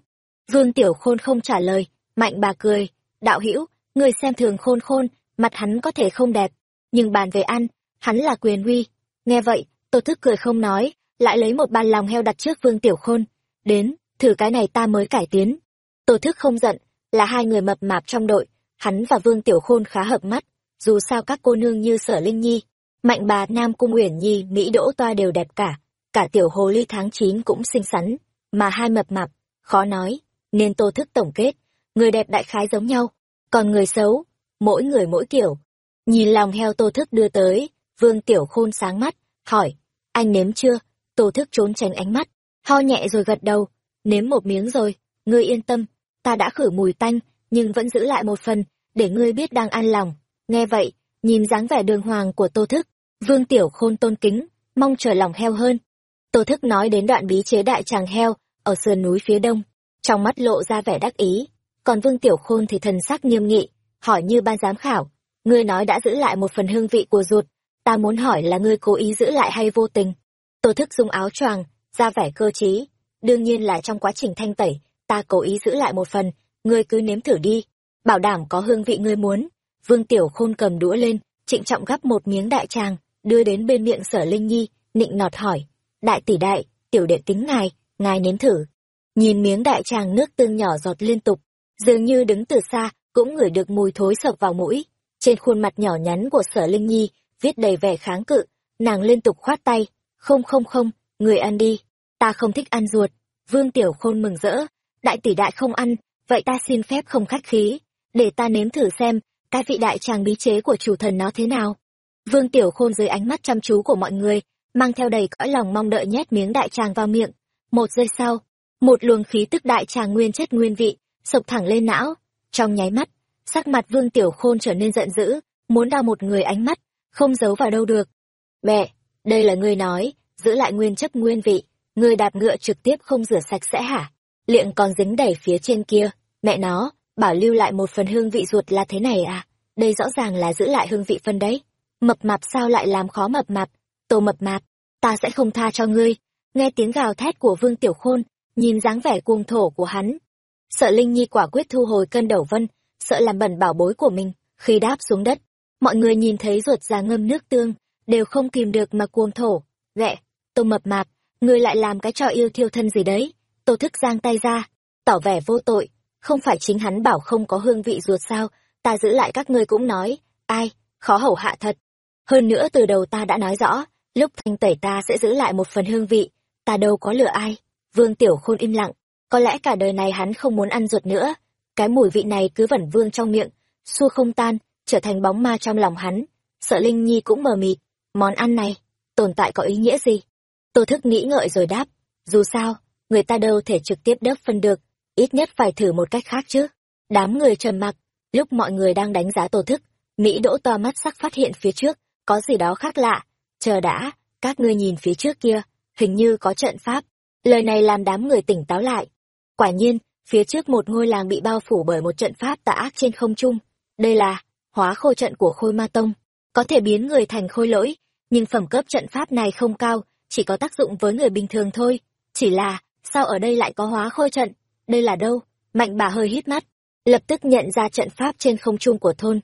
Vương tiểu khôn không trả lời, mạnh bà cười, đạo hữu người xem thường khôn khôn, mặt hắn có thể không đẹp, nhưng bàn về ăn, hắn là quyền uy. Nghe vậy, tô thức cười không nói lại lấy một bàn lòng heo đặt trước vương tiểu khôn, đến, thử cái này ta mới cải tiến. Tô thức không giận, là hai người mập mạp trong đội, hắn và vương tiểu khôn khá hợp mắt, dù sao các cô nương như sở linh nhi, mạnh bà nam cung uyển nhi, mỹ đỗ toa đều đẹp cả cả tiểu hồ ly tháng chín cũng xinh xắn, mà hai mập mạp, khó nói, nên tô thức tổng kết, người đẹp đại khái giống nhau, còn người xấu, mỗi người mỗi kiểu. Nhìn lòng heo tô thức đưa tới, vương tiểu khôn sáng mắt, hỏi, anh nếm chưa? Tô thức trốn tránh ánh mắt ho nhẹ rồi gật đầu nếm một miếng rồi ngươi yên tâm ta đã khử mùi tanh nhưng vẫn giữ lại một phần để ngươi biết đang an lòng nghe vậy nhìn dáng vẻ đường hoàng của tô thức vương tiểu khôn tôn kính mong chờ lòng heo hơn tô thức nói đến đoạn bí chế đại tràng heo ở sườn núi phía đông trong mắt lộ ra vẻ đắc ý còn vương tiểu khôn thì thần sắc nghiêm nghị hỏi như ban giám khảo. Ngươi nói đã giữ lại một phần hương vị của ruột, ta muốn hỏi là ngươi cố ý giữ lại hay vô tình. Tô thức dung áo choàng, ra vẻ cơ trí. Đương nhiên là trong quá trình thanh tẩy, ta cố ý giữ lại một phần, ngươi cứ nếm thử đi. Bảo đảm có hương vị ngươi muốn. Vương Tiểu Khôn cầm đũa lên, trịnh trọng gắp một miếng đại tràng, đưa đến bên miệng sở Linh Nhi, nịnh nọt hỏi. Đại tỷ đại, tiểu đệ tính ngài, ngài nếm thử. Nhìn miếng đại tràng nước tương nhỏ giọt liên tục, dường như đứng từ xa, cũng ngửi được mùi thối sộc vào mũi. Trên khuôn mặt nhỏ nhắn của sở Linh Nhi, viết đầy vẻ kháng cự, nàng liên tục khoát tay. Không không không, người ăn đi, ta không thích ăn ruột. Vương Tiểu Khôn mừng rỡ, đại tỷ đại không ăn, vậy ta xin phép không khách khí, để ta nếm thử xem, cái vị đại tràng bí chế của chủ thần nó thế nào. Vương Tiểu Khôn dưới ánh mắt chăm chú của mọi người, mang theo đầy cõi lòng mong đợi nhét miếng đại tràng vào miệng. Một giây sau, một luồng khí tức đại tràng nguyên chất nguyên vị, sộc thẳng lên não. Trong nháy mắt, sắc mặt Vương Tiểu Khôn trở nên giận dữ, muốn đào một người ánh mắt, không giấu vào đâu được. Mẹ, đây là ngươi nói, giữ lại nguyên chất nguyên vị, ngươi đạp ngựa trực tiếp không rửa sạch sẽ hả? Liệng còn dính đầy phía trên kia, mẹ nó, bảo lưu lại một phần hương vị ruột là thế này à? Đây rõ ràng là giữ lại hương vị phân đấy. Mập mạp sao lại làm khó mập mạp? Tô mập mạp, ta sẽ không tha cho ngươi. Nghe tiếng gào thét của Vương Tiểu Khôn, nhìn dáng vẻ cuồng thổ của hắn. Sợ Linh Nhi quả quyết thu hồi cân đầu vân, sợ làm bẩn bảo bối của mình, khi đáp xuống đất. Mọi người nhìn thấy ruột già ngâm nước tương, đều không kìm được mà cuồng thổ. Ghẹ, tô mập mạp, ngươi lại làm cái trò yêu thiêu thân gì đấy? Tô thức giang tay ra, tỏ vẻ vô tội. Không phải chính hắn bảo không có hương vị ruột sao, ta giữ lại các ngươi cũng nói, ai, khó hầu hạ thật. Hơn nữa từ đầu ta đã nói rõ, lúc thanh tẩy ta sẽ giữ lại một phần hương vị, ta đâu có lừa ai. Vương Tiểu Khôn im lặng, có lẽ cả đời này hắn không muốn ăn ruột nữa. Cái mùi vị này cứ vẩn vương trong miệng, xua không tan, trở thành bóng ma trong lòng hắn. Sợ Linh Nhi cũng mờ mịt, món ăn này, tồn tại có ý nghĩa gì? Tô thức nghĩ ngợi rồi đáp, dù sao, người ta đâu thể trực tiếp đớp phân được, ít nhất phải thử một cách khác chứ. Đám người trầm mặc, lúc mọi người đang đánh giá tổ thức, Mỹ đỗ to mắt sắc phát hiện phía trước, có gì đó khác lạ. Chờ đã, các ngươi nhìn phía trước kia, hình như có trận pháp. Lời này làm đám người tỉnh táo lại. Quả nhiên, phía trước một ngôi làng bị bao phủ bởi một trận pháp tà ác trên không trung. Đây là hóa khôi trận của khôi ma tông, có thể biến người thành khôi lỗi, nhưng phẩm cấp trận pháp này không cao, chỉ có tác dụng với người bình thường thôi. Chỉ là, sao ở đây lại có hóa khôi trận? Đây là đâu? Mạnh bà hơi hít mắt, lập tức nhận ra trận pháp trên không trung của thôn.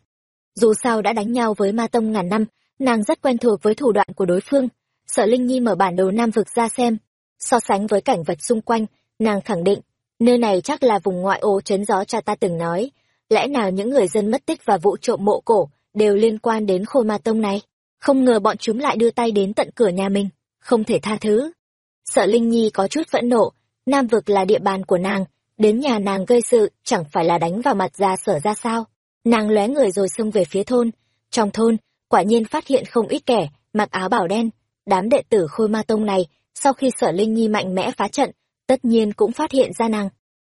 Dù sao đã đánh nhau với ma tông ngàn năm, nàng rất quen thuộc với thủ đoạn của đối phương. Sở Linh Nhi mở bản đồ Nam vực ra xem, so sánh với cảnh vật xung quanh, nàng khẳng định, nơi này chắc là vùng ngoại ô chấn gió cha ta từng nói. Lẽ nào những người dân mất tích và vụ trộm mộ cổ đều liên quan đến khôi ma tông này? Không ngờ bọn chúng lại đưa tay đến tận cửa nhà mình, không thể tha thứ. Sợ Linh Nhi có chút phẫn nộ, Nam vực là địa bàn của nàng, đến nhà nàng gây sự chẳng phải là đánh vào mặt ra sở ra sao? Nàng lóe người rồi xông về phía thôn. Trong thôn quả nhiên phát hiện không ít kẻ mặc áo bảo đen. Đám đệ tử khôi ma tông này sau khi sở linh nhi mạnh mẽ phá trận tất nhiên cũng phát hiện ra nàng.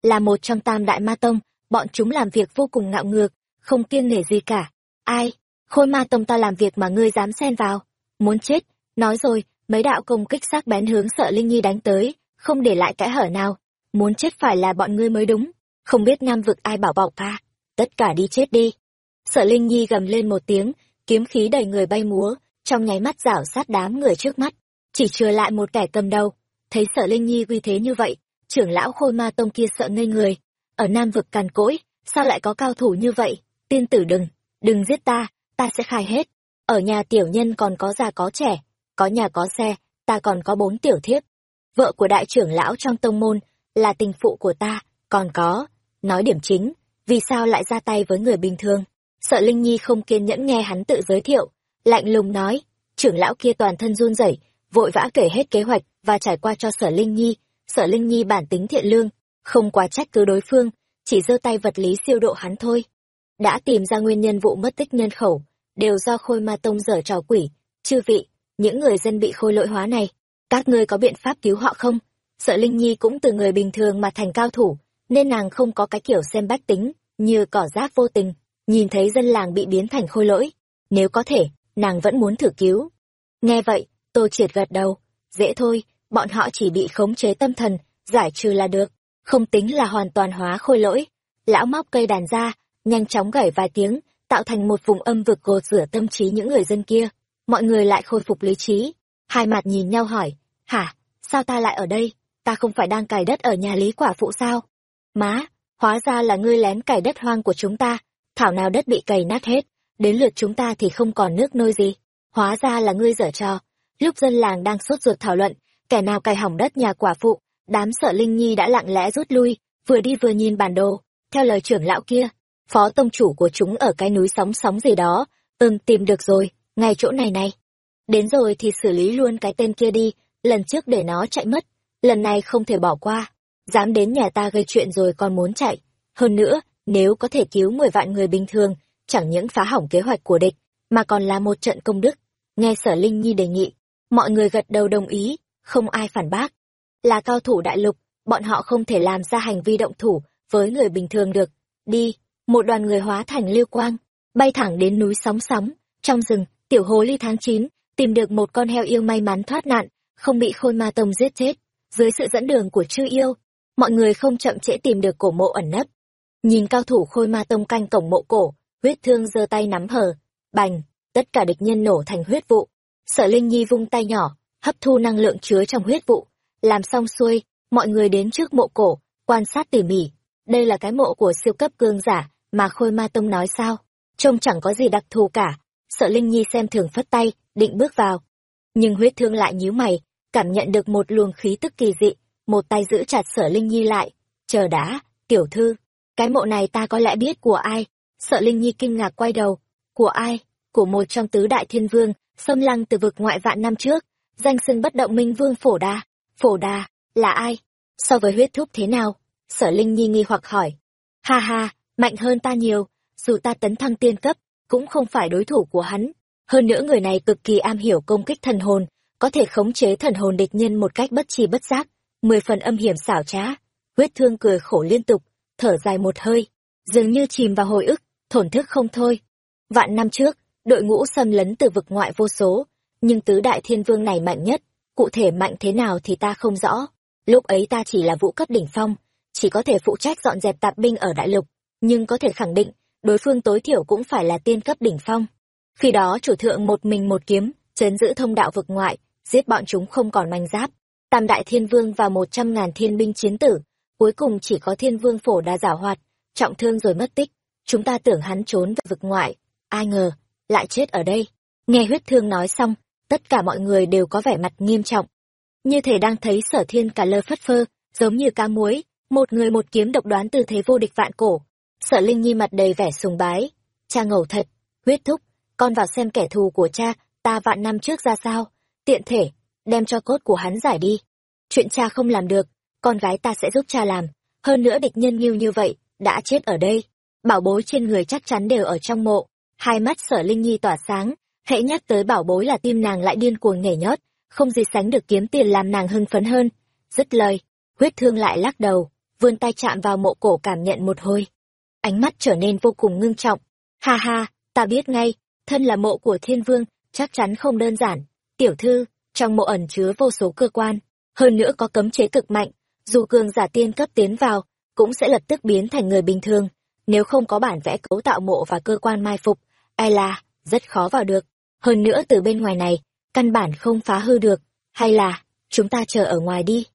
Là một trong tam đại ma tông bọn chúng làm việc vô cùng ngạo ngược không kiêng nể gì cả ai? Khôi ma tông ta làm việc mà ngươi dám xen vào. Muốn chết. Nói rồi mấy đạo công kích sắc bén hướng sợ linh nhi đánh tới không để lại kẽ hở nào. Muốn chết phải là bọn ngươi mới đúng. Không biết nam vực ai bảo bọc ta, tất cả đi chết đi. Sợ linh nhi gầm lên một tiếng kiếm khí đầy người bay múa trong nháy mắt rảo sát đám người trước mắt. Chỉ chừa lại một kẻ cầm đầu. Thấy sợ linh nhi uy thế như vậy trưởng lão khôi ma tông kia sợ ngây người. Ở nam vực càn cỗi sao lại có cao thủ như vậy? Tiên tử đừng đừng giết ta ta sẽ khai hết ở nhà tiểu nhân còn có già có trẻ có nhà có xe ta còn có bốn tiểu thiếp vợ của đại trưởng lão trong tông môn là tình phụ của ta, còn có, nói điểm chính, vì sao lại ra tay với người bình thường. Sợ Linh Nhi không kiên nhẫn nghe hắn tự giới thiệu, lạnh lùng nói, trưởng lão kia toàn thân run rẩy, vội vã kể hết kế hoạch và trải qua cho Sở Linh Nhi, Sở Linh Nhi bản tính thiện lương, không quá trách cứ đối phương, chỉ giơ tay vật lý siêu độ hắn thôi. Đã tìm ra nguyên nhân vụ mất tích nhân khẩu, đều do Khôi Ma Tông dở trò quỷ, chư vị, những người dân bị khôi lỗi hóa này, các ngươi có biện pháp cứu họ không? sợ Linh Nhi cũng từ người bình thường mà thành cao thủ, nên nàng không có cái kiểu xem bách tính, như cỏ rác vô tình, nhìn thấy dân làng bị biến thành khôi lỗi. Nếu có thể, nàng vẫn muốn thử cứu. Nghe vậy, Tô Triệt gật đầu, dễ thôi, bọn họ chỉ bị khống chế tâm thần, giải trừ là được, không tính là hoàn toàn hóa khôi lỗi. Lão móc cây đàn ra, nhanh chóng gảy vài tiếng, tạo thành một vùng âm vực gột rửa tâm trí những người dân kia. Mọi người lại khôi phục lý trí. Hai mặt nhìn nhau hỏi, hả, sao ta lại ở đây? Ta không phải đang cày đất ở nhà lý quả phụ sao? Má, hóa ra là ngươi lén cày đất hoang của chúng ta, thảo nào đất bị cày nát hết, đến lượt chúng ta thì không còn nước nôi gì. Hóa ra là ngươi dở trò. Lúc dân làng đang sốt ruột thảo luận, kẻ nào cày hỏng đất nhà quả phụ, đám sợ Linh Nhi đã lặng lẽ rút lui, vừa đi vừa nhìn bản đồ, theo lời trưởng lão kia, phó tông chủ của chúng ở cái núi sóng sóng gì đó, ừm tìm được rồi, ngay chỗ này này. Đến rồi thì xử lý luôn cái tên kia đi, lần trước để nó chạy mất, lần này không thể bỏ qua. Dám đến nhà ta gây chuyện rồi còn muốn chạy. Hơn nữa, nếu có thể cứu mười vạn người bình thường, chẳng những phá hỏng kế hoạch của địch, mà còn là một trận công đức. Nghe sở Linh Nhi đề nghị, mọi người gật đầu đồng ý, không ai phản bác. Là cao thủ đại lục, bọn họ không thể làm ra hành vi động thủ với người bình thường được. Đi, một đoàn người hóa thành lưu quang, bay thẳng đến núi sóng sóng, trong rừng, tiểu hồ ly tháng 9, tìm được một con heo yêu may mắn thoát nạn, không bị khôi ma tông giết chết. Dưới sự dẫn đường của chư yêu, mọi người không chậm trễ tìm được cổ mộ ẩn nấp. Nhìn cao thủ khôi ma tông canh cổng mộ cổ, huyết thương giơ tay nắm hờ, bành, tất cả địch nhân nổ thành huyết vụ. Sở Linh Nhi vung tay nhỏ, hấp thu năng lượng chứa trong huyết vụ. Làm xong xuôi, mọi người đến trước mộ cổ, quan sát tỉ mỉ. Đây là cái mộ của siêu cấp cương giả mà Khôi Ma Tông nói sao? Trông chẳng có gì đặc thù cả. Sợ Linh Nhi xem thường phất tay, định bước vào. Nhưng huyết thương lại nhíu mày, cảm nhận được một luồng khí tức kỳ dị, một tay giữ chặt Sở Linh Nhi lại. Chờ đã, tiểu thư, cái mộ này ta có lẽ biết của ai? Sợ Linh Nhi kinh ngạc quay đầu. Của ai? Của một trong tứ đại thiên vương, xâm lăng từ vực ngoại vạn năm trước, danh xưng bất động minh vương phổ đà. Phổ đà, là ai? So với huyết thúc thế nào? Sở Linh Nhi nghi hoặc hỏi. Ha ha, mạnh hơn ta nhiều, dù ta tấn thăng tiên cấp, cũng không phải đối thủ của hắn. Hơn nữa người này cực kỳ am hiểu công kích thần hồn, có thể khống chế thần hồn địch nhân một cách bất chi bất giác, mười phần âm hiểm xảo trá. Huyết thương cười khổ liên tục, thở dài một hơi, dường như chìm vào hồi ức, thổn thức không thôi. Vạn năm trước, đội ngũ xâm lấn từ vực ngoại vô số, nhưng tứ đại thiên vương này mạnh nhất, cụ thể mạnh thế nào thì ta không rõ. Lúc ấy ta chỉ là vũ cấp đỉnh phong, chỉ có thể phụ trách dọn dẹp tạp binh ở đại lục, nhưng có thể khẳng định, đối phương tối thiểu cũng phải là tiên cấp đỉnh phong. Khi đó chủ thượng một mình một kiếm, chấn giữ thông đạo vực ngoại, giết bọn chúng không còn manh giáp. Tam đại thiên vương và một trăm ngàn thiên binh chiến tử, cuối cùng chỉ có thiên vương phổ đa giảo hoạt, trọng thương rồi mất tích. Chúng ta tưởng hắn trốn về vực ngoại, ai ngờ, lại chết ở đây. Nghe huyết thương nói xong, tất cả mọi người đều có vẻ mặt nghiêm trọng. Như thể đang thấy sở thiên cả lơ phất phơ, giống như cá muối, một người một kiếm độc đoán tư thế vô địch vạn cổ. Sở Linh Nhi mặt đầy vẻ sùng bái. Cha ngầu thật, huyết thúc, con vào xem kẻ thù của cha, ta vạn năm trước ra sao, tiện thể, đem cho cốt của hắn giải đi. Chuyện cha không làm được, con gái ta sẽ giúp cha làm, hơn nữa địch nhân nghiêu như vậy, đã chết ở đây. Bảo bối trên người chắc chắn đều ở trong mộ. Hai mắt sở Linh Nhi tỏa sáng, hãy nhắc tới bảo bối là tim nàng lại điên cuồng nhảy nhót, không gì sánh được kiếm tiền làm nàng hưng phấn hơn. Dứt lời, huyết thương lại lắc đầu, vươn tay chạm vào mộ cổ cảm nhận một hồi. Ánh mắt trở nên vô cùng ngưng trọng. Ha ha, ta biết ngay, thân là mộ của thiên vương, chắc chắn không đơn giản. Tiểu thư, trong mộ ẩn chứa vô số cơ quan, hơn nữa có cấm chế cực mạnh, dù cường giả tiên cấp tiến vào, cũng sẽ lập tức biến thành người bình thường. Nếu không có bản vẽ cấu tạo mộ và cơ quan mai phục, ai là, rất khó vào được. Hơn nữa từ bên ngoài này, căn bản không phá hư được. Hay là, chúng ta chờ ở ngoài đi.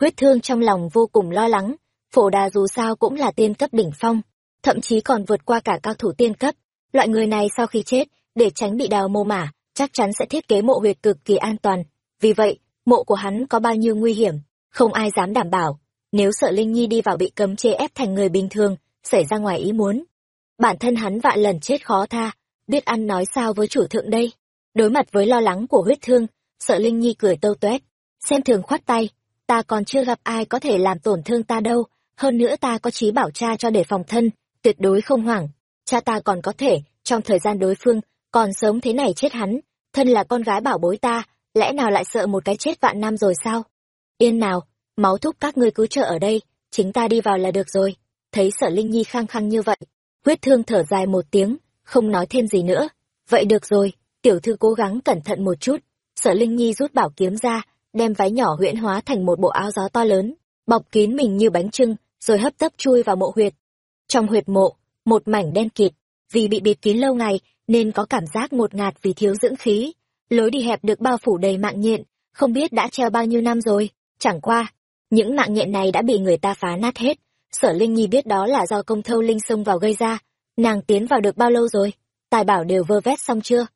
Huyết thương trong lòng vô cùng lo lắng, phổ đà dù sao cũng là tiên cấp đỉnh phong, thậm chí còn vượt qua cả cao thủ tiên cấp. Loại người này sau khi chết, để tránh bị đào mô mả, chắc chắn sẽ thiết kế mộ huyệt cực kỳ an toàn. Vì vậy, mộ của hắn có bao nhiêu nguy hiểm, không ai dám đảm bảo. Nếu sợ Linh Nhi đi vào bị cấm chế ép thành người bình thường, xảy ra ngoài ý muốn. Bản thân hắn vạn lần chết khó tha, biết ăn nói sao với chủ thượng đây. Đối mặt với lo lắng của huyết thương, sợ Linh Nhi cười tâu tuét, xem thường khoát tay, ta còn chưa gặp ai có thể làm tổn thương ta đâu, hơn nữa ta có trí bảo tra cho để phòng thân, tuyệt đối không hoảng. Cha ta còn có thể, trong thời gian đối phương, còn sớm thế này chết hắn, thân là con gái bảo bối ta, lẽ nào lại sợ một cái chết vạn năm rồi sao? Yên nào, máu thúc các ngươi cứ chờ ở đây, chính ta đi vào là được rồi. Thấy sở Linh Nhi khăng khăng như vậy, huyết thương thở dài một tiếng, không nói thêm gì nữa. Vậy được rồi, tiểu thư cố gắng cẩn thận một chút. Sở Linh Nhi rút bảo kiếm ra, đem váy nhỏ huyễn hóa thành một bộ áo gió to lớn, bọc kín mình như bánh trưng, rồi hấp tấp chui vào mộ huyệt. Trong huyệt mộ, một mảnh đen kịt, vì bị bịt kín lâu ngày nên có cảm giác ngột ngạt vì thiếu dưỡng khí. Lối đi hẹp được bao phủ đầy mạng nhện, không biết đã treo bao nhiêu năm rồi, chẳng qua. Những mạng nhện này đã bị người ta phá nát hết. Sở Linh Nhi biết đó là do công thâu linh xông vào gây ra. Nàng tiến vào được bao lâu rồi? Tài bảo đều vơ vét xong chưa?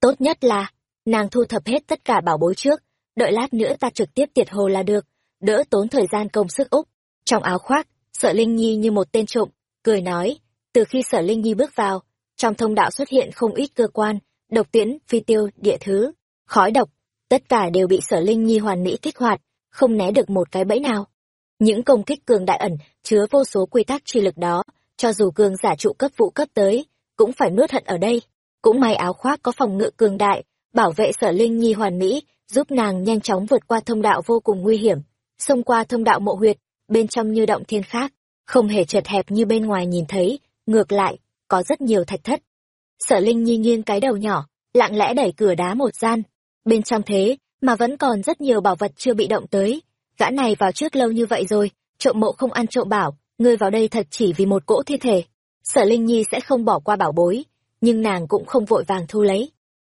Tốt nhất là, nàng thu thập hết tất cả bảo bối trước, đợi lát nữa ta trực tiếp tiệt hồ là được, đỡ tốn thời gian công sức úc. Trong áo khoác, Sở Linh Nhi như một tên trộm, cười nói, từ khi Sở Linh Nhi bước vào, trong thông đạo xuất hiện không ít cơ quan, độc tiễn, phi tiêu, địa thứ, khói độc, tất cả đều bị Sở Linh Nhi hoàn mỹ kích hoạt, không né được một cái bẫy nào. Những công kích cường đại ẩn, chứa vô số quy tắc truy lực đó, cho dù cường giả trụ cấp vụ cấp tới, cũng phải nuốt hận ở đây. Cũng may áo khoác có phòng ngự cường đại, bảo vệ Sở Linh Nhi hoàn mỹ, giúp nàng nhanh chóng vượt qua thông đạo vô cùng nguy hiểm, xông qua thông đạo mộ huyệt, bên trong như động thiên khác, không hề chật hẹp như bên ngoài nhìn thấy, ngược lại, có rất nhiều thạch thất. Sở Linh Nhi nghiêng cái đầu nhỏ, lặng lẽ đẩy cửa đá một gian. Bên trong thế, mà vẫn còn rất nhiều bảo vật chưa bị động tới. Gã này vào trước lâu như vậy rồi, trộm mộ không ăn trộm bảo, ngươi vào đây thật chỉ vì một cỗ thi thể. Sở Linh Nhi sẽ không bỏ qua bảo bối, nhưng nàng cũng không vội vàng thu lấy.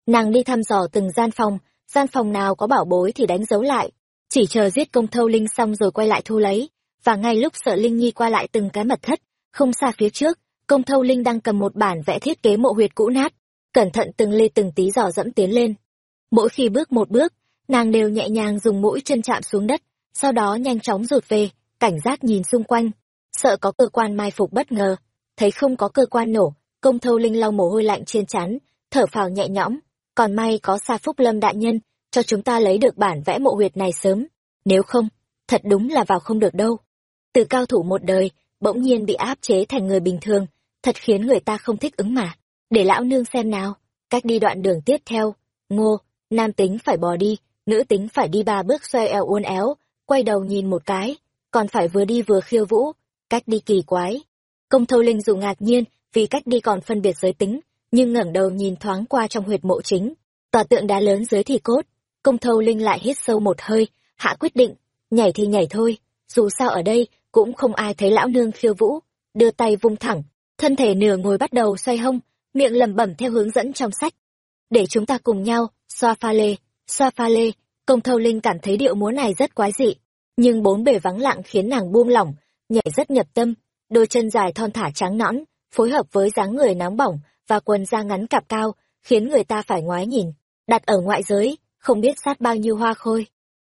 Nàng đi thăm dò từng gian phòng, gian phòng nào có bảo bối thì đánh dấu lại, chỉ chờ giết công thâu linh xong rồi quay lại thu lấy. Và ngay lúc sợ Linh Nhi qua lại từng cái mật thất, không xa phía trước, công thâu linh đang cầm một bản vẽ thiết kế mộ huyệt cũ nát, cẩn thận từng lê từng tí dò dẫm tiến lên. Mỗi khi bước một bước, nàng đều nhẹ nhàng dùng mũi chân chạm xuống đất, sau đó nhanh chóng rụt về, cảnh giác nhìn xung quanh, sợ có cơ quan mai phục bất ngờ. Thấy không có cơ quan nổ, công thâu linh lau mồ hôi lạnh trên trán, thở phào nhẹ nhõm, còn may có xa phúc lâm đại nhân, cho chúng ta lấy được bản vẽ mộ huyệt này sớm, nếu không, thật đúng là vào không được đâu. Từ cao thủ một đời, bỗng nhiên bị áp chế thành người bình thường, thật khiến người ta không thích ứng mà. Để lão nương xem nào, cách đi đoạn đường tiếp theo, ngô, nam tính phải bò đi, nữ tính phải đi ba bước xoay eo uốn éo, quay đầu nhìn một cái, còn phải vừa đi vừa khiêu vũ, cách đi kỳ quái. Công thâu linh dù ngạc nhiên, vì cách đi còn phân biệt giới tính, nhưng ngẩng đầu nhìn thoáng qua trong huyệt mộ chính, tòa tượng đá lớn dưới thì cốt. Công thâu linh lại hít sâu một hơi, hạ quyết định, nhảy thì nhảy thôi, dù sao ở đây cũng không ai thấy lão nương khiêu vũ, đưa tay vung thẳng, thân thể nửa ngồi bắt đầu xoay hông, miệng lẩm bẩm theo hướng dẫn trong sách. Để chúng ta cùng nhau, xoa pha lê, xoa pha lê, công thâu linh cảm thấy điệu múa này rất quái dị, nhưng bốn bề vắng lặng khiến nàng buông lỏng, nhảy rất nhập tâm, đôi chân dài thon thả trắng nõn, phối hợp với dáng người nóng bỏng và quần da ngắn cặp cao, khiến người ta phải ngoái nhìn. Đặt ở ngoại giới, không biết sát bao nhiêu hoa khôi.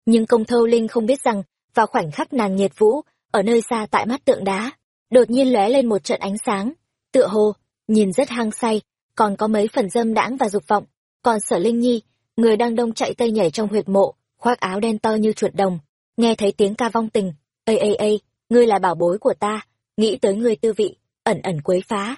Nhưng công thâu linh không biết rằng, vào khoảnh khắc nàng nhiệt vũ, ở nơi xa tại mắt tượng đá, đột nhiên lóe lên một trận ánh sáng, tựa hồ, nhìn rất hăng say, còn có mấy phần dâm đãng và dục vọng. Còn sở linh nhi, người đang đông chạy tây nhảy trong huyệt mộ, khoác áo đen to như chuột đồng, nghe thấy tiếng ca vong tình, ây ây ây, ngươi là bảo bối của ta, nghĩ tới ngươi tư vị, ẩn ẩn quấy phá.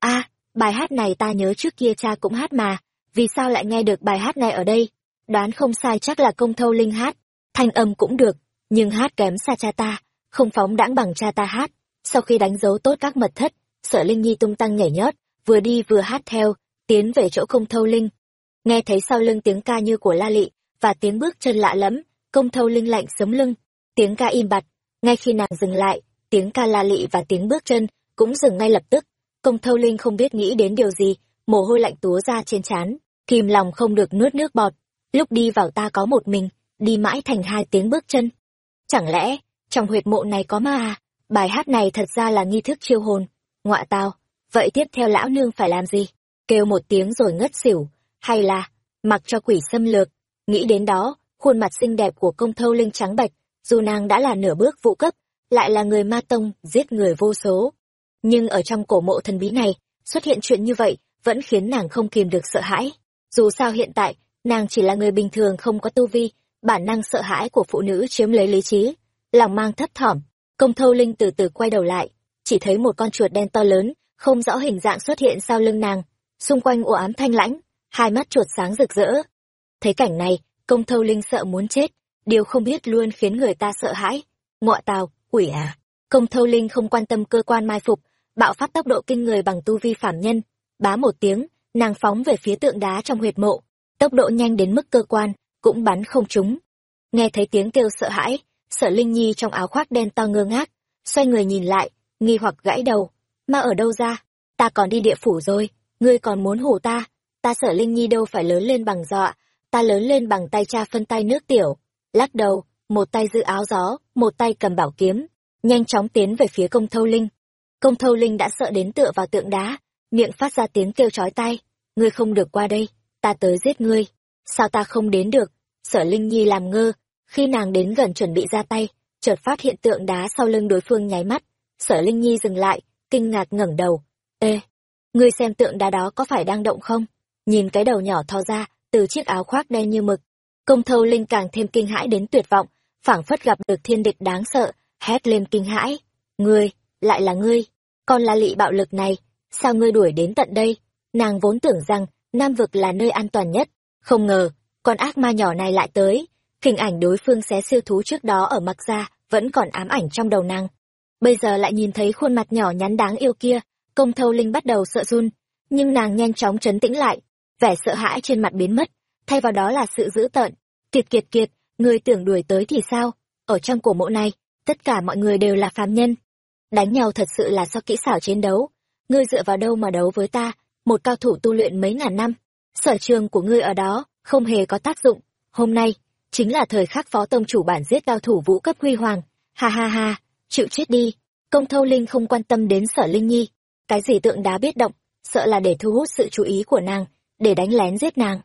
a bài hát này ta nhớ trước kia cha cũng hát mà, vì sao lại nghe được bài hát này ở đây? Đoán không sai chắc là công thâu linh hát, thanh âm cũng được, nhưng hát kém xa cha ta, không phóng đãng bằng cha ta hát. Sau khi đánh dấu tốt các mật thất, sở linh nhi tung tăng nhảy nhót, vừa đi vừa hát theo, tiến về chỗ công thâu linh. Nghe thấy sau lưng tiếng ca như của la lị, và tiếng bước chân lạ lẫm, công thâu linh lạnh sấm lưng, tiếng ca im bặt, ngay khi nàng dừng lại, tiếng ca la lị và tiếng bước chân cũng dừng ngay lập tức. Công thâu linh không biết nghĩ đến điều gì, mồ hôi lạnh túa ra trên trán, kìm lòng không được nuốt nước bọt. Lúc đi vào ta có một mình, đi mãi thành hai tiếng bước chân. Chẳng lẽ, trong huyệt mộ này có ma à? Bài hát này thật ra là nghi thức chiêu hồn. Ngoạ tao, vậy tiếp theo lão nương phải làm gì? Kêu một tiếng rồi ngất xỉu, hay là, mặc cho quỷ xâm lược. Nghĩ đến đó, khuôn mặt xinh đẹp của công thâu linh trắng bạch, dù nàng đã là nửa bước vụ cấp, lại là người ma tông, giết người vô số. Nhưng ở trong cổ mộ thần bí này, xuất hiện chuyện như vậy, vẫn khiến nàng không kìm được sợ hãi. Dù sao hiện tại, nàng chỉ là người bình thường không có tu vi, bản năng sợ hãi của phụ nữ chiếm lấy lý trí. Lòng mang thấp thỏm, công thâu linh từ từ quay đầu lại, chỉ thấy một con chuột đen to lớn, không rõ hình dạng xuất hiện sau lưng nàng, xung quanh u ám thanh lãnh, hai mắt chuột sáng rực rỡ. Thấy cảnh này, công thâu linh sợ muốn chết, điều không biết luôn khiến người ta sợ hãi. Ngọa tào, quỷ à. Công thâu linh không quan tâm cơ quan mai phục, bạo phát tốc độ kinh người bằng tu vi phạm nhân. Bá một tiếng, nàng phóng về phía tượng đá trong huyệt mộ, tốc độ nhanh đến mức cơ quan, cũng bắn không trúng. Nghe thấy tiếng kêu sợ hãi, sợ Linh Nhi trong áo khoác đen to ngơ ngác, xoay người nhìn lại, nghi hoặc gãy đầu. Ma ở đâu ra? ta còn đi địa phủ rồi, ngươi còn muốn hù ta, ta sợ Linh Nhi đâu phải lớn lên bằng dọa, ta lớn lên bằng tay cha phân tay nước tiểu. Lắc đầu, một tay giữ áo gió, một tay cầm bảo kiếm, nhanh chóng tiến về phía công thâu Linh. Công thâu Linh đã sợ đến tựa vào tượng đá, miệng phát ra tiếng kêu chói tai, ngươi không được qua đây, ta tới giết ngươi. Sao ta không đến được? Sở Linh Nhi làm ngơ, khi nàng đến gần chuẩn bị ra tay, chợt phát hiện tượng đá sau lưng đối phương nháy mắt. Sở Linh Nhi dừng lại, kinh ngạc ngẩng đầu. Ê, ngươi xem tượng đá đó có phải đang động không? Nhìn cái đầu nhỏ thò ra, từ chiếc áo khoác đen như mực. Công thâu Linh càng thêm kinh hãi đến tuyệt vọng, phảng phất gặp được thiên địch đáng sợ, hét lên kinh hãi. Ngươi, lại là ngươi, còn là lị bạo lực này, sao ngươi đuổi đến tận đây? Nàng vốn tưởng rằng Nam Vực là nơi an toàn nhất, không ngờ, con ác ma nhỏ này lại tới. Hình ảnh đối phương xé siêu thú trước đó ở mặc ra, vẫn còn ám ảnh trong đầu nàng. Bây giờ lại nhìn thấy khuôn mặt nhỏ nhắn đáng yêu kia, công thâu linh bắt đầu sợ run, nhưng nàng nhanh chóng trấn tĩnh lại, vẻ sợ hãi trên mặt biến mất, thay vào đó là sự dữ tợn. Kiệt kiệt kiệt, người tưởng đuổi tới thì sao? Ở trong cổ mộ này, tất cả mọi người đều là phàm nhân. Đánh nhau thật sự là do kỹ xảo chiến đấu. Ngươi dựa vào đâu mà đấu với ta, một cao thủ tu luyện mấy ngàn năm. Sở trường của ngươi ở đó, không hề có tác dụng. Hôm nay, chính là thời khắc phó tông chủ bản giết cao thủ vũ cấp huy hoàng. Ha ha ha, chịu chết đi. Công thâu linh không quan tâm đến sở linh nhi. Cái gì tượng đá biết động, sợ là để thu hút sự chú ý của nàng, để đánh lén giết nàng.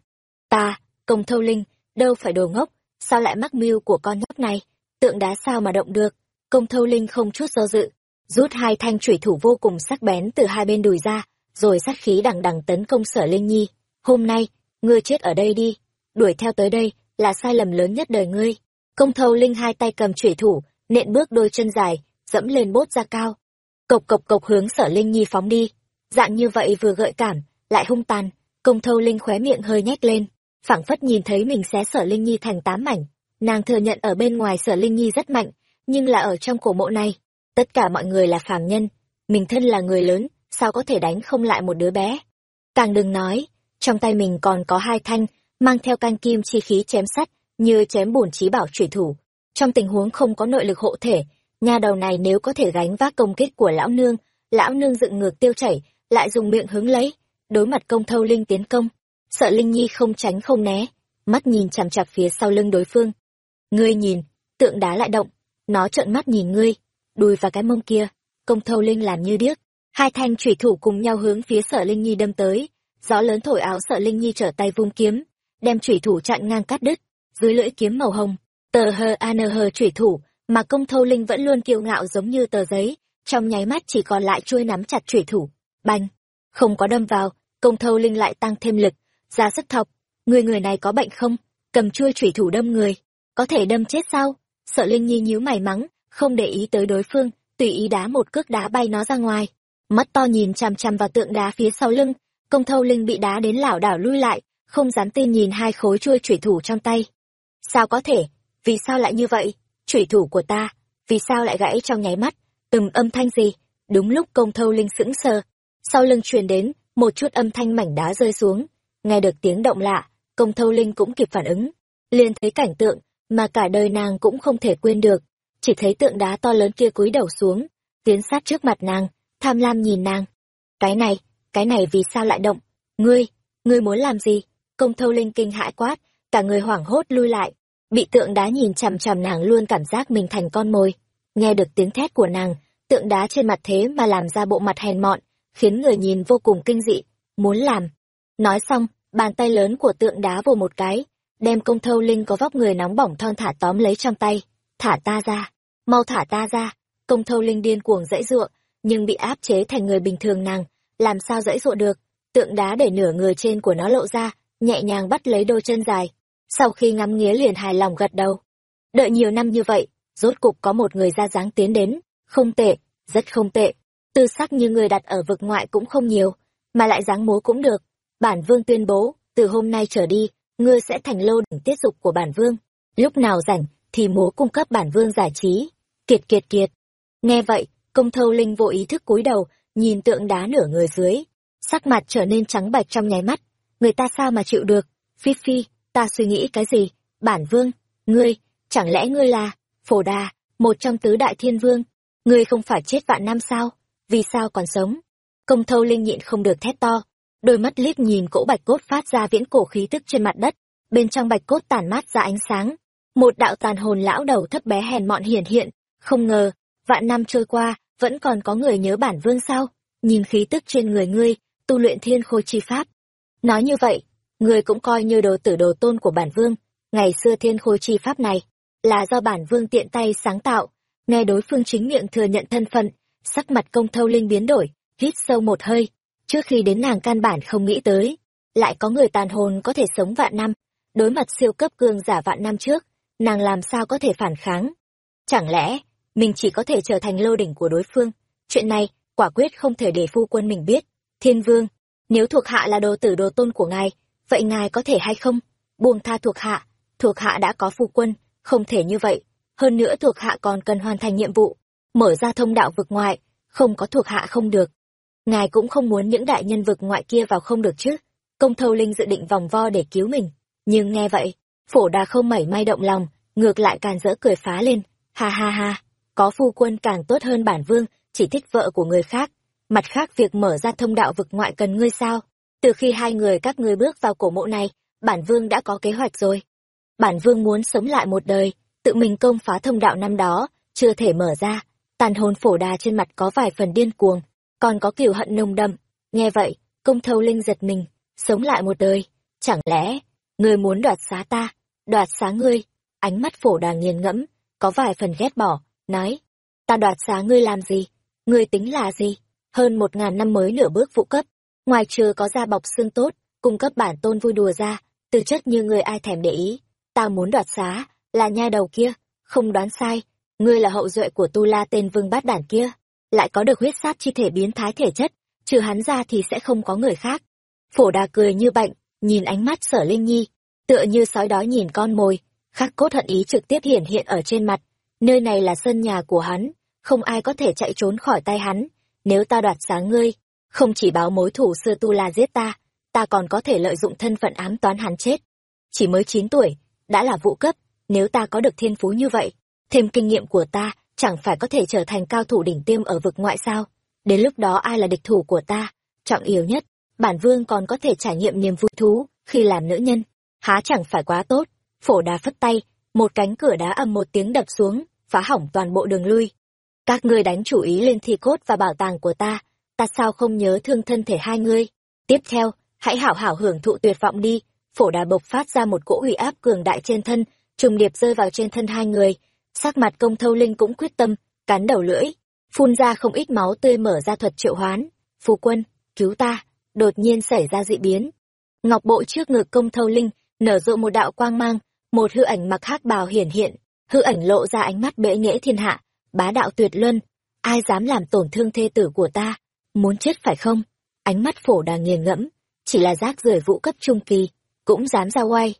Ta, công thâu linh, đâu phải đồ ngốc, sao lại mắc mưu của con nhóc này, tượng đá sao mà động được. Công thâu linh không chút do dự, rút hai thanh thủy thủ vô cùng sắc bén từ hai bên đùi ra, rồi sát khí đằng đằng tấn công sở linh nhi. Hôm nay, ngươi chết ở đây đi, đuổi theo tới đây là sai lầm lớn nhất đời ngươi. Công thâu linh hai tay cầm chủy thủ, nện bước đôi chân dài, dẫm lên bốt ra cao. Cộc cộc cộc hướng sở linh nhi phóng đi. Dạng như vậy vừa gợi cảm, lại hung tàn, công thâu linh khóe miệng hơi nhếch lên, phảng phất nhìn thấy mình xé sở linh nhi thành tám mảnh. Nàng thừa nhận ở bên ngoài sở linh nhi rất mạnh, nhưng là ở trong cổ mộ này, tất cả mọi người là phàm nhân, mình thân là người lớn, sao có thể đánh không lại một đứa bé. Càng đừng nói, trong tay mình còn có hai thanh, mang theo can kim chi khí chém sắt, như chém bùn trí bảo trùy thủ. Trong tình huống không có nội lực hộ thể, nhà đầu này nếu có thể gánh vác công kích của lão nương, lão nương dựng ngược tiêu chảy, lại dùng miệng hứng lấy, đối mặt công thâu linh tiến công. Sợ Linh Nhi không tránh không né, mắt nhìn chằm chặp phía sau lưng đối phương. Ngươi nhìn, tượng đá lại động, nó trợn mắt nhìn ngươi, đùi và cái mông kia, công thâu linh làm như điếc. Hai thanh thủy thủ cùng nhau hướng phía sở Linh Nhi đâm tới, gió lớn thổi áo sợ Linh Nhi trở tay vung kiếm, đem thủy thủ chặn ngang cắt đứt, dưới lưỡi kiếm màu hồng, tờ hờ an hờ thủy thủ, mà công thâu linh vẫn luôn kiêu ngạo giống như tờ giấy, trong nháy mắt chỉ còn lại chuôi nắm chặt thủy thủ, banh, không có đâm vào, công thâu linh lại tăng thêm lực, ra sức thọc, người người này có bệnh không, cầm chuôi thủy thủ đâm người, có thể đâm chết sao? Sợ Linh Nhi nhíu mày mắng, không để ý tới đối phương, tùy ý đá một cước đá bay nó ra ngoài. Mắt to nhìn chằm chằm vào tượng đá phía sau lưng, công thâu linh bị đá đến lảo đảo lui lại, không dám tin nhìn hai khối chuôi thủy thủ trong tay. Sao có thể? Vì sao lại như vậy? Thủy thủ của ta, vì sao lại gãy trong nháy mắt? Từng âm thanh gì? Đúng lúc công thâu linh sững sờ, sau lưng truyền đến một chút âm thanh mảnh đá rơi xuống, nghe được tiếng động lạ, công thâu linh cũng kịp phản ứng, liền thấy cảnh tượng mà cả đời nàng cũng không thể quên được, chỉ thấy tượng đá to lớn kia cúi đầu xuống, tiến sát trước mặt nàng, tham lam nhìn nàng. Cái này, cái này vì sao lại động? Ngươi, ngươi muốn làm gì? Công thâu linh kinh hãi quát, cả người hoảng hốt lui lại, bị tượng đá nhìn chằm chằm nàng luôn cảm giác mình thành con mồi. Nghe được tiếng thét của nàng, tượng đá trên mặt thế mà làm ra bộ mặt hèn mọn, khiến người nhìn vô cùng kinh dị, muốn làm. Nói xong, bàn tay lớn của tượng đá vồ một cái, đem công thâu linh có vóc người nóng bỏng thon thả tóm lấy trong tay. Thả ta ra, mau thả ta ra. Công thâu linh điên cuồng dãy ruộng, nhưng bị áp chế thành người bình thường nàng, làm sao dãy ruộng được. Tượng đá để nửa người trên của nó lộ ra, nhẹ nhàng bắt lấy đôi chân dài. Sau khi ngắm nghía liền hài lòng gật đầu. Đợi nhiều năm như vậy, rốt cục có một người ra dáng tiến đến. Không tệ, rất không tệ. Tư sắc như người đặt ở vực ngoại cũng không nhiều, mà lại dáng múa cũng được. Bản vương tuyên bố, từ hôm nay trở đi, ngươi sẽ thành lô đỉnh tiết dục của bản vương. Lúc nào rảnh, thì múa cung cấp bản vương giải trí. Kiệt kiệt kiệt. Nghe vậy, công thâu linh vô ý thức cúi đầu, nhìn tượng đá nửa người dưới. Sắc mặt trở nên trắng bạch trong nháy mắt. Người ta sao mà chịu được? Phi phi, ta suy nghĩ cái gì? Bản vương, ngươi, chẳng lẽ ngươi là, phổ đà, một trong tứ đại thiên vương? Ngươi không phải chết vạn năm sao? Vì sao còn sống? Công thâu linh nhịn không được thét to, đôi mắt liếc nhìn cỗ bạch cốt phát ra viễn cổ khí tức trên mặt đất, bên trong bạch cốt tản mát ra ánh sáng. Một đạo tàn hồn lão đầu thấp bé hèn mọn hiển hiện, không ngờ, vạn năm trôi qua, vẫn còn có người nhớ bản vương sao? Nhìn khí tức trên người ngươi, tu luyện thiên khôi chi pháp. Nói như vậy, người cũng coi như đồ tử đồ tôn của bản vương, ngày xưa thiên khôi chi pháp này, là do bản vương tiện tay sáng tạo, nghe đối phương chính miệng thừa nhận thân phận, sắc mặt công thâu linh biến đổi, hít sâu một hơi, trước khi đến nàng căn bản không nghĩ tới, lại có người tàn hồn có thể sống vạn năm, đối mặt siêu cấp cường giả vạn năm trước, nàng làm sao có thể phản kháng. Chẳng lẽ, mình chỉ có thể trở thành lô đỉnh của đối phương, chuyện này, quả quyết không thể để phu quân mình biết. Thiên vương, nếu thuộc hạ là đồ tử đồ tôn của ngài, vậy ngài có thể hay không? Buông tha thuộc hạ, thuộc hạ đã có phu quân, không thể như vậy. Hơn nữa thuộc hạ còn cần hoàn thành nhiệm vụ, mở ra thông đạo vực ngoại, không có thuộc hạ không được. Ngài cũng không muốn những đại nhân vực ngoại kia vào không được chứ. Công thâu linh dự định vòng vo để cứu mình. Nhưng nghe vậy, phổ đà không mảy may động lòng, ngược lại càng rỡ cười phá lên. Ha ha ha, có phu quân càng tốt hơn bản vương, chỉ thích vợ của người khác. Mặt khác việc mở ra thông đạo vực ngoại cần ngươi sao? Từ khi hai người các ngươi bước vào cổ mộ này, bản vương đã có kế hoạch rồi. Bản vương muốn sống lại một đời, tự mình công phá thông đạo năm đó, chưa thể mở ra. Tàn hồn phổ đà trên mặt có vài phần điên cuồng, còn có kiểu hận nồng đậm. Nghe vậy, công thâu linh giật mình, sống lại một đời. Chẳng lẽ, ngươi muốn đoạt xá ta, đoạt xá ngươi? Ánh mắt phổ đà nghiền ngẫm, có vài phần ghét bỏ, nói. Ta đoạt xá ngươi làm gì? Ngươi tính là gì? Hơn một ngàn năm mới nửa bước vũ cấp, ngoài trừ có da bọc xương tốt, cung cấp bản tôn vui đùa ra, từ chất như người ai thèm để ý. Ta muốn đoạt xá, là nha đầu kia, không đoán sai, ngươi là hậu duệ của tu la tên vương bát đản kia, lại có được huyết sát chi thể biến thái thể chất, trừ hắn ra thì sẽ không có người khác. Phổ đà cười như bệnh, nhìn ánh mắt sở linh nhi, tựa như sói đói nhìn con mồi, khắc cốt hận ý trực tiếp hiển hiện ở trên mặt. Nơi này là sân nhà của hắn, không ai có thể chạy trốn khỏi tay hắn. Nếu ta đoạt sáng ngươi, không chỉ báo mối thủ xưa tu la giết ta, ta còn có thể lợi dụng thân phận ám toán hắn chết. Chỉ mới 9 tuổi, đã là vụ cấp, nếu ta có được thiên phú như vậy, thêm kinh nghiệm của ta, chẳng phải có thể trở thành cao thủ đỉnh tiêm ở vực ngoại sao? Đến lúc đó ai là địch thủ của ta? Trọng yếu nhất, bản vương còn có thể trải nghiệm niềm vui thú khi làm nữ nhân. Há chẳng phải quá tốt? Phổ đá phất tay, một cánh cửa đá ầm một tiếng đập xuống, phá hỏng toàn bộ đường lui. Các ngươi đánh chủ ý lên thi cốt và bảo tàng của ta, ta sao không nhớ thương thân thể hai ngươi? Tiếp theo, hãy hảo hảo hưởng thụ tuyệt vọng đi. Phổ đà bộc phát ra một cỗ ủy áp cường đại trên thân, trùng điệp rơi vào trên thân hai người. Sắc mặt công thâu linh cũng quyết tâm, cắn đầu lưỡi, phun ra không ít máu tươi mở ra thuật triệu hoán. phù quân, cứu ta, đột nhiên xảy ra dị biến. Ngọc bộ trước ngực công thâu linh, nở rộ một đạo quang mang, một hư ảnh mặc hắc bào hiển hiện, hư ảnh lộ ra ánh mắt bệ nghễ thiên hạ, bá đạo tuyệt luân, ai dám làm tổn thương thê tử của ta, muốn chết phải không? Ánh mắt phổ đà nghiền ngẫm, chỉ là rác rưởi vũ cấp trung kỳ, cũng dám ra oai.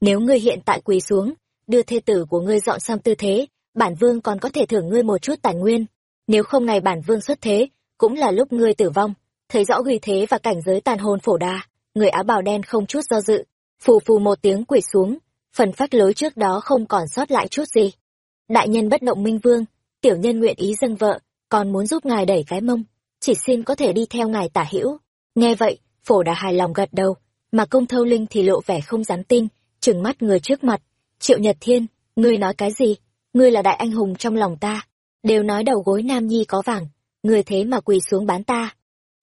Nếu ngươi hiện tại quỳ xuống, đưa thê tử của ngươi dọn sang tư thế, bản vương còn có thể thưởng ngươi một chút tài nguyên. Nếu không ngày bản vương xuất thế, cũng là lúc ngươi tử vong. Thấy rõ uy thế và cảnh giới tàn hồn phổ đà, người áo bào đen không chút do dự, phù phù một tiếng quỳ xuống, phần phát lối trước đó không còn sót lại chút gì. Đại nhân bất động minh vương, tiểu nhân nguyện ý dâng vợ, còn muốn giúp ngài đẩy cái mông, chỉ xin có thể đi theo ngài tả hữu. Nghe vậy, phổ đã hài lòng gật đầu, mà công thâu linh thì lộ vẻ không dám tin, trừng mắt người trước mặt. Triệu Nhật Thiên, ngươi nói cái gì? Ngươi là đại anh hùng trong lòng ta. Đều nói đầu gối nam nhi có vàng, ngươi thế mà quỳ xuống bán ta.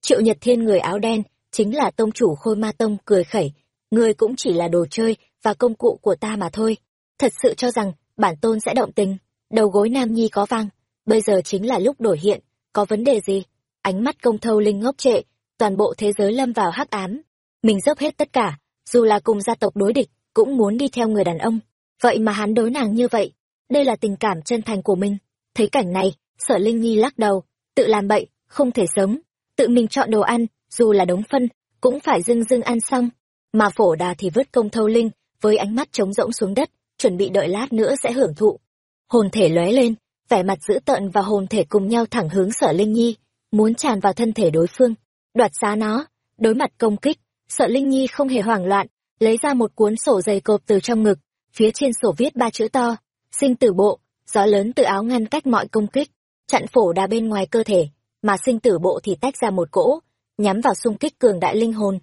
Triệu Nhật Thiên người áo đen, chính là tông chủ khôi ma tông cười khẩy. Ngươi cũng chỉ là đồ chơi và công cụ của ta mà thôi. Thật sự cho rằng, bản tôn sẽ động tình. Đầu gối nam nhi có vang, bây giờ chính là lúc đổi hiện, có vấn đề gì? Ánh mắt công thâu linh ngốc trệ, toàn bộ thế giới lâm vào hắc ám. Mình dốc hết tất cả, dù là cùng gia tộc đối địch, cũng muốn đi theo người đàn ông. Vậy mà hắn đối nàng như vậy, đây là tình cảm chân thành của mình. Thấy cảnh này, sở Linh Nhi lắc đầu, tự làm bậy, không thể sống. Tự mình chọn đồ ăn, dù là đống phân, cũng phải dưng dưng ăn xong. Mà phổ đà thì vứt công thâu linh, với ánh mắt trống rỗng xuống đất, chuẩn bị đợi lát nữa sẽ hưởng thụ. Hồn thể lóe lên, vẻ mặt dữ tợn và hồn thể cùng nhau thẳng hướng sở Linh Nhi, muốn tràn vào thân thể đối phương, đoạt xá nó, đối mặt công kích, sở Linh Nhi không hề hoảng loạn, lấy ra một cuốn sổ dày cộp từ trong ngực, phía trên sổ viết ba chữ to, sinh tử bộ, gió lớn từ áo ngăn cách mọi công kích, chặn phổ đà bên ngoài cơ thể, mà sinh tử bộ thì tách ra một cỗ, nhắm vào xung kích cường đại linh hồn.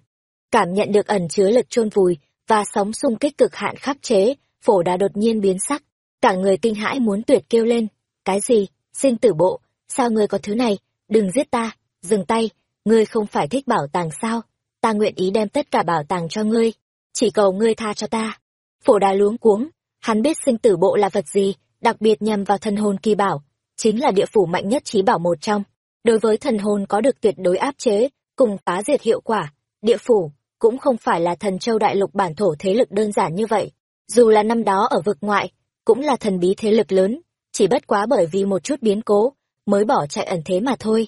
Cảm nhận được ẩn chứa lực chôn vùi và sóng xung kích cực hạn khắc chế, phổ đà đột nhiên biến sắc, cả người kinh hãi muốn tuyệt kêu lên, "Cái gì? Xin tử bộ, sao ngươi có thứ này? Đừng giết ta, dừng tay, ngươi không phải thích bảo tàng sao? Ta nguyện ý đem tất cả bảo tàng cho ngươi, chỉ cầu ngươi tha cho ta." Phổ đà luống cuống, hắn biết sinh tử bộ là vật gì, đặc biệt nhằm vào thần hồn kỳ bảo, chính là địa phủ mạnh nhất trí bảo một trong. Đối với thần hồn có được tuyệt đối áp chế, cùng phá diệt hiệu quả, địa phủ cũng không phải là thần châu đại lục bản thổ thế lực đơn giản như vậy. Dù là năm đó ở vực ngoại, cũng là thần bí thế lực lớn, chỉ bất quá bởi vì một chút biến cố, mới bỏ chạy ẩn thế mà thôi.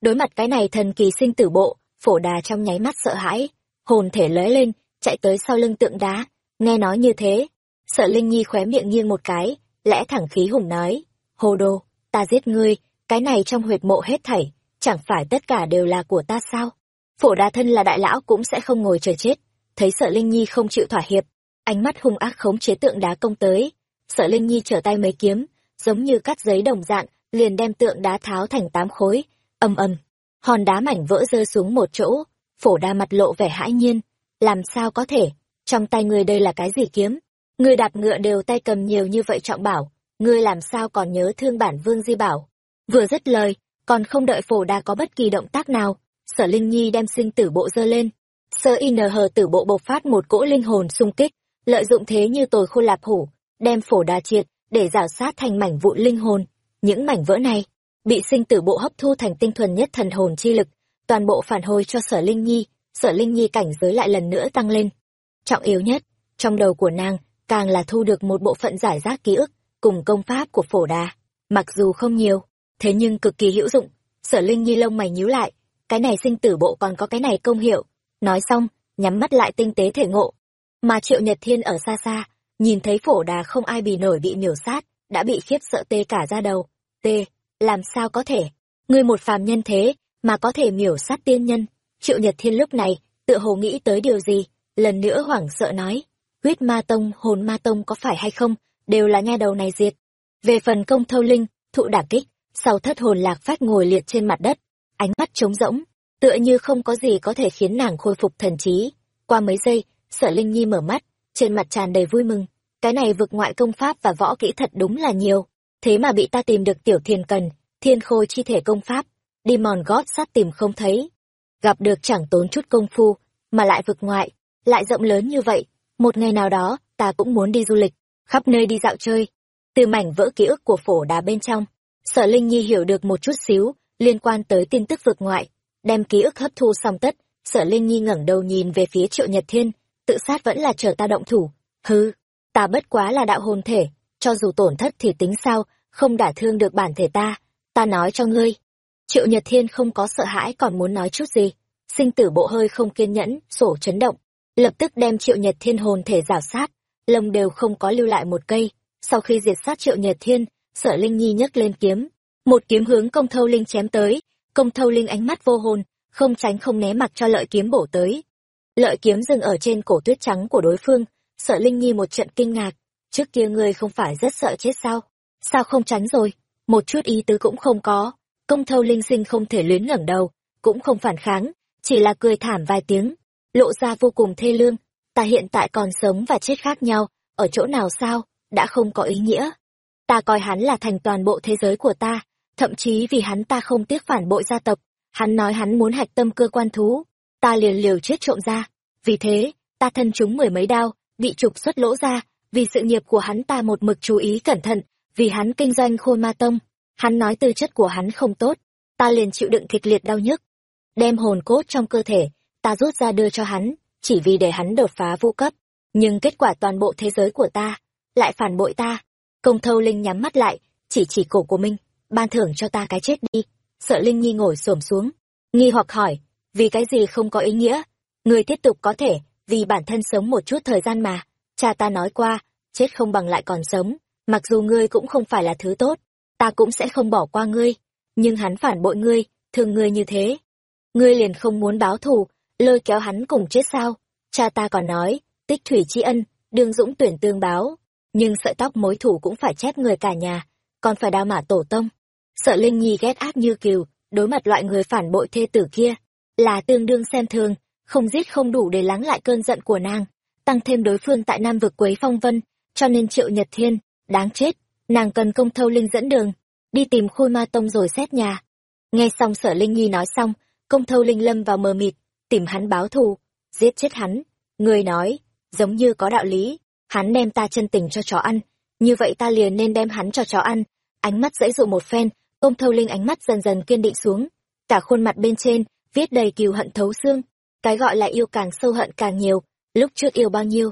Đối mặt cái này thần kỳ sinh tử bộ, phổ đà trong nháy mắt sợ hãi, hồn thể lóe lên, chạy tới sau lưng tượng đá, nghe nói như thế. Sợ Linh Nhi khóe miệng nghiêng một cái, lẽ thẳng khí hùng nói, hồ đồ, ta giết ngươi, cái này trong huyệt mộ hết thảy, chẳng phải tất cả đều là của ta sao? Phổ đà thân là đại lão cũng sẽ không ngồi chờ chết, thấy sợ Linh Nhi không chịu thỏa hiệp, ánh mắt hung ác khống chế tượng đá công tới. Sợ Linh Nhi trở tay mấy kiếm, giống như cắt giấy đồng dạng, liền đem tượng đá tháo thành tám khối, ầm ầm. Hòn đá mảnh vỡ rơi xuống một chỗ, phổ đa mặt lộ vẻ hãi nhiên. Làm sao có thể, trong tay ngươi đây là cái gì kiếm? Ngươi đạp ngựa đều tay cầm nhiều như vậy trọng bảo, ngươi làm sao còn nhớ thương bản vương di bảo? Vừa dứt lời, còn không đợi phổ đa có bất kỳ động tác nào, sở linh nhi đem sinh tử bộ dơ lên. Sơ in hờ tử bộ bộc phát một cỗ linh hồn xung kích, lợi dụng thế như tồi khô lạp hủ, đem phổ đà triệt, để giả sát thành mảnh vụn linh hồn. Những mảnh vỡ này, bị sinh tử bộ hấp thu thành tinh thuần nhất thần hồn chi lực, toàn bộ phản hồi cho sở linh nhi, sở linh nhi cảnh giới lại lần nữa tăng lên. Trọng yếu nhất, trong đầu của nàng, càng là thu được một bộ phận giải rác ký ức, cùng công pháp của phổ đà. Mặc dù không nhiều, thế nhưng cực kỳ hữu dụng, sở linh nhi lông mày nhíu lại, cái này sinh tử bộ còn có cái này công hiệu. Nói xong, nhắm mắt lại tinh tế thể ngộ. Mà triệu nhật thiên ở xa xa, nhìn thấy phổ đà không ai bì nổi bị miểu sát, đã bị khiếp sợ tê cả ra đầu. Tê, làm sao có thể? người một phàm nhân thế, mà có thể miểu sát tiên nhân. Triệu nhật thiên lúc này, tự hồ nghĩ tới điều gì, lần nữa hoảng sợ nói. Huyết ma tông, hồn ma tông có phải hay không, đều là nha đầu này diệt. Về phần công thâu linh, thụ đả kích, sau thất hồn lạc phát ngồi liệt trên mặt đất, ánh mắt trống rỗng, tựa như không có gì có thể khiến nàng khôi phục thần trí. Qua mấy giây, sở Linh Nhi mở mắt, trên mặt tràn đầy vui mừng. Cái này vực ngoại công pháp và võ kỹ thật đúng là nhiều. Thế mà bị ta tìm được tiểu thiền cần, thiên khôi chi thể công pháp, đi mòn gót sát tìm không thấy. Gặp được chẳng tốn chút công phu, mà lại vực ngoại, lại rộng lớn như vậy. Một ngày nào đó, ta cũng muốn đi du lịch, khắp nơi đi dạo chơi. Từ mảnh vỡ ký ức của phổ đá bên trong, sở Linh Nhi hiểu được một chút xíu, liên quan tới tin tức vực ngoại, đem ký ức hấp thu xong tất, sở Linh Nhi ngẩng đầu nhìn về phía Triệu Nhật Thiên, tự sát vẫn là chờ ta động thủ. hư, ta bất quá là đạo hồn thể, cho dù tổn thất thì tính sao, không đả thương được bản thể ta, ta nói cho ngươi. Triệu Nhật Thiên không có sợ hãi còn muốn nói chút gì, sinh tử bộ hơi không kiên nhẫn, sổ chấn động, lập tức đem Triệu Nhật Thiên hồn thể rào sát, lông đều không có lưu lại một cây. Sau khi diệt sát Triệu Nhật Thiên, Sở Linh Nhi nhấc lên kiếm, một kiếm hướng công thâu linh chém tới công thâu linh ánh mắt vô hồn không tránh không né mặc cho lợi kiếm bổ tới lợi kiếm dừng ở trên cổ tuyết trắng của đối phương sợ linh nhi một trận kinh ngạc. Trước kia ngươi không phải rất sợ chết sao? Sao không tránh rồi? Một chút ý tứ cũng không có. Công thâu linh sinh không thể luyến ngẩng đầu cũng không phản kháng chỉ là cười thảm vài tiếng lộ ra vô cùng thê lương. Ta hiện tại còn sống và chết khác nhau ở chỗ nào sao? Đã không có ý nghĩa. Ta coi hắn là thành toàn bộ thế giới của ta thậm chí vì hắn ta không tiếc phản bội gia tộc, hắn nói hắn muốn hạch tâm cơ quan thú, ta liền liều chết trộm ra. Vì thế, ta thân chúng mười mấy đao, bị trục xuất lỗ ra, vì sự nghiệp của hắn ta một mực chú ý cẩn thận, vì hắn kinh doanh khôi ma tông, hắn nói tư chất của hắn không tốt, ta liền chịu đựng kịch liệt đau nhức. Đem hồn cốt trong cơ thể, ta rút ra đưa cho hắn, chỉ vì để hắn đột phá vũ cấp. Nhưng kết quả toàn bộ thế giới của ta, lại phản bội ta. Công thâu linh nhắm mắt lại, chỉ chỉ cổ của mình, ban thưởng cho ta cái chết đi sợ linh nhi ngồi xổm xuống nghi hoặc hỏi vì cái gì không có ý nghĩa? Người tiếp tục có thể vì bản thân sống một chút thời gian mà. Cha ta nói qua chết không bằng lại còn sống. Mặc dù ngươi cũng không phải là thứ tốt ta cũng sẽ không bỏ qua ngươi. Nhưng hắn phản bội ngươi thương ngươi như thế. Ngươi liền không muốn báo thù lôi kéo hắn cùng chết sao? Cha ta còn nói tích thủy tri ân đương dũng tuyển tương báo. Nhưng sợi tóc mối thủ cũng phải chép người cả nhà còn phải đao mả tổ tông. Sợ Linh Nhi ghét ác như kiều, đối mặt loại người phản bội thê tử kia, là tương đương xem thường, không giết không đủ để lắng lại cơn giận của nàng, tăng thêm đối phương tại Nam vực quấy phong vân, cho nên Triệu Nhật Thiên, đáng chết, nàng cần công thâu linh dẫn đường, đi tìm khôi ma tông rồi xét nhà. Nghe xong sở Linh Nhi nói xong, công thâu linh lâm vào mờ mịt, tìm hắn báo thù, giết chết hắn. Người nói, giống như có đạo lý, hắn đem ta chân tình cho chó ăn, như vậy ta liền nên đem hắn cho chó ăn. Ánh mắt dãy dụ một phen, công thâu linh ánh mắt dần dần kiên định xuống, cả khuôn mặt bên trên, viết đầy cừu hận thấu xương. Cái gọi là yêu càng sâu hận càng nhiều, lúc trước yêu bao nhiêu.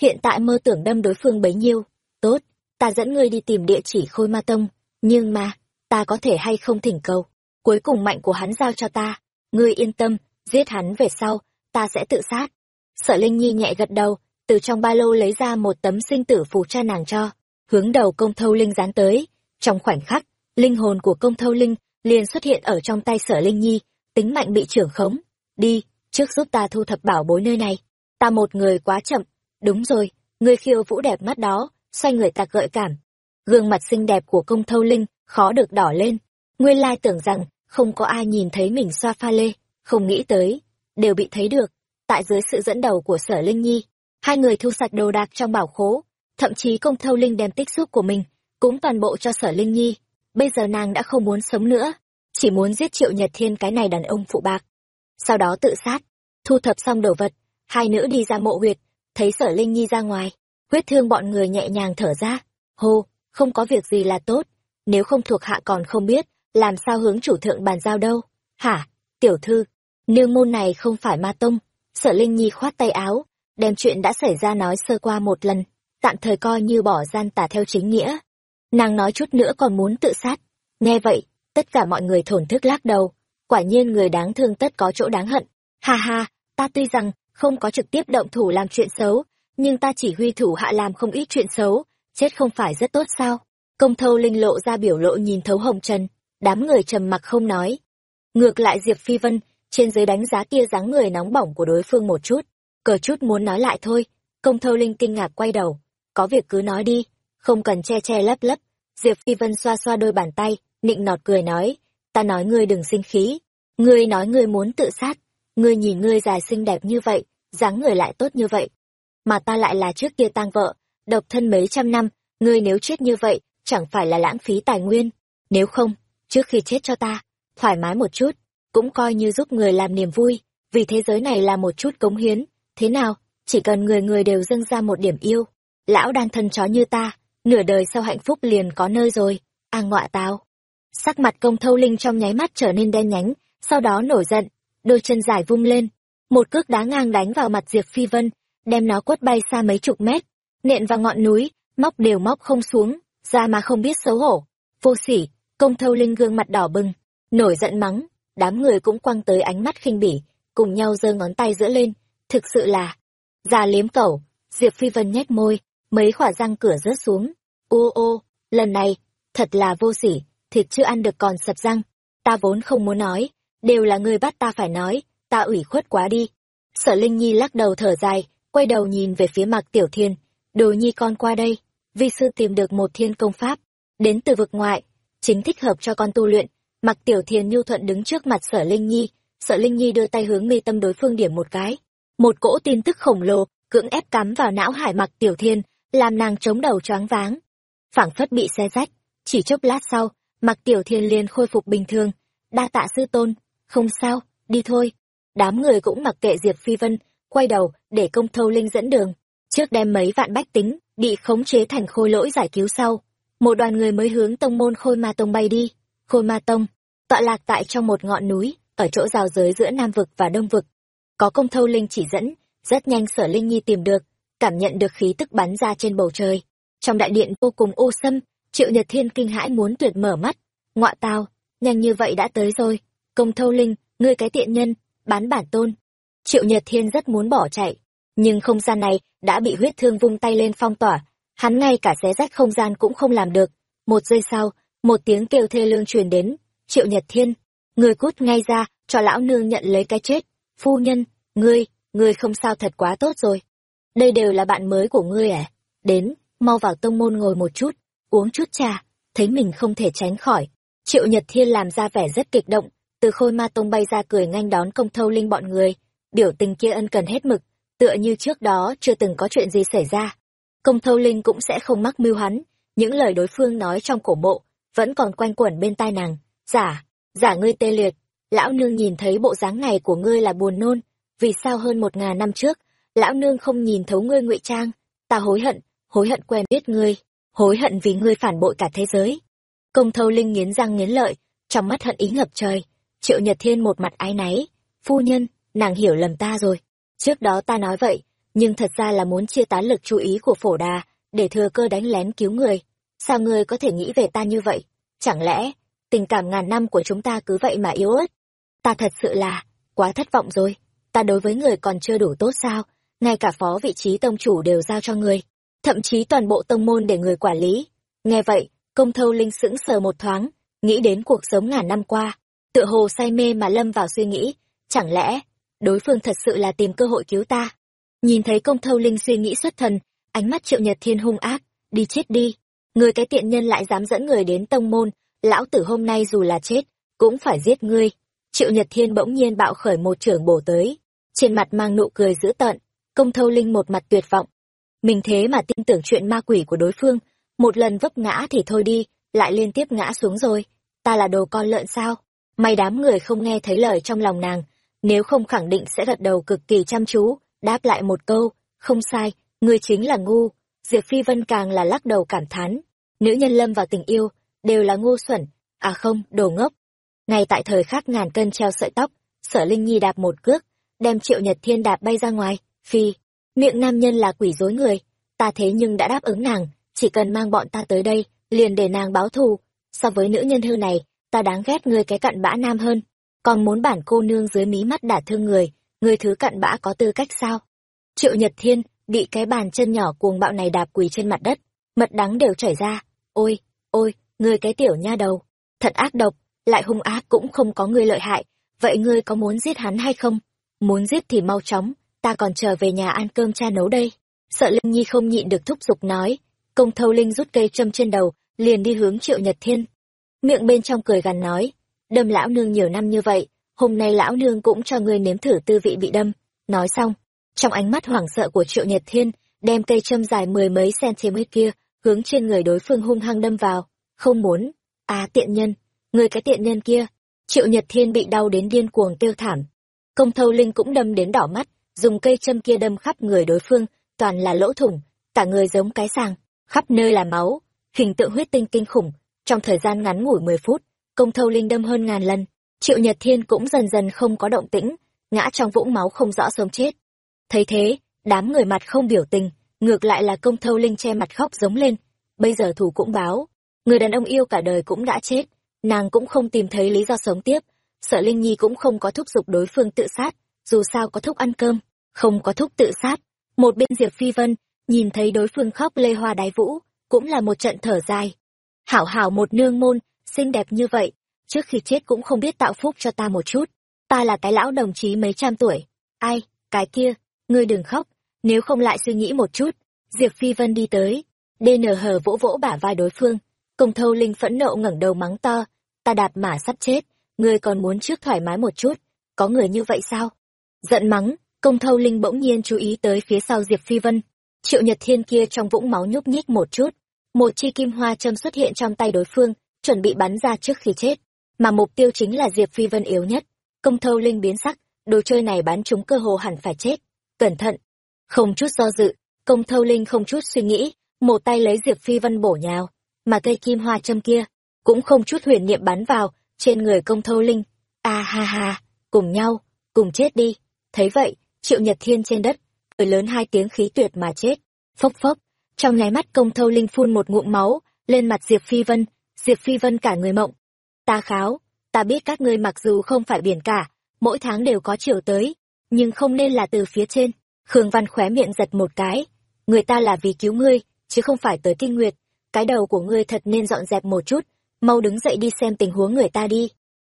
Hiện tại mơ tưởng đâm đối phương bấy nhiêu. Tốt, ta dẫn ngươi đi tìm địa chỉ khôi ma tông, nhưng mà, ta có thể hay không thỉnh cầu. Cuối cùng mạnh của hắn giao cho ta, ngươi yên tâm, giết hắn về sau, ta sẽ tự sát. Sở Linh Nhi nhẹ gật đầu, từ trong ba lô lấy ra một tấm sinh tử phù cha nàng cho, hướng đầu công thâu linh dán tới. Trong khoảnh khắc, linh hồn của công thâu linh liền xuất hiện ở trong tay sở Linh Nhi, tính mạnh bị trưởng khống. Đi, trước giúp ta thu thập bảo bối nơi này. Ta một người quá chậm. Đúng rồi, người khiêu vũ đẹp mắt đó, xoay người tạc gợi cảm. Gương mặt xinh đẹp của công thâu linh, khó được đỏ lên. Nguyên lai tưởng rằng, không có ai nhìn thấy mình xoa pha lê, không nghĩ tới, đều bị thấy được. Tại dưới sự dẫn đầu của sở Linh Nhi, hai người thu sạch đồ đạc trong bảo khố, thậm chí công thâu linh đem tích xúc của mình, cũng toàn bộ cho sở Linh Nhi. Bây giờ nàng đã không muốn sống nữa, chỉ muốn giết triệu nhật thiên cái này đàn ông phụ bạc. Sau đó tự sát, thu thập xong đồ vật, hai nữ đi ra mộ huyệt, thấy sở Linh Nhi ra ngoài, huyết thương bọn người nhẹ nhàng thở ra, hô, không có việc gì là tốt, nếu không thuộc hạ còn không biết, làm sao hướng chủ thượng bàn giao đâu. Hả, tiểu thư, nương môn này không phải ma tông, sở Linh Nhi khoát tay áo, đem chuyện đã xảy ra nói sơ qua một lần, tạm thời coi như bỏ gian tả theo chính nghĩa. Nàng nói chút nữa còn muốn tự sát. Nghe vậy, tất cả mọi người thổn thức lắc đầu, quả nhiên người đáng thương tất có chỗ đáng hận. Ha ha, ta tuy rằng không có trực tiếp động thủ làm chuyện xấu, nhưng ta chỉ huy thủ hạ làm không ít chuyện xấu, chết không phải rất tốt sao? Công thâu linh lộ ra biểu lộ nhìn thấu hồng trần, đám người trầm mặc không nói. Ngược lại Diệp Phi Vân, trên dưới đánh giá kia dáng người nóng bỏng của đối phương một chút, cờ chút muốn nói lại thôi. Công thâu linh kinh ngạc quay đầu, có việc cứ nói đi, không cần che che lấp lấp. Diệp Phi Vân xoa xoa đôi bàn tay, nịnh nọt cười nói, ta nói ngươi đừng sinh khí, ngươi nói ngươi muốn tự sát, ngươi nhìn ngươi dài xinh đẹp như vậy, dáng người lại tốt như vậy. Mà ta lại là trước kia tang vợ, độc thân mấy trăm năm, ngươi nếu chết như vậy, chẳng phải là lãng phí tài nguyên. Nếu không, trước khi chết cho ta, thoải mái một chút, cũng coi như giúp người làm niềm vui, vì thế giới này là một chút cống hiến. Thế nào, chỉ cần người người đều dâng ra một điểm yêu. Lão đan thân chó như ta, nửa đời sau hạnh phúc liền có nơi rồi, a à, ngọa tao. Sắc mặt công thâu linh trong nháy mắt trở nên đen nhánh, sau đó nổi giận, đôi chân dài vung lên, một cước đá ngang đánh vào mặt Diệp Phi Vân, đem nó quất bay xa mấy chục mét, nện vào ngọn núi, móc đều móc không xuống, ra mà không biết xấu hổ. Vô sỉ, công thâu linh gương mặt đỏ bừng, nổi giận mắng, đám người cũng quăng tới ánh mắt khinh bỉ, cùng nhau giơ ngón tay giữa lên, thực sự là, già liếm cẩu, Diệp Phi Vân nhếch môi, mấy khỏa răng cửa rớt xuống, ô ô, lần này, thật là vô sỉ, thịt chưa ăn được còn sập răng, ta vốn không muốn nói, đều là ngươi bắt ta phải nói, ta ủy khuất quá đi. Sở Linh Nhi lắc đầu thở dài, quay đầu nhìn về phía Mạc Tiểu Thiên, đồ nhi con qua đây, vi sư tìm được một thiên công pháp, đến từ vực ngoại, chính thích hợp cho con tu luyện. Mạc Tiểu Thiên nhu thuận đứng trước mặt Sở Linh Nhi, Sở Linh Nhi đưa tay hướng mi tâm đối phương điểm một cái. Một cỗ tin tức khổng lồ, cưỡng ép cắm vào não hải Mạc Tiểu Thiên, làm nàng chống đầu choáng váng. phảng phất bị xe rách, chỉ chốc lát sau, mặc Tiểu Thiên liền khôi phục bình thường. Đa tạ sư tôn, không sao, đi thôi. Đám người cũng mặc kệ Diệp Phi Vân, quay đầu để công thâu linh dẫn đường. Trước đem mấy vạn bách tính, bị khống chế thành khôi lỗi giải cứu sau. Một đoàn người mới hướng tông môn khôi ma tông bay đi. Khôi ma tông, tọa lạc tại trong một ngọn núi, ở chỗ rào giới giữa Nam Vực và Đông Vực. Có công thâu linh chỉ dẫn, rất nhanh sở Linh Nhi tìm được, cảm nhận được khí tức bắn ra trên bầu trời. Trong đại điện vô cùng ô sâm, Triệu Nhật Thiên kinh hãi muốn tuyệt mở mắt. Ngọa tao, nhanh như vậy đã tới rồi. Công thâu linh, ngươi cái tiện nhân, bán bản tôn. Triệu Nhật Thiên rất muốn bỏ chạy, nhưng không gian này đã bị huyết thương vung tay lên phong tỏa, hắn ngay cả xé rách không gian cũng không làm được. Một giây sau, một tiếng kêu thê lương truyền đến, Triệu Nhật Thiên, người cút ngay ra, cho lão nương nhận lấy cái chết. Phu nhân, ngươi, ngươi không sao thật quá tốt rồi. Đây đều là bạn mới của ngươi à? Đến, mau vào tông môn ngồi một chút, uống chút trà, thấy mình không thể tránh khỏi. Triệu Nhật Thiên làm ra vẻ rất kịch động, từ khôi ma tông bay ra cười nhanh đón công thâu linh bọn người, biểu tình kia ân cần hết mực, tựa như trước đó chưa từng có chuyện gì xảy ra. Công thâu linh cũng sẽ không mắc mưu hắn, những lời đối phương nói trong cổ mộ, vẫn còn quanh quẩn bên tai nàng. Giả, giả ngươi tê liệt, lão nương nhìn thấy bộ dáng này của ngươi là buồn nôn, vì sao hơn một ngàn năm trước, lão nương không nhìn thấu ngươi ngụy trang, ta hối hận, hối hận quen biết ngươi, hối hận vì ngươi phản bội cả thế giới. Công thâu linh nghiến răng nghiến lợi, trong mắt hận ý ngập trời, triệu nhật thiên một mặt ái náy, phu nhân, nàng hiểu lầm ta rồi. Trước đó ta nói vậy, nhưng thật ra là muốn chia tán lực chú ý của phổ đà, để thừa cơ đánh lén cứu người. Sao ngươi có thể nghĩ về ta như vậy? Chẳng lẽ, tình cảm ngàn năm của chúng ta cứ vậy mà yếu ớt? Ta thật sự là, quá thất vọng rồi. Ta đối với người còn chưa đủ tốt sao? Ngay cả phó vị trí tông chủ đều giao cho người. Thậm chí toàn bộ tông môn để người quản lý. Nghe vậy, công thâu linh sững sờ một thoáng, nghĩ đến cuộc sống ngàn năm qua. Tựa hồ say mê mà lâm vào suy nghĩ. Chẳng lẽ, đối phương thật sự là tìm cơ hội cứu ta? Nhìn thấy công thâu linh suy nghĩ xuất thần, ánh mắt triệu nhật thiên hung ác, đi chết đi. Người cái tiện nhân lại dám dẫn người đến tông môn, lão tử hôm nay dù là chết, cũng phải giết ngươi. Triệu Nhật Thiên bỗng nhiên bạo khởi một trưởng bổ tới, trên mặt mang nụ cười dữ tợn, công thâu linh một mặt tuyệt vọng. Mình thế mà tin tưởng chuyện ma quỷ của đối phương, một lần vấp ngã thì thôi đi, lại liên tiếp ngã xuống rồi. Ta là đồ con lợn sao? May đám người không nghe thấy lời trong lòng nàng, nếu không khẳng định sẽ gật đầu cực kỳ chăm chú, đáp lại một câu, không sai, ngươi chính là ngu. Diệp Phi Vân càng là lắc đầu cảm thán, nữ nhân lâm vào tình yêu, đều là ngu xuẩn, à không, đồ ngốc. Ngay tại thời khắc ngàn cân treo sợi tóc, sở Linh Nhi đạp một cước, đem triệu nhật thiên đạp bay ra ngoài, phi. Miệng nam nhân là quỷ dối người, ta thế nhưng đã đáp ứng nàng, chỉ cần mang bọn ta tới đây, liền để nàng báo thù. So với nữ nhân hư này, ta đáng ghét người cái cặn bã nam hơn. Còn muốn bản cô nương dưới mí mắt đả thương người, người thứ cặn bã có tư cách sao? Triệu Nhật Thiên, bị cái bàn chân nhỏ cuồng bạo này đạp quỳ trên mặt đất, mật đắng đều chảy ra. Ôi, ôi, ngươi cái tiểu nha đầu, thật ác độc, lại hung ác cũng không có ngươi lợi hại, vậy ngươi có muốn giết hắn hay không? Muốn giết thì mau chóng, ta còn chờ về nhà ăn cơm cha nấu đây. Sợ Linh Nhi không nhịn được thúc giục nói, công thâu Linh rút cây châm trên đầu, liền đi hướng Triệu Nhật Thiên. Miệng bên trong cười gằn nói, đâm lão nương nhiều năm như vậy, hôm nay lão nương cũng cho ngươi nếm thử tư vị bị đâm. Nói xong, trong ánh mắt hoảng sợ của Triệu Nhật Thiên, đem cây châm dài mười mấy cm kia, hướng trên người đối phương hung hăng đâm vào. Không muốn. À tiện nhân. Người cái tiện nhân kia. Triệu nhật thiên bị đau đến điên cuồng kêu thảm. Công thâu linh cũng đâm đến đỏ mắt dùng cây châm kia đâm khắp người đối phương, toàn là lỗ thủng, cả người giống cái sàng, khắp nơi là máu, hình tượng huyết tinh kinh khủng. Trong thời gian ngắn ngủi mười phút, công thâu linh đâm hơn ngàn lần, triệu nhật thiên cũng dần dần không có động tĩnh, ngã trong vũng máu không rõ sống chết. Thấy thế, đám người mặt không biểu tình, ngược lại là công thâu linh che mặt khóc giống lên. Bây giờ thủ cũng báo, người đàn ông yêu cả đời cũng đã chết, nàng cũng không tìm thấy lý do sống tiếp, sợ linh nhi cũng không có thúc giục đối phương tự sát dù sao có thúc ăn cơm không có thúc tự sát một bên diệp phi vân nhìn thấy đối phương khóc lê hoa đái vũ cũng là một trận thở dài hảo hảo một nương môn xinh đẹp như vậy trước khi chết cũng không biết tạo phúc cho ta một chút ta là cái lão đồng chí mấy trăm tuổi ai cái kia ngươi đừng khóc nếu không lại suy nghĩ một chút diệp phi vân đi tới DNH vỗ vỗ bả vai đối phương. Công thâu linh phẫn nộ ngẩng đầu mắng to. Ta đạp mà sắp chết, ngươi còn muốn trước thoải mái một chút. Có người như vậy sao? Giận mắng, công thâu linh bỗng nhiên chú ý tới phía sau Diệp Phi Vân. Triệu Nhật Thiên kia trong vũng máu nhúc nhích một chút. Một chi kim hoa châm xuất hiện trong tay đối phương, chuẩn bị bắn ra trước khi chết. Mà mục tiêu chính là Diệp Phi Vân yếu nhất. Công thâu linh biến sắc, đồ chơi này bắn chúng cơ hồ hẳn phải chết. Cẩn thận! Không chút do dự, công thâu linh không chút suy nghĩ, một tay lấy diệp phi vân bổ nhào mà cây kim hoa châm kia cũng không chút huyền niệm bắn vào trên người công thâu linh a ha ha cùng nhau cùng chết đi thấy vậy triệu nhật thiên trên đất cười lớn hai tiếng khí tuyệt mà chết. Phốc phốc trong nháy mắt công thâu linh phun một ngụm máu lên mặt diệp phi vân. Diệp phi vân cả người mộng. Ta kháo ta biết các ngươi mặc dù không phải biển cả mỗi tháng đều có chiều tới nhưng không nên là từ phía trên. Khương văn khóe miệng giật một cái. Người ta là vì cứu ngươi chứ không phải tới kinh nguyệt. Cái đầu của ngươi thật nên dọn dẹp một chút, mau đứng dậy đi xem tình huống người ta đi.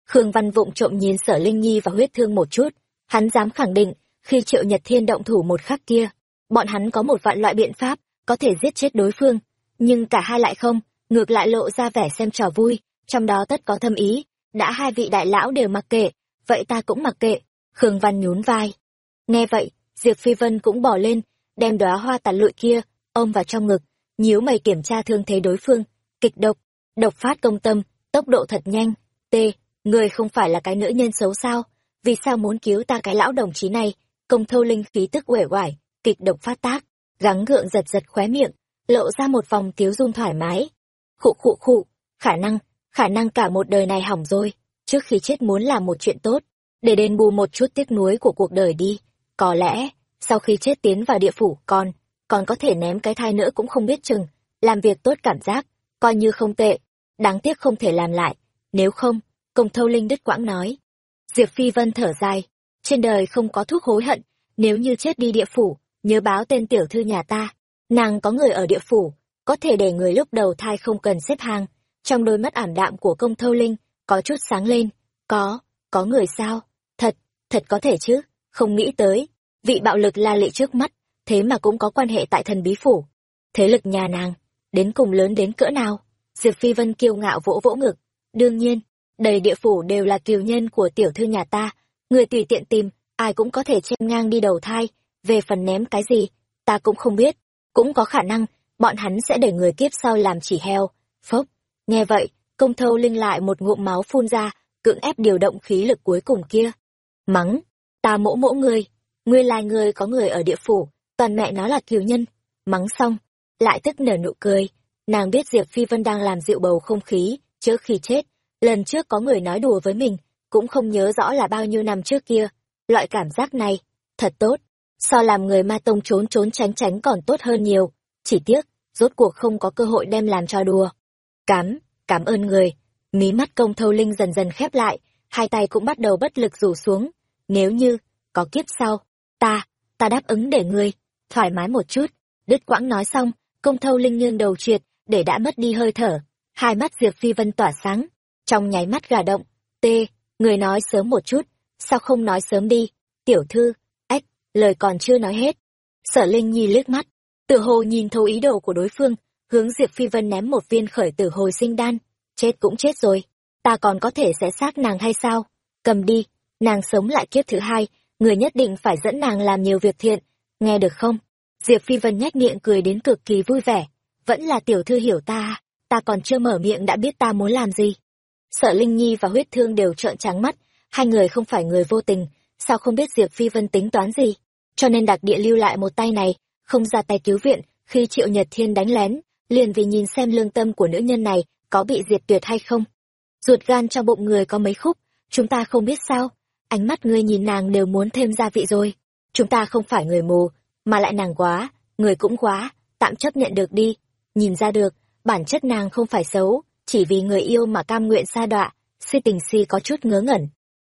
Khương Văn vụng trộm nhìn sở Linh Nhi và huyết thương một chút, hắn dám khẳng định, khi triệu nhật thiên động thủ một khắc kia, bọn hắn có một vạn loại biện pháp, có thể giết chết đối phương, nhưng cả hai lại không, ngược lại lộ ra vẻ xem trò vui, trong đó tất có thâm ý, đã hai vị đại lão đều mặc kệ, vậy ta cũng mặc kệ. Khương Văn nhún vai. Nghe vậy, Diệp Phi Vân cũng bỏ lên, đem đóa hoa tàn lụi kia, ôm vào trong ngực, nhíu mày kiểm tra thương thế đối phương. Kịch độc, độc phát công tâm, tốc độ thật nhanh. T, người không phải là cái nữ nhân xấu sao? Vì sao muốn cứu ta cái lão đồng chí này? Công thâu linh khí tức uể oải, kịch độc phát tác, gắng gượng giật giật khóe miệng, lộ ra một vòng tiếu dung thoải mái. Khụ khụ khụ, khả năng, khả năng cả một đời này hỏng rồi, trước khi chết muốn làm một chuyện tốt, để đền bù một chút tiếc nuối của cuộc đời đi. Có lẽ, sau khi chết tiến vào địa phủ còn, còn có thể ném cái thai nữa cũng không biết chừng, làm việc tốt cảm giác, coi như không tệ, đáng tiếc không thể làm lại, nếu không, công thâu linh đứt quãng nói. Diệp Phi Vân thở dài, trên đời không có thuốc hối hận, nếu như chết đi địa phủ, nhớ báo tên tiểu thư nhà ta, nàng có người ở địa phủ, có thể để người lúc đầu thai không cần xếp hàng, trong đôi mắt ảm đạm của công thâu linh, có chút sáng lên, có, có người sao, thật, thật có thể chứ, không nghĩ tới, vị bạo lực la lị trước mắt, thế mà cũng có quan hệ tại thần bí phủ. Thế lực nhà nàng, đến cùng lớn đến cỡ nào? Diệp Phi Vân kiêu ngạo vỗ vỗ ngực. Đương nhiên, đầy địa phủ đều là kiều nhân của tiểu thư nhà ta, người tùy tiện tìm, ai cũng có thể chen ngang đi đầu thai, về phần ném cái gì, ta cũng không biết, cũng có khả năng, bọn hắn sẽ để người kiếp sau làm chỉ heo. Phốc, nghe vậy, công thâu linh lại một ngụm máu phun ra, cưỡng ép điều động khí lực cuối cùng kia. Mắng, ta mỗ mỗ ngươi, ngươi là người có người ở địa phủ, toàn mẹ nó là kiều nhân. Mắng xong, lại tức nở nụ cười, nàng biết Diệp Phi Vân đang làm dịu bầu không khí, trước khi chết, lần trước có người nói đùa với mình, cũng không nhớ rõ là bao nhiêu năm trước kia, loại cảm giác này, thật tốt, so làm người ma tông trốn trốn tránh tránh còn tốt hơn nhiều, chỉ tiếc, rốt cuộc không có cơ hội đem làm cho đùa. Cám, cảm ơn người, mí mắt công thâu linh dần dần khép lại, hai tay cũng bắt đầu bất lực rủ xuống, nếu như, có kiếp sau, ta, ta đáp ứng để ngươi, thoải mái một chút, đứt quãng nói xong, công thâu linh nghiêng đầu triệt, để đã mất đi hơi thở, hai mắt Diệp Phi Vân tỏa sáng, trong nháy mắt gà động, t người nói sớm một chút, sao không nói sớm đi, tiểu thư, ếch, lời còn chưa nói hết. Sở Linh Nhi liếc mắt, tử hồ nhìn thấu ý đồ của đối phương, hướng Diệp Phi Vân ném một viên khởi tử hồi sinh đan, chết cũng chết rồi, ta còn có thể sẽ xác nàng hay sao? Cầm đi, nàng sống lại kiếp thứ hai, người nhất định phải dẫn nàng làm nhiều việc thiện, nghe được không? Diệp Phi Vân nhếch miệng cười đến cực kỳ vui vẻ, vẫn là tiểu thư hiểu ta, ta còn chưa mở miệng đã biết ta muốn làm gì. Sợ Linh Nhi và huyết thương đều trợn trắng mắt, hai người không phải người vô tình, sao không biết Diệp Phi Vân tính toán gì, cho nên đặc địa lưu lại một tay này, không ra tay cứu viện, khi Triệu Nhật Thiên đánh lén, liền vì nhìn xem lương tâm của nữ nhân này có bị diệt tuyệt hay không. Ruột gan trong bụng người có mấy khúc, chúng ta không biết sao, ánh mắt ngươi nhìn nàng đều muốn thêm gia vị rồi. Chúng ta không phải người mù, mà lại nàng quá, người cũng quá, tạm chấp nhận được đi. Nhìn ra được, bản chất nàng không phải xấu, chỉ vì người yêu mà cam nguyện sa đọa, si tình si có chút ngớ ngẩn.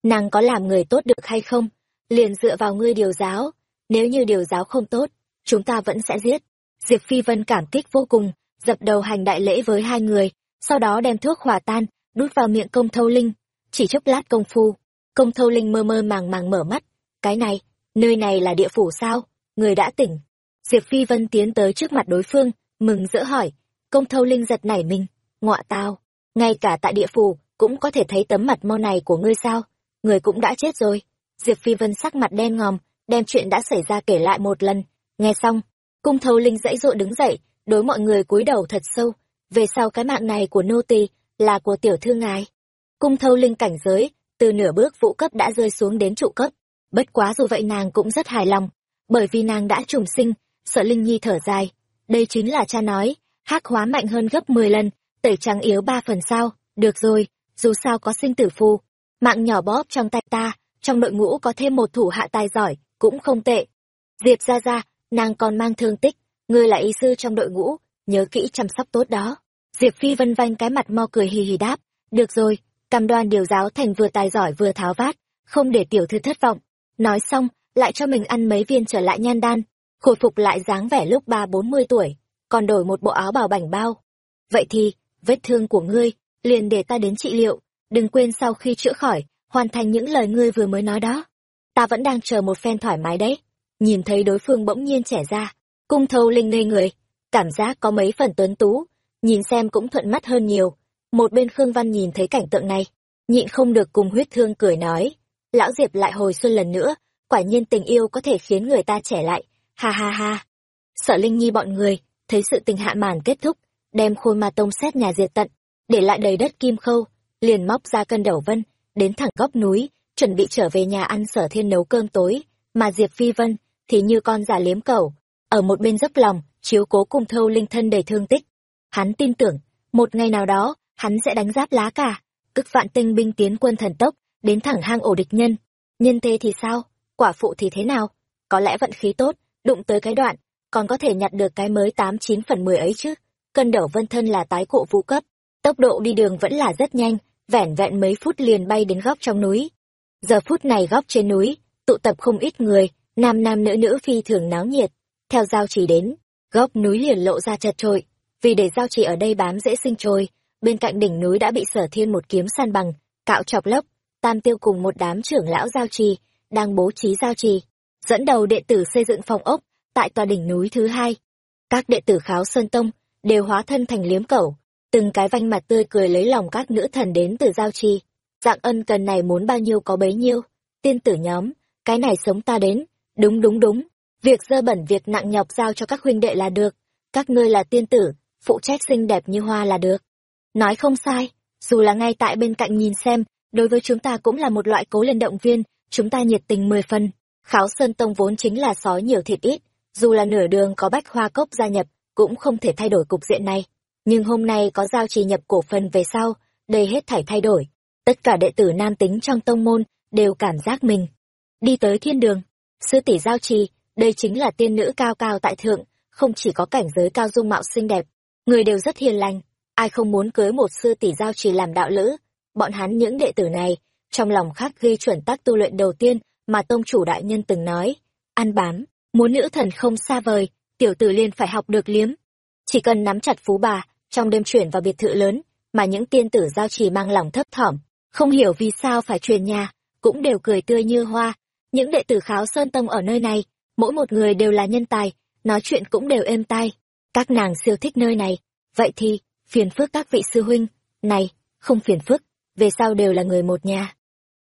Nàng có làm người tốt được hay không? Liền dựa vào ngươi điều giáo, nếu như điều giáo không tốt, chúng ta vẫn sẽ giết. Diệp Phi Vân cảm kích vô cùng, dập đầu hành đại lễ với hai người, sau đó đem thuốc hòa tan, đút vào miệng công thâu linh. Chỉ chốc lát công phu, công thâu linh mơ mơ màng màng mở mắt. Cái này, nơi này là địa phủ sao? Người đã tỉnh. Diệp Phi Vân tiến tới trước mặt đối phương, mừng rỡ hỏi. Công thâu linh giật nảy mình. Ngọa tao, ngay cả tại địa phủ, cũng có thể thấy tấm mặt mo này của ngươi sao? Người cũng đã chết rồi. Diệp Phi Vân sắc mặt đen ngòm, đem chuyện đã xảy ra kể lại một lần. Nghe xong, cung thâu linh dãy dội đứng dậy, đối mọi người cúi đầu thật sâu. Về sau cái mạng này của nô tỳ là của tiểu thư ngài. Cung thâu linh cảnh giới, từ nửa bước vũ cấp đã rơi xuống đến trụ cấp. Bất quá dù vậy nàng cũng rất hài lòng, bởi vì nàng đã trùng sinh, sợ Linh Nhi thở dài. Đây chính là cha nói, hắc hóa mạnh hơn gấp 10 lần, tẩy trắng yếu ba phần sao, được rồi, dù sao có sinh tử phù. Mạng nhỏ bóp trong tay ta, trong đội ngũ có thêm một thủ hạ tài giỏi, cũng không tệ. Diệp ra ra, nàng còn mang thương tích, ngươi là y sư trong đội ngũ, nhớ kỹ chăm sóc tốt đó. Diệp Phi vân vanh cái mặt mo cười hì hì đáp, được rồi, cầm đoan điều giáo thành vừa tài giỏi vừa tháo vát, không để tiểu thư thất vọng. Nói xong, lại cho mình ăn mấy viên trở lại nhan đan, khôi phục lại dáng vẻ lúc ba bốn mươi tuổi, còn đổi một bộ áo bào bảnh bao. Vậy thì, vết thương của ngươi, liền để ta đến trị liệu, đừng quên sau khi chữa khỏi, hoàn thành những lời ngươi vừa mới nói đó. Ta vẫn đang chờ một phen thoải mái đấy. Nhìn thấy đối phương bỗng nhiên trẻ ra, cung thâu linh ngây người, cảm giác có mấy phần tuấn tú, nhìn xem cũng thuận mắt hơn nhiều. Một bên Khương Văn nhìn thấy cảnh tượng này, nhịn không được cùng huyết thương cười nói. Lão Diệp lại hồi xuân lần nữa, quả nhiên tình yêu có thể khiến người ta trẻ lại, ha ha ha. Sợ Linh Nhi bọn người, thấy sự tình hạ màn kết thúc, đem khôi ma tông xét nhà diệt tận, để lại đầy đất kim khâu, liền móc ra cân đầu vân, đến thẳng góc núi, chuẩn bị trở về nhà ăn sở thiên nấu cơm tối, mà Diệp Phi Vân thì như con giả liếm cẩu, ở một bên dốc lòng, chiếu cố cùng thâu linh thân đầy thương tích. Hắn tin tưởng, một ngày nào đó, hắn sẽ đánh giáp lá cả, cức vạn tinh binh tiến quân thần tốc, đến thẳng hang ổ địch nhân. Nhân thế thì sao? Quả phụ thì thế nào? Có lẽ vận khí tốt, đụng tới cái đoạn, còn có thể nhặt được cái mới tám chín phần mười ấy chứ. Cân đẩu vân thân là tái cụ vũ cấp, tốc độ đi đường vẫn là rất nhanh, vẻn vẹn mấy phút liền bay đến góc trong núi. Giờ phút này góc trên núi, tụ tập không ít người, nam nam nữ nữ phi thường náo nhiệt. Theo giao chỉ đến, góc núi liền lộ ra chật trội, vì để giao chỉ ở đây bám dễ sinh trôi, bên cạnh đỉnh núi đã bị sở thiên một kiếm san bằng, cạo chọc lốc, tam tiêu cùng một đám trưởng lão giao trì, đang bố trí giao trì, dẫn đầu đệ tử xây dựng phòng ốc, tại tòa đỉnh núi thứ hai. Các đệ tử kháo Sơn Tông đều hóa thân thành liếm cẩu, từng cái vanh mặt tươi cười lấy lòng các nữ thần đến từ giao trì. Dạng ân cần này muốn bao nhiêu có bấy nhiêu, tiên tử nhóm, cái này sống ta đến, đúng đúng đúng, việc dơ bẩn việc nặng nhọc giao cho các huynh đệ là được, các ngươi là tiên tử, phụ trách xinh đẹp như hoa là được. Nói không sai, dù là ngay tại bên cạnh nhìn xem, đối với chúng ta cũng là một loại cố lên động viên, chúng ta nhiệt tình mười phần. Kháo Sơn Tông vốn chính là sói nhiều thịt ít, dù là nửa đường có bách hoa cốc gia nhập, cũng không thể thay đổi cục diện này. Nhưng hôm nay có giao trì nhập cổ phần về sau, đây hết thảy thay đổi. Tất cả đệ tử nam tính trong tông môn đều cảm giác mình. Đi tới thiên đường, sư tỷ giao trì, đây chính là tiên nữ cao cao tại thượng, không chỉ có cảnh giới cao dung mạo xinh đẹp, người đều rất hiền lành, ai không muốn cưới một sư tỷ giao trì làm đạo lữ. Bọn hắn những đệ tử này, trong lòng khắc ghi chuẩn tắc tu luyện đầu tiên mà tông chủ đại nhân từng nói, ăn bám, muốn nữ thần không xa vời, tiểu tử liên phải học được liếm. Chỉ cần nắm chặt phú bà, trong đêm chuyển vào biệt thự lớn, mà những tiên tử giao trì mang lòng thấp thỏm, không hiểu vì sao phải truyền nhà, cũng đều cười tươi như hoa. Những đệ tử kháo sơn tông ở nơi này, mỗi một người đều là nhân tài, nói chuyện cũng đều êm tai. Các nàng siêu thích nơi này, vậy thì, phiền phức các vị sư huynh, này, không phiền phức, về sau đều là người một nhà.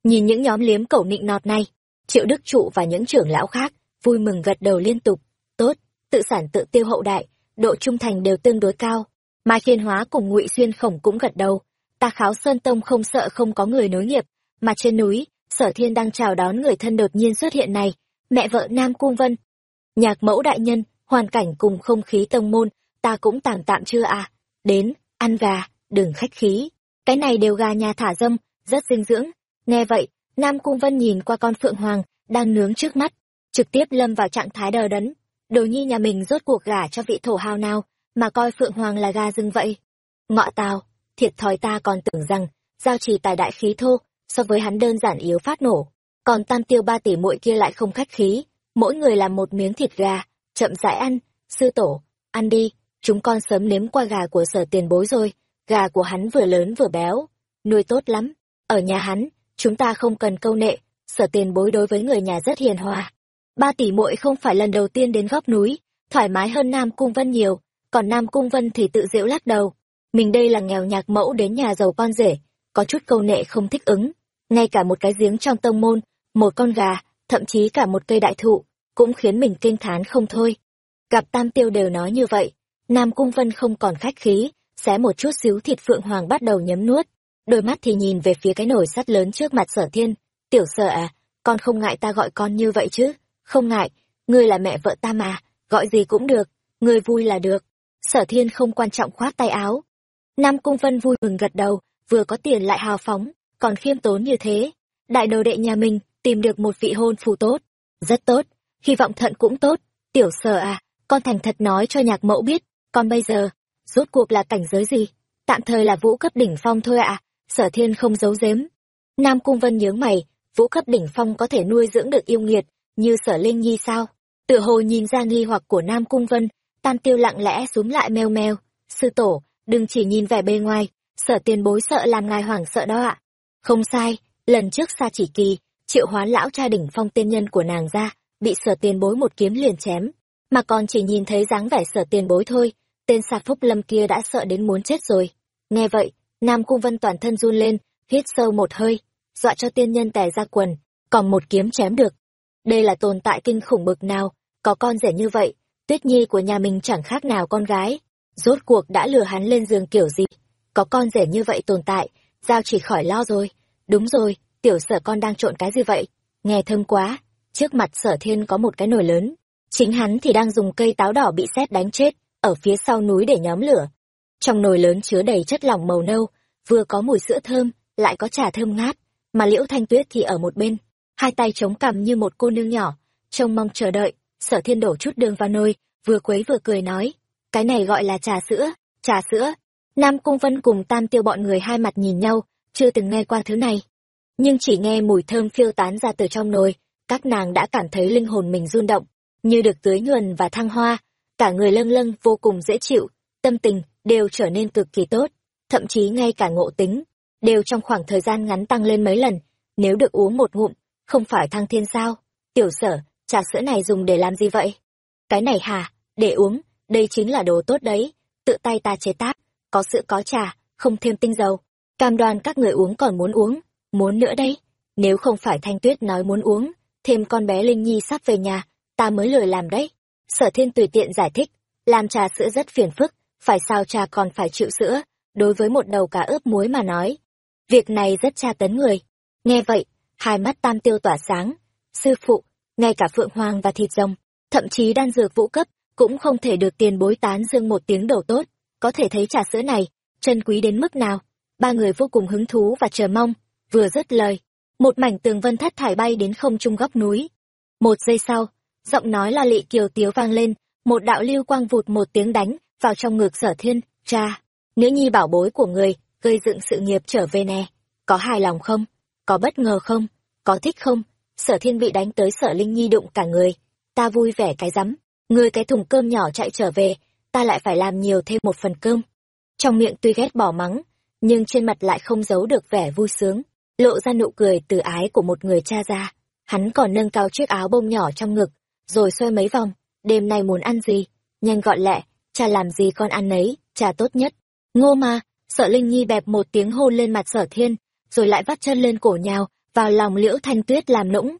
Nhìn những nhóm liếm cẩu nịnh nọt này, triệu đức trụ và những trưởng lão khác, vui mừng gật đầu liên tục, tự sản tự tiêu hậu đại, độ trung thành đều tương đối cao. Mai Khiên Hóa cùng Ngụy Xuyên Khổng cũng gật đầu, ta kháo Sơn Tông không sợ không có người nối nghiệp, mà trên núi, Sở Thiên đang chào đón người thân đột nhiên xuất hiện này, mẹ vợ Nam Cung Vân. Nhạc mẫu đại nhân, hoàn cảnh cùng không khí tông môn, ta cũng tạm tạm chưa à, đến, ăn gà, đừng khách khí. Cái này đều gà nhà thả dâm, rất dinh dưỡng. Nghe vậy, Nam Cung Vân nhìn qua con Phượng Hoàng, đang nướng trước mắt, trực tiếp lâm vào trạng thái đờ đẫn. Đồ nhi nhà mình rốt cuộc gả cho vị thổ hào nào, mà coi Phượng Hoàng là gà rừng vậy. Ngọ tào, thiệt thòi ta còn tưởng rằng, giao trì tài đại khí thô, so với hắn đơn giản yếu phát nổ. Còn tam tiêu ba tỷ muội kia lại không khách khí, mỗi người làm một miếng thịt gà, chậm rãi ăn, sư tổ, ăn đi, chúng con sớm nếm qua gà của sở tiền bối rồi, gà của hắn vừa lớn vừa béo, nuôi tốt lắm, ở nhà hắn, chúng ta không cần câu nệ, sở tiền bối đối với người nhà rất hiền hòa. Ba tỷ muội không phải lần đầu tiên đến góc núi, thoải mái hơn Nam Cung Vân nhiều, còn Nam Cung Vân thì tự giễu lắc đầu. Mình đây là nghèo nhạc mẫu đến nhà giàu con rể, có chút câu nệ không thích ứng. Ngay cả một cái giếng trong tông môn, một con gà, thậm chí cả một cây đại thụ, cũng khiến mình kinh thán không thôi. Gặp Tam Tiêu đều nói như vậy, Nam Cung Vân không còn khách khí, xé một chút xíu thịt phượng hoàng bắt đầu nhấm nuốt. Đôi mắt thì nhìn về phía cái nồi sắt lớn trước mặt sở thiên. Tiểu sợ à, con không ngại ta gọi con như vậy chứ? Không ngại, ngươi là mẹ vợ ta mà, gọi gì cũng được, ngươi vui là được. Sở thiên không quan trọng khoát tay áo. Nam Cung Vân vui mừng gật đầu, vừa có tiền lại hào phóng, còn khiêm tốn như thế. Đại đầu đệ nhà mình, tìm được một vị hôn phù tốt. Rất tốt, hy vọng thận cũng tốt. Tiểu sở à, con thành thật nói cho nhạc mẫu biết, con bây giờ, rốt cuộc là cảnh giới gì? Tạm thời là vũ cấp đỉnh phong thôi ạ. Sở thiên không giấu giếm. Nam Cung Vân nhớ mày, vũ cấp đỉnh phong có thể nuôi dưỡng được yêu nghiệt, như sở linh nhi sao? Tựa hồ nhìn ra nghi hoặc của Nam Cung Vân, tam tiêu lặng lẽ xuống lại meo meo. Sư tổ, đừng chỉ nhìn vẻ bề ngoài, sở tiền bối sợ làm ngài hoảng sợ đó ạ. Không sai, lần trước xa chỉ kỳ, triệu hoán lão cha đỉnh phong tiên nhân của nàng ra, bị sở tiền bối một kiếm liền chém, mà còn chỉ nhìn thấy dáng vẻ sở tiền bối thôi, tên sạc phúc lâm kia đã sợ đến muốn chết rồi. Nghe vậy, Nam Cung Vân toàn thân run lên, hít sâu một hơi, dọa cho tiên nhân tè ra quần, còn một kiếm chém được. Đây là tồn tại kinh khủng bực nào, có con rể như vậy, tuyết nhi của nhà mình chẳng khác nào con gái. Rốt cuộc đã lừa hắn lên giường kiểu gì? Có con rể như vậy tồn tại, giao chỉ khỏi lo rồi. Đúng rồi, tiểu sở con đang trộn cái gì vậy? Nghe thơm quá, trước mặt sở thiên có một cái nồi lớn. Chính hắn thì đang dùng cây táo đỏ bị sét đánh chết, ở phía sau núi để nhóm lửa. Trong nồi lớn chứa đầy chất lỏng màu nâu, vừa có mùi sữa thơm, lại có trà thơm ngát, mà liễu thanh tuyết thì ở một bên, hai tay chống cằm như một cô nương nhỏ, trông mong chờ đợi, sở thiên đổ chút đường vào nồi, vừa quấy vừa cười nói, cái này gọi là trà sữa, trà sữa. Nam Cung Vân cùng Tam Tiêu bọn người hai mặt nhìn nhau, chưa từng nghe qua thứ này. Nhưng chỉ nghe mùi thơm phiêu tán ra từ trong nồi, các nàng đã cảm thấy linh hồn mình run động, như được tưới nhuần và thăng hoa, cả người lâng lâng vô cùng dễ chịu, tâm tình đều trở nên cực kỳ tốt, thậm chí ngay cả ngộ tính, đều trong khoảng thời gian ngắn tăng lên mấy lần, nếu được uống một ngụm, không phải thăng thiên sao? Tiểu sở, trà sữa này dùng để làm gì vậy? Cái này hả? Để uống, đây chính là đồ tốt đấy, tự tay ta chế tác, có sữa có trà, không thêm tinh dầu. Cam đoan các người uống còn muốn uống, muốn nữa đấy. Nếu không phải Thanh Tuyết nói muốn uống, thêm con bé Linh Nhi sắp về nhà, ta mới lười làm đấy. Sở thiên tùy tiện giải thích, làm trà sữa rất phiền phức, phải sao trà còn phải chịu sữa, đối với một đầu cá ướp muối mà nói. Việc này rất tra tấn người. Nghe vậy, hai mắt tam tiêu tỏa sáng. Sư phụ, ngay cả phượng hoàng và thịt rồng, thậm chí đan dược vũ cấp, cũng không thể được tiền bối tán dương một tiếng đầu tốt. Có thể thấy trà sữa này, chân quý đến mức nào. Ba người vô cùng hứng thú và chờ mong, vừa dứt lời. Một mảnh tường vân thất thải bay đến không trung góc núi. Một giây sau, giọng nói là lị kiều tiếu vang lên, một đạo lưu quang vụt một tiếng đánh vào trong ngực sở thiên, cha, nữ nhi bảo bối của người, gây dựng sự nghiệp trở về nè, có hài lòng không? Có bất ngờ không? Có thích không? Sở thiên bị đánh tới sở linh nhi đụng cả người, ta vui vẻ cái rắm, người cái thùng cơm nhỏ chạy trở về, ta lại phải làm nhiều thêm một phần cơm. Trong miệng tuy ghét bỏ mắng, nhưng trên mặt lại không giấu được vẻ vui sướng, lộ ra nụ cười từ ái của một người cha già. Hắn còn nâng cao chiếc áo bông nhỏ trong ngực, rồi xoay mấy vòng, đêm nay muốn ăn gì? Nhanh gọn lẹ, cha làm gì con ăn nấy, cha tốt nhất. Ngô mà, sợ Linh Nhi bẹp một tiếng hôn lên mặt sở thiên, rồi lại vắt chân lên cổ nhào, vào lòng liễu thanh tuyết làm nũng.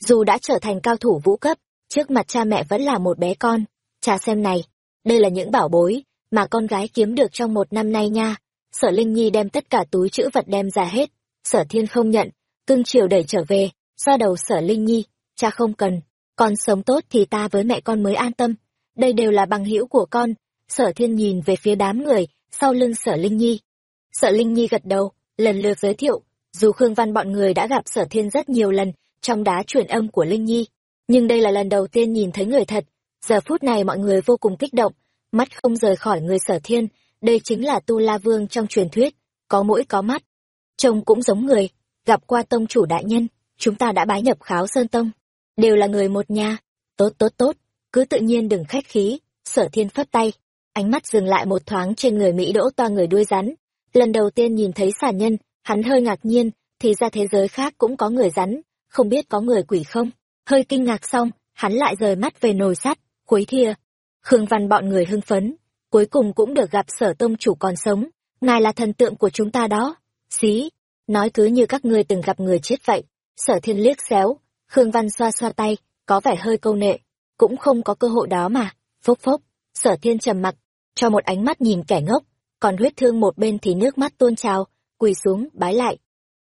Dù đã trở thành cao thủ vũ cấp, trước mặt cha mẹ vẫn là một bé con. Cha xem này, đây là những bảo bối mà con gái kiếm được trong một năm nay nha. Sở Linh Nhi đem tất cả túi chữ vật đem ra hết. Sở thiên không nhận, cưng chiều đẩy trở về, xoa đầu sở Linh Nhi, cha không cần, con sống tốt thì ta với mẹ con mới an tâm. Đây đều là bằng hữu của con. Sở thiên nhìn về phía đám người, sau lưng sở Linh Nhi. Sở Linh Nhi gật đầu, lần lượt giới thiệu, dù Khương Văn bọn người đã gặp sở thiên rất nhiều lần trong đá truyền âm của Linh Nhi, nhưng đây là lần đầu tiên nhìn thấy người thật. Giờ phút này mọi người vô cùng kích động, mắt không rời khỏi người sở thiên, đây chính là Tu La Vương trong truyền thuyết, có mũi có mắt. Trông cũng giống người, gặp qua tông chủ đại nhân, chúng ta đã bái nhập kháo sơn tông. Đều là người một nhà, tốt tốt tốt, cứ tự nhiên đừng khách khí, sở thiên phất tay, ánh mắt dừng lại một thoáng trên người Mỹ đỗ toa người đuôi rắn. Lần đầu tiên nhìn thấy xà nhân, hắn hơi ngạc nhiên, thì ra thế giới khác cũng có người rắn, không biết có người quỷ không. Hơi kinh ngạc xong, hắn lại rời mắt về nồi sắt, cuối thia. Khương Văn bọn người hưng phấn, cuối cùng cũng được gặp sở tông chủ còn sống, ngài là thần tượng của chúng ta đó. Xí, nói cứ như các ngươi từng gặp người chết vậy. Sở thiên liếc xéo, Khương Văn xoa xoa tay, có vẻ hơi câu nệ, cũng không có cơ hội đó mà. Phốc phốc, sở thiên trầm mặc, cho một ánh mắt nhìn kẻ ngốc, còn huyết thương một bên thì nước mắt tuôn trào, quỳ xuống, bái lại.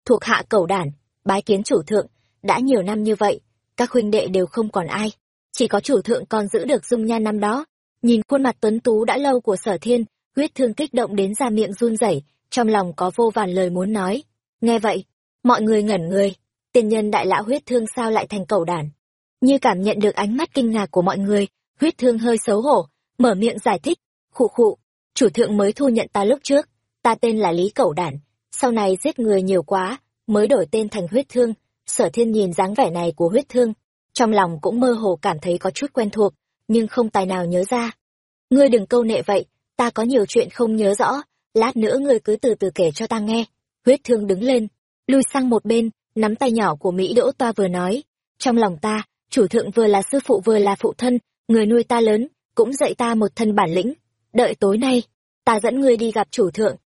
Thuộc hạ cầu đản, bái kiến chủ thượng, đã nhiều năm như vậy, các huynh đệ đều không còn ai. Chỉ có chủ thượng còn giữ được dung nhan năm đó. Nhìn khuôn mặt tuấn tú đã lâu của sở thiên, huyết thương kích động đến ra miệng run rẩy, trong lòng có vô vàn lời muốn nói. Nghe vậy, mọi người ngẩn người, tiền nhân đại lão huyết thương sao lại thành cầu đản. Như cảm nhận được ánh mắt kinh ngạc của mọi người, huyết thương hơi xấu hổ, mở miệng giải thích, khụ khụ, chủ thượng mới thu nhận ta lúc trước, ta tên là Lý Cẩu Đản, sau này giết người nhiều quá, mới đổi tên thành huyết thương, sở thiên nhìn dáng vẻ này của huyết thương, trong lòng cũng mơ hồ cảm thấy có chút quen thuộc, nhưng không tài nào nhớ ra. Ngươi đừng câu nệ vậy, ta có nhiều chuyện không nhớ rõ, lát nữa ngươi cứ từ từ kể cho ta nghe. Huyết thương đứng lên, lui sang một bên, nắm tay nhỏ của Mỹ Đỗ Toa vừa nói. Trong lòng ta, chủ thượng vừa là sư phụ vừa là phụ thân, người nuôi ta lớn, cũng dạy ta một thân bản lĩnh. Đợi tối nay, ta dẫn ngươi đi gặp chủ thượng.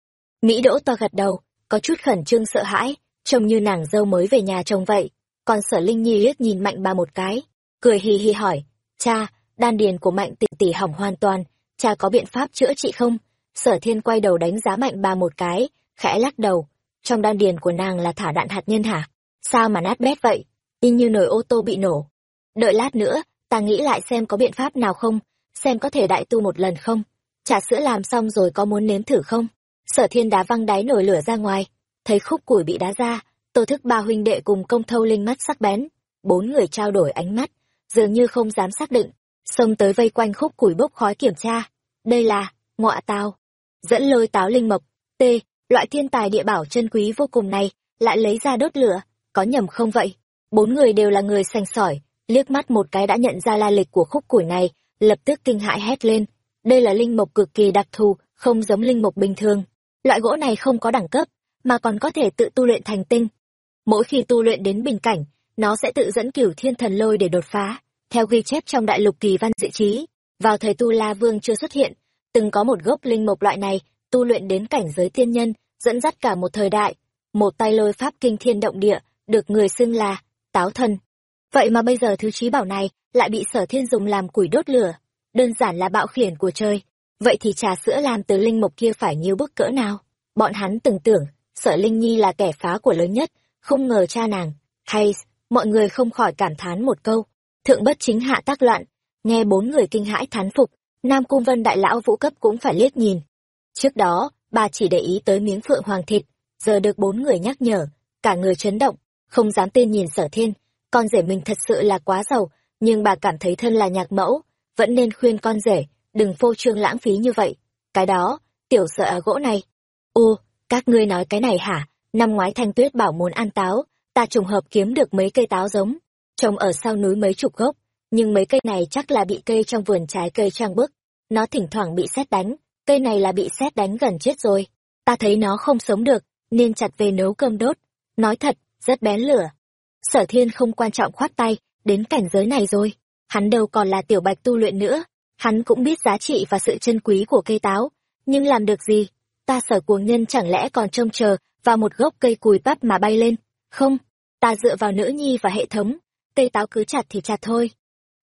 Mỹ Đỗ to gật đầu, có chút khẩn trương sợ hãi, trông như nàng dâu mới về nhà chồng vậy. Còn sở Linh Nhi liếc nhìn mạnh bà một cái, cười hì hì hỏi, cha, đan điền của mạnh tỷ tỷ hỏng hoàn toàn, cha có biện pháp chữa trị không? Sở thiên quay đầu đánh giá mạnh bà một cái, khẽ lắc đầu, trong đan điền của nàng là thả đạn hạt nhân hả? Sao mà nát bét vậy? Y như nồi ô tô bị nổ. Đợi lát nữa, ta nghĩ lại xem có biện pháp nào không, xem có thể đại tu một lần không? Trà sữa làm xong rồi có muốn nếm thử không? Sở thiên đá văng đáy nổi lửa ra ngoài, thấy khúc củi bị đá ra, tô thức ba huynh đệ cùng công thâu linh mắt sắc bén. Bốn người trao đổi ánh mắt, dường như không dám xác định, xông tới vây quanh khúc củi bốc khói kiểm tra. Đây là, ngọa tao. Dẫn lôi táo linh mộc, t, loại thiên tài địa bảo chân quý vô cùng này, lại lấy ra đốt lửa, có nhầm không vậy? Bốn người đều là người sành sỏi, liếc mắt một cái đã nhận ra la lịch của khúc củi này, lập tức kinh hãi hét lên. Đây là linh mộc cực kỳ đặc thù, không giống linh mộc bình thường. Loại gỗ này không có đẳng cấp, mà còn có thể tự tu luyện thành tinh. Mỗi khi tu luyện đến bình cảnh, nó sẽ tự dẫn cửu thiên thần lôi để đột phá. Theo ghi chép trong đại lục kỳ văn dự trí, vào thời Tu La Vương chưa xuất hiện, từng có một gốc linh mộc loại này tu luyện đến cảnh giới tiên nhân, dẫn dắt cả một thời đại. Một tay lôi pháp kinh thiên động địa, được người xưng là táo thần. Vậy mà bây giờ thứ trí bảo này lại bị sở thiên dùng làm củi đốt lửa, đơn giản là bạo khiển của chơi. Vậy thì trà sữa làm từ linh mộc kia phải nhiều bức cỡ nào? Bọn hắn từng tưởng, sở Linh Nhi là kẻ phá của lớn nhất, không ngờ cha nàng. Hay, mọi người không khỏi cảm thán một câu. Thượng bất chính hạ tác loạn, nghe bốn người kinh hãi thán phục, Nam Cung Vân đại lão vũ cấp cũng phải liếc nhìn. Trước đó, bà chỉ để ý tới miếng phượng hoàng thịt, giờ được bốn người nhắc nhở, cả người chấn động, không dám tin nhìn sở thiên, con rể mình thật sự là quá giàu, nhưng bà cảm thấy thân là nhạc mẫu, vẫn nên khuyên con rể, đừng phô trương lãng phí như vậy. Cái đó, tiểu sợ ở gỗ này. Ô, các ngươi nói cái này hả? Năm ngoái Thanh Tuyết bảo muốn ăn táo, ta trùng hợp kiếm được mấy cây táo giống, trồng ở sau núi mấy chục gốc, nhưng mấy cây này chắc là bị cây trong vườn trái cây trang bức. Nó thỉnh thoảng bị xét đánh, cây này là bị xét đánh gần chết rồi. Ta thấy nó không sống được, nên chặt về nấu cơm đốt. Nói thật, rất bén lửa. Sở thiên không quan trọng khoát tay, đến cảnh giới này rồi. Hắn đâu còn là tiểu bạch tu luyện nữa. Hắn cũng biết giá trị và sự chân quý của cây táo. Nhưng làm được gì? Ta sở cuồng nhân chẳng lẽ còn trông chờ vào một gốc cây cùi bắp mà bay lên? Không, ta dựa vào nữ nhi và hệ thống. Cây táo cứ chặt thì chặt thôi.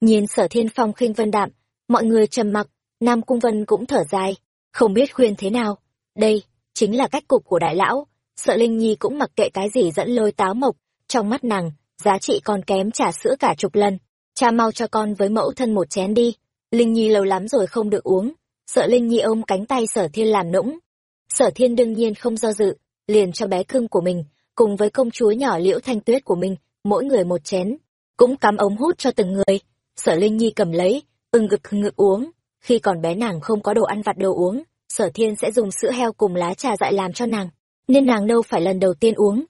Nhìn sở thiên phong khinh vân đạm, mọi người trầm mặc, Nam Cung Vân cũng thở dài, không biết khuyên thế nào. Đây, chính là cách cục của đại lão. Sợ Linh Nhi cũng mặc kệ cái gì dẫn lôi táo mộc, trong mắt nàng, giá trị còn kém trà sữa cả chục lần. Cha mau cho con với mẫu thân một chén đi. Linh Nhi lâu lắm rồi không được uống. Sợ Linh Nhi ôm cánh tay sở thiên làm nũng. Sở thiên đương nhiên không do dự, liền cho bé cưng của mình, cùng với công chúa nhỏ liễu thanh tuyết của mình, mỗi người một chén. Cũng cắm ống hút cho từng người. Sở Linh Nhi cầm lấy, ưng ngực ngực uống. Khi còn bé nàng không có đồ ăn vặt đồ uống, sở thiên sẽ dùng sữa heo cùng lá trà dại làm cho nàng. Nên nàng đâu phải lần đầu tiên uống.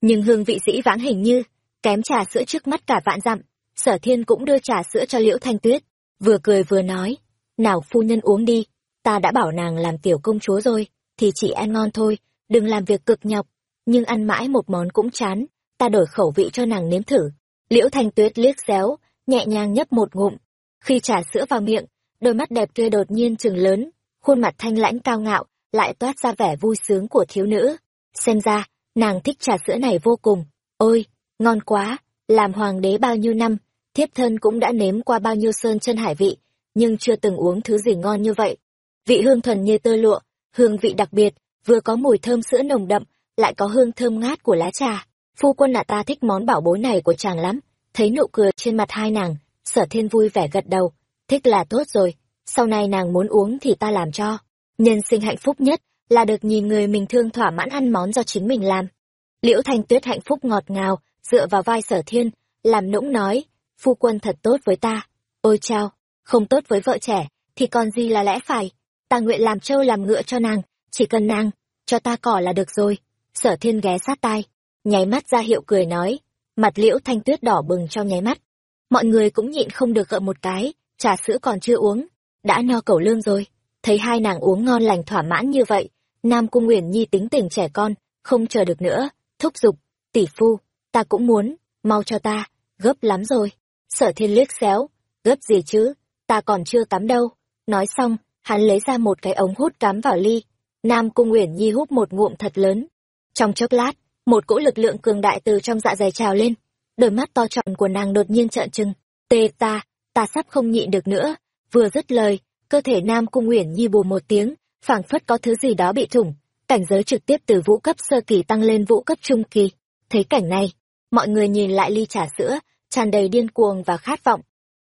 Nhưng hương vị dĩ vãng hình như, kém trà sữa trước mắt cả vạn dặm. Sở thiên cũng đưa trà sữa cho liễu thanh tuyết. Vừa cười vừa nói, nào phu nhân uống đi, ta đã bảo nàng làm tiểu công chúa rồi, thì chỉ ăn ngon thôi, đừng làm việc cực nhọc. Nhưng ăn mãi một món cũng chán, ta đổi khẩu vị cho nàng nếm thử. Liễu thanh tuyết liếc xéo, nhẹ nhàng nhấp một ngụm. Khi trà sữa vào miệng, đôi mắt đẹp kia đột nhiên chừng lớn, khuôn mặt thanh lãnh cao ngạo, lại toát ra vẻ vui sướng của thiếu nữ. Xem ra, nàng thích trà sữa này vô cùng. Ôi, ngon quá, làm hoàng đế bao nhiêu năm, thiếp thân cũng đã nếm qua bao nhiêu sơn chân hải vị, nhưng chưa từng uống thứ gì ngon như vậy. Vị hương thuần như tơ lụa, hương vị đặc biệt, vừa có mùi thơm sữa nồng đậm, lại có hương thơm ngát của lá trà. Phu quân ạ ta thích món bảo bối này của chàng lắm, thấy nụ cười trên mặt hai nàng, sở thiên vui vẻ gật đầu, thích là tốt rồi, sau này nàng muốn uống thì ta làm cho. Nhân sinh hạnh phúc nhất là được nhìn người mình thương thỏa mãn ăn món do chính mình làm. Liễu Thanh Tuyết hạnh phúc ngọt ngào, dựa vào vai sở thiên, làm nũng nói, phu quân thật tốt với ta. Ôi chao, không tốt với vợ trẻ, thì còn gì là lẽ phải. Ta nguyện làm trâu làm ngựa cho nàng, chỉ cần nàng, cho ta cỏ là được rồi. Sở thiên ghé sát tai, nháy mắt ra hiệu cười nói, mặt liễu thanh tuyết đỏ bừng trong nháy mắt. Mọi người cũng nhịn không được gợn một cái, trà sữa còn chưa uống, đã no cẩu lương rồi. Thấy hai nàng uống ngon lành thỏa mãn như vậy, Nam Cung uyển Nhi tính tình trẻ con, không chờ được nữa, thúc giục, tỷ phu, ta cũng muốn, mau cho ta, gấp lắm rồi. Sở thiên liếc xéo, gấp gì chứ, ta còn chưa tắm đâu. Nói xong, hắn lấy ra một cái ống hút cắm vào ly. Nam Cung Nguyễn Nhi hút một ngụm thật lớn. Trong chốc lát, một cỗ lực lượng cường đại từ trong dạ dày trào lên, đôi mắt to tròn của nàng đột nhiên trợn trừng. Tê ta, ta sắp không nhịn được nữa. Vừa dứt lời, cơ thể Nam Cung Uyển Nhi bù một tiếng, phảng phất có thứ gì đó bị thủng, cảnh giới trực tiếp từ vũ cấp sơ kỳ tăng lên vũ cấp trung kỳ. Thấy cảnh này, mọi người nhìn lại ly trà sữa, tràn đầy điên cuồng và khát vọng.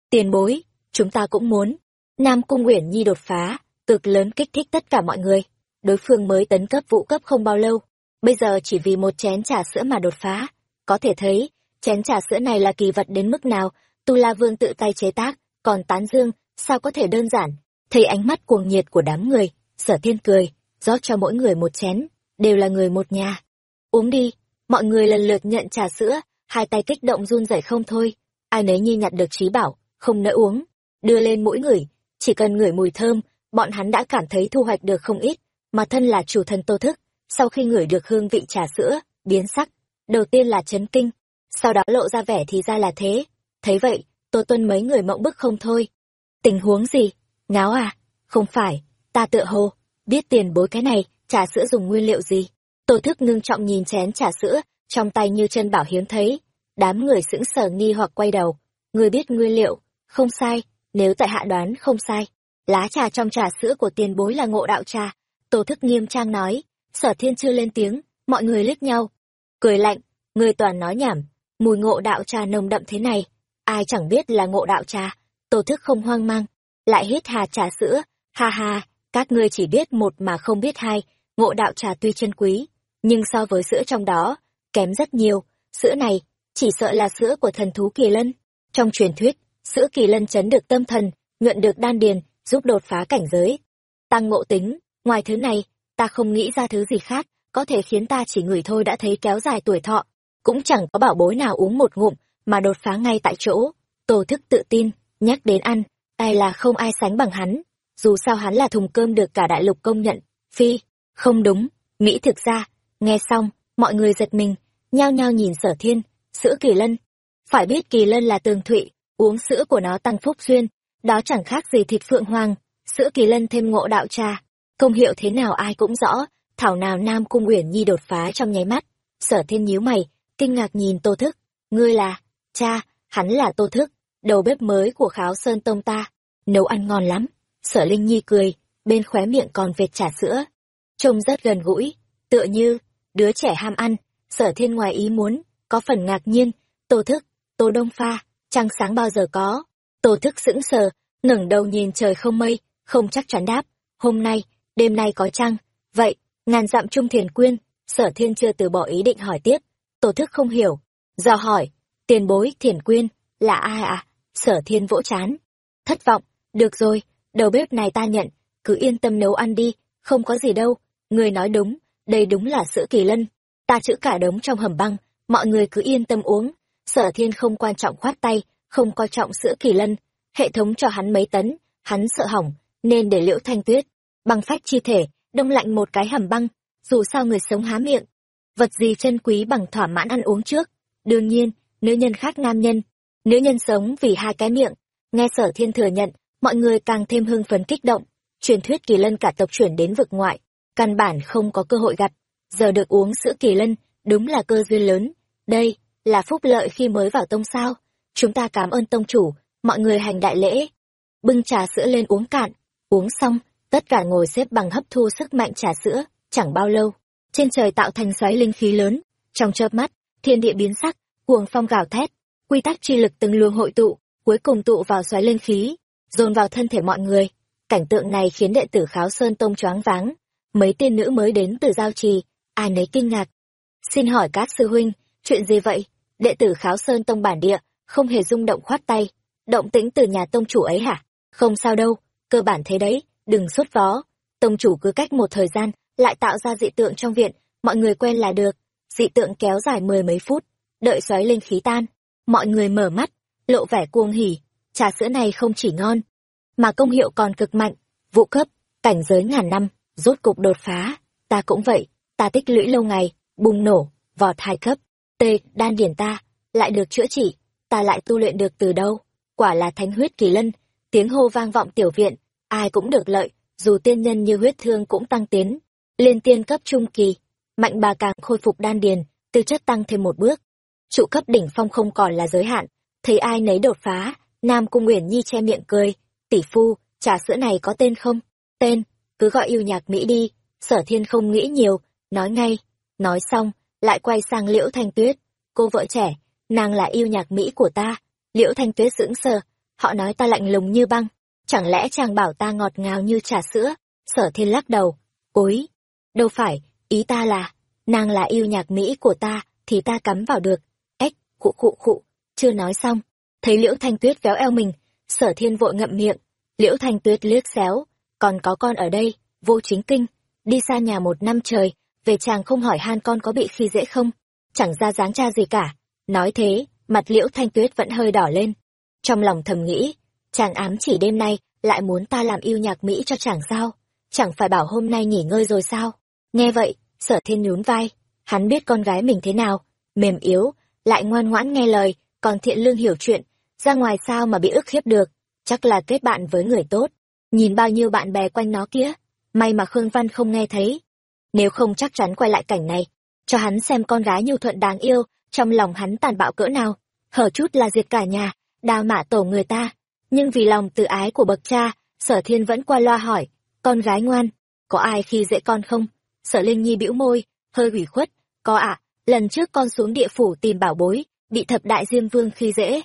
Tiền bối, chúng ta cũng muốn. Nam Cung Uyển Nhi đột phá, cực lớn kích thích tất cả mọi người. Đối phương mới tấn cấp vũ cấp không bao lâu, bây giờ chỉ vì một chén trà sữa mà đột phá. Có thể thấy, chén trà sữa này là kỳ vật đến mức nào, Tu La Vương tự tay chế tác, còn tán dương, sao có thể đơn giản. Thấy ánh mắt cuồng nhiệt của đám người, sở thiên cười, rót cho mỗi người một chén, đều là người một nhà. Uống đi, mọi người lần lượt nhận trà sữa, hai tay kích động run rẩy không thôi. Ai nấy như nhặt được trí bảo, không nỡ uống, đưa lên mũi người, chỉ cần ngửi mùi thơm, bọn hắn đã cảm thấy thu hoạch được không ít, mà thân là chủ thần tô thức, sau khi ngửi được hương vị trà sữa, biến sắc, đầu tiên là chấn kinh, sau đó lộ ra vẻ thì ra là thế. Thấy vậy, Tô Tuân mấy người mộng bức không thôi. Tình huống gì? Ngáo à? Không phải, ta tựa hồ, biết tiền bối cái này, trà sữa dùng nguyên liệu gì? Tô thức ngưng trọng nhìn chén trà sữa, trong tay như chân bảo hiếm thấy. Đám người sững sờ nghi hoặc quay đầu. Người biết nguyên liệu, không sai, nếu tại hạ đoán không sai. Lá trà trong trà sữa của tiền bối là ngộ đạo trà. Tô thức nghiêm trang nói, sở thiên chưa lên tiếng, mọi người liếc nhau. Cười lạnh, người toàn nói nhảm, mùi ngộ đạo trà nồng đậm thế này, ai chẳng biết là ngộ đạo trà. Tô thức không hoang mang, lại hít hà trà sữa, ha ha, các ngươi chỉ biết một mà không biết hai, ngộ đạo trà tuy chân quý, nhưng so với sữa trong đó, kém rất nhiều, sữa này, chỉ sợ là sữa của thần thú kỳ lân. Trong truyền thuyết, sữa kỳ lân chấn được tâm thần, nhuận được đan điền, giúp đột phá cảnh giới. Tăng ngộ tính, ngoài thứ này, ta không nghĩ ra thứ gì khác, có thể khiến ta chỉ ngửi thôi đã thấy kéo dài tuổi thọ. Cũng chẳng có bảo bối nào uống một ngụm, mà đột phá ngay tại chỗ. Tổ thức tự tin, nhắc đến ăn, ai là không ai sánh bằng hắn. Dù sao hắn là thùng cơm được cả đại lục công nhận. Phi, không đúng, Mỹ thực ra, nghe xong, mọi người giật mình, nhao nhao nhìn sở thiên, sữa kỳ lân. Phải biết kỳ lân là tường thụy, uống sữa của nó tăng phúc duyên, đó chẳng khác gì thịt phượng hoàng, sữa kỳ lân thêm ngộ đạo trà. Công hiệu thế nào ai cũng rõ, thảo nào Nam Cung Uyển Nhi đột phá trong nháy mắt. Sở thiên nhíu mày, kinh ngạc nhìn tô thức, ngươi là, cha, hắn là tô thức, đầu bếp mới của kháo sơn tông ta, nấu ăn ngon lắm. Sở Linh Nhi cười, bên khóe miệng còn vệt trà sữa. Trông rất gần gũi, tựa như, đứa trẻ ham ăn, sở thiên ngoài ý muốn, có phần ngạc nhiên, tô thức, tô đông pha, trăng sáng bao giờ có. Tô thức sững sờ, ngẩng đầu nhìn trời không mây, không chắc chắn đáp, hôm nay, đêm nay có trăng, vậy, ngàn dặm trung thiền quyên, sở thiên chưa từ bỏ ý định hỏi tiếp, tô thức không hiểu, do hỏi, tiền bối thiền quyên, là ai à, sở thiên vỗ chán, thất vọng, được rồi, đầu bếp này ta nhận, cứ yên tâm nấu ăn đi, không có gì đâu, người nói đúng, đây đúng là sữa kỳ lân, ta chữ cả đống trong hầm băng, mọi người cứ yên tâm uống, sở thiên không quan trọng khoát tay, không coi trọng sữa kỳ lân, hệ thống cho hắn mấy tấn, hắn sợ hỏng, nên để liễu thanh tuyết, băng phách chi thể, đông lạnh một cái hầm băng, dù sao người sống há miệng, vật gì chân quý bằng thỏa mãn ăn uống trước, đương nhiên, nữ nhân khác nam nhân, nữ nhân sống vì hai cái miệng, nghe sở thiên thừa nhận, mọi người càng thêm hưng phấn kích động, truyền thuyết kỳ lân cả tộc chuyển đến vực ngoại, căn bản không có cơ hội gặp, giờ được uống sữa kỳ lân, đúng là cơ duyên lớn, đây, là phúc lợi khi mới vào tông sao, chúng ta cảm ơn tông chủ, mọi người hành đại lễ, bưng trà sữa lên uống cạn, uống xong, tất cả ngồi xếp bằng hấp thu sức mạnh trà sữa, chẳng bao lâu, trên trời tạo thành xoáy linh khí lớn, trong chớp mắt, thiên địa biến sắc, cuồng phong gào thét, quy tắc chi lực từng luồng hội tụ, cuối cùng tụ vào xoáy linh khí, dồn vào thân thể mọi người. Cảnh tượng này khiến đệ tử Kháo Sơn Tông choáng váng, mấy tiên nữ mới đến từ giao trì, ai nấy kinh ngạc. Xin hỏi các sư huynh, chuyện gì vậy? Đệ tử Kháo Sơn Tông bản địa, không hề rung động khoát tay. Động tĩnh từ nhà tông chủ ấy hả? Không sao đâu, cơ bản thế đấy, đừng sốt vó. Tông chủ cứ cách một thời gian, lại tạo ra dị tượng trong viện, mọi người quen là được. Dị tượng kéo dài mười mấy phút, đợi xoáy linh khí tan. Mọi người mở mắt, lộ vẻ cuồng hỉ, trà sữa này không chỉ ngon, mà công hiệu còn cực mạnh, vụ cấp, cảnh giới ngàn năm, rốt cục đột phá. Ta cũng vậy, ta tích lũy lâu ngày, bùng nổ, vọt hai cấp, tê, đan điển ta, lại được chữa trị, ta lại tu luyện được từ đâu? Quả là thánh huyết kỳ lân, tiếng hô vang vọng tiểu viện, ai cũng được lợi, dù tiên nhân như huyết thương cũng tăng tiến, lên tiên cấp trung kỳ, mạnh bà càng khôi phục đan điền, tư chất tăng thêm một bước. Trụ cấp đỉnh phong không còn là giới hạn, thấy ai nấy đột phá, Nam Cung Uyển Nhi che miệng cười, tỷ phu, trà sữa này có tên không? Tên, cứ gọi yêu nhạc Mỹ đi, sở thiên không nghĩ nhiều, nói ngay. Nói xong, lại quay sang Liễu Thanh Tuyết, cô vợ trẻ, nàng là yêu nhạc Mỹ của ta. Liễu Thanh Tuyết sững sờ, họ nói ta lạnh lùng như băng, chẳng lẽ chàng bảo ta ngọt ngào như trà sữa? Sở thiên lắc đầu, ối, Đâu phải, ý ta là, nàng là yêu nhạc Mỹ của ta, thì ta cắm vào được. Ếch, cụ cụ cụ, chưa nói xong. Thấy Liễu Thanh Tuyết véo eo mình, sở thiên vội ngậm miệng. Liễu Thanh Tuyết liếc xéo, còn có con ở đây, vô chính kinh, đi xa nhà một năm trời, về chàng không hỏi han con có bị khi dễ không, chẳng ra dáng cha gì cả. Nói thế, mặt Liễu Thanh Tuyết vẫn hơi đỏ lên. Trong lòng thầm nghĩ, chàng ám chỉ đêm nay, lại muốn ta làm yêu nhạc Mỹ cho chàng sao? Chẳng phải bảo hôm nay nghỉ ngơi rồi sao? Nghe vậy, sở thiên nhún vai, hắn biết con gái mình thế nào, mềm yếu, lại ngoan ngoãn nghe lời, còn thiện lương hiểu chuyện, ra ngoài sao mà bị ức hiếp được, chắc là kết bạn với người tốt. Nhìn bao nhiêu bạn bè quanh nó kia, may mà Khương Văn không nghe thấy. Nếu không chắc chắn quay lại cảnh này, cho hắn xem con gái nhu thuận đáng yêu, trong lòng hắn tàn bạo cỡ nào, hở chút là diệt cả nhà, đào mạ tổ người ta. Nhưng vì lòng tự ái của bậc cha, sở thiên vẫn qua loa hỏi, con gái ngoan, có ai khi dễ con không? Sở Linh Nhi bĩu môi, hơi ủy khuất, có ạ, lần trước con xuống địa phủ tìm bảo bối, bị thập đại diêm vương khi dễ.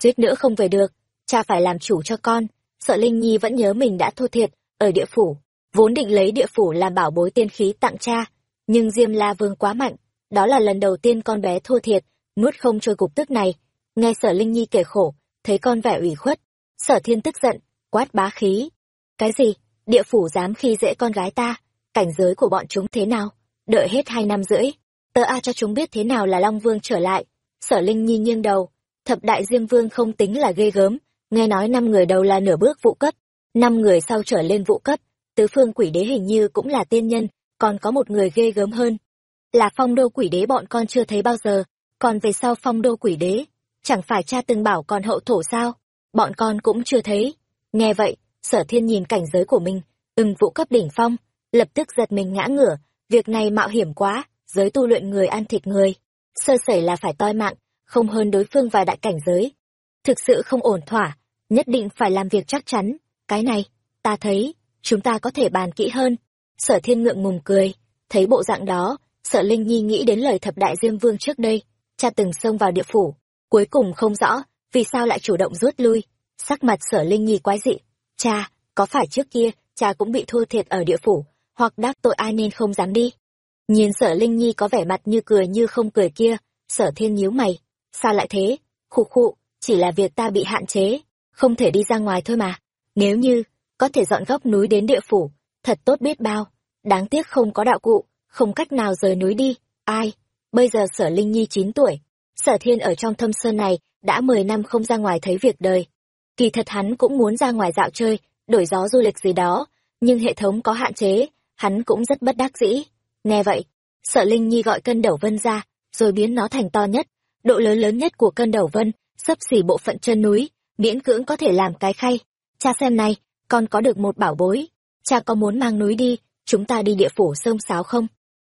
Suýt nữa không về được, cha phải làm chủ cho con, sợ Linh Nhi vẫn nhớ mình đã thua thiệt, ở địa phủ, vốn định lấy địa phủ làm bảo bối tiên khí tặng cha, nhưng Diêm La Vương quá mạnh, đó là lần đầu tiên con bé thua thiệt, nuốt không trôi cục tức này. Nghe sở Linh Nhi kể khổ, thấy con vẻ ủy khuất, sở thiên tức giận, quát bá khí. Cái gì? Địa phủ dám khi dễ con gái ta, cảnh giới của bọn chúng thế nào? Đợi hết hai năm rưỡi, tớ A cho chúng biết thế nào là Long Vương trở lại. Sở Linh Nhi nghiêng đầu, thập đại Diêm Vương không tính là ghê gớm, nghe nói năm người đầu là nửa bước vụ cấp, năm người sau trở lên vụ cấp, tứ phương quỷ đế hình như cũng là tiên nhân, còn có một người ghê gớm hơn. Là phong đô quỷ đế bọn con chưa thấy bao giờ, còn về sau phong đô quỷ đế, chẳng phải cha từng bảo còn hậu thổ sao, bọn con cũng chưa thấy. Nghe vậy, sở thiên nhìn cảnh giới của mình, ưng vụ cấp đỉnh phong, lập tức giật mình ngã ngửa, việc này mạo hiểm quá, giới tu luyện người ăn thịt người. Sơ sẩy là phải toi mạng, không hơn đối phương vài đại cảnh giới. Thực sự không ổn thỏa, nhất định phải làm việc chắc chắn. Cái này, ta thấy, chúng ta có thể bàn kỹ hơn. Sở thiên ngượng ngùng cười, thấy bộ dạng đó, sở Linh Nhi nghĩ đến lời thập đại Diêm Vương trước đây, cha từng xông vào địa phủ, cuối cùng không rõ, vì sao lại chủ động rút lui. Sắc mặt sở Linh Nhi quái dị, cha, có phải trước kia, cha cũng bị thua thiệt ở địa phủ, hoặc đắc tội ai nên không dám đi. Nhìn sở Linh Nhi có vẻ mặt như cười như không cười kia, sở thiên nhíu mày, sao lại thế, khụ khụ, chỉ là việc ta bị hạn chế, không thể đi ra ngoài thôi mà. Nếu như, có thể dọn góc núi đến địa phủ, thật tốt biết bao. Đáng tiếc không có đạo cụ, không cách nào rời núi đi. Ai? Bây giờ sở Linh Nhi 9 tuổi. Sở thiên ở trong thâm sơn này, đã 10 năm không ra ngoài thấy việc đời. Kỳ thật hắn cũng muốn ra ngoài dạo chơi, đổi gió du lịch gì đó, nhưng hệ thống có hạn chế, hắn cũng rất bất đắc dĩ. Nghe vậy, sở Linh Nhi gọi cân đầu vân ra, rồi biến nó thành to nhất. Độ lớn lớn nhất của cân đầu vân, sấp xỉ bộ phận chân núi, miễn cưỡng có thể làm cái khay. Cha xem này, con có được một bảo bối. Cha có muốn mang núi đi, chúng ta đi địa phủ sông sáo không?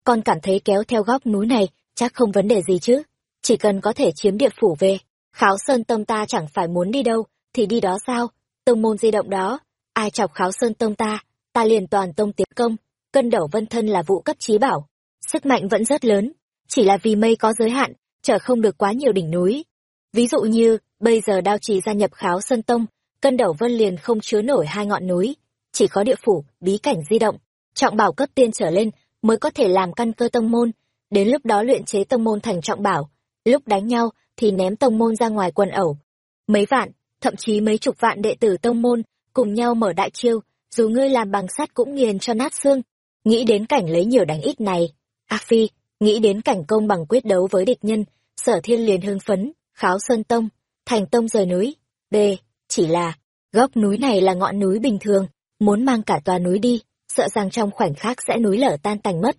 Con cảm thấy kéo theo góc núi này, chắc không vấn đề gì chứ. Chỉ cần có thể chiếm địa phủ về, kháo sơn tông ta chẳng phải muốn đi đâu, thì đi đó sao? Tông môn di động đó, ai chọc kháo sơn tông ta, ta liền toàn tông tiến công. Cân đẩu vân thân là vụ cấp trí bảo. Sức mạnh vẫn rất lớn, chỉ là vì mây có giới hạn, chở không được quá nhiều đỉnh núi. Ví dụ như, bây giờ đao trì gia nhập kháo sơn tông, cân đẩu vân liền không chứa nổi hai ngọn núi, chỉ có địa phủ, bí cảnh di động, trọng bảo cấp tiên trở lên mới có thể làm căn cơ tông môn, đến lúc đó luyện chế tông môn thành trọng bảo, lúc đánh nhau thì ném tông môn ra ngoài quần ẩu. Mấy vạn, thậm chí mấy chục vạn đệ tử tông môn cùng nhau mở đại chiêu, dù ngươi làm bằng sắt cũng nghiền cho nát xương. Nghĩ đến cảnh lấy nhiều đánh ít này, A Phi, nghĩ đến cảnh công bằng quyết đấu với địch nhân, sở thiên liền hưng phấn, kháo sơn tông, thành tông rời núi. D, chỉ là, góc núi này là ngọn núi bình thường, muốn mang cả tòa núi đi, sợ rằng trong khoảnh khắc sẽ núi lở tan tành mất.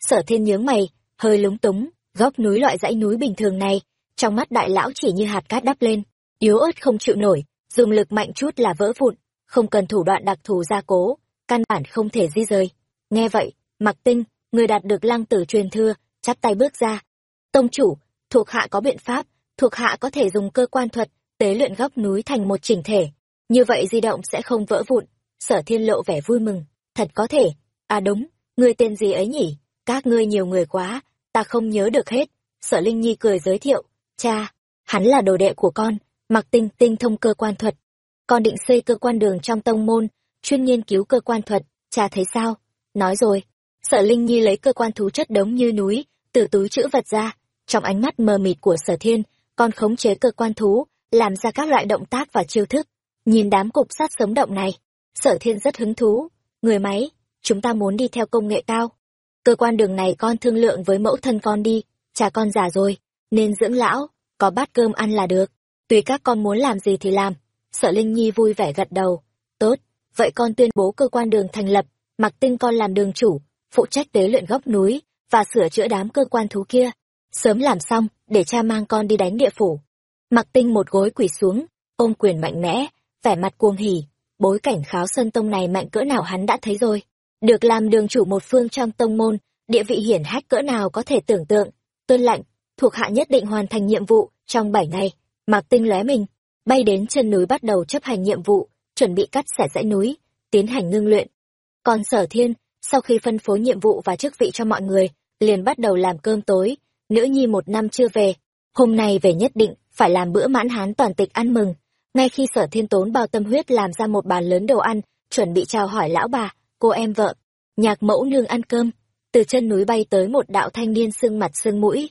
Sở thiên nhướng mày, hơi lúng túng, góc núi loại dãy núi bình thường này, trong mắt đại lão chỉ như hạt cát đắp lên, yếu ớt không chịu nổi, dùng lực mạnh chút là vỡ vụn, không cần thủ đoạn đặc thù gia cố, căn bản không thể di rời. Nghe vậy, Mặc Tinh, người đạt được lăng tử truyền thừa, chắp tay bước ra. Tông chủ, thuộc hạ có biện pháp, thuộc hạ có thể dùng cơ quan thuật, tế luyện góc núi thành một chỉnh thể. Như vậy di động sẽ không vỡ vụn. Sở thiên lộ vẻ vui mừng, thật có thể. À đúng, ngươi tên gì ấy nhỉ? Các ngươi nhiều người quá, ta không nhớ được hết. Sở Linh Nhi cười giới thiệu, cha, hắn là đồ đệ của con, mặc tinh tinh thông cơ quan thuật. Con định xây cơ quan đường trong tông môn, chuyên nghiên cứu cơ quan thuật, cha thấy sao? Nói rồi, sở Linh Nhi lấy cơ quan thú chất đống như núi, từ túi chữ vật ra. Trong ánh mắt mờ mịt của sở thiên, con khống chế cơ quan thú, làm ra các loại động tác và chiêu thức. Nhìn đám cục sát sống động này, sở thiên rất hứng thú. Người máy, chúng ta muốn đi theo công nghệ cao. Cơ quan đường này con thương lượng với mẫu thân con đi, cha con già rồi, nên dưỡng lão, có bát cơm ăn là được. Tùy các con muốn làm gì thì làm. Sở Linh Nhi vui vẻ gật đầu. Tốt, vậy con tuyên bố cơ quan đường thành lập, mặc tinh con làm đường chủ, phụ trách tế luyện góc núi, và sửa chữa đám cơ quan thú kia. Sớm làm xong, để cha mang con đi đánh địa phủ. Mặc tinh một gối quỳ xuống, ôm quyền mạnh mẽ, vẻ mặt cuồng hỉ. Bối cảnh kháo sơn tông này mạnh cỡ nào hắn đã thấy rồi. Được làm đường chủ một phương trong tông môn, địa vị hiển hách cỡ nào có thể tưởng tượng. Tuân lạnh, thuộc hạ nhất định hoàn thành nhiệm vụ trong bảy ngày. Mạc Tinh lóe mình, bay đến chân núi bắt đầu chấp hành nhiệm vụ, chuẩn bị cắt xẻ dãy núi, tiến hành ngưng luyện. Còn Sở Thiên, sau khi phân phối nhiệm vụ và chức vị cho mọi người, liền bắt đầu làm cơm tối. Nữ nhi một năm chưa về, hôm nay về nhất định phải làm bữa mãn hán toàn tịch ăn mừng. Ngay khi Sở Thiên tốn bao tâm huyết làm ra một bàn lớn đồ ăn, chuẩn bị chào hỏi lão bà, cô em vợ, nhạc mẫu nương ăn cơm. Từ chân núi bay tới một đạo thanh niên sưng mặt sưng mũi.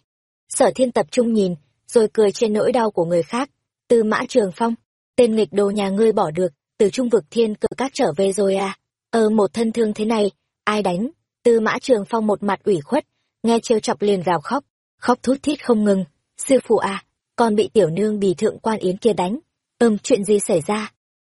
Sở Thiên tập trung nhìn, rồi cười trên nỗi đau của người khác. Tư mã trường phong, tên nghịch đồ nhà ngươi bỏ được, từ trung vực thiên cử các trở về rồi à? Ờ một thân thương thế này, ai đánh? Tư mã trường phong một mặt ủy khuất, nghe trêu chọc liền gào khóc, khóc thút thít không ngừng. Sư phụ à, con bị tiểu nương bì thượng quan yến kia đánh. Ừm, chuyện gì xảy ra?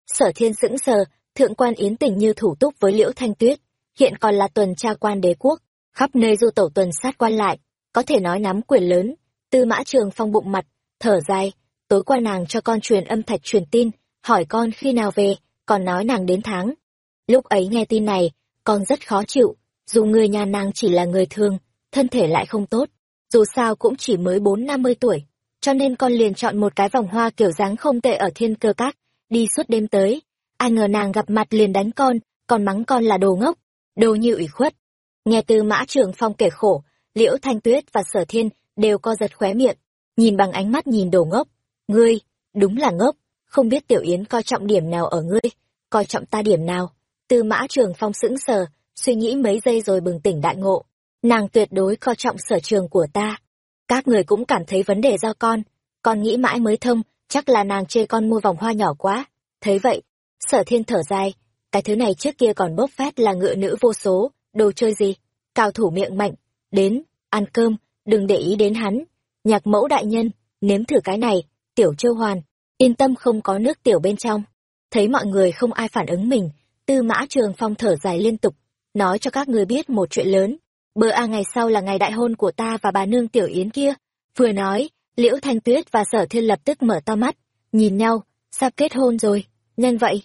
Sở thiên sững sờ, thượng quan yến tình như thủ túc với liễu thanh tuyết, hiện còn là tuần tra quan đế quốc, khắp nơi du tẩu tuần sát quan lại, có thể nói nắm quyền lớn. Tư mã trường phong bụng mặt, thở dài, tối qua nàng cho con truyền âm thạch truyền tin, hỏi con khi nào về, còn nói nàng đến tháng. Lúc ấy nghe tin này, con rất khó chịu, dù người nhà nàng chỉ là người thường, thân thể lại không tốt, dù sao cũng chỉ mới bốn năm mươi tuổi, cho nên con liền chọn một cái vòng hoa kiểu dáng không tệ ở thiên cơ các, đi suốt đêm tới. Ai ngờ nàng gặp mặt liền đánh con, còn mắng con là đồ ngốc, đồ như ủy khuất. Nghe từ mã trường phong kể khổ, liễu thanh tuyết và sở thiên đều co giật khóe miệng, nhìn bằng ánh mắt nhìn đồ ngốc. Ngươi, đúng là ngốc, không biết tiểu yến coi trọng điểm nào ở ngươi, coi trọng ta điểm nào. Tư mã trường phong sững sờ, suy nghĩ mấy giây rồi bừng tỉnh đại ngộ. Nàng tuyệt đối coi trọng sở trường của ta. Các người cũng cảm thấy vấn đề do con. Con nghĩ mãi mới thông, chắc là nàng chê con mua vòng hoa nhỏ quá. Thấy vậy, sở thiên thở dài. Cái thứ này trước kia còn bốc phét là ngựa nữ vô số, đồ chơi gì. Cao thủ miệng mạnh. Đến, ăn cơm, đừng để ý đến hắn. Nhạc mẫu đại nhân, nếm thử cái này, tiểu châu hoàn. Yên tâm không có nước tiểu bên trong. Thấy mọi người không ai phản ứng mình, tư mã trường phong thở dài liên tục, nói cho các người biết một chuyện lớn. Bữa a ngày sau là ngày đại hôn của ta và bà nương tiểu yến kia. Vừa nói, liễu thanh tuyết và sở thiên lập tức mở to mắt, nhìn nhau, sắp kết hôn rồi, nhanh vậy.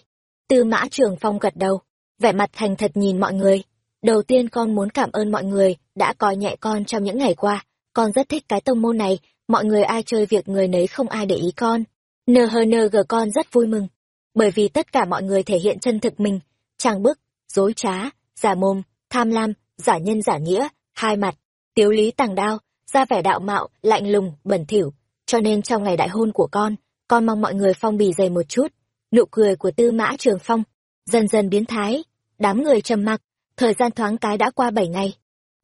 Tư mã trường phong gật đầu, vẻ mặt thành thật nhìn mọi người. Đầu tiên con muốn cảm ơn mọi người đã coi nhẹ con trong những ngày qua. Con rất thích cái tông môn này, mọi người ai chơi việc người nấy không ai để ý con. nờ hờ nờ gờ con rất vui mừng, bởi vì tất cả mọi người thể hiện chân thực mình, trang bức, dối trá, giả mồm, tham lam, giả nhân giả nghĩa, hai mặt, tiếu lý tàng đao, ra vẻ đạo mạo, lạnh lùng, bẩn thỉu. Cho nên trong ngày đại hôn của con, con mong mọi người phong bì dày một chút. Nụ cười của tư mã trường phong, dần dần biến thái. Đám người trầm mặc, thời gian thoáng cái đã qua bảy ngày.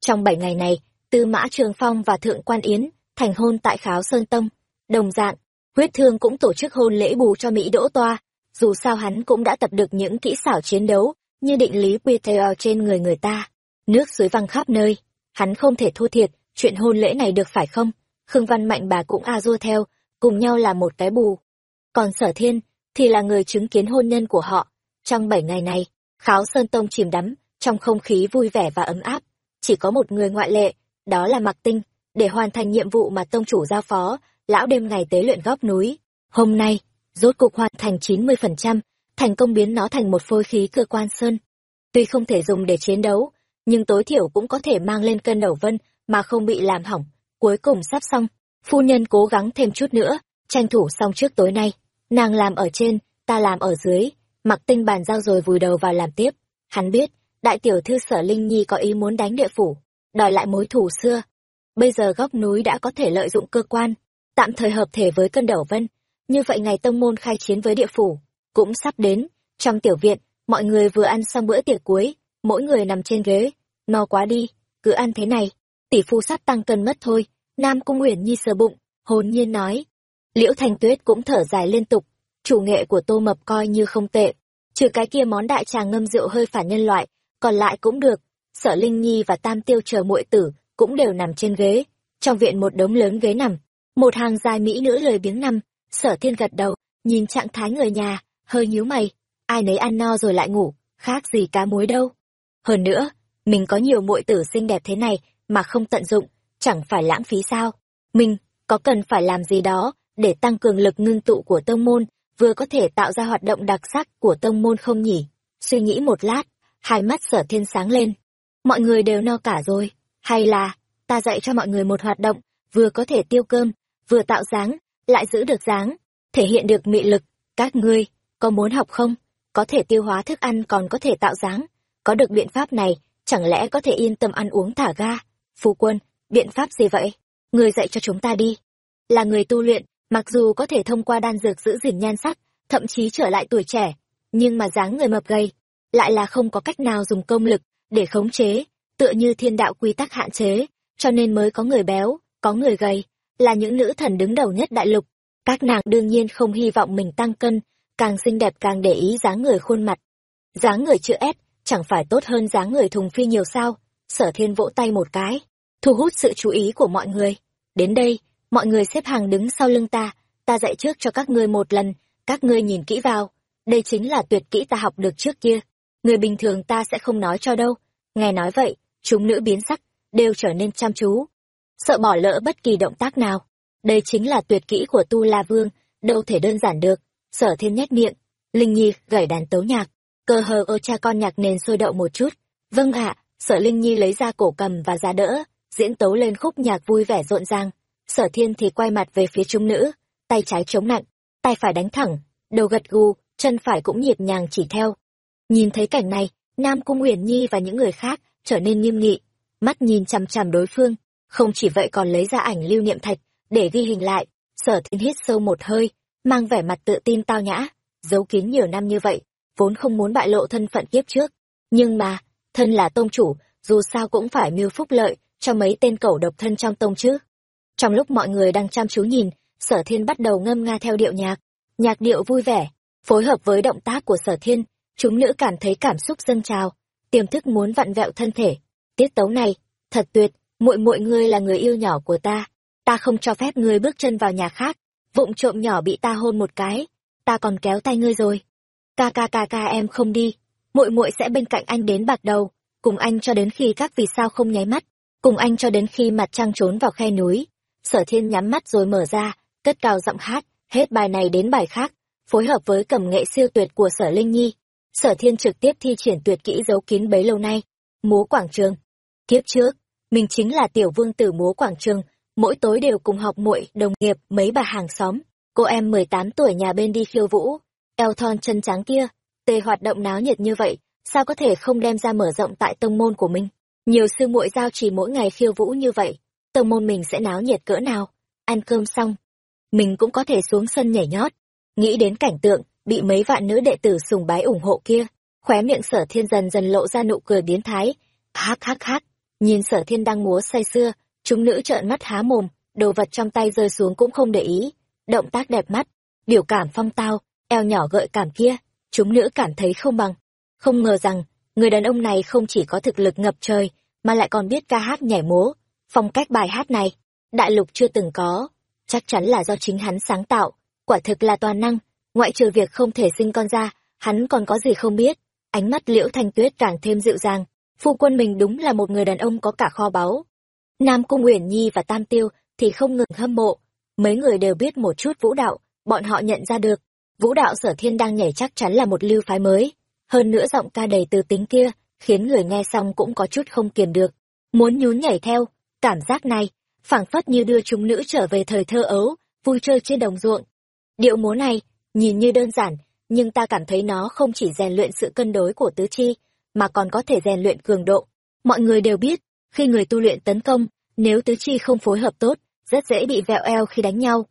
Trong bảy ngày này, tư mã trường phong và thượng quan yến thành hôn tại kháo sơn tông. Đồng dạng, huyết thương cũng tổ chức hôn lễ bù cho Mỹ đỗ toa. Dù sao hắn cũng đã tập được những kỹ xảo chiến đấu, như định lý Peter trên người người ta. Nước suối văng khắp nơi, hắn không thể thua thiệt, chuyện hôn lễ này được phải không? Khương Văn Mạnh bà cũng a dua theo, cùng nhau là một cái bù. Còn sở thiên, thì là người chứng kiến hôn nhân của họ. Trong bảy ngày này, Kháo Sơn Tông chìm đắm, trong không khí vui vẻ và ấm áp. Chỉ có một người ngoại lệ, đó là Mặc Tinh, để hoàn thành nhiệm vụ mà Tông chủ giao phó, lão đêm ngày tế luyện góc núi. Hôm nay, rốt cục hoàn thành 90%, thành công biến nó thành một phôi khí cơ quan sơn. Tuy không thể dùng để chiến đấu, nhưng tối thiểu cũng có thể mang lên cân đầu vân mà không bị làm hỏng. Cuối cùng sắp xong, phu nhân cố gắng thêm chút nữa, tranh thủ xong trước tối nay. Nàng làm ở trên, ta làm ở dưới, mặc tinh bàn giao rồi vùi đầu vào làm tiếp. Hắn biết, đại tiểu thư sở Linh Nhi có ý muốn đánh địa phủ, đòi lại mối thù xưa. Bây giờ góc núi đã có thể lợi dụng cơ quan, tạm thời hợp thể với cân đầu vân. Như vậy ngày tông môn khai chiến với địa phủ, cũng sắp đến. Trong tiểu viện, mọi người vừa ăn xong bữa tiệc cuối, mỗi người nằm trên ghế, no quá đi, cứ ăn thế này, tỷ phu sắp tăng cân mất thôi. Nam Cung Uyển Nhi sờ bụng, hồn nhiên nói. Liễu Thanh Tuyết cũng thở dài liên tục, chủ nghệ của Tô Mập coi như không tệ, trừ cái kia món đại trà ngâm rượu hơi phản nhân loại, còn lại cũng được. Sở Linh Nhi và Tam Tiêu chờ muội tử cũng đều nằm trên ghế, trong viện một đống lớn ghế nằm, một hàng dài mỹ nữ lười biếng nằm, Sở Thiên gật đầu, nhìn trạng thái người nhà, hơi nhíu mày, ai nấy ăn no rồi lại ngủ, khác gì cá muối đâu. Hơn nữa, mình có nhiều muội tử xinh đẹp thế này mà không tận dụng, chẳng phải lãng phí sao? Mình có cần phải làm gì đó để tăng cường lực ngưng tụ của tông môn, vừa có thể tạo ra hoạt động đặc sắc của tông môn không nhỉ? Suy nghĩ một lát, hai mắt sở thiên sáng lên. Mọi người đều no cả rồi, hay là ta dạy cho mọi người một hoạt động, vừa có thể tiêu cơm, vừa tạo dáng, lại giữ được dáng, thể hiện được mị lực. Các ngươi, có muốn học không? Có thể tiêu hóa thức ăn còn có thể tạo dáng. Có được biện pháp này, chẳng lẽ có thể yên tâm ăn uống thả ga? Phu quân, biện pháp gì vậy? Người dạy cho chúng ta đi. Là người tu luyện, mặc dù có thể thông qua đan dược giữ gìn nhan sắc, thậm chí trở lại tuổi trẻ, nhưng mà dáng người mập gầy, lại là không có cách nào dùng công lực để khống chế, tựa như thiên đạo quy tắc hạn chế, cho nên mới có người béo, có người gầy, là những nữ thần đứng đầu nhất đại lục. Các nàng đương nhiên không hy vọng mình tăng cân, càng xinh đẹp càng để ý dáng người khuôn mặt. Dáng người chữ S, chẳng phải tốt hơn dáng người thùng phi nhiều sao? Sở thiên vỗ tay một cái, thu hút sự chú ý của mọi người. Đến đây, mọi người xếp hàng đứng sau lưng ta, ta dạy trước cho các ngươi một lần, các ngươi nhìn kỹ vào. Đây chính là tuyệt kỹ ta học được trước kia. Người bình thường ta sẽ không nói cho đâu. Nghe nói vậy, chúng nữ biến sắc, đều trở nên chăm chú. Sợ bỏ lỡ bất kỳ động tác nào. Đây chính là tuyệt kỹ của Tu La Vương, đâu thể đơn giản được. Sở thiên nhét miệng, Linh Nhi gảy đàn tấu nhạc, cơ hờ ô cha con nhạc nền sôi động một chút. Vâng ạ, sở Linh Nhi lấy ra cổ cầm và giá đỡ, diễn tấu lên khúc nhạc vui vẻ rộn ràng. Sở thiên thì quay mặt về phía trung nữ, tay trái chống nặng, tay phải đánh thẳng, đầu gật gù, chân phải cũng nhịp nhàng chỉ theo. Nhìn thấy cảnh này, Nam Cung Uyển Nhi và những người khác trở nên nghiêm nghị, mắt nhìn chằm chằm đối phương, không chỉ vậy còn lấy ra ảnh lưu niệm thạch để ghi hình lại. Sở Thiên hít sâu một hơi, mang vẻ mặt tự tin tao nhã, giấu kín nhiều năm như vậy, vốn không muốn bại lộ thân phận kiếp trước, nhưng mà, thân là tông chủ, dù sao cũng phải mưu phúc lợi cho mấy tên cẩu độc thân trong tông chứ. Trong lúc mọi người đang chăm chú nhìn, Sở Thiên bắt đầu ngâm nga theo điệu nhạc, nhạc điệu vui vẻ, phối hợp với động tác của Sở Thiên, chúng nữ cảm thấy cảm xúc dâng trào, tiềm thức muốn vặn vẹo thân thể. Tiết tấu này, thật tuyệt, muội muội ngươi là người yêu nhỏ của ta, ta không cho phép ngươi bước chân vào nhà khác, vụng trộm nhỏ bị ta hôn một cái, ta còn kéo tay ngươi rồi. Ca ca ca ca em không đi, muội muội sẽ bên cạnh anh đến bạc đầu, cùng anh cho đến khi các vì sao không nháy mắt, cùng anh cho đến khi mặt trăng trốn vào khe núi. Sở Thiên nhắm mắt rồi mở ra, cất cao giọng hát, hết bài này đến bài khác, phối hợp với cầm nghệ siêu tuyệt của Sở Linh Nhi. Sở Thiên trực tiếp thi triển tuyệt kỹ giấu kín bấy lâu nay, múa quảng trường. Kiếp trước, mình chính là tiểu vương tử múa quảng trường, mỗi tối đều cùng học muội, đồng nghiệp, mấy bà hàng xóm. Cô em 18 tuổi nhà bên đi khiêu vũ, eo thon chân trắng kia, tề hoạt động náo nhiệt như vậy, sao có thể không đem ra mở rộng tại tông môn của mình. Nhiều sư muội giao trì mỗi ngày khiêu vũ như vậy, tông môn mình sẽ náo nhiệt cỡ nào. Ăn cơm xong, mình cũng có thể xuống sân nhảy nhót. Nghĩ đến cảnh tượng, bị mấy vạn nữ đệ tử sùng bái ủng hộ kia, khóe miệng sở thiên dần dần lộ ra nụ cười biến thái. Hắc hắc hắc, nhìn sở thiên đang múa say sưa, chúng nữ trợn mắt há mồm, đồ vật trong tay rơi xuống cũng không để ý. Động tác đẹp mắt, biểu cảm phong tao, eo nhỏ gợi cảm kia, chúng nữ cảm thấy không bằng. Không ngờ rằng, người đàn ông này không chỉ có thực lực ngập trời, mà lại còn biết ca hát nhảy múa. Phong cách bài hát này, đại lục chưa từng có, chắc chắn là do chính hắn sáng tạo, quả thực là toàn năng, ngoại trừ việc không thể sinh con ra, hắn còn có gì không biết. Ánh mắt liễu thanh tuyết càng thêm dịu dàng, phu quân mình đúng là một người đàn ông có cả kho báu. Nam Cung Uyển Nhi và Tam Tiêu thì không ngừng hâm mộ, mấy người đều biết một chút vũ đạo, bọn họ nhận ra được, vũ đạo sở thiên đang nhảy chắc chắn là một lưu phái mới. Hơn nữa giọng ca đầy từ tính kia, khiến người nghe xong cũng có chút không kiềm được. Muốn nhún nhảy theo, cảm giác này, phảng phất như đưa chúng nữ trở về thời thơ ấu, vui chơi trên đồng ruộng. Điệu múa này, nhìn như đơn giản, nhưng ta cảm thấy nó không chỉ rèn luyện sự cân đối của tứ chi, mà còn có thể rèn luyện cường độ. Mọi người đều biết, khi người tu luyện tấn công, nếu tứ chi không phối hợp tốt, rất dễ bị vẹo eo khi đánh nhau.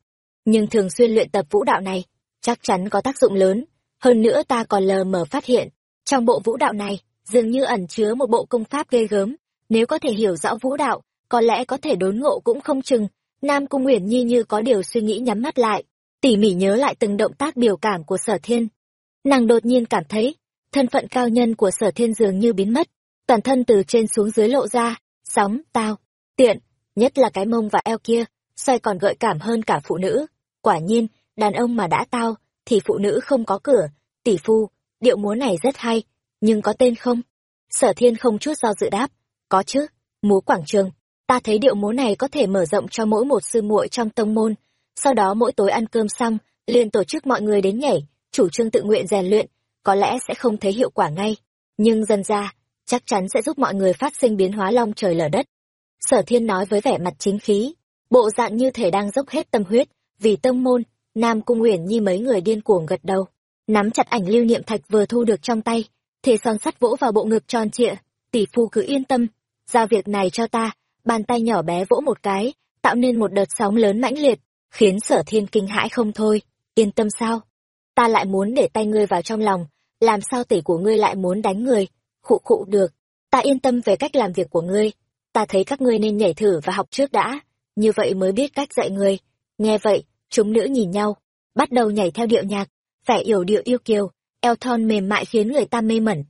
Nhưng thường xuyên luyện tập vũ đạo này, chắc chắn có tác dụng lớn. Hơn nữa ta còn lờ mờ phát hiện, trong bộ vũ đạo này, dường như ẩn chứa một bộ công pháp ghê gớm. Nếu có thể hiểu rõ vũ đạo, có lẽ có thể đốn ngộ cũng không chừng. Nam Cung Uyển Nhi như có điều suy nghĩ nhắm mắt lại, tỉ mỉ nhớ lại từng động tác biểu cảm của sở thiên. Nàng đột nhiên cảm thấy, thân phận cao nhân của sở thiên dường như biến mất, toàn thân từ trên xuống dưới lộ ra, sóng, tao, tiện, nhất là cái mông và eo kia, xoay còn gợi cảm hơn cả phụ nữ. Quả nhiên, đàn ông mà đã tao, thì phụ nữ không có cửa, tỷ phu, điệu múa này rất hay, nhưng có tên không? Sở thiên không chút do dự đáp, có chứ, múa quảng trường. Ta thấy điệu múa này có thể mở rộng cho mỗi một sư muội trong tông môn, sau đó mỗi tối ăn cơm xong, liền tổ chức mọi người đến nhảy, chủ trương tự nguyện rèn luyện, có lẽ sẽ không thấy hiệu quả ngay, nhưng dần ra, chắc chắn sẽ giúp mọi người phát sinh biến hóa long trời lở đất. Sở thiên nói với vẻ mặt chính khí, bộ dạng như thể đang dốc hết tâm huyết, vì tông môn, Nam Cung Uyển Nhi mấy người điên cuồng gật đầu, nắm chặt ảnh lưu niệm thạch vừa thu được trong tay, thề son sắt vỗ vào bộ ngực tròn trịa, tỷ phu cứ yên tâm, giao việc này cho ta, bàn tay nhỏ bé vỗ một cái, tạo nên một đợt sóng lớn mãnh liệt, khiến sở thiên kinh hãi không thôi, yên tâm sao? Ta lại muốn để tay ngươi vào trong lòng, làm sao tỷ của ngươi lại muốn đánh người? Khụ khụ được, ta yên tâm về cách làm việc của ngươi, ta thấy các ngươi nên nhảy thử và học trước đã, như vậy mới biết cách dạy người. Nghe vậy, chúng nữ nhìn nhau, bắt đầu nhảy theo điệu nhạc, vẻ yểu điệu yêu kiều, eo thon mềm mại khiến người ta mê mẩn.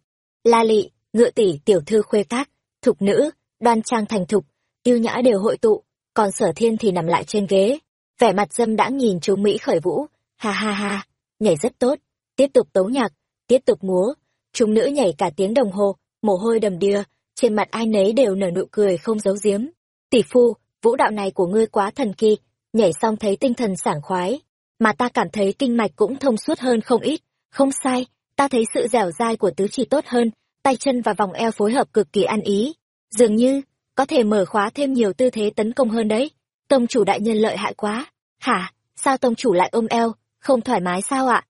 La lị, ngựa tỷ tiểu thư khuê các, thục nữ, đoan trang thành thục, yêu nhã đều hội tụ, còn sở thiên thì nằm lại trên ghế, vẻ mặt dâm đãng nhìn chú Mỹ khởi vũ, ha ha ha, nhảy rất tốt, tiếp tục tấu nhạc, tiếp tục múa, chúng nữ nhảy cả tiếng đồng hồ, mồ hôi đầm đìa, trên mặt ai nấy đều nở nụ cười không giấu giếm. Tỷ phu, vũ đạo này của ngươi quá thần kỳ, nhảy xong thấy tinh thần sảng khoái, mà ta cảm thấy kinh mạch cũng thông suốt hơn không ít, không sai, ta thấy sự dẻo dai của tứ chỉ tốt hơn, tay chân và vòng eo phối hợp cực kỳ ăn ý, dường như có thể mở khóa thêm nhiều tư thế tấn công hơn đấy. Tông chủ đại nhân lợi hại quá. Hả? Sao tông chủ lại ôm eo, không thoải mái sao ạ?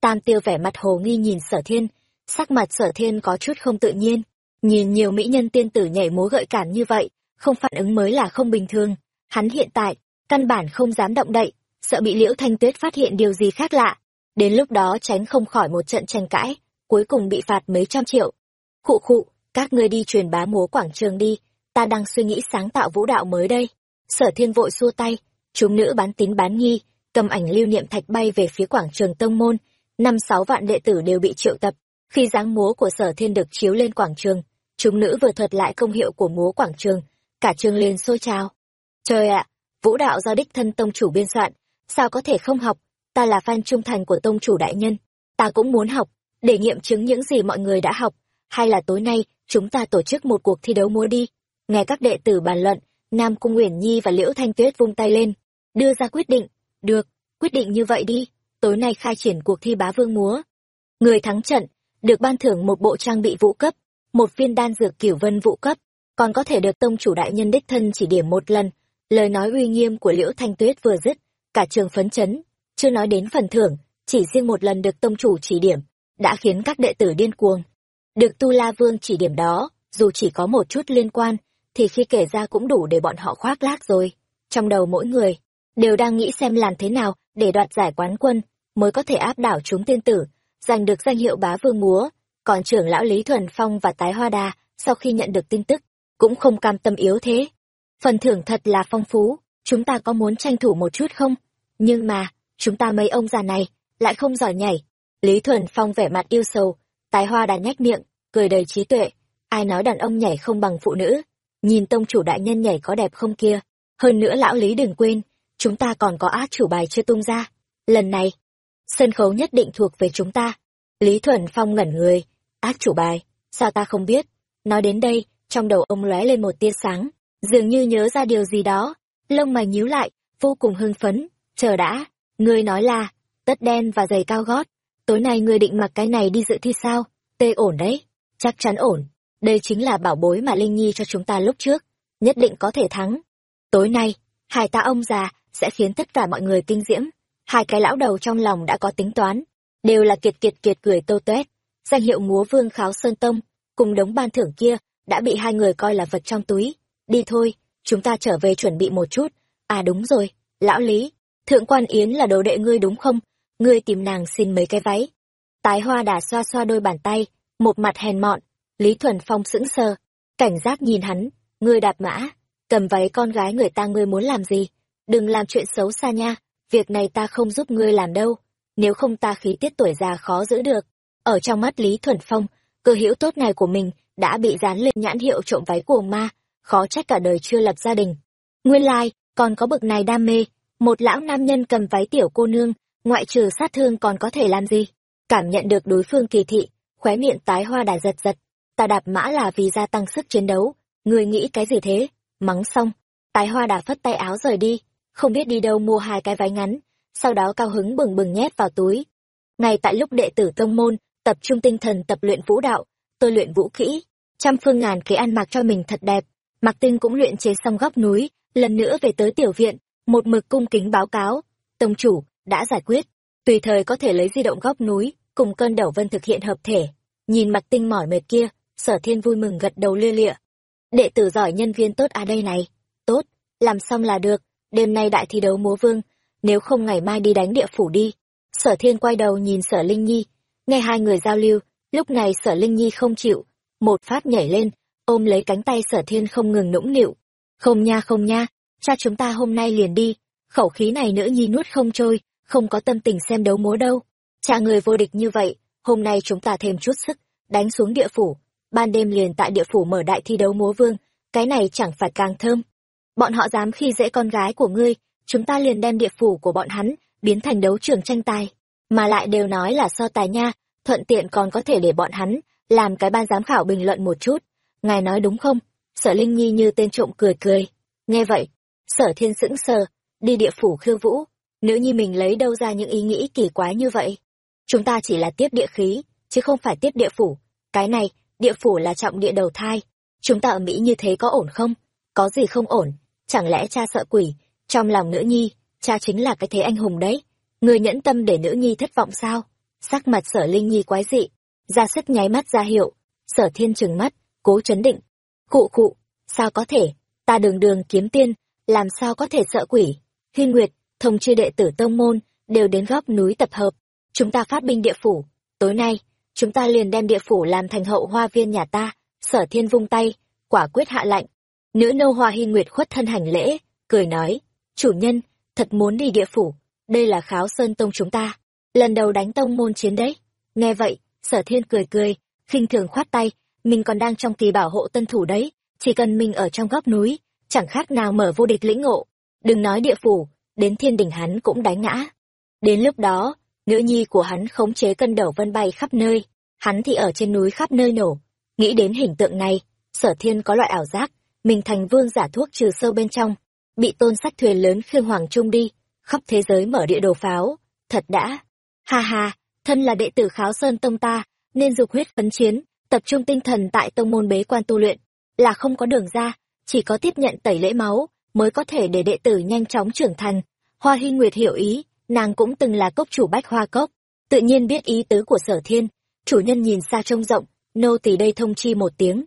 Tam tiêu vẻ mặt hồ nghi nhìn sở thiên, sắc mặt sở thiên có chút không tự nhiên. Nhìn nhiều mỹ nhân tiên tử nhảy múa gợi cảm như vậy, không phản ứng mới là không bình thường. Hắn hiện tại, căn bản không dám động đậy, sợ bị liễu thanh tuyết phát hiện điều gì khác lạ. Đến lúc đó tránh không khỏi một trận tranh cãi, cuối cùng bị phạt mấy trăm triệu. Khụ khụ, các ngươi đi truyền bá múa quảng trường đi, ta đang suy nghĩ sáng tạo vũ đạo mới đây. Sở thiên vội xua tay, chúng nữ bán tín bán nghi, cầm ảnh lưu niệm thạch bay về phía quảng trường tông môn, năm sáu vạn đệ tử đều bị triệu tập. Khi dáng múa của sở thiên được chiếu lên quảng trường, chúng nữ vừa thuật lại công hiệu của múa quảng trường, cả trường liền sôi trào. Trời ạ, vũ đạo do đích thân tông chủ biên soạn, sao có thể không học, ta là fan trung thành của tông chủ đại nhân, ta cũng muốn học, để nghiệm chứng những gì mọi người đã học, hay là tối nay chúng ta tổ chức một cuộc thi đấu múa đi. Nghe các đệ tử bàn luận, Nam Cung Uyển Nhi và Liễu Thanh Tuyết vung tay lên, đưa ra quyết định, được, quyết định như vậy đi, tối nay khai triển cuộc thi bá vương múa. Người thắng trận, được ban thưởng một bộ trang bị vũ cấp, một viên đan dược kiểu vân vũ cấp, còn có thể được tông chủ đại nhân đích thân chỉ điểm một lần. Lời nói uy nghiêm của Liễu Thanh Tuyết vừa dứt, cả trường phấn chấn, chưa nói đến phần thưởng, chỉ riêng một lần được tông chủ chỉ điểm, đã khiến các đệ tử điên cuồng. Được Tu La Vương chỉ điểm đó, dù chỉ có một chút liên quan, thì khi kể ra cũng đủ để bọn họ khoác lác rồi. Trong đầu mỗi người, đều đang nghĩ xem làm thế nào để đoạt giải quán quân, mới có thể áp đảo chúng tiên tử, giành được danh hiệu bá vương múa. Còn trưởng lão Lý Thuần Phong và Tái Hoa Đà, sau khi nhận được tin tức, cũng không cam tâm yếu thế. Phần thưởng thật là phong phú, chúng ta có muốn tranh thủ một chút không? Nhưng mà, chúng ta mấy ông già này, lại không giỏi nhảy. Lý Thuần Phong vẻ mặt yêu sầu, Tái Hoa đàn nhách miệng, cười đầy trí tuệ. Ai nói đàn ông nhảy không bằng phụ nữ? Nhìn tông chủ đại nhân nhảy có đẹp không kia? Hơn nữa lão Lý đừng quên, chúng ta còn có át chủ bài chưa tung ra. Lần này, sân khấu nhất định thuộc về chúng ta. Lý Thuần Phong ngẩn người, ác chủ bài, sao ta không biết? Nói đến đây, trong đầu ông lóe lên một tia sáng, dường như nhớ ra điều gì đó, lông mày nhíu lại, vô cùng hưng phấn, chờ đã, ngươi nói là, tất đen và giày cao gót, tối nay ngươi định mặc cái này đi dự thi sao? Tê ổn đấy, chắc chắn ổn, đây chính là bảo bối mà Linh Nhi cho chúng ta lúc trước, nhất định có thể thắng. Tối nay, hai ta ông già sẽ khiến tất cả mọi người kinh diễm. Hai cái lão đầu trong lòng đã có tính toán, đều là kiệt kiệt kiệt cười tô tuét. Danh hiệu múa vương kháo sơn tông, cùng đống ban thưởng kia, đã bị hai người coi là vật trong túi. Đi thôi, chúng ta trở về chuẩn bị một chút. À đúng rồi, lão Lý, thượng quan Yến là đồ đệ ngươi đúng không? Ngươi tìm nàng xin mấy cái váy. Tái hoa đà xoa xoa đôi bàn tay, một mặt hèn mọn, Lý Thuần Phong sững sờ, cảnh giác nhìn hắn, ngươi đạp mã, cầm váy con gái người ta ngươi muốn làm gì? Đừng làm chuyện xấu xa nha, việc này ta không giúp ngươi làm đâu, nếu không ta khí tiết tuổi già khó giữ được. Ở trong mắt Lý Thuần Phong, cơ hữu tốt này của mình đã bị dán lên nhãn hiệu trộm váy của ma, khó trách cả đời chưa lập gia đình. Nguyên lai, like, còn có bực này đam mê, một lão nam nhân cầm váy tiểu cô nương, ngoại trừ sát thương còn có thể làm gì? Cảm nhận được đối phương kỳ thị, khóe miệng tái hoa đà giật giật, ta đạp mã là vì gia tăng sức chiến đấu, người nghĩ cái gì thế? Mắng xong, tái hoa đà phất tay áo rời đi, không biết đi đâu mua hai cái váy ngắn, sau đó cao hứng bừng bừng nhét vào túi. Ngay tại lúc đệ tử tông môn, tập trung tinh thần tập luyện vũ đạo, tôi luyện vũ kỹ, trăm phương ngàn kế ăn mặc cho mình thật đẹp. Mạc Tinh cũng luyện chế xong góc núi, lần nữa về tới tiểu viện, một mực cung kính báo cáo. Tông chủ, đã giải quyết, tùy thời có thể lấy di động góc núi, cùng cơn đầu vân thực hiện hợp thể. Nhìn Mạc Tinh mỏi mệt kia, sở thiên vui mừng gật đầu lia lịa. Đệ tử giỏi nhân viên tốt à đây này, tốt, làm xong là được, đêm nay đại thi đấu múa vương, nếu không ngày mai đi đánh địa phủ đi. Sở thiên quay đầu nhìn sở Linh Nhi, nghe hai người giao lưu, lúc này sở Linh Nhi không chịu, một phát nhảy lên, ôm lấy cánh tay sở thiên không ngừng nũng nịu. Không nha không nha, cha chúng ta hôm nay liền đi, khẩu khí này nữ nhi nuốt không trôi, không có tâm tình xem đấu múa đâu. Cha người vô địch như vậy, hôm nay chúng ta thêm chút sức, đánh xuống địa phủ, ban đêm liền tại địa phủ mở đại thi đấu múa vương, cái này chẳng phải càng thơm. Bọn họ dám khi dễ con gái của ngươi, chúng ta liền đem địa phủ của bọn hắn, biến thành đấu trường tranh tài. Mà lại đều nói là so tài nha, thuận tiện còn có thể để bọn hắn, làm cái ban giám khảo bình luận một chút. Ngài nói đúng không? Sở Linh Nhi như tên trộm cười cười. Nghe vậy, sở thiên sững sờ, đi địa phủ khiêu vũ. Nữ nhi mình lấy đâu ra những ý nghĩ kỳ quái như vậy? Chúng ta chỉ là tiếp địa khí, chứ không phải tiếp địa phủ. Cái này, địa phủ là trọng địa đầu thai. Chúng ta ở Mỹ như thế có ổn không? Có gì không ổn? Chẳng lẽ cha sợ quỷ? Trong lòng nữ nhi, cha chính là cái thế anh hùng đấy. Người nhẫn tâm để nữ nhi thất vọng sao? Sắc mặt sở Linh Nhi quái dị, ra sức nháy mắt ra hiệu. Sở thiên trừng mắt, cố chấn định. Cụ cụ, sao có thể? Ta đường đường kiếm tiên, làm sao có thể sợ quỷ? huy Nguyệt, thông chư đệ tử tông môn, đều đến góc núi tập hợp. Chúng ta phát binh địa phủ. Tối nay, chúng ta liền đem địa phủ làm thành hậu hoa viên nhà ta. Sở thiên vung tay, quả quyết hạ lạnh. Nữ nâu hoa hy nguyệt khuất thân hành lễ, cười nói, chủ nhân, thật muốn đi địa phủ, đây là kháo sơn tông chúng ta, lần đầu đánh tông môn chiến đấy. Nghe vậy, sở thiên cười cười, khinh thường khoát tay, mình còn đang trong kỳ bảo hộ tân thủ đấy, chỉ cần mình ở trong góc núi, chẳng khác nào mở vô địch lĩnh ngộ. Đừng nói địa phủ, đến thiên đỉnh hắn cũng đánh ngã. Đến lúc đó, nữ nhi của hắn khống chế cân đầu vân bay khắp nơi, hắn thì ở trên núi khắp nơi nổ. Nghĩ đến hình tượng này, sở thiên có loại ảo giác, mình thành vương giả thuốc trừ sâu bên trong, bị tôn sách thuyền lớn khiêng hoàng trung đi, khắp thế giới mở địa đồ pháo, thật đã. Ha ha, thân là đệ tử kháo sơn tông ta, nên dục huyết phấn chiến, tập trung tinh thần tại tông môn bế quan tu luyện, là không có đường ra, chỉ có tiếp nhận tẩy lễ máu, mới có thể để đệ tử nhanh chóng trưởng thành. Hoa Hy Nguyệt hiểu ý, nàng cũng từng là cốc chủ bách hoa cốc, tự nhiên biết ý tứ của sở thiên, chủ nhân nhìn xa trông rộng, nô tỳ đây thông chi một tiếng.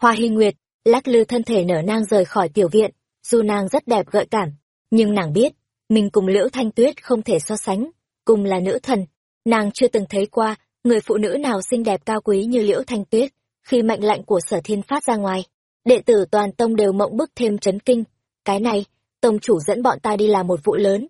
Hoa Hy Nguyệt, lắc lư thân thể nở nang rời khỏi tiểu viện, dù nàng rất đẹp gợi cảm, nhưng nàng biết, mình cùng Liễu Thanh Tuyết không thể so sánh, cùng là nữ thần, nàng chưa từng thấy qua người phụ nữ nào xinh đẹp cao quý như Liễu Thanh Tuyết, khi mệnh lệnh của sở thiên phát ra ngoài. Đệ tử toàn tông đều mộng bức thêm chấn kinh, cái này, tông chủ dẫn bọn ta đi làm một vụ lớn.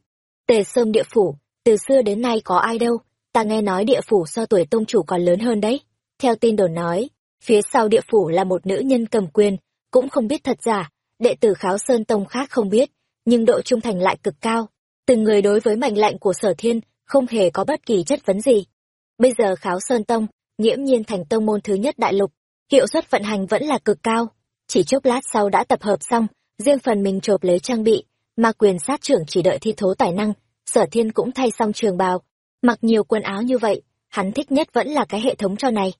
Tề Sơm địa phủ, từ xưa đến nay có ai đâu, ta nghe nói địa phủ so tuổi tông chủ còn lớn hơn đấy. Theo tin đồn nói, phía sau địa phủ là một nữ nhân cầm quyền, cũng không biết thật giả, đệ tử kháo sơn tông khác không biết, nhưng độ trung thành lại cực cao. Từng người đối với mệnh lệnh của sở thiên không hề có bất kỳ chất vấn gì. Bây giờ kháo sơn tông, nghiễm nhiên thành tông môn thứ nhất đại lục, hiệu suất vận hành vẫn là cực cao. Chỉ chốc lát sau đã tập hợp xong, riêng phần mình chộp lấy trang bị, mà quyền sát trưởng chỉ đợi thi thố tài năng, sở thiên cũng thay xong trường bào. Mặc nhiều quần áo như vậy, hắn thích nhất vẫn là cái hệ thống cho này.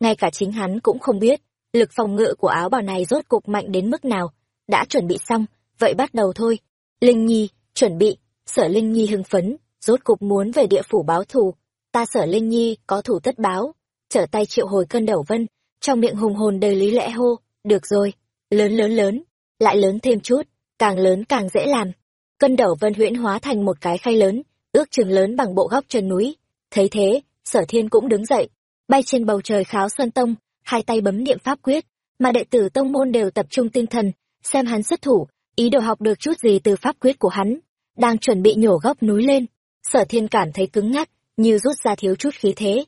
Ngay cả chính hắn cũng không biết, lực phòng ngự của áo bào này rốt cục mạnh đến mức nào đã chuẩn bị xong vậy bắt đầu thôi linh nhi chuẩn bị sở linh nhi hưng phấn rốt cục muốn về địa phủ báo thù ta sở linh nhi có thủ tất báo. Trở tay triệu hồi cân đầu vân, trong miệng hùng hồn đầy lý lẽ hô, được rồi, lớn lớn lớn, lại lớn thêm chút, càng lớn càng dễ làm. Cân đầu vân huyễn hóa thành một cái khay lớn, ước chừng lớn bằng bộ góc chân núi. Thấy thế, sở thiên cũng đứng dậy, bay trên bầu trời kháo xuân tông, hai tay bấm niệm pháp quyết, mà đệ tử tông môn đều tập trung tinh thần, xem hắn xuất thủ, ý đồ học được chút gì từ pháp quyết của hắn, đang chuẩn bị nhổ góc núi lên. Sở thiên cảm thấy cứng ngắc như rút ra thiếu chút khí thế.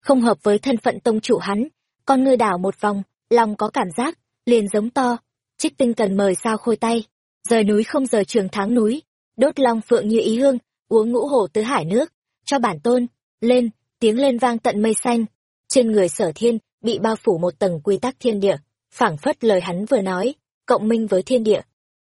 Không hợp với thân phận tông chủ hắn, con ngươi đảo một vòng, lòng có cảm giác, liền giống to. Trích tinh cần mời sao khôi tay. Rời núi không rời trường tháng núi. Đốt long phượng như ý hương, uống ngũ hổ tứ hải nước. Cho bản tôn, lên, tiếng lên vang tận mây xanh. Trên người sở thiên, bị bao phủ một tầng quy tắc thiên địa. Phảng phất lời hắn vừa nói, cộng minh với thiên địa.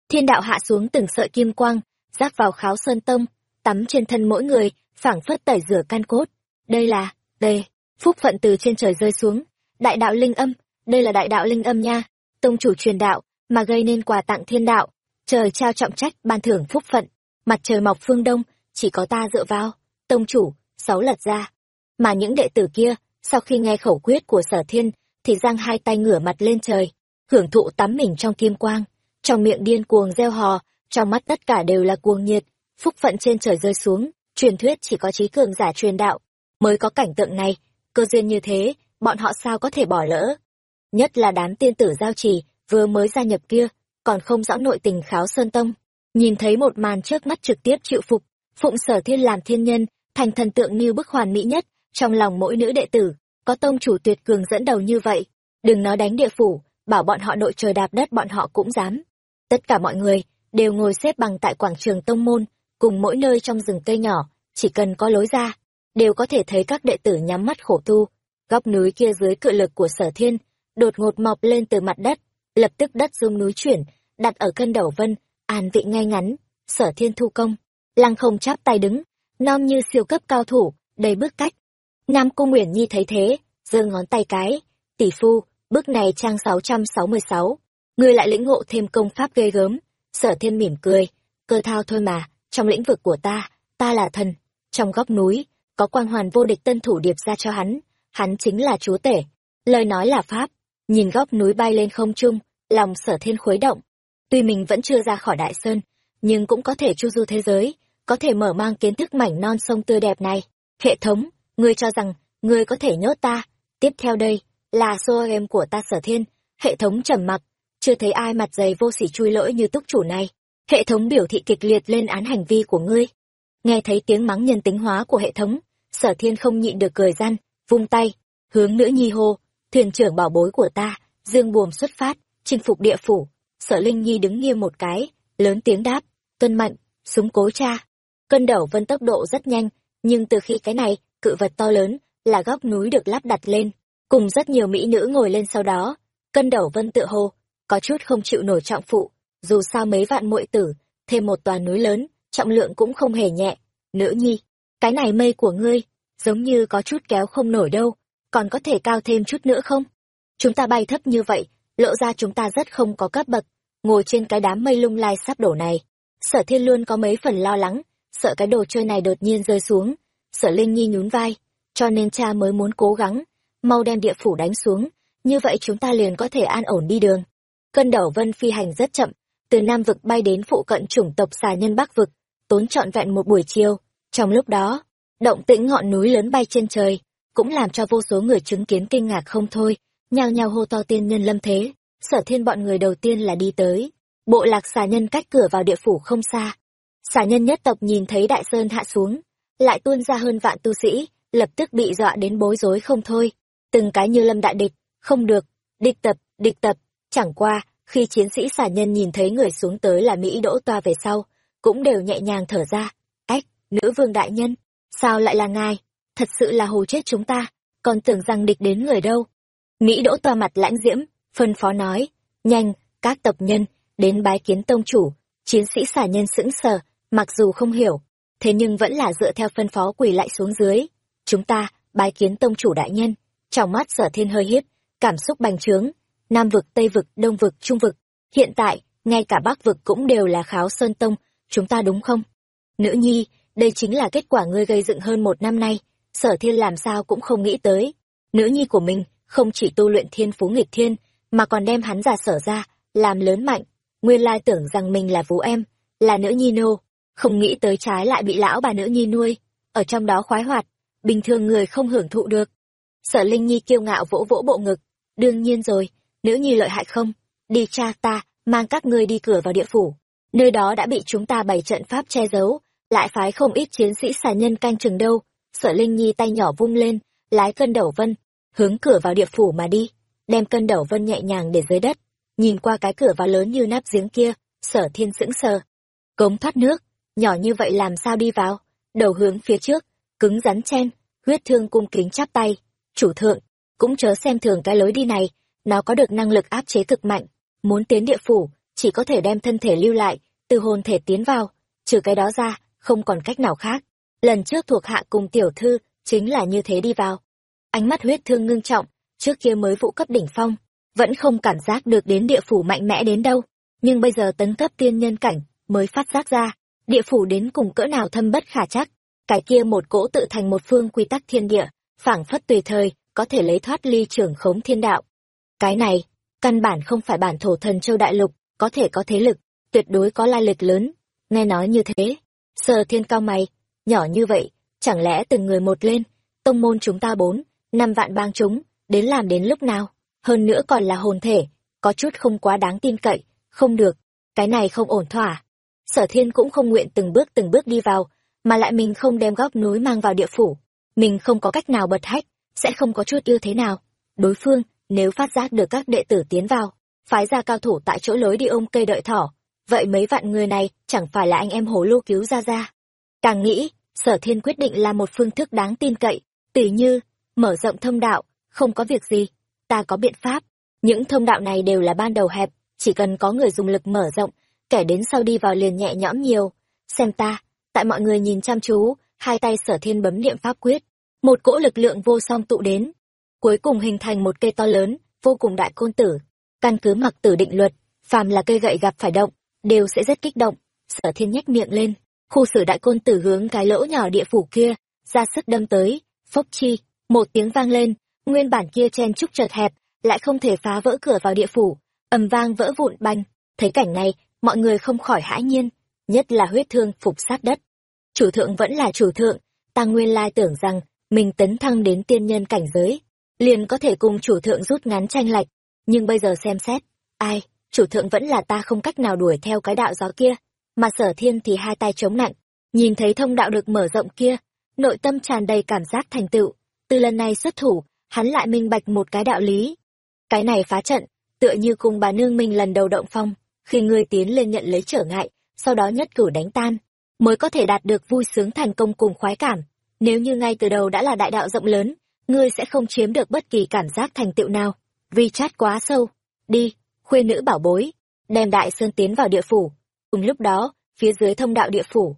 Thiên đạo hạ xuống từng sợi kim quang giáp vào kháo sơn tông, tắm trên thân mỗi người phảng phất tẩy rửa can cốt. Đây là đây phúc phận từ trên trời rơi xuống. Đại đạo linh âm, đây là đại đạo linh âm nha. Tông chủ truyền đạo, mà gây nên quà tặng thiên đạo. Trời trao trọng trách, ban thưởng phúc phận. Mặt trời mọc phương đông, chỉ có ta dựa vào. Tông chủ, sáu lật ra. Mà những đệ tử kia, sau khi nghe khẩu quyết của sở thiên, thì giang hai tay ngửa mặt lên trời, hưởng thụ tắm mình trong kim quang. Trong miệng điên cuồng reo hò, trong mắt tất cả đều là cuồng nhiệt, phúc phận trên trời rơi xuống truyền thuyết chỉ có trí cường giả truyền đạo mới có cảnh tượng này. Cơ duyên như thế, bọn họ sao có thể bỏ lỡ? Nhất là đám tiên tử giao trì vừa mới gia nhập kia, còn không rõ nội tình kháo sơn tông. Nhìn thấy một màn trước mắt trực tiếp chịu phục, phụng sở thiên làm thiên nhân, thành thần tượng như bức hoàn mỹ nhất trong lòng mỗi nữ đệ tử, có tông chủ tuyệt cường dẫn đầu như vậy. Đừng nói đánh địa phủ, bảo bọn họ nội trời đạp đất bọn họ cũng dám. Tất cả mọi người đều ngồi xếp bằng tại quảng trường tông môn cùng mỗi nơi trong rừng cây nhỏ, chỉ cần có lối ra, đều có thể thấy các đệ tử nhắm mắt khổ tu. Góc núi kia dưới cự lực của sở thiên, đột ngột mọc lên từ mặt đất, lập tức đất rung núi chuyển, đặt ở cân đầu vân, an vị ngay ngắn. Sở thiên thu công, lăng không chắp tay đứng, non như siêu cấp cao thủ, đầy bước cách. Nam cung nguyễn nhi thấy thế, giơ ngón tay cái, tỷ phu, bước này trang sáu trăm sáu mươi sáu ngươi lại lĩnh ngộ thêm công pháp ghê gớm. Sở thiên mỉm cười, cơ thao thôi mà trong lĩnh vực của ta ta là thần. Trong góc núi, có quang hoàn vô địch tân thủ điệp ra cho hắn hắn chính là chúa tể. Lời nói là pháp, nhìn góc núi bay lên không trung, lòng sở thiên khuấy động. Tuy mình vẫn chưa ra khỏi đại sơn, nhưng cũng có thể chu du thế giới, có thể mở mang kiến thức mảnh non sông tươi đẹp này. Hệ thống, ngươi cho rằng, ngươi có thể nhốt ta. Tiếp theo đây, là xô em của ta sở thiên, hệ thống trầm mặc. Chưa thấy ai mặt dày vô sỉ chui lỗi như túc chủ này hệ thống biểu thị kịch liệt lên án hành vi của ngươi. Nghe thấy tiếng mắng nhân tính hóa của hệ thống, sở thiên không nhịn được cười gian vung tay, hướng nữ nhi hô, thuyền trưởng bảo bối của ta, dương buồm xuất phát, chinh phục địa phủ. Sở linh nhi đứng nghiêm một cái, lớn tiếng đáp, tuân mạnh súng cố cha. Cân đầu vân tốc độ rất nhanh, nhưng từ khi cái này, cự vật to lớn, là góc núi được lắp đặt lên, cùng rất nhiều mỹ nữ ngồi lên sau đó. Cân đầu vân tự hô, có chút không chịu nổi trọng phụ dù sao mấy vạn muội tử, thêm một tòa núi lớn, trọng lượng cũng không hề nhẹ. Nữ nhi, cái này mây của ngươi, giống như có chút kéo không nổi đâu, còn có thể cao thêm chút nữa không? Chúng ta bay thấp như vậy, lộ ra chúng ta rất không có cấp bậc. Ngồi trên cái đám mây lung lai sắp đổ này, sở thiên luôn có mấy phần lo lắng, sợ cái đồ chơi này đột nhiên rơi xuống sở linh nhi nhún vai, cho nên cha mới muốn cố gắng, mau đem địa phủ đánh xuống, như vậy chúng ta liền có thể an ổn đi đường. Cân đầu vân phi hành rất chậm từ nam vực bay đến phụ cận chủng tộc xà nhân bắc vực, tốn trọn vẹn một buổi chiều. Trong lúc đó, động tĩnh ngọn núi lớn bay trên trời cũng làm cho vô số người chứng kiến kinh ngạc không thôi, nhao nhao hô to tiên nhân lâm thế. Sở thiên bọn người đầu tiên là đi tới. Bộ lạc xà nhân cách cửa vào địa phủ không xa. Xà nhân nhất tộc nhìn thấy đại sơn hạ xuống, lại tuôn ra hơn vạn tu sĩ, lập tức bị dọa đến bối rối không thôi. Từng cái như lâm đại địch, không được, địch tập địch tập, chẳng qua khi chiến sĩ xà nhân nhìn thấy người xuống tới là mỹ đỗ toa về sau, cũng đều nhẹ nhàng thở ra. Ách, nữ vương đại nhân, sao lại là ngài? Thật sự là hù chết chúng ta, còn tưởng rằng địch đến người đâu. Mỹ đỗ toa mặt lãnh diễm, phân phó nói, nhanh, các tộc nhân, đến bái kiến tông chủ. Chiến sĩ xà nhân sững sờ, mặc dù không hiểu, thế nhưng vẫn là dựa theo phân phó quỳ lại xuống dưới. Chúng ta bái kiến tông chủ đại nhân. Trong mắt sở thiên hơi hiếp cảm xúc bành trướng Nam vực, Tây vực, Đông vực, Trung vực. Hiện tại, ngay cả Bắc vực cũng đều là kháo sơn tông, chúng ta đúng không? Nữ nhi, đây chính là kết quả ngươi gây dựng hơn một năm nay, sở thiên làm sao cũng không nghĩ tới. Nữ nhi của mình không chỉ tu luyện thiên phú nghịch thiên, mà còn đem hắn giả sở ra, làm lớn mạnh. Nguyên lai tưởng rằng mình là vũ em, là nữ nhi nô, không nghĩ tới trái lại bị lão bà nữ nhi nuôi, ở trong đó khoái hoạt, bình thường người không hưởng thụ được. Sở Linh Nhi kiêu ngạo vỗ vỗ bộ ngực, đương nhiên rồi, nếu như lợi hại không? Đi cha ta, mang các ngươi đi cửa vào địa phủ. Nơi đó đã bị chúng ta bày trận pháp che giấu, lại phái không ít chiến sĩ xà nhân canh chừng đâu. Sở Linh Nhi tay nhỏ vung lên, lái cân đầu vân, hướng cửa vào địa phủ mà đi, đem cân đầu vân nhẹ nhàng để dưới đất. Nhìn qua cái cửa vào lớn như nắp giếng kia, sở thiên sững sờ. Cống thoát nước, nhỏ như vậy làm sao đi vào? Đầu hướng phía trước, cứng rắn chen, huyết thương cung kính chắp tay. Chủ thượng, cũng chớ xem thường cái lối đi này, nó có được năng lực áp chế cực mạnh. Muốn tiến địa phủ, chỉ có thể đem thân thể lưu lại, từ hồn thể tiến vào, trừ cái đó ra, không còn cách nào khác. Lần trước thuộc hạ cùng tiểu thư, chính là như thế đi vào. Ánh mắt huyết thương ngưng trọng, trước kia mới vụ cấp đỉnh phong, vẫn không cảm giác được đến địa phủ mạnh mẽ đến đâu. Nhưng bây giờ tấn cấp tiên nhân cảnh, mới phát giác ra, địa phủ đến cùng cỡ nào thâm bất khả chắc. Cái kia một cỗ tự thành một phương quy tắc thiên địa, phảng phất tùy thời, có thể lấy thoát ly trưởng khống thiên đạo. Cái này, căn bản không phải bản thổ thần châu đại lục, có thể có thế lực, tuyệt đối có lai lịch lớn. Nghe nói như thế, sờ thiên cao mày, nhỏ như vậy, chẳng lẽ từng người một lên, tông môn chúng ta bốn, năm vạn bang chúng, đến làm đến lúc nào? Hơn nữa còn là hồn thể, có chút không quá đáng tin cậy, không được, cái này không ổn thỏa. Sở thiên cũng không nguyện từng bước từng bước đi vào, mà lại mình không đem góc núi mang vào địa phủ. Mình không có cách nào bật hách, sẽ không có chút ưu thế nào. Đối phương, nếu phát giác được các đệ tử tiến vào, phái ra cao thủ tại chỗ lối đi ôm cây đợi thỏ, vậy mấy vạn người này chẳng phải là anh em hồ lô cứu ra ra. Càng nghĩ, sở thiên quyết định là một phương thức đáng tin cậy, tỉ như, mở rộng thông đạo, không có việc gì, ta có biện pháp. Những thông đạo này đều là ban đầu hẹp, chỉ cần có người dùng lực mở rộng, kẻ đến sau đi vào liền nhẹ nhõm nhiều. Xem ta, tại mọi người nhìn chăm chú, hai tay sở thiên bấm niệm pháp quyết, một cỗ lực lượng vô song tụ đến, cuối cùng hình thành một cây to lớn, vô cùng đại côn tử. Căn cứ mặc tử định luật, phàm là cây gậy gặp phải động, đều sẽ rất kích động. Sở thiên nhếch miệng lên, khu xử đại côn tử hướng cái lỗ nhỏ địa phủ kia, ra sức đâm tới, phốc chi, một tiếng vang lên, nguyên bản kia chen trúc chợt hẹp, lại không thể phá vỡ cửa vào địa phủ, ầm vang vỡ vụn banh. Thấy cảnh này, mọi người không khỏi hãi nhiên, nhất là huyết thương phục sát đất. Chủ thượng vẫn là chủ thượng, ta nguyên lai tưởng rằng mình tấn thăng đến tiên nhân cảnh giới, liền có thể cùng chủ thượng rút ngắn tranh lệch, nhưng bây giờ xem xét, ai, chủ thượng vẫn là ta không cách nào đuổi theo cái đạo gió kia, mà sở thiên thì hai tay chống nặng, nhìn thấy thông đạo được mở rộng kia, nội tâm tràn đầy cảm giác thành tựu, từ lần này xuất thủ, hắn lại minh bạch một cái đạo lý. Cái này phá trận, tựa như cùng bà nương mình lần đầu động phong, khi ngươi tiến lên nhận lấy trở ngại, sau đó nhất cử đánh tan, mới có thể đạt được vui sướng thành công cùng khoái cảm. Nếu như ngay từ đầu đã là đại đạo rộng lớn, ngươi sẽ không chiếm được bất kỳ cảm giác thành tựu nào, vì chát quá sâu. Đi, khuyên nữ bảo bối, đem đại sơn tiến vào địa phủ. Cùng lúc đó, phía dưới thông đạo địa phủ,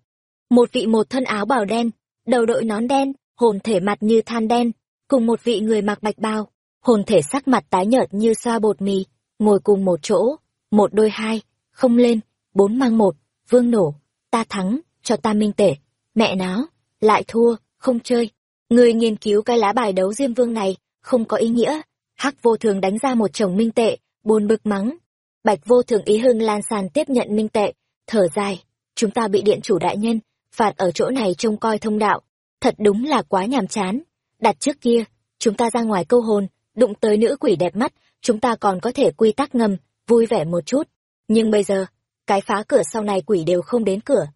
một vị một thân áo bào đen, đầu đội nón đen, hồn thể mặt như than đen, cùng một vị người mặc bạch bào, hồn thể sắc mặt tái nhợt như xoa bột mì, ngồi cùng một chỗ, một đôi hai, không lên, bốn mang một, vương nổ, ta thắng, cho ta minh tể, mẹ nó, lại thua, không chơi. Người nghiên cứu cái lá bài đấu diêm vương này, không có ý nghĩa, hắc vô thường đánh ra một chồng minh tệ, buồn bực mắng. Bạch vô thường ý hưng lan sàn tiếp nhận minh tệ, thở dài, chúng ta bị điện chủ đại nhân, phạt ở chỗ này trông coi thông đạo, thật đúng là quá nhàm chán. Đặt trước kia, chúng ta ra ngoài câu hồn, đụng tới nữ quỷ đẹp mắt, chúng ta còn có thể quy tắc ngầm, vui vẻ một chút. Nhưng bây giờ, cái phá cửa sau này quỷ đều không đến cửa.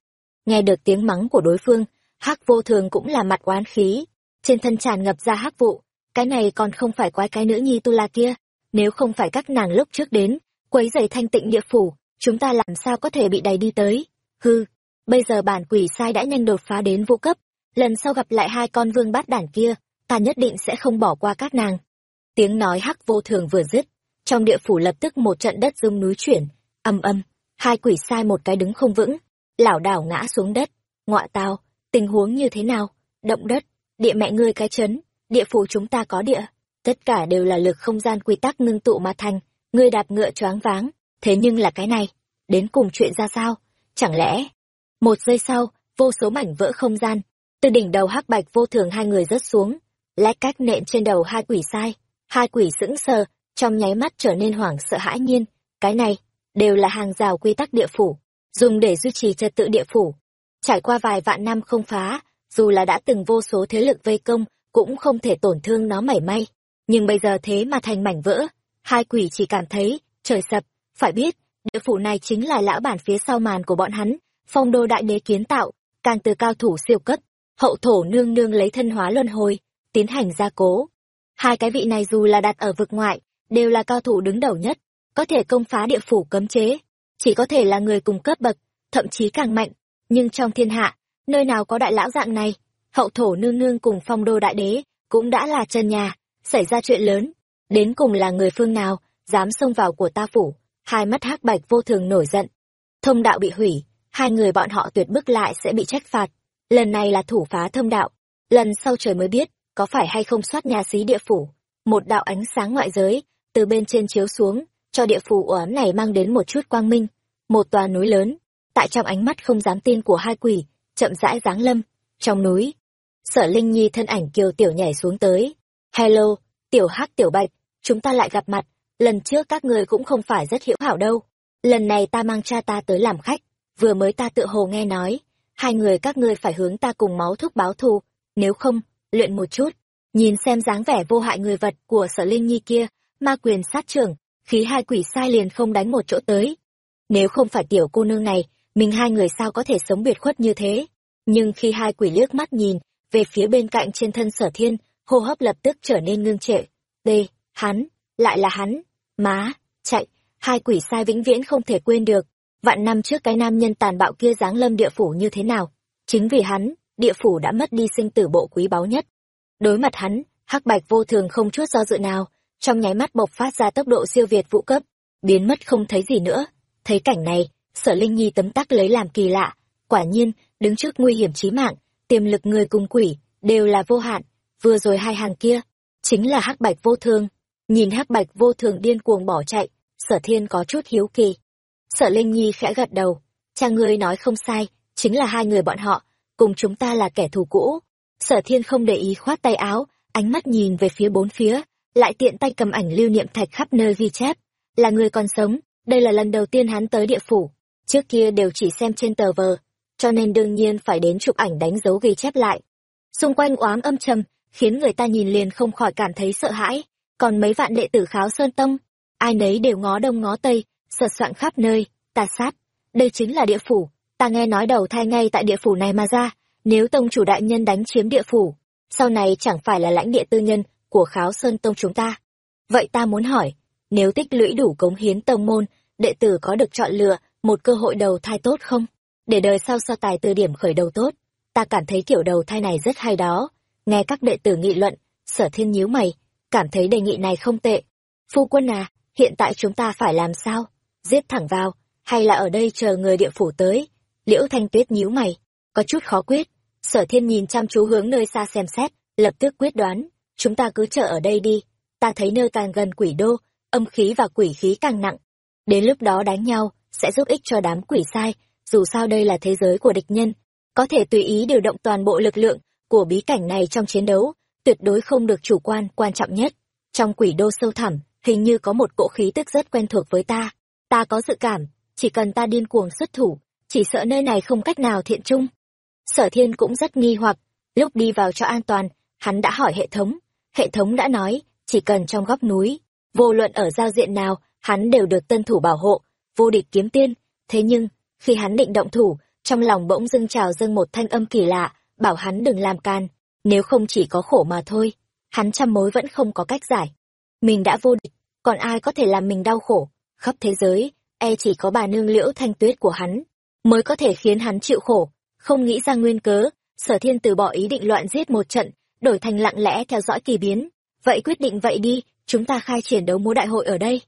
Nghe được tiếng mắng của đối phương, hắc vô thường cũng là mặt oán khí, trên thân tràn ngập ra hắc vụ, cái này còn không phải quái cái nữ nhi tu la kia, nếu không phải các nàng lúc trước đến, quấy rầy thanh tịnh địa phủ, chúng ta làm sao có thể bị đẩy đi tới. Hư, bây giờ bản quỷ sai đã nhanh đột phá đến vũ cấp, lần sau gặp lại hai con vương bát đản kia, ta nhất định sẽ không bỏ qua các nàng. Tiếng nói hắc vô thường vừa dứt, trong địa phủ lập tức một trận đất rung núi chuyển, âm âm, hai quỷ sai một cái đứng không vững, lảo đảo ngã xuống đất. Ngọa tao, tình huống như thế nào? Động đất, địa mẹ ngươi cái chấn, địa phủ chúng ta có địa. Tất cả đều là lực không gian quy tắc ngưng tụ mà thành, ngươi đạp ngựa choáng váng, thế nhưng là cái này, đến cùng chuyện ra sao? Chẳng lẽ... Một giây sau, vô số mảnh vỡ không gian, từ đỉnh đầu hắc bạch vô thường hai người rớt xuống, lách cách nện trên đầu hai quỷ sai. Hai quỷ sững sờ, trong nháy mắt trở nên hoảng sợ hãi nhiên. Cái này, đều là hàng rào quy tắc địa phủ, dùng để duy trì trật tự địa phủ. Trải qua vài vạn năm không phá, dù là đã từng vô số thế lực vây công, cũng không thể tổn thương nó mảy may. Nhưng bây giờ thế mà thành mảnh vỡ, hai quỷ chỉ cảm thấy, trời sập, phải biết, địa phủ này chính là lão bản phía sau màn của bọn hắn, phong đô đại đế kiến tạo, càng từ cao thủ siêu cấp, hậu thổ nương nương lấy thân hóa luân hồi, tiến hành gia cố. Hai cái vị này dù là đặt ở vực ngoại, đều là cao thủ đứng đầu nhất, có thể công phá địa phủ cấm chế, chỉ có thể là người cùng cấp bậc, thậm chí càng mạnh, nhưng trong thiên hạ, nơi nào có đại lão dạng này, hậu thổ nương nương cùng phong đô đại đế, cũng đã là chân nhà, xảy ra chuyện lớn, đến cùng là người phương nào, dám xông vào của ta phủ, hai mắt hắc bạch vô thường nổi giận. Thông đạo bị hủy, hai người bọn họ tuyệt bức lại sẽ bị trách phạt, lần này là thủ phá thông đạo, lần sau trời mới biết, có phải hay không soát nhà xí địa phủ, một đạo ánh sáng ngoại giới, từ bên trên chiếu xuống, cho địa phủ ổ ám này mang đến một chút quang minh, một tòa núi lớn, tại trong ánh mắt không dám tin của hai quỷ, chậm rãi giáng lâm, trong núi. Sở Linh Nhi thân ảnh kiều tiểu nhảy xuống tới. Hello, tiểu hắc tiểu bạch, chúng ta lại gặp mặt, lần trước các người cũng không phải rất hiểu hảo đâu. Lần này ta mang cha ta tới làm khách, vừa mới ta tự hồ nghe nói, hai người các ngươi phải hướng ta cùng máu thúc báo thù, nếu không, luyện một chút. Nhìn xem dáng vẻ vô hại người vật của sở Linh Nhi kia, ma quyền sát trưởng, khí hai quỷ sai liền không đánh một chỗ tới. Nếu không phải tiểu cô nương này, mình hai người sao có thể sống biệt khuất như thế? Nhưng khi hai quỷ liếc mắt nhìn, về phía bên cạnh trên thân sở thiên, hô hấp lập tức trở nên ngưng trệ. d hắn, lại là hắn, má, chạy, hai quỷ sai vĩnh viễn không thể quên được. Vạn năm trước cái nam nhân tàn bạo kia giáng lâm địa phủ như thế nào? Chính vì hắn, địa phủ đã mất đi sinh tử bộ quý báu nhất. Đối mặt hắn, hắc bạch vô thường không chút do dự nào, trong nháy mắt bộc phát ra tốc độ siêu việt vũ cấp, biến mất không thấy gì nữa. Thấy cảnh này, sở Linh Nhi tấm tắc lấy làm kỳ lạ, quả nhiên, đứng trước nguy hiểm chí mạng, tiềm lực người cùng quỷ, đều là vô hạn, vừa rồi hai hàng kia, chính là hắc bạch vô thường. Nhìn hắc bạch vô thường điên cuồng bỏ chạy, sở thiên có chút hiếu kỳ. Sở Linh Nhi khẽ gật đầu, cha ngươi nói không sai, chính là hai người bọn họ, cùng chúng ta là kẻ thù cũ. Sở thiên không để ý khoát tay áo, ánh mắt nhìn về phía bốn phía, lại tiện tay cầm ảnh lưu niệm thạch khắp nơi ghi chép. Là người còn sống, đây là lần đầu tiên hắn tới địa phủ, trước kia đều chỉ xem trên tờ vờ, cho nên đương nhiên phải đến chụp ảnh đánh dấu ghi chép lại. Xung quanh oám âm trầm, khiến người ta nhìn liền không khỏi cảm thấy sợ hãi, còn mấy vạn đệ tử kháo sơn tông, ai nấy đều ngó đông ngó tây, sợ soạn khắp nơi, tà sát, đây chính là địa phủ, ta nghe nói đầu thai ngay tại địa phủ này mà ra, nếu tông chủ đại nhân đánh chiếm địa phủ, sau này chẳng phải là lãnh địa tư nhân của kháo sơn tông chúng ta. Vậy ta muốn hỏi, nếu tích lũy đủ cống hiến tông môn, đệ tử có được chọn lựa một cơ hội đầu thai tốt không? Để đời sau so tài từ điểm khởi đầu tốt, ta cảm thấy kiểu đầu thai này rất hay đó. Nghe các đệ tử nghị luận, sở thiên nhíu mày, cảm thấy đề nghị này không tệ. Phu quân à, hiện tại chúng ta phải làm sao? Giết thẳng vào, hay là ở đây chờ người địa phủ tới? Liễu Thanh Tuyết nhíu mày, có chút khó quyết. Sở thiên nhìn chăm chú hướng nơi xa xem xét, lập tức quyết đoán, chúng ta cứ chờ ở đây đi. Ta thấy nơi càng gần quỷ đô, âm khí và quỷ khí càng nặng. Đến lúc đó đánh nhau, sẽ giúp ích cho đám quỷ sai, dù sao đây là thế giới của địch nhân. Có thể tùy ý điều động toàn bộ lực lượng của bí cảnh này trong chiến đấu, tuyệt đối không được chủ quan, quan trọng nhất. Trong quỷ đô sâu thẳm, hình như có một cỗ khí tức rất quen thuộc với ta. Ta có dự cảm, chỉ cần ta điên cuồng xuất thủ, chỉ sợ nơi này không cách nào thiện chung. Sở thiên cũng rất nghi hoặc, lúc đi vào cho an toàn, hắn đã hỏi hệ thống. Hệ thống đã nói, chỉ cần trong góc núi, vô luận ở giao diện nào, hắn đều được tân thủ bảo hộ, vô địch kiếm tiên. Thế nhưng, khi hắn định động thủ, trong lòng bỗng dưng trào dâng một thanh âm kỳ lạ, bảo hắn đừng làm can, nếu không chỉ có khổ mà thôi. Hắn trăm mối vẫn không có cách giải. Mình đã vô địch, còn ai có thể làm mình đau khổ? Khắp thế giới, e chỉ có bà nương liễu thanh tuyết của hắn, mới có thể khiến hắn chịu khổ. Không nghĩ ra nguyên cớ, sở thiên từ bỏ ý định loạn giết một trận, đổi thành lặng lẽ theo dõi kỳ biến. Vậy quyết định vậy đi, chúng ta khai triển đấu múa đại hội ở đây.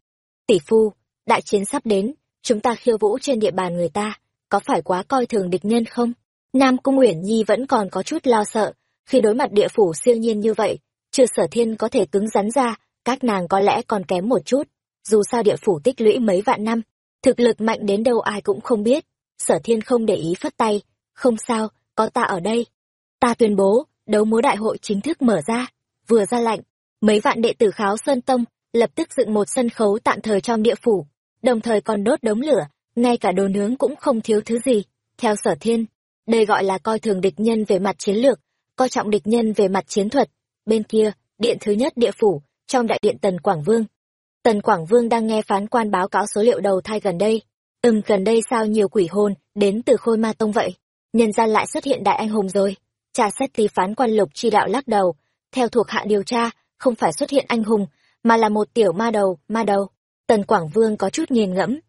Tỷ phu, đại chiến sắp đến, chúng ta khiêu vũ trên địa bàn người ta, có phải quá coi thường địch nhân không? Nam Cung Uyển Nhi vẫn còn có chút lo sợ, khi đối mặt địa phủ siêu nhiên như vậy, trừ sở thiên có thể cứng rắn ra, các nàng có lẽ còn kém một chút. dù sao địa phủ tích lũy mấy vạn năm, thực lực mạnh đến đâu ai cũng không biết. Sở thiên không để ý phất tay, không sao, có ta ở đây. Ta tuyên bố, đấu múa đại hội chính thức mở ra, vừa ra lệnh, mấy vạn đệ tử kháo Sơn Tông lập tức dựng một sân khấu tạm thời trong địa phủ, đồng thời còn đốt đống lửa, ngay cả đồ nướng cũng không thiếu thứ gì. Theo sở thiên, đây gọi là coi thường địch nhân về mặt chiến lược, coi trọng địch nhân về mặt chiến thuật. Bên kia, điện thứ nhất địa phủ, trong đại điện Tần Quảng Vương. Tần Quảng Vương đang nghe phán quan báo cáo số liệu đầu thai gần đây. Ừm gần đây sao nhiều quỷ hồn đến từ khôi ma tông vậy? Nhân gian lại xuất hiện đại anh hùng rồi. Cha xét tí phán quan lục chi đạo lắc đầu. Theo thuộc hạ điều tra, không phải xuất hiện anh hùng, mà là một tiểu ma đầu, ma đầu. Tần Quảng Vương có chút nghiền ngẫm.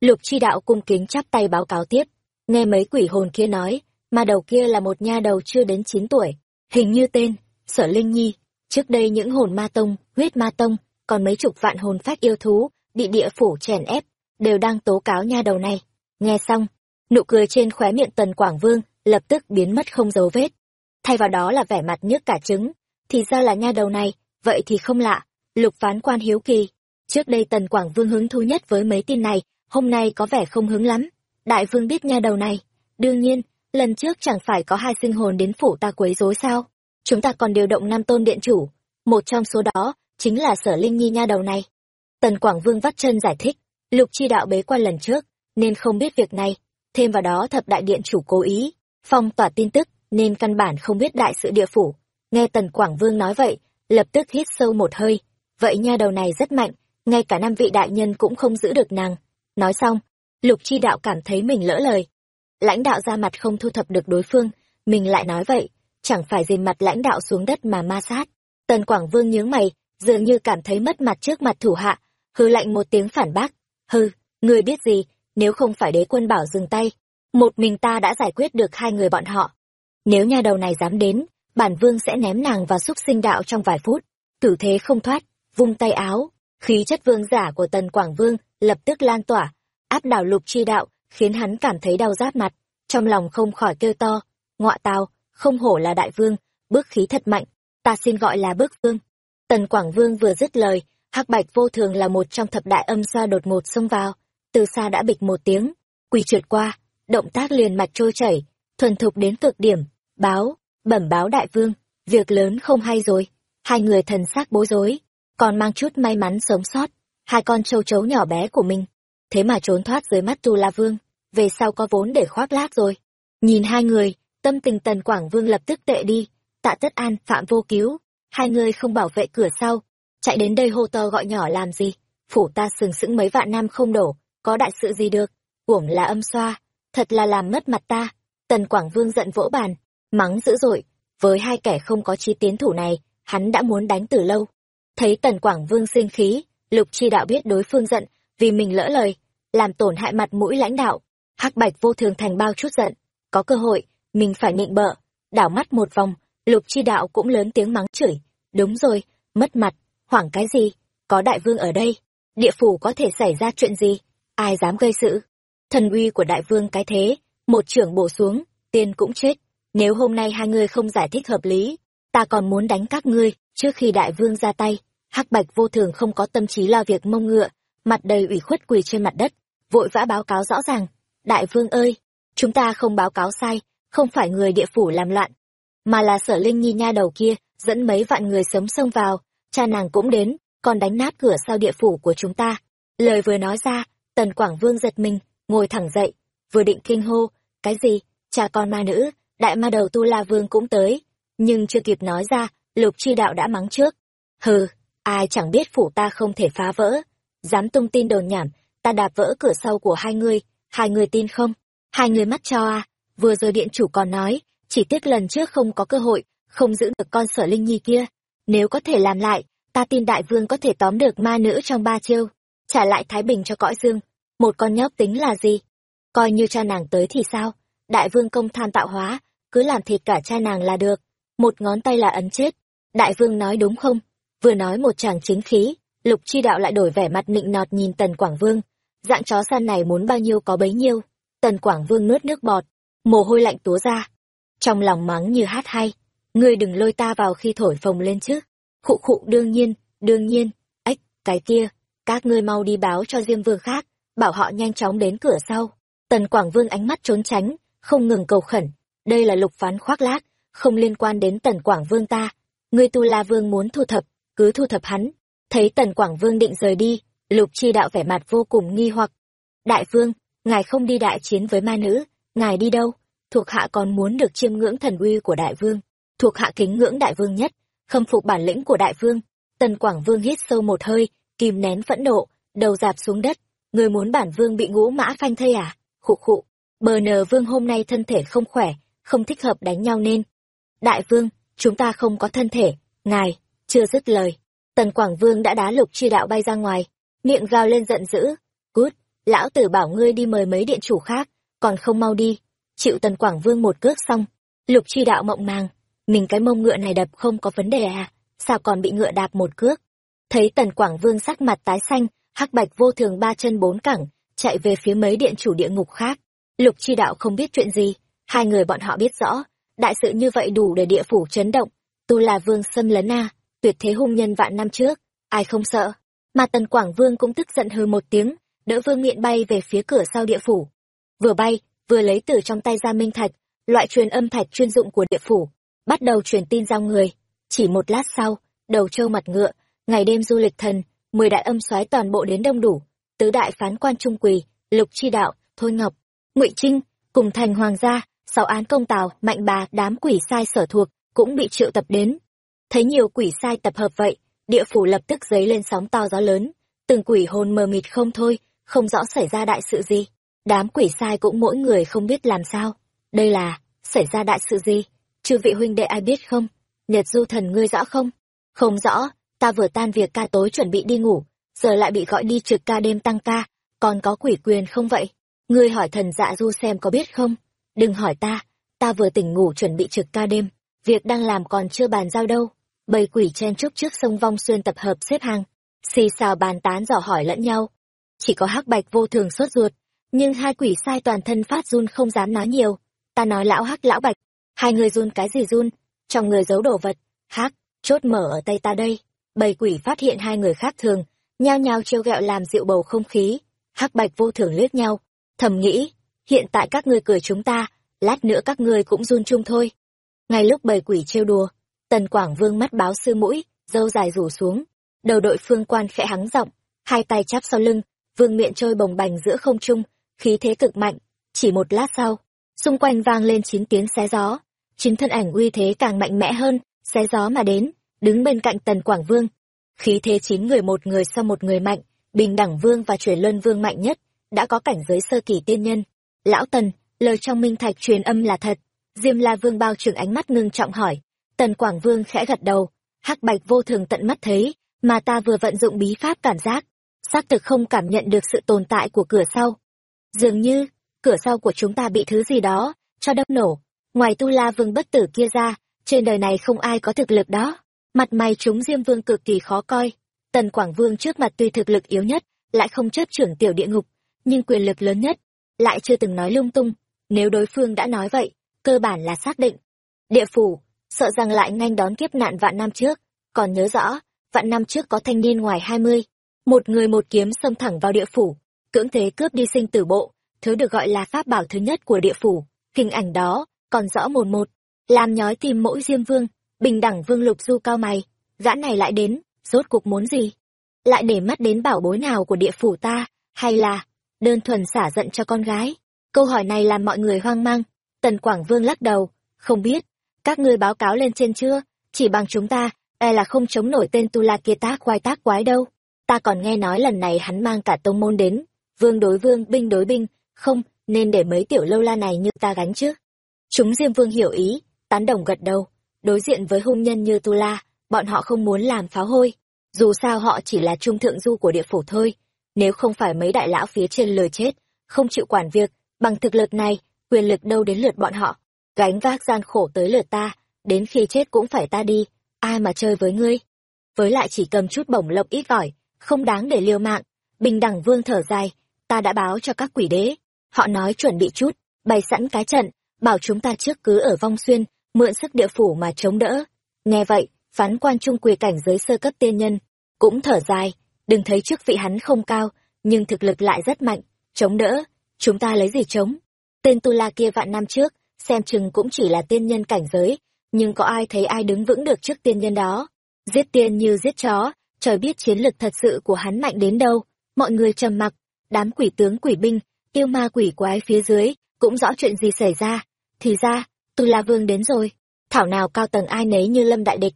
Lục chi đạo cung kính chắp tay báo cáo tiếp. Nghe mấy quỷ hồn kia nói, mà đầu kia là một nha đầu chưa đến 9 tuổi. Hình như tên, Sở Linh Nhi. Trước đây những hồn ma tông, huyết ma tông, còn mấy chục vạn hồn phách yêu thú, bị địa phủ chèn ép, đều đang tố cáo nha đầu này. Nghe xong, nụ cười trên khóe miệng Tần Quảng Vương lập tức biến mất không dấu vết. Thay vào đó là vẻ mặt nhức cả trứng. Thì ra là nha đầu này, vậy thì không lạ. Lục phán quan hiếu kỳ. Trước đây Tần Quảng Vương hứng thú nhất với mấy tin này, hôm nay có vẻ không hứng lắm. Đại vương biết nha đầu này. Đương nhiên, lần trước chẳng phải có hai sinh hồn đến phủ ta quấy rối sao. Chúng ta còn điều động nam tôn điện chủ. Một trong số đó, chính là sở linh nhi nha đầu này. Tần Quảng Vương vắt chân giải thích, lục chi đạo bế quan lần trước, nên không biết việc này. Thêm vào đó thập đại điện chủ cố ý, phong tỏa tin tức, nên căn bản không biết đại sự địa phủ. Nghe Tần Quảng Vương nói vậy, lập tức hít sâu một hơi. Vậy nha đầu này rất mạnh, ngay cả năm vị đại nhân cũng không giữ được nàng. Nói xong, lục chi đạo cảm thấy mình lỡ lời. Lãnh đạo ra mặt không thu thập được đối phương, mình lại nói vậy, chẳng phải dìm mặt lãnh đạo xuống đất mà ma sát. Tần Quảng Vương nhướng mày, dường như cảm thấy mất mặt trước mặt thủ hạ, hư lạnh một tiếng phản bác. Hư, người biết gì, nếu không phải đế quân bảo dừng tay, một mình ta đã giải quyết được hai người bọn họ. Nếu nhà đầu này dám đến, bản vương sẽ ném nàng vào xúc sinh đạo trong vài phút. Tử thế không thoát, vung tay áo, khí chất vương giả của tần Quảng Vương lập tức lan tỏa, áp đảo lục chi đạo, khiến hắn cảm thấy đau rát mặt, trong lòng không khỏi kêu to, ngọa tào, không hổ là đại vương, bước khí thật mạnh, ta xin gọi là bước vương. Tần Quảng Vương vừa dứt lời, hắc bạch vô thường là một trong thập đại âm xoa đột ngột xông vào, từ xa đã bịch một tiếng, quỳ trượt qua, động tác liền mạch trôi chảy, thuần thục đến cực điểm, báo, bẩm báo đại vương, việc lớn không hay rồi. Hai người thần sắc bối rối, còn mang chút may mắn sống sót, hai con châu chấu nhỏ bé của mình. Thế mà trốn thoát dưới mắt Tu La Vương, về sau có vốn để khoác lác rồi. Nhìn hai người, tâm tình Tần Quảng Vương lập tức tệ đi, tạ tất an, phạm vô cứu, hai người không bảo vệ cửa sau, chạy đến đây hô to gọi nhỏ làm gì, phủ ta sừng sững mấy vạn năm không đổ, có đại sự gì được, uổng là âm xoa, thật là làm mất mặt ta. Tần Quảng Vương giận vỗ bàn, mắng dữ dội, với hai kẻ không có chi tiến thủ này, hắn đã muốn đánh từ lâu. Thấy Tần Quảng Vương sinh khí, Lục Chi Đạo biết đối phương giận, vì mình lỡ lời, làm tổn hại mặt mũi lãnh đạo. Hắc Bạch vô thường thành bao chút giận, có cơ hội, mình phải nịnh bợ, đảo mắt một vòng, Lục Chi Đạo cũng lớn tiếng mắng chửi, đúng rồi, mất mặt, hoảng cái gì, có đại vương ở đây, địa phủ có thể xảy ra chuyện gì, ai dám gây sự. Thần uy của đại vương cái thế, một trưởng bổ xuống, tiên cũng chết, nếu hôm nay hai người không giải thích hợp lý, ta còn muốn đánh các ngươi, trước khi đại vương ra tay, hắc bạch vô thường không có tâm trí lo việc mông ngựa, mặt đầy ủy khuất quỳ trên mặt đất, vội vã báo cáo rõ ràng, đại vương ơi, chúng ta không báo cáo sai, không phải người địa phủ làm loạn, mà là sở linh nhi nha đầu kia, dẫn mấy vạn người sớm xông vào, cha nàng cũng đến, còn đánh nát cửa sau địa phủ của chúng ta. Lời vừa nói ra, tần Quảng Vương giật mình, ngồi thẳng dậy, vừa định kinh hô, cái gì, cha con ma nữ, đại ma đầu tu la vương cũng tới, nhưng chưa kịp nói ra, lục chi đạo đã mắng trước. Hừ, ai chẳng biết phủ ta không thể phá vỡ, dám tung tin đồn nhảm, ta đạp vỡ cửa sau của hai người, hai người tin không? Hai người mắt cho à, vừa rồi điện chủ còn nói, chỉ tiếc lần trước không có cơ hội, không giữ được con sở linh nhi kia. Nếu có thể làm lại, ta tin đại vương có thể tóm được ma nữ trong ba chiêu, trả lại Thái Bình cho cõi dương. Một con nhóc tính là gì? Coi như cha nàng tới thì sao? Đại vương công than tạo hóa, cứ làm thịt cả cha nàng là được. Một ngón tay là ấn chết. Đại vương nói đúng không? Vừa nói một chàng chính khí, lục chi đạo lại đổi vẻ mặt nịnh nọt nhìn tần Quảng Vương. Dạng chó săn này muốn bao nhiêu có bấy nhiêu. Tần Quảng Vương nuốt nước bọt, mồ hôi lạnh túa ra. Trong lòng mắng như hát hay ngươi đừng lôi ta vào khi thổi phồng lên chứ. Khụ khụ đương nhiên, đương nhiên, ếch, cái kia, các ngươi mau đi báo cho diêm vương khác bảo họ nhanh chóng đến cửa sau tần quảng vương ánh mắt trốn tránh không ngừng cầu khẩn đây là lục phán khoác lác không liên quan đến tần quảng vương ta ngươi tu la vương muốn thu thập, cứ thu thập hắn. Thấy tần quảng vương định rời đi, lục chi đạo vẻ mặt vô cùng nghi hoặc. Đại vương, ngài không đi đại chiến với ma nữ, ngài đi đâu? Thuộc hạ còn muốn được chiêm ngưỡng thần uy của đại vương. Thuộc hạ kính ngưỡng đại vương nhất, khâm phục bản lĩnh của đại vương. Tần quảng vương hít sâu một hơi, kìm nén phẫn nộ, đầu dạp xuống đất. Người muốn bản vương bị ngũ mã phanh thây à? Khụ khụ, bờ nờ vương hôm nay thân thể không khỏe, không thích hợp đánh nhau nên. Đại vương chúng ta không có thân thể. Ngài, chưa dứt lời. Tần quảng vương đã đá lục chi đạo bay ra ngoài. Miệng gào lên giận dữ. Cút, lão tử bảo ngươi đi mời mấy điện chủ khác, còn không mau đi. Chịu tần quảng vương một cước xong. Lục chi đạo mộng màng. Mình cái mông ngựa này đập không có vấn đề à? Sao còn bị ngựa đạp một cước? Thấy tần quảng vương sắc mặt tái xanh, hắc bạch vô thường ba chân bốn cẳng, chạy về phía mấy điện chủ địa ngục khác. Lục chi đạo không biết chuyện gì. Hai người bọn họ biết rõ đại sự như vậy đủ để địa phủ chấn động. Tu là vương xâm lấn a, tuyệt thế hung nhân vạn năm trước, ai không sợ? Mà tần quảng vương cũng tức giận hừ một tiếng, đỡ vương miện bay về phía cửa sau địa phủ. Vừa bay, vừa lấy từ trong tay ra minh thạch, loại truyền âm thạch chuyên dụng của địa phủ, bắt đầu truyền tin giao người. Chỉ một lát sau, đầu trâu mặt ngựa, ngày đêm du lịch thần, mười đại âm soái toàn bộ đến đông đủ. Tứ đại phán quan trung quỳ, lục chi đạo, thôi ngọc, ngụy trinh cùng thành hoàng gia sáu án công tào, mạnh bà, đám quỷ sai sở thuộc, cũng bị triệu tập đến. Thấy nhiều quỷ sai tập hợp vậy, địa phủ lập tức dấy lên sóng to gió lớn. Từng quỷ hồn mờ mịt không thôi, không rõ xảy ra đại sự gì. Đám quỷ sai cũng mỗi người không biết làm sao. Đây là, xảy ra đại sự gì? Chư vị huynh đệ ai biết không? Nhật du thần ngươi rõ không? Không rõ, ta vừa tan việc ca tối chuẩn bị đi ngủ, giờ lại bị gọi đi trực ca đêm tăng ca. Còn có quỷ quyền không vậy? Ngươi hỏi thần dạ du xem có biết không? Đừng hỏi ta ta vừa tỉnh ngủ chuẩn bị trực ca đêm, việc đang làm còn chưa bàn giao đâu. Bầy quỷ chen trúc trước sông vong xuyên tập hợp xếp hàng, xì xào bàn tán dò hỏi lẫn nhau. Chỉ có hắc bạch vô thường sốt ruột, nhưng hai quỷ sai toàn thân phát run không dám nói nhiều. Ta nói lão hắc, lão bạch. Hai người run cái gì run? Trong người giấu đồ vật. Hắc, chốt mở ở tay ta đây. Bầy quỷ phát hiện hai người khác thường, nhao nhao trêu ghẹo làm dịu bầu không khí. Hắc bạch vô thường liếc nhau, thầm nghĩ hiện tại các ngươi cười chúng ta, lát nữa các ngươi cũng run chung thôi. Ngay lúc bầy quỷ trêu đùa, tần quảng vương mắt báo sư mũi, dâu dài rủ xuống. Đầu đội phương quan khẽ hắng giọng, hai tay chắp sau lưng, vương miệng trôi bồng bềnh giữa không trung, khí thế cực mạnh. Chỉ một lát sau, xung quanh vang lên chín tiếng xé gió. Chín thân ảnh uy thế càng mạnh mẽ hơn, xé gió mà đến, đứng bên cạnh tần quảng vương. Khí thế chín người một người sau một người mạnh, bình đẳng vương và truyền luân vương mạnh nhất, đã có cảnh giới sơ kỳ tiên nhân lão tần, lời trong minh thạch truyền âm là thật. Diêm la vương bao trừng ánh mắt ngưng trọng hỏi. Tần quảng vương khẽ gật đầu. Hắc bạch vô thường tận mắt thấy, mà ta vừa vận dụng bí pháp cảm giác, xác thực không cảm nhận được sự tồn tại của cửa sau. Dường như, cửa sau của chúng ta bị thứ gì đó, cho đâm nổ. Ngoài tu la vương bất tử kia ra, trên đời này không ai có thực lực đó. Mặt mày chúng diêm vương cực kỳ khó coi. Tần quảng vương trước mặt tuy thực lực yếu nhất, lại không chấp trưởng tiểu địa ngục, nhưng quyền lực lớn nhất lại chưa từng nói lung tung. Nếu đối phương đã nói vậy, cơ bản là xác định. Địa phủ, sợ rằng lại nhanh đón kiếp nạn vạn năm trước. Còn nhớ rõ, vạn năm trước có thanh niên ngoài hai mươi. Một người một kiếm xông thẳng vào địa phủ. Cưỡng thế cướp đi sinh tử bộ, thứ được gọi là pháp bảo thứ nhất của địa phủ. Hình ảnh đó còn rõ một một. Làm nhói tìm mỗi diêm vương, bình đẳng vương lục du cao mày. Gã này lại đến, rốt cuộc muốn gì? Lại để mắt đến bảo bối nào của địa phủ ta, hay là đơn thuần xả giận cho con gái. Câu hỏi này làm mọi người hoang mang. Tần quảng vương lắc đầu. Không biết, các ngươi báo cáo lên trên chưa? Chỉ bằng chúng ta e là không chống nổi tên tu la kia tác quái tác quái đâu. Ta còn nghe nói lần này hắn mang cả tông môn đến. Vương đối vương, binh đối binh. Không, nên để mấy tiểu lâu la này như ta gánh chứ. Chúng diêm vương hiểu ý, tán đồng gật đầu. Đối diện với hung nhân như tu la, bọn họ không muốn làm pháo hôi. Dù sao họ chỉ là trung thượng du của địa phủ thôi nếu không phải mấy đại lão phía trên lời chết, không chịu quản việc, bằng thực lực này, quyền lực đâu đến lượt bọn họ. Gánh vác gian khổ tới lượt ta, đến khi chết cũng phải ta đi, ai mà chơi với ngươi? Với lại chỉ cầm chút bổng lộc ít ỏi, không đáng để liều mạng, bình đẳng vương thở dài, ta đã báo cho các quỷ đế. Họ nói chuẩn bị chút, bày sẵn cái trận, bảo chúng ta trước cứ ở vong xuyên, mượn sức địa phủ mà chống đỡ. Nghe vậy, phán quan trung quỳ cảnh giới sơ cấp tiên nhân, cũng thở dài đừng thấy chức vị hắn không cao, nhưng thực lực lại rất mạnh, chống đỡ, chúng ta lấy gì chống? Tên Tu La kia vạn năm trước, xem chừng cũng chỉ là tiên nhân cảnh giới, nhưng có ai thấy ai đứng vững được trước tiên nhân đó? Giết tiên như giết chó, trời biết chiến lực thật sự của hắn mạnh đến đâu. Mọi người trầm mặc, đám quỷ tướng quỷ binh, yêu ma quỷ quái phía dưới, cũng rõ chuyện gì xảy ra. Thì ra, Tu La Vương đến rồi. Thảo nào cao tầng ai nấy như lâm đại địch.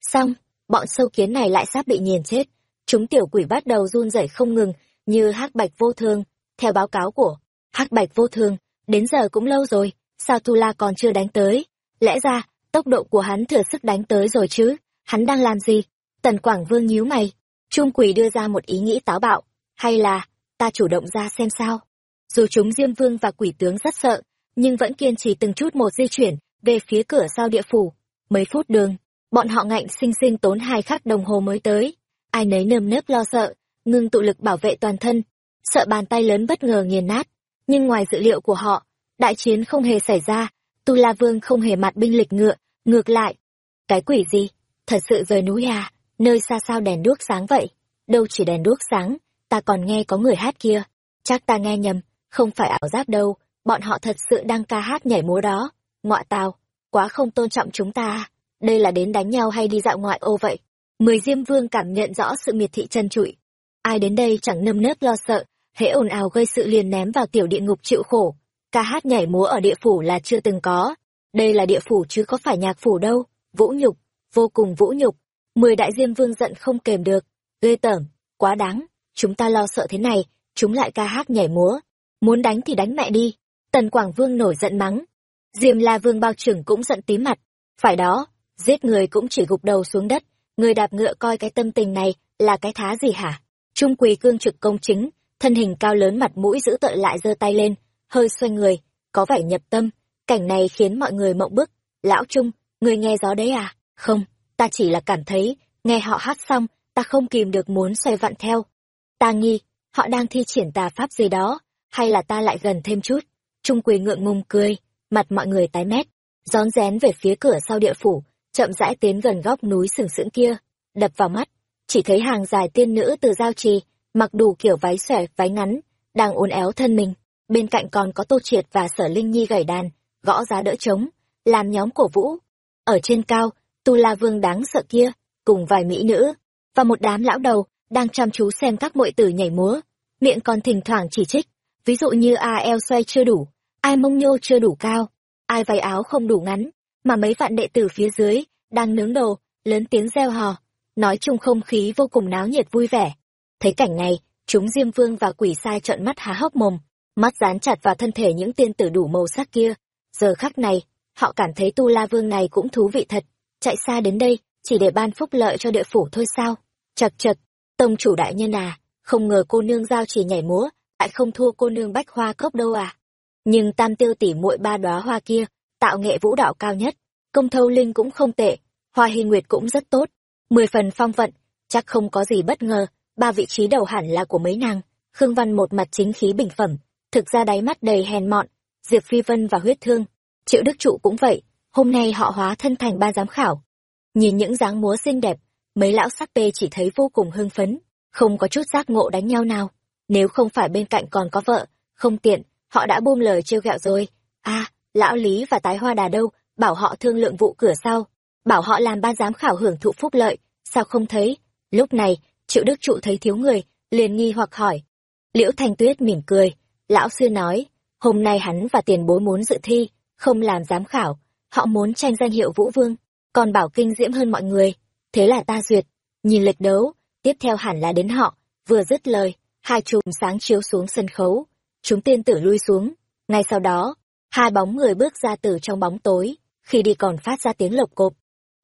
Xong, bọn sâu kiến này lại sắp bị nghiền chết. Chúng tiểu quỷ bắt đầu run rẩy không ngừng, như hắc bạch vô thương. Theo báo cáo của hắc bạch vô thương, đến giờ cũng lâu rồi, sao Tu La còn chưa đánh tới? Lẽ ra, tốc độ của hắn thừa sức đánh tới rồi chứ, hắn đang làm gì? Tần Quảng Vương nhíu mày, Trung Quỷ đưa ra một ý nghĩ táo bạo, hay là, ta chủ động ra xem sao? Dù chúng Diêm Vương và quỷ tướng rất sợ, nhưng vẫn kiên trì từng chút một di chuyển về phía cửa sau địa phủ. Mấy phút đường, bọn họ ngạnh sinh sinh tốn hai khắc đồng hồ mới tới. Ai nấy nơm nớp lo sợ, ngưng tụ lực bảo vệ toàn thân, sợ bàn tay lớn bất ngờ nghiền nát. Nhưng ngoài dự liệu của họ, đại chiến không hề xảy ra, Tu La Vương không hề mặt binh lịch ngựa, ngược lại. Cái quỷ gì? Thật sự rời núi à? Nơi xa sao đèn đuốc sáng vậy? Đâu chỉ đèn đuốc sáng, ta còn nghe có người hát kia. Chắc ta nghe nhầm, không phải ảo giác đâu, bọn họ thật sự đang ca hát nhảy múa đó. Ngọa tào, quá không tôn trọng chúng ta. Đây là đến đánh nhau hay đi dạo ngoại ô vậy? Mười Diêm Vương cảm nhận rõ sự miệt thị chân trụi. Ai đến đây chẳng nâm nớp lo sợ, hễ ồn ào gây sự liền ném vào tiểu địa ngục chịu khổ. Ca hát nhảy múa ở địa phủ là chưa từng có. Đây là địa phủ chứ có phải nhạc phủ đâu. Vũ nhục, vô cùng vũ nhục. Mười đại diêm vương giận không kềm được. Ghê tởm, quá đáng. Chúng ta lo sợ thế này, chúng lại ca hát nhảy múa. Muốn đánh thì đánh mẹ đi. Tần Quảng Vương nổi giận mắng. Diêm La Vương bao trưởng cũng giận tí mặt. Phải đó, giết người cũng chỉ gục đầu xuống đất. Người đạp ngựa coi cái tâm tình này là cái thá gì hả? Trung quỳ cương trực công chính, thân hình cao lớn mặt mũi giữ tợn lại giơ tay lên, hơi xoay người, có vẻ nhập tâm. Cảnh này khiến mọi người mộng bức. Lão Trung, người nghe gió đấy à? Không, ta chỉ là cảm thấy, nghe họ hát xong, ta không kìm được muốn xoay vặn theo. Ta nghi, họ đang thi triển tà pháp gì đó, hay là ta lại gần thêm chút. Trung quỳ ngượng ngùng cười, mặt mọi người tái mét, rón rén về phía cửa sau địa phủ, chậm rãi tiến gần góc núi sừng sững kia, đập vào mắt, chỉ thấy hàng dài tiên nữ từ giao trì, mặc đủ kiểu váy xòe, váy ngắn, đang uốn éo thân mình, bên cạnh còn có Tô Triệt và Sở Linh Nhi gảy đàn, gõ giá đỡ trống, làm nhóm cổ vũ. Ở trên cao, Tu La Vương đáng sợ kia, cùng vài mỹ nữ, và một đám lão đầu, đang chăm chú xem các muội tử nhảy múa, miệng còn thỉnh thoảng chỉ trích, ví dụ như ai eo xoay chưa đủ, ai mông nhô chưa đủ cao, ai váy áo không đủ ngắn, mà mấy vạn đệ tử phía dưới, đang nướng đồ, lớn tiếng reo hò, nói chung không khí vô cùng náo nhiệt vui vẻ. Thấy cảnh này, chúng Diêm Vương và quỷ sai trợn mắt há hốc mồm, mắt dán chặt vào thân thể những tiên tử đủ màu sắc kia. Giờ khắc này, họ cảm thấy Tu La Vương này cũng thú vị thật, chạy xa đến đây, chỉ để ban phúc lợi cho địa phủ thôi sao? Chật chật, tông chủ đại nhân à, không ngờ cô nương giao chỉ nhảy múa, lại không thua cô nương bách hoa cốc đâu à. Nhưng tam tiêu tỷ muội ba đóa hoa kia, tạo nghệ vũ đạo cao nhất, công thâu linh cũng không tệ, hoa hy nguyệt cũng rất tốt, mười phần phong vận, chắc không có gì bất ngờ, ba vị trí đầu hẳn là của mấy nàng. Khương Văn một mặt chính khí bình phẩm, thực ra đáy mắt đầy hèn mọn, Diệp Phi Vân và huyết thương. Triệu Đức Trụ cũng vậy, hôm nay họ hóa thân thành ba giám khảo. Nhìn những dáng múa xinh đẹp, mấy lão sắc tê chỉ thấy vô cùng hưng phấn, không có chút giác ngộ đánh nhau nào. Nếu không phải bên cạnh còn có vợ, không tiện, họ đã buông lời trêu ghẹo rồi. À, lão Lý và tái hoa đà đâu, bảo họ thương lượng vụ cửa sau, bảo họ làm ban giám khảo hưởng thụ phúc lợi, sao không thấy? Lúc này, Triệu Đức Trụ thấy thiếu người, liền nghi hoặc hỏi. Liễu Thanh Tuyết mỉm cười, lão sư nói, hôm nay hắn và tiền bối muốn dự thi, không làm giám khảo, họ muốn tranh danh hiệu Vũ Vương, còn bảo kinh diễm hơn mọi người, thế là ta duyệt. Nhìn lịch đấu, tiếp theo hẳn là đến họ, vừa dứt lời, hai chùm sáng chiếu xuống sân khấu, chúng tiên tử lui xuống, ngay sau đó, hai bóng người bước ra từ trong bóng tối, khi đi còn phát ra tiếng lộc cộp.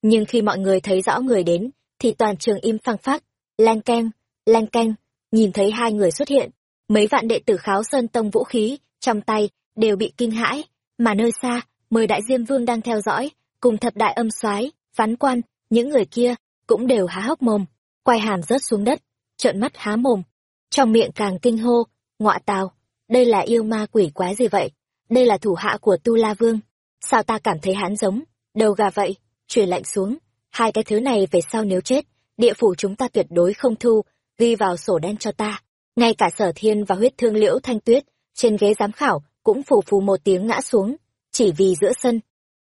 Nhưng khi mọi người thấy rõ người đến, thì toàn trường im phăng phắc Lan keng, lan keng, nhìn thấy hai người xuất hiện, mấy vạn đệ tử kháo sơn tông vũ khí, trong tay, đều bị kinh hãi, mà nơi xa, mười đại diêm vương đang theo dõi, cùng thập đại âm soái phán quan, những người kia, cũng đều há hốc mồm, quay hàm rớt xuống đất, trợn mắt há mồm, trong miệng càng kinh hô, ngọa tào, đây là yêu ma quỷ quái gì vậy? Đây là thủ hạ của Tu La Vương. Sao ta cảm thấy hắn giống, đầu gà vậy? Truyền lệnh xuống, hai cái thứ này về sau nếu chết, địa phủ chúng ta tuyệt đối không thu, ghi vào sổ đen cho ta ngay cả sở thiên và huyết thương liễu thanh tuyết trên ghế giám khảo cũng phù phù một tiếng ngã xuống chỉ vì giữa sân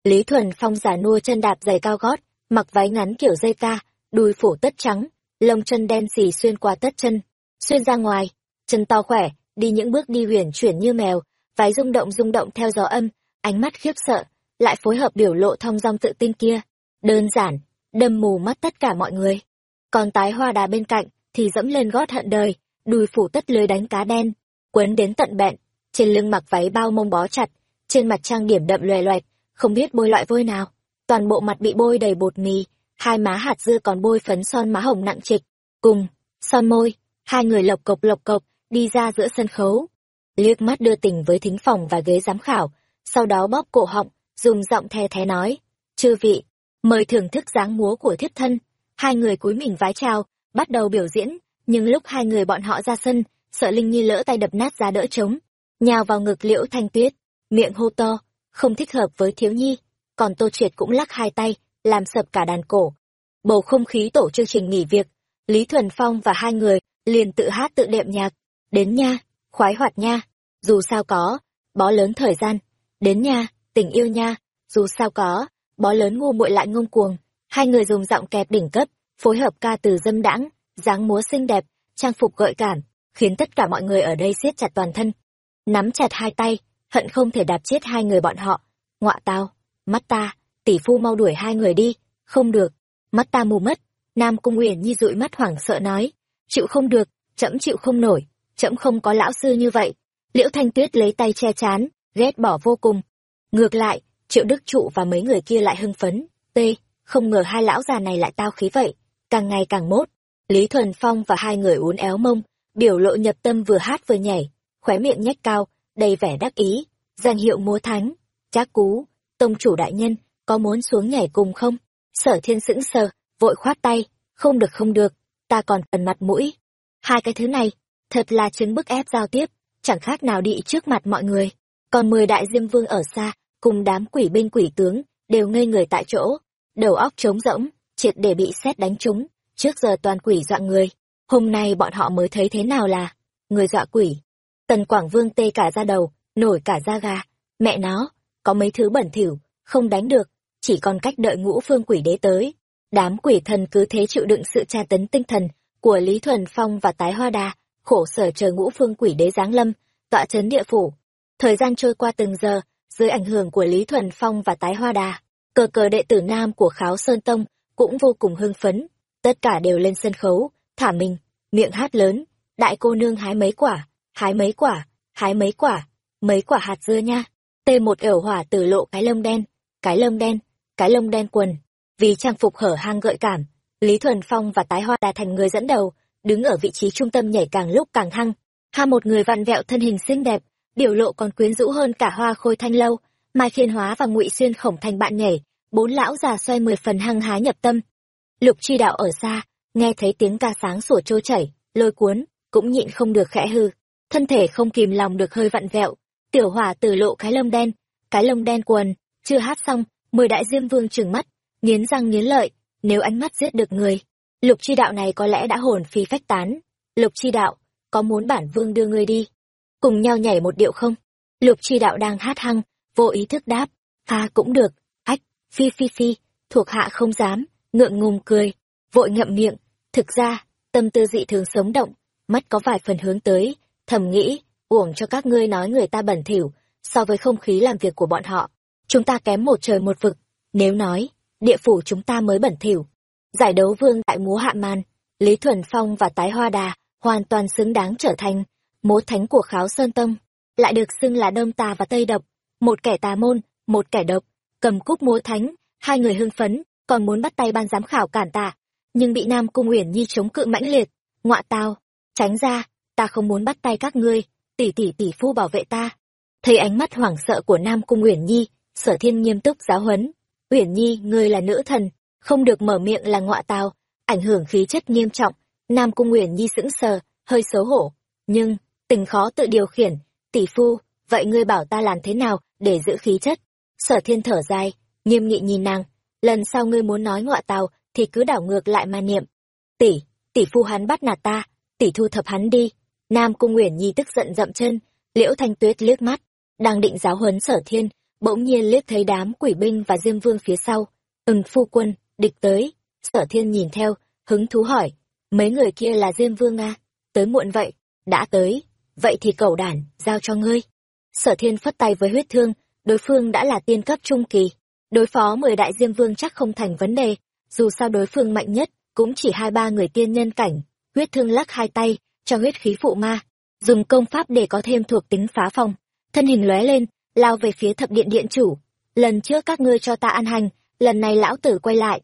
lý thuần phong giả nua chân đạp giày cao gót mặc váy ngắn kiểu dây ca đùi phủ tất trắng lông chân đen xì xuyên qua tất chân xuyên ra ngoài chân to khỏe đi những bước đi huyền chuyển như mèo váy rung động rung động theo gió âm, ánh mắt khiếp sợ, lại phối hợp biểu lộ thong dong tự tin kia. Đơn giản, đâm mù mắt tất cả mọi người. Còn tái hoa đà bên cạnh thì dẫm lên gót hận đời, đùi phủ tất lưới đánh cá đen, quấn đến tận bẹn. Trên lưng mặc váy bao mông bó chặt, trên mặt trang điểm đậm loè loẹt, không biết bôi loại vôi nào. Toàn bộ mặt bị bôi đầy bột mì, hai má hạt dưa còn bôi phấn son má hồng nặng trịch. Cùng, son môi, hai người lộc cộc lộc cộc, đi ra giữa sân khấu liếc mắt đưa tình với thính phòng và ghế giám khảo, sau đó bóp cổ họng, dùng giọng the thé nói, chư vị, mời thưởng thức dáng múa của thiếp thân. Hai người cúi mình vái chào, bắt đầu biểu diễn, nhưng lúc hai người bọn họ ra sân, sợ linh nhi lỡ tay đập nát ra đỡ trống, nhào vào ngực liễu thanh tuyết, miệng hô to, không thích hợp với thiếu nhi, còn tô triệt cũng lắc hai tay, làm sập cả đàn cổ. Bầu không khí tổ chương trình nghỉ việc, lý thuần phong và hai người liền tự hát tự đệm nhạc, đến nha khoái hoạt nha, dù sao có, bó lớn thời gian. Đến nha, tình yêu nha, dù sao có, bó lớn ngu muội lại ngông cuồng. Hai người dùng giọng kẹp đỉnh cấp, phối hợp ca từ dâm đãng, dáng múa xinh đẹp, trang phục gợi cảm, khiến tất cả mọi người ở đây siết chặt toàn thân. Nắm chặt hai tay, hận không thể đạp chết hai người bọn họ. Ngọa tao, mắt ta, tỷ phu mau đuổi hai người đi, không được. Mắt ta mù mất, nam cung uyển nhi dụi mắt hoảng sợ nói, chịu không được chậm chịu không nổi trẫm không có lão sư như vậy. Liễu thanh tuyết lấy tay che chán, ghét bỏ vô cùng. Ngược lại, triệu đức trụ và mấy người kia lại hưng phấn. T, không ngờ hai lão già này lại tao khí vậy. Càng ngày càng mốt, lý thuần phong và hai người uốn éo mông, biểu lộ nhập tâm vừa hát vừa nhảy, khóe miệng nhếch cao, đầy vẻ đắc ý. Danh hiệu múa thánh, trác cú, tông chủ đại nhân, có muốn xuống nhảy cùng không? Sở thiên sững sờ, vội khoát tay, không được không được, ta còn cần mặt mũi. Hai cái thứ này thật là chứng bức ép giao tiếp, chẳng khác nào đi trước mặt mọi người. Còn mười đại diêm vương ở xa, cùng đám quỷ binh quỷ tướng, đều ngây người tại chỗ. Đầu óc trống rỗng, triệt để bị xét đánh trúng, trước giờ toàn quỷ dọa người. Hôm nay bọn họ mới thấy thế nào là người dọa quỷ. Tần quảng vương tê cả ra đầu, nổi cả da gà. Mẹ nó, có mấy thứ bẩn thỉu, không đánh được, chỉ còn cách đợi ngũ phương quỷ đế tới. Đám quỷ thần cứ thế chịu đựng sự tra tấn tinh thần của lý thuần phong và tái hoa đà khổ sở chờ ngũ phương quỷ đế giáng lâm, tọa chấn địa phủ. Thời gian trôi qua từng giờ, dưới ảnh hưởng của lý thuần phong và tái hoa đà cờ cờ đệ tử nam của kháo sơn tông cũng vô cùng hưng phấn. Tất cả đều lên sân khấu, thả mình, miệng hát lớn, đại cô nương hái mấy quả, hái mấy quả, hái mấy quả mấy quả hạt dưa nha. Tê một ểu hỏa tử lộ cái lông đen, cái lông đen, cái lông đen quần. Vì trang phục hở hang gợi cảm, lý thuần phong và tái hoa đà thành người dẫn đầu đứng ở vị trí trung tâm nhảy càng lúc càng hăng. Ha một người vặn vẹo thân hình xinh đẹp, biểu lộ còn quyến rũ hơn cả hoa khôi thanh lâu. Mai khiên hóa và ngụy xuyên khổng thành bạn nhảy, bốn lão già xoay mười phần hăng hái nhập tâm. Lục chi đạo ở xa, nghe thấy tiếng ca sáng sủa trôi chảy, lôi cuốn, cũng nhịn không được khẽ hư. Thân thể không kìm lòng được hơi vặn vẹo, tiểu hỏa tử lộ cái lông đen, cái lông đen quần, chưa hát xong, mười đại diêm vương trừng mắt, nghiến răng nghiến lợi, nếu ánh mắt giết được người lục chi đạo này có lẽ đã hồn phi phách tán. Lục chi đạo, có muốn bản vương đưa ngươi đi, cùng nhau nhảy một điệu không? Lục chi đạo đang hát hăng, vô ý thức đáp, Pha cũng được, ách, phi phi phi, thuộc hạ không dám, ngượng ngùng cười, vội ngậm miệng, thực ra, tâm tư dị thường sống động mắt có vài phần hướng tới, thầm nghĩ, uổng cho các ngươi nói người ta bẩn thỉu, so với không khí làm việc của bọn họ, chúng ta kém một trời một vực, nếu nói, địa phủ chúng ta mới bẩn thỉu giải đấu vương tại múa hạ man, lý thuần phong và tái hoa đà hoàn toàn xứng đáng trở thành múa thánh của kháo sơn tông, lại được xưng là đông tà và tây độc, một kẻ tà môn, một kẻ độc, cầm cúc múa thánh, hai người hưng phấn, còn muốn bắt tay ban giám khảo cản tạ, nhưng bị nam cung uyển nhi chống cự mãnh liệt, ngọa tao, tránh ra, ta không muốn bắt tay các ngươi, tỷ tỷ tỷ phu bảo vệ ta. Thấy ánh mắt hoảng sợ của nam cung uyển nhi, sở thiên nghiêm túc giáo huấn, uyển nhi, ngươi là nữ thần không được mở miệng là ngọa tào, ảnh hưởng khí chất nghiêm trọng. Nam cung uyển nhi sững sờ, hơi xấu hổ. Nhưng, tình khó tự điều khiển. Tỷ phu, vậy ngươi bảo ta làm thế nào để giữ khí chất? Sở thiên thở dài, nghiêm nghị nhìn nàng. Lần sau ngươi muốn nói ngọa tào thì cứ đảo ngược lại mà niệm. Tỷ tỷ phu hắn bắt nạt ta, tỷ thu thập hắn đi. Nam cung uyển nhi tức giận dậm chân, liễu thanh tuyết liếc mắt, đang định giáo huấn sở thiên, bỗng nhiên liếc thấy đám quỷ binh và diêm vương phía sau. Ừng phu quân địch tới. Sở thiên nhìn theo, hứng thú hỏi, mấy người kia là diêm vương à? tới muộn vậy, đã tới. Vậy thì cẩu đản, giao cho ngươi. Sở thiên phất tay với huyết thương, đối phương đã là tiên cấp trung kỳ. Đối phó mười đại diêm vương chắc không thành vấn đề. Dù sao đối phương mạnh nhất, cũng chỉ hai ba người tiên nhân cảnh. Huyết thương lắc hai tay, cho huyết khí phụ ma. Dùng công pháp để có thêm thuộc tính phá phòng. Thân hình lóe lên, lao về phía thập điện điện chủ. Lần trước các ngươi cho ta ăn hành, lần này lão tử quay lại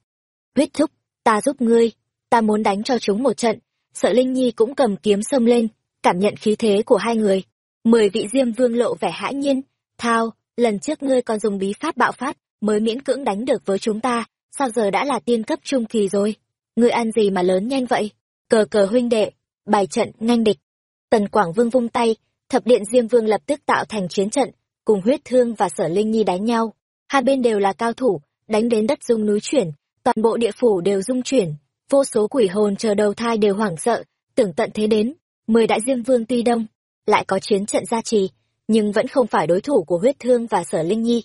huyết thúc, ta giúp ngươi, ta muốn đánh cho chúng một trận. Sợ linh nhi cũng cầm kiếm xông lên, cảm nhận khí thế của hai người. Mười vị diêm vương lộ vẻ hãi nhiên, thao, lần trước ngươi còn dùng bí pháp bạo phát, mới miễn cưỡng đánh được với chúng ta, sao giờ đã là tiên cấp trung kỳ rồi? Ngươi ăn gì mà lớn nhanh vậy? Cờ cờ huynh đệ, bài trận nhanh địch. Tần quảng vương vung tay, thập điện diêm vương lập tức tạo thành chiến trận, cùng huyết thương và sở linh nhi đánh nhau. Hai bên đều là cao thủ, đánh đến đất rung núi chuyển toàn bộ địa phủ đều rung chuyển, vô số quỷ hồn chờ đầu thai đều hoảng sợ, tưởng tận thế đến, mười đại diêm vương tuy đông, lại có chiến trận gia trì, nhưng vẫn không phải đối thủ của huyết thương và sở linh nhi.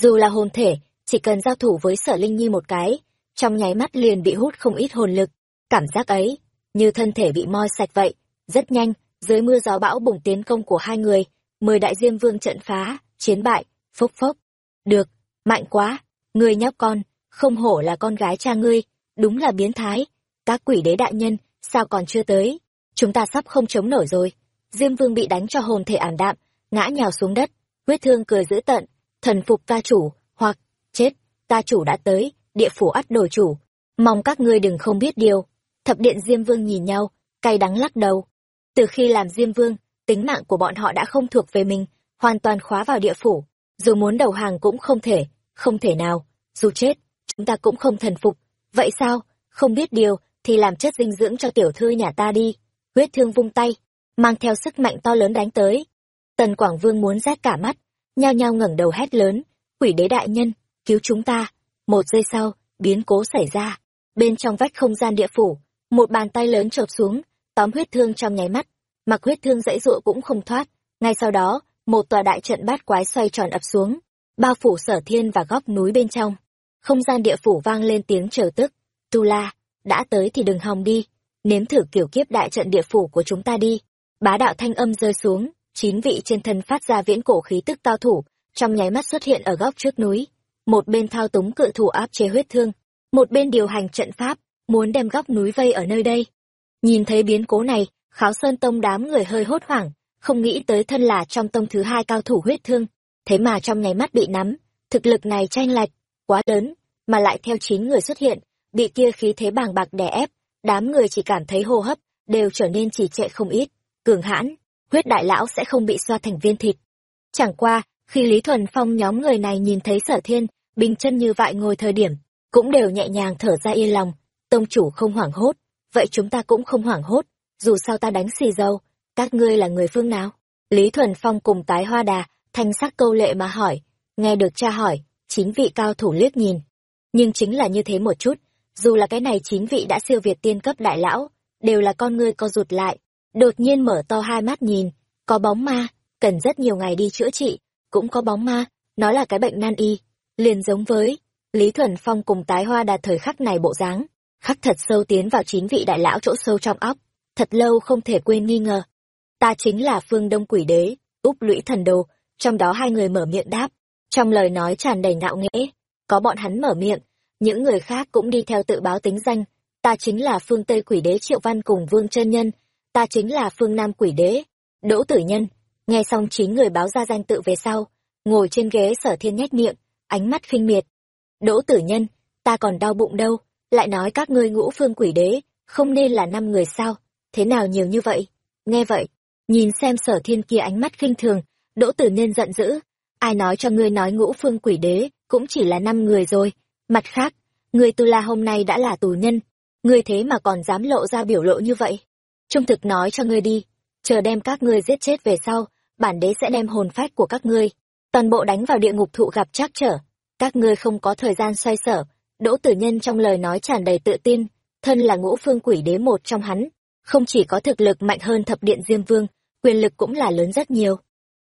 Dù là hồn thể, chỉ cần giao thủ với sở linh nhi một cái, trong nháy mắt liền bị hút không ít hồn lực. Cảm giác ấy, như thân thể bị moi sạch vậy, rất nhanh, dưới mưa gió bão bùng tiến công của hai người, mười đại diêm vương trận phá, chiến bại, phốc phốc. Được, mạnh quá người nhóc con không hổ là con gái cha ngươi, đúng là biến thái. Các quỷ đế đại nhân, sao còn chưa tới? Chúng ta sắp không chống nổi rồi. Diêm vương bị đánh cho hồn thể ảm đạm, ngã nhào xuống đất, huyết thương cười dữ tận thần phục ca chủ, hoặc, chết ca chủ đã tới, địa phủ ắt đổi chủ. Mong các ngươi đừng không biết điều. Thập điện diêm vương nhìn nhau, cay đắng lắc đầu. Từ khi làm diêm vương, tính mạng của bọn họ đã không thuộc về mình, hoàn toàn khóa vào địa phủ. Dù muốn đầu hàng cũng không thể không thể nào. Dù chết chúng ta cũng không thần phục. Vậy sao? Không biết điều, thì làm chất dinh dưỡng cho tiểu thư nhà ta đi. Huyết thương vung tay, mang theo sức mạnh to lớn đánh tới. Tần quảng vương muốn rét cả mắt, nhao nhao ngẩng đầu hét lớn, quỷ đế đại nhân, cứu chúng ta. Một giây sau, biến cố xảy ra. Bên trong vách không gian địa phủ, một bàn tay lớn chộp xuống, tóm huyết thương trong nháy mắt. Mặc huyết thương dãy dụa cũng không thoát. Ngay sau đó, một tòa đại trận bát quái xoay tròn ập xuống, bao phủ sở thiên và góc núi bên trong không gian địa phủ vang lên tiếng chờ tức. Tu la đã tới thì đừng hòng đi. Nếm thử kiểu kiếp đại trận địa phủ của chúng ta đi. Bá đạo thanh âm rơi xuống, chín vị trên thân phát ra viễn cổ khí tức cao thủ, trong nháy mắt xuất hiện ở góc trước núi. Một bên thao túng cự thủ áp chế huyết thương, một bên điều hành trận pháp, muốn đem góc núi vây ở nơi đây. Nhìn thấy biến cố này, kháo sơn tông đám người hơi hốt hoảng, không nghĩ tới thân là trong tông thứ hai cao thủ huyết thương. Thế mà trong nháy mắt bị nắm, thực lực này tranh lệch quá lớn, mà lại theo chín người xuất hiện, bị kia khí thế bàng bạc đè ép, đám người chỉ cảm thấy hô hấp đều trở nên trì trệ không ít, cường hãn, huyết đại lão sẽ không bị xoa thành viên thịt. Chẳng qua, khi lý thuần phong nhóm người này nhìn thấy sở thiên bình chân như vậy ngồi thời điểm, cũng đều nhẹ nhàng thở ra yên lòng, tông chủ không hoảng hốt, vậy chúng ta cũng không hoảng hốt, dù sao ta đánh xì dâu, các ngươi là người phương nào? Lý thuần phong cùng tái hoa đà thanh sắc câu lệ mà hỏi, nghe được cha hỏi chín vị cao thủ liếc nhìn. Nhưng chính là như thế một chút, dù là cái này chín vị đã siêu việt tiên cấp đại lão, đều là con ngươi co rụt lại, đột nhiên mở to hai mắt nhìn, có bóng ma, cần rất nhiều ngày đi chữa trị, cũng có bóng ma, nó là cái bệnh nan y, liền giống với lý thuần phong cùng tái hoa đạt thời khắc này bộ dáng, khắc thật sâu tiến vào chín vị đại lão chỗ sâu trong óc, thật lâu không thể quên nghi ngờ. Ta chính là phương đông quỷ đế, úp lũy thần đồ, trong đó hai người mở miệng đáp trong lời nói tràn đầy ngạo nghễ, có bọn hắn mở miệng, những người khác cũng đi theo tự báo tính danh. Ta chính là phương tây quỷ đế triệu văn cùng vương chân nhân, ta chính là phương nam quỷ đế, đỗ tử nhân. Nghe xong chín người báo ra danh tự về sau, ngồi trên ghế sở thiên nhếch miệng, ánh mắt khinh miệt. Đỗ tử nhân, ta còn đau bụng đâu, lại nói các ngươi ngũ phương quỷ đế, không nên là năm người sao, thế nào nhiều như vậy? Nghe vậy, nhìn xem sở thiên kia ánh mắt khinh thường, đỗ tử nhân giận dữ ai nói cho ngươi nói ngũ phương quỷ đế cũng chỉ là năm người rồi. Mặt khác, người tu la hôm nay đã là tù nhân. Ngươi thế mà còn dám lộ ra biểu lộ như vậy. Trung thực nói cho ngươi đi. Chờ đem các ngươi giết chết về sau, bản đế sẽ đem hồn phách của các ngươi, toàn bộ đánh vào địa ngục thụ gặp trắc trở. Các ngươi không có thời gian xoay sở. Đỗ tử nhân trong lời nói tràn đầy tự tin, thân là ngũ phương quỷ đế một trong hắn, không chỉ có thực lực mạnh hơn thập điện diêm vương, quyền lực cũng là lớn rất nhiều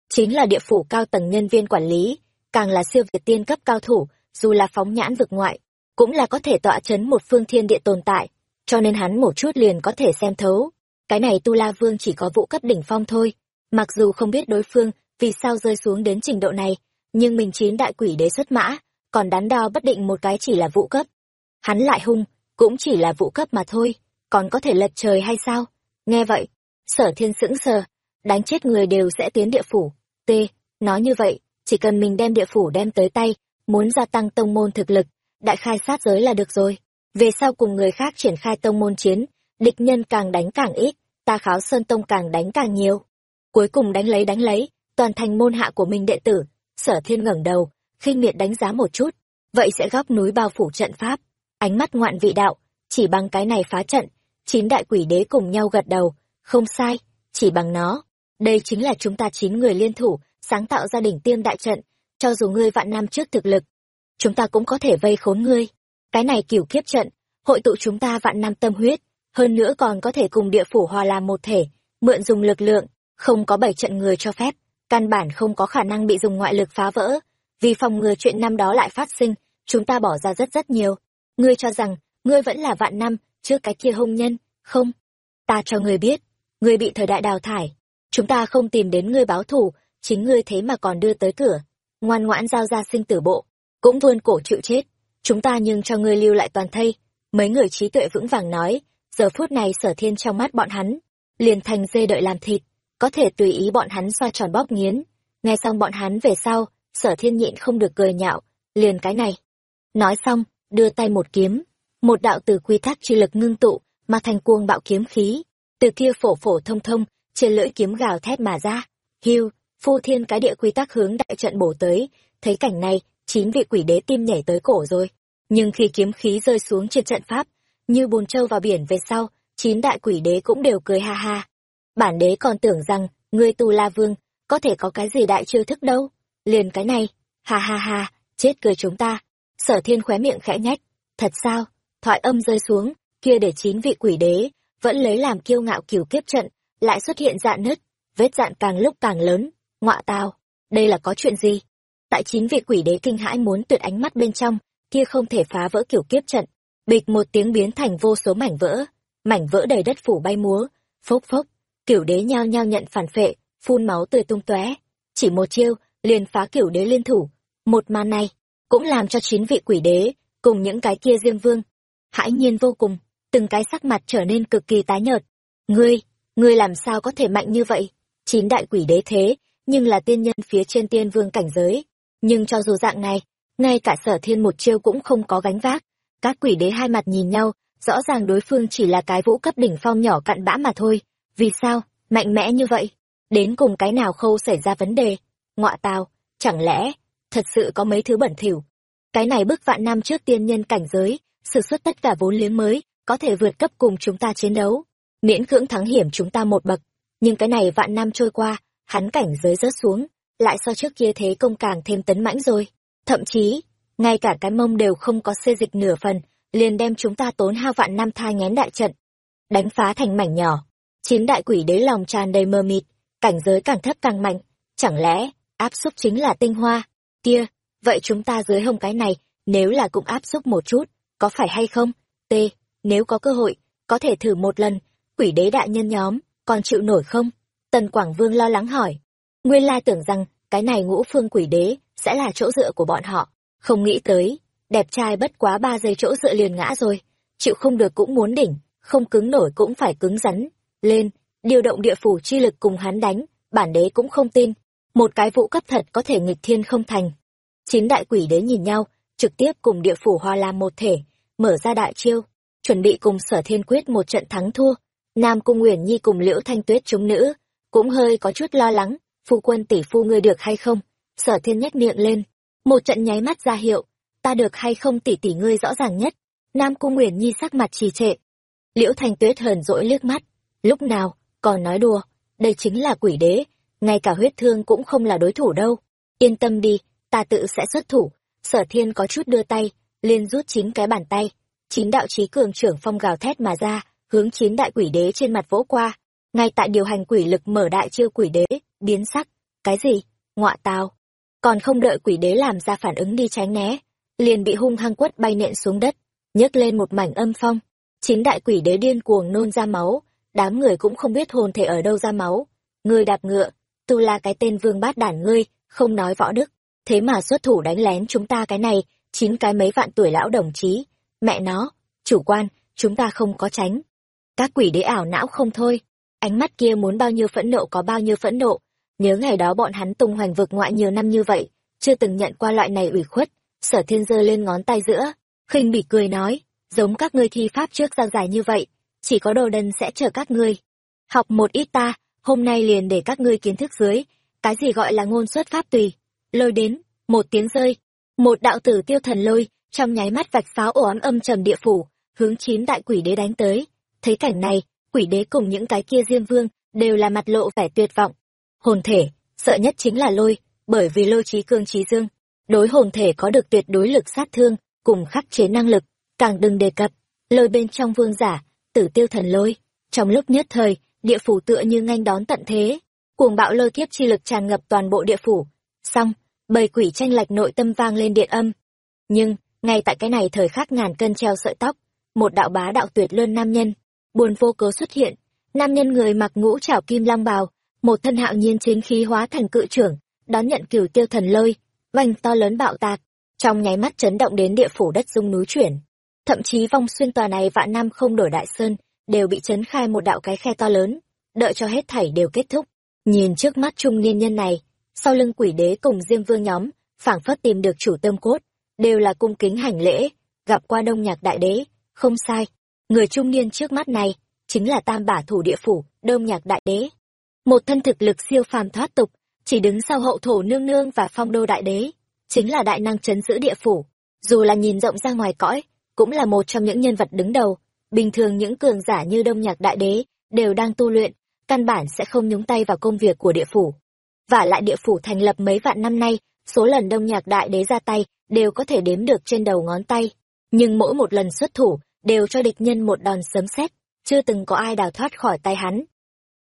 chính là địa phủ cao tầng nhân viên quản lý, càng là siêu việt tiên cấp cao thủ, dù là phóng nhãn vực ngoại, cũng là có thể tọa chấn một phương thiên địa tồn tại, cho nên hắn một chút liền có thể xem thấu. Cái này tu la vương chỉ có vũ cấp đỉnh phong thôi, mặc dù không biết đối phương vì sao rơi xuống đến trình độ này, nhưng mình chín đại quỷ đế xuất mã, còn đắn đo bất định một cái chỉ là vũ cấp. Hắn lại hung, cũng chỉ là vũ cấp mà thôi, còn có thể lật trời hay sao? Nghe vậy, sở thiên sững sờ đánh chết người đều sẽ tiến địa phủ. T, nói như vậy, chỉ cần mình đem địa phủ đem tới tay, muốn gia tăng tông môn thực lực, đại khai sát giới là được rồi. Về sau cùng người khác triển khai tông môn chiến, địch nhân càng đánh càng ít, ta kháo sơn tông càng đánh càng nhiều. Cuối cùng đánh lấy đánh lấy, toàn thành môn hạ của mình đệ tử, sở thiên ngẩng đầu, khinh miệt đánh giá một chút. Vậy sẽ góp núi bao phủ trận pháp. Ánh mắt ngoạn vị đạo, chỉ bằng cái này phá trận, chín đại quỷ đế cùng nhau gật đầu, không sai, chỉ bằng nó đây chính là chúng ta chín người liên thủ, sáng tạo ra đỉnh tiêm đại trận, cho dù ngươi vạn năm trước thực lực, chúng ta cũng có thể vây khốn ngươi. Cái này cửu kiếp trận, hội tụ chúng ta vạn năm tâm huyết, hơn nữa còn có thể cùng địa phủ hòa làm một thể, mượn dùng lực lượng, không có bảy trận người cho phép, căn bản không có khả năng bị dùng ngoại lực phá vỡ. Vì phòng ngừa chuyện năm đó lại phát sinh, chúng ta bỏ ra rất rất nhiều. Ngươi cho rằng, ngươi vẫn là vạn năm trước cái kia hôn nhân, không? Ta cho ngươi biết, ngươi bị thời đại đào thải chúng ta không tìm đến ngươi báo thù, chính ngươi thế mà còn đưa tới cửa. Ngoan ngoãn giao ra sinh tử bộ, cũng vươn cổ chịu chết. Chúng ta nhưng cho ngươi lưu lại toàn thây. Mấy người trí tuệ vững vàng nói, giờ phút này sở thiên trong mắt bọn hắn, liền thành dê đợi làm thịt, có thể tùy ý bọn hắn xoa tròn bóp nghiến. Nghe xong bọn hắn về sau, sở thiên nhịn không được cười nhạo, liền cái này. Nói xong, đưa tay một kiếm. Một đạo từ quy tắc chi lực ngưng tụ, mà thành cuồng bạo kiếm khí. Từ kia phổ phổ thông thông trên lưỡi kiếm gào thét mà ra. Hiu, phu thiên cái địa quy tắc hướng đại trận bổ tới. Thấy cảnh này, chín vị quỷ đế tim nhảy tới cổ rồi. Nhưng khi kiếm khí rơi xuống trên trận pháp, như bùn trâu vào biển về sau, chín đại quỷ đế cũng đều cười ha ha. Bản đế còn tưởng rằng, ngươi tu la vương, có thể có cái gì đại chiêu thức đâu. Liền cái này, ha ha ha, chết cười chúng ta. Sở thiên khóe miệng khẽ nhách. Thật sao? Thoại âm rơi xuống, kia để chín vị quỷ đế vẫn lấy làm kiêu ngạo cửu kiếp trận lại xuất hiện dạn nứt, vết dạn càng lúc càng lớn. Ngọa tao đây là có chuyện gì? Tại chín vị quỷ đế kinh hãi muốn tuyệt ánh mắt bên trong, kia không thể phá vỡ kiểu kiếp trận. Bịch một tiếng biến thành vô số mảnh vỡ mảnh vỡ đầy đất phủ bay múa, phốc phốc, kiểu đế nhao nhao nhận phản phệ, phun máu tươi tung tóe. Chỉ một chiêu, liền phá kiểu đế liên thủ. Một màn này, cũng làm cho chín vị quỷ đế, cùng những cái kia diêm vương, hãi nhiên vô cùng, từng cái sắc mặt trở nên cực kỳ tái nhợt. Ngươi ngươi làm sao có thể mạnh như vậy? Chín đại quỷ đế thế, nhưng là tiên nhân phía trên tiên vương cảnh giới. Nhưng cho dù dạng này, ngay cả sở thiên một chiêu cũng không có gánh vác. Các quỷ đế hai mặt nhìn nhau, rõ ràng đối phương chỉ là cái vũ cấp đỉnh phong nhỏ cặn bã mà thôi. Vì sao? Mạnh mẽ như vậy? Đến cùng cái nào khâu xảy ra vấn đề? Ngọa tào, chẳng lẽ thật sự có mấy thứ bẩn thỉu? Cái này bức vạn năm trước tiên nhân cảnh giới, sử xuất tất cả vốn liếng mới, có thể vượt cấp cùng chúng ta chiến đấu miễn cưỡng thắng hiểm chúng ta một bậc. Nhưng cái này vạn năm trôi qua, hắn cảnh giới rớt xuống, lại so trước kia thế công càng thêm tấn mãnh rồi. Thậm chí, ngay cả cái mông đều không có xê dịch nửa phần, liền đem chúng ta tốn hao vạn năm thai ngén đại trận, đánh phá thành mảnh nhỏ. Chín đại quỷ đế lòng tràn đầy mơ mịt, cảnh giới càng thấp càng mạnh, chẳng lẽ áp xúc chính là tinh hoa? Kia, vậy chúng ta dưới hông cái này, nếu là cũng áp xúc một chút, có phải hay không? T, nếu có cơ hội, có thể thử một lần quỷ đế đại nhân nhóm, còn chịu nổi không? Tần quảng vương lo lắng hỏi. Nguyên lai tưởng rằng cái này ngũ phương quỷ đế sẽ là chỗ dựa của bọn họ. Không nghĩ tới, đẹp trai bất quá ba giây chỗ dựa liền ngã rồi. Chịu không được cũng muốn đỉnh, không cứng nổi cũng phải cứng rắn. Lên, điều động địa phủ chi lực cùng hắn đánh, bản đế cũng không tin. Một cái vũ cấp thật có thể nghịch thiên không thành. Chín đại quỷ đế nhìn nhau, trực tiếp cùng địa phủ hòa làm một thể, mở ra đại chiêu, chuẩn bị cùng sở thiên quyết một trận thắng thua nam cung Nguyễn nhi cùng liễu thanh tuyết chúng nữ cũng hơi có chút lo lắng, phu quân tỷ phu ngươi được hay không? Sở thiên nhếch miệng lên. Một trận nháy mắt ra hiệu, ta được hay không tỷ tỷ ngươi rõ ràng nhất. Nam cung Nguyễn nhi sắc mặt trì trệ. Liễu thanh tuyết hờn dỗi liếc mắt. Lúc nào, còn nói đùa, đây chính là quỷ đế, ngay cả huyết thương cũng không là đối thủ đâu. Yên tâm đi, ta tự sẽ xuất thủ. Sở thiên có chút đưa tay, liền rút chính cái bàn tay. Chín đạo trí cường trưởng phong gào thét mà ra hướng chín đại quỷ đế trên mặt vỗ qua. Ngay tại điều hành quỷ lực mở đại chiêu quỷ đế, biến sắc. Cái gì? Ngọa tào. Còn không đợi quỷ đế làm ra phản ứng đi tránh né, liền bị hung hăng quất bay nện xuống đất, nhấc lên một mảnh âm phong. Chín đại quỷ đế điên cuồng nôn ra máu, đám người cũng không biết hồn thể ở đâu ra máu. Ngươi đạp ngựa, tu la cái tên vương bát đản ngươi, không nói võ đức, thế mà xuất thủ đánh lén chúng ta cái này, chín cái mấy vạn tuổi lão đồng chí. Mẹ nó, chủ quan, chúng ta không có tránh. Các quỷ đế ảo não không thôi, ánh mắt kia muốn bao nhiêu phẫn nộ có bao nhiêu phẫn nộ. Nhớ ngày đó bọn hắn tung hoành vực ngoại nhiều năm như vậy, chưa từng nhận qua loại này ủy khuất, sở thiên giơ lên ngón tay giữa, khinh bỉ cười nói, giống các ngươi thi pháp trước ra giải như vậy, chỉ có đồ đần sẽ chờ các ngươi. Học một ít ta, hôm nay liền để các ngươi kiến thức dưới, cái gì gọi là ngôn xuất pháp tùy. Lôi đến, một tiếng rơi, một đạo tử tiêu thần lôi, trong nháy mắt vạch pháo ổ ám âm trầm địa phủ, hướng chín đại quỷ đế đánh tới. Thấy cảnh này, quỷ đế cùng những cái kia diêm vương, đều là mặt lộ vẻ tuyệt vọng. Hồn thể, sợ nhất chính là lôi, bởi vì lôi trí cương trí dương, đối hồn thể có được tuyệt đối lực sát thương, cùng khắc chế năng lực, càng đừng đề cập, lôi bên trong vương giả, tử tiêu thần lôi. Trong lúc nhất thời, địa phủ tựa như nghênh đón tận thế, cuồng bạo lôi kiếp chi lực tràn ngập toàn bộ địa phủ. Xong, bầy quỷ tranh lệch nội tâm vang lên điện âm. Nhưng, ngay tại cái này thời khắc ngàn cân treo sợi tóc, một đạo bá đạo tuyệt luân nam nhân, buồn vô cớ xuất hiện. Nam nhân người mặc ngũ trảo kim long bào, một thân hạo nhiên chính khí hóa thành cự trưởng, đón nhận cửu tiêu thần lôi, vành to lớn bạo tạc, trong nháy mắt chấn động đến địa phủ đất dung núi chuyển. Thậm chí vong xuyên tòa này vạn năm không đổi đại sơn, đều bị chấn khai một đạo cái khe to lớn, đợi cho hết thảy đều kết thúc. Nhìn trước mắt trung niên nhân này, sau lưng quỷ đế cùng diêm vương nhóm, phảng phất tìm được chủ tâm cốt, đều là cung kính hành lễ, gặp qua đông nhạc đại đế, không sai, người trung niên trước mắt này, chính là tam bả thủ địa phủ, đông nhạc đại đế. Một thân thực lực siêu phàm thoát tục, chỉ đứng sau hậu thổ nương nương và phong đô đại đế, chính là đại năng chấn giữ địa phủ. Dù là nhìn rộng ra ngoài cõi, cũng là một trong những nhân vật đứng đầu. Bình thường những cường giả như đông nhạc đại đế, đều đang tu luyện, căn bản sẽ không nhúng tay vào công việc của địa phủ. Và lại địa phủ thành lập mấy vạn năm nay, số lần đông nhạc đại đế ra tay, đều có thể đếm được trên đầu ngón tay. Nhưng mỗi một lần xuất thủ, đều cho địch nhân một đòn sấm sét chưa từng có ai đào thoát khỏi tay hắn.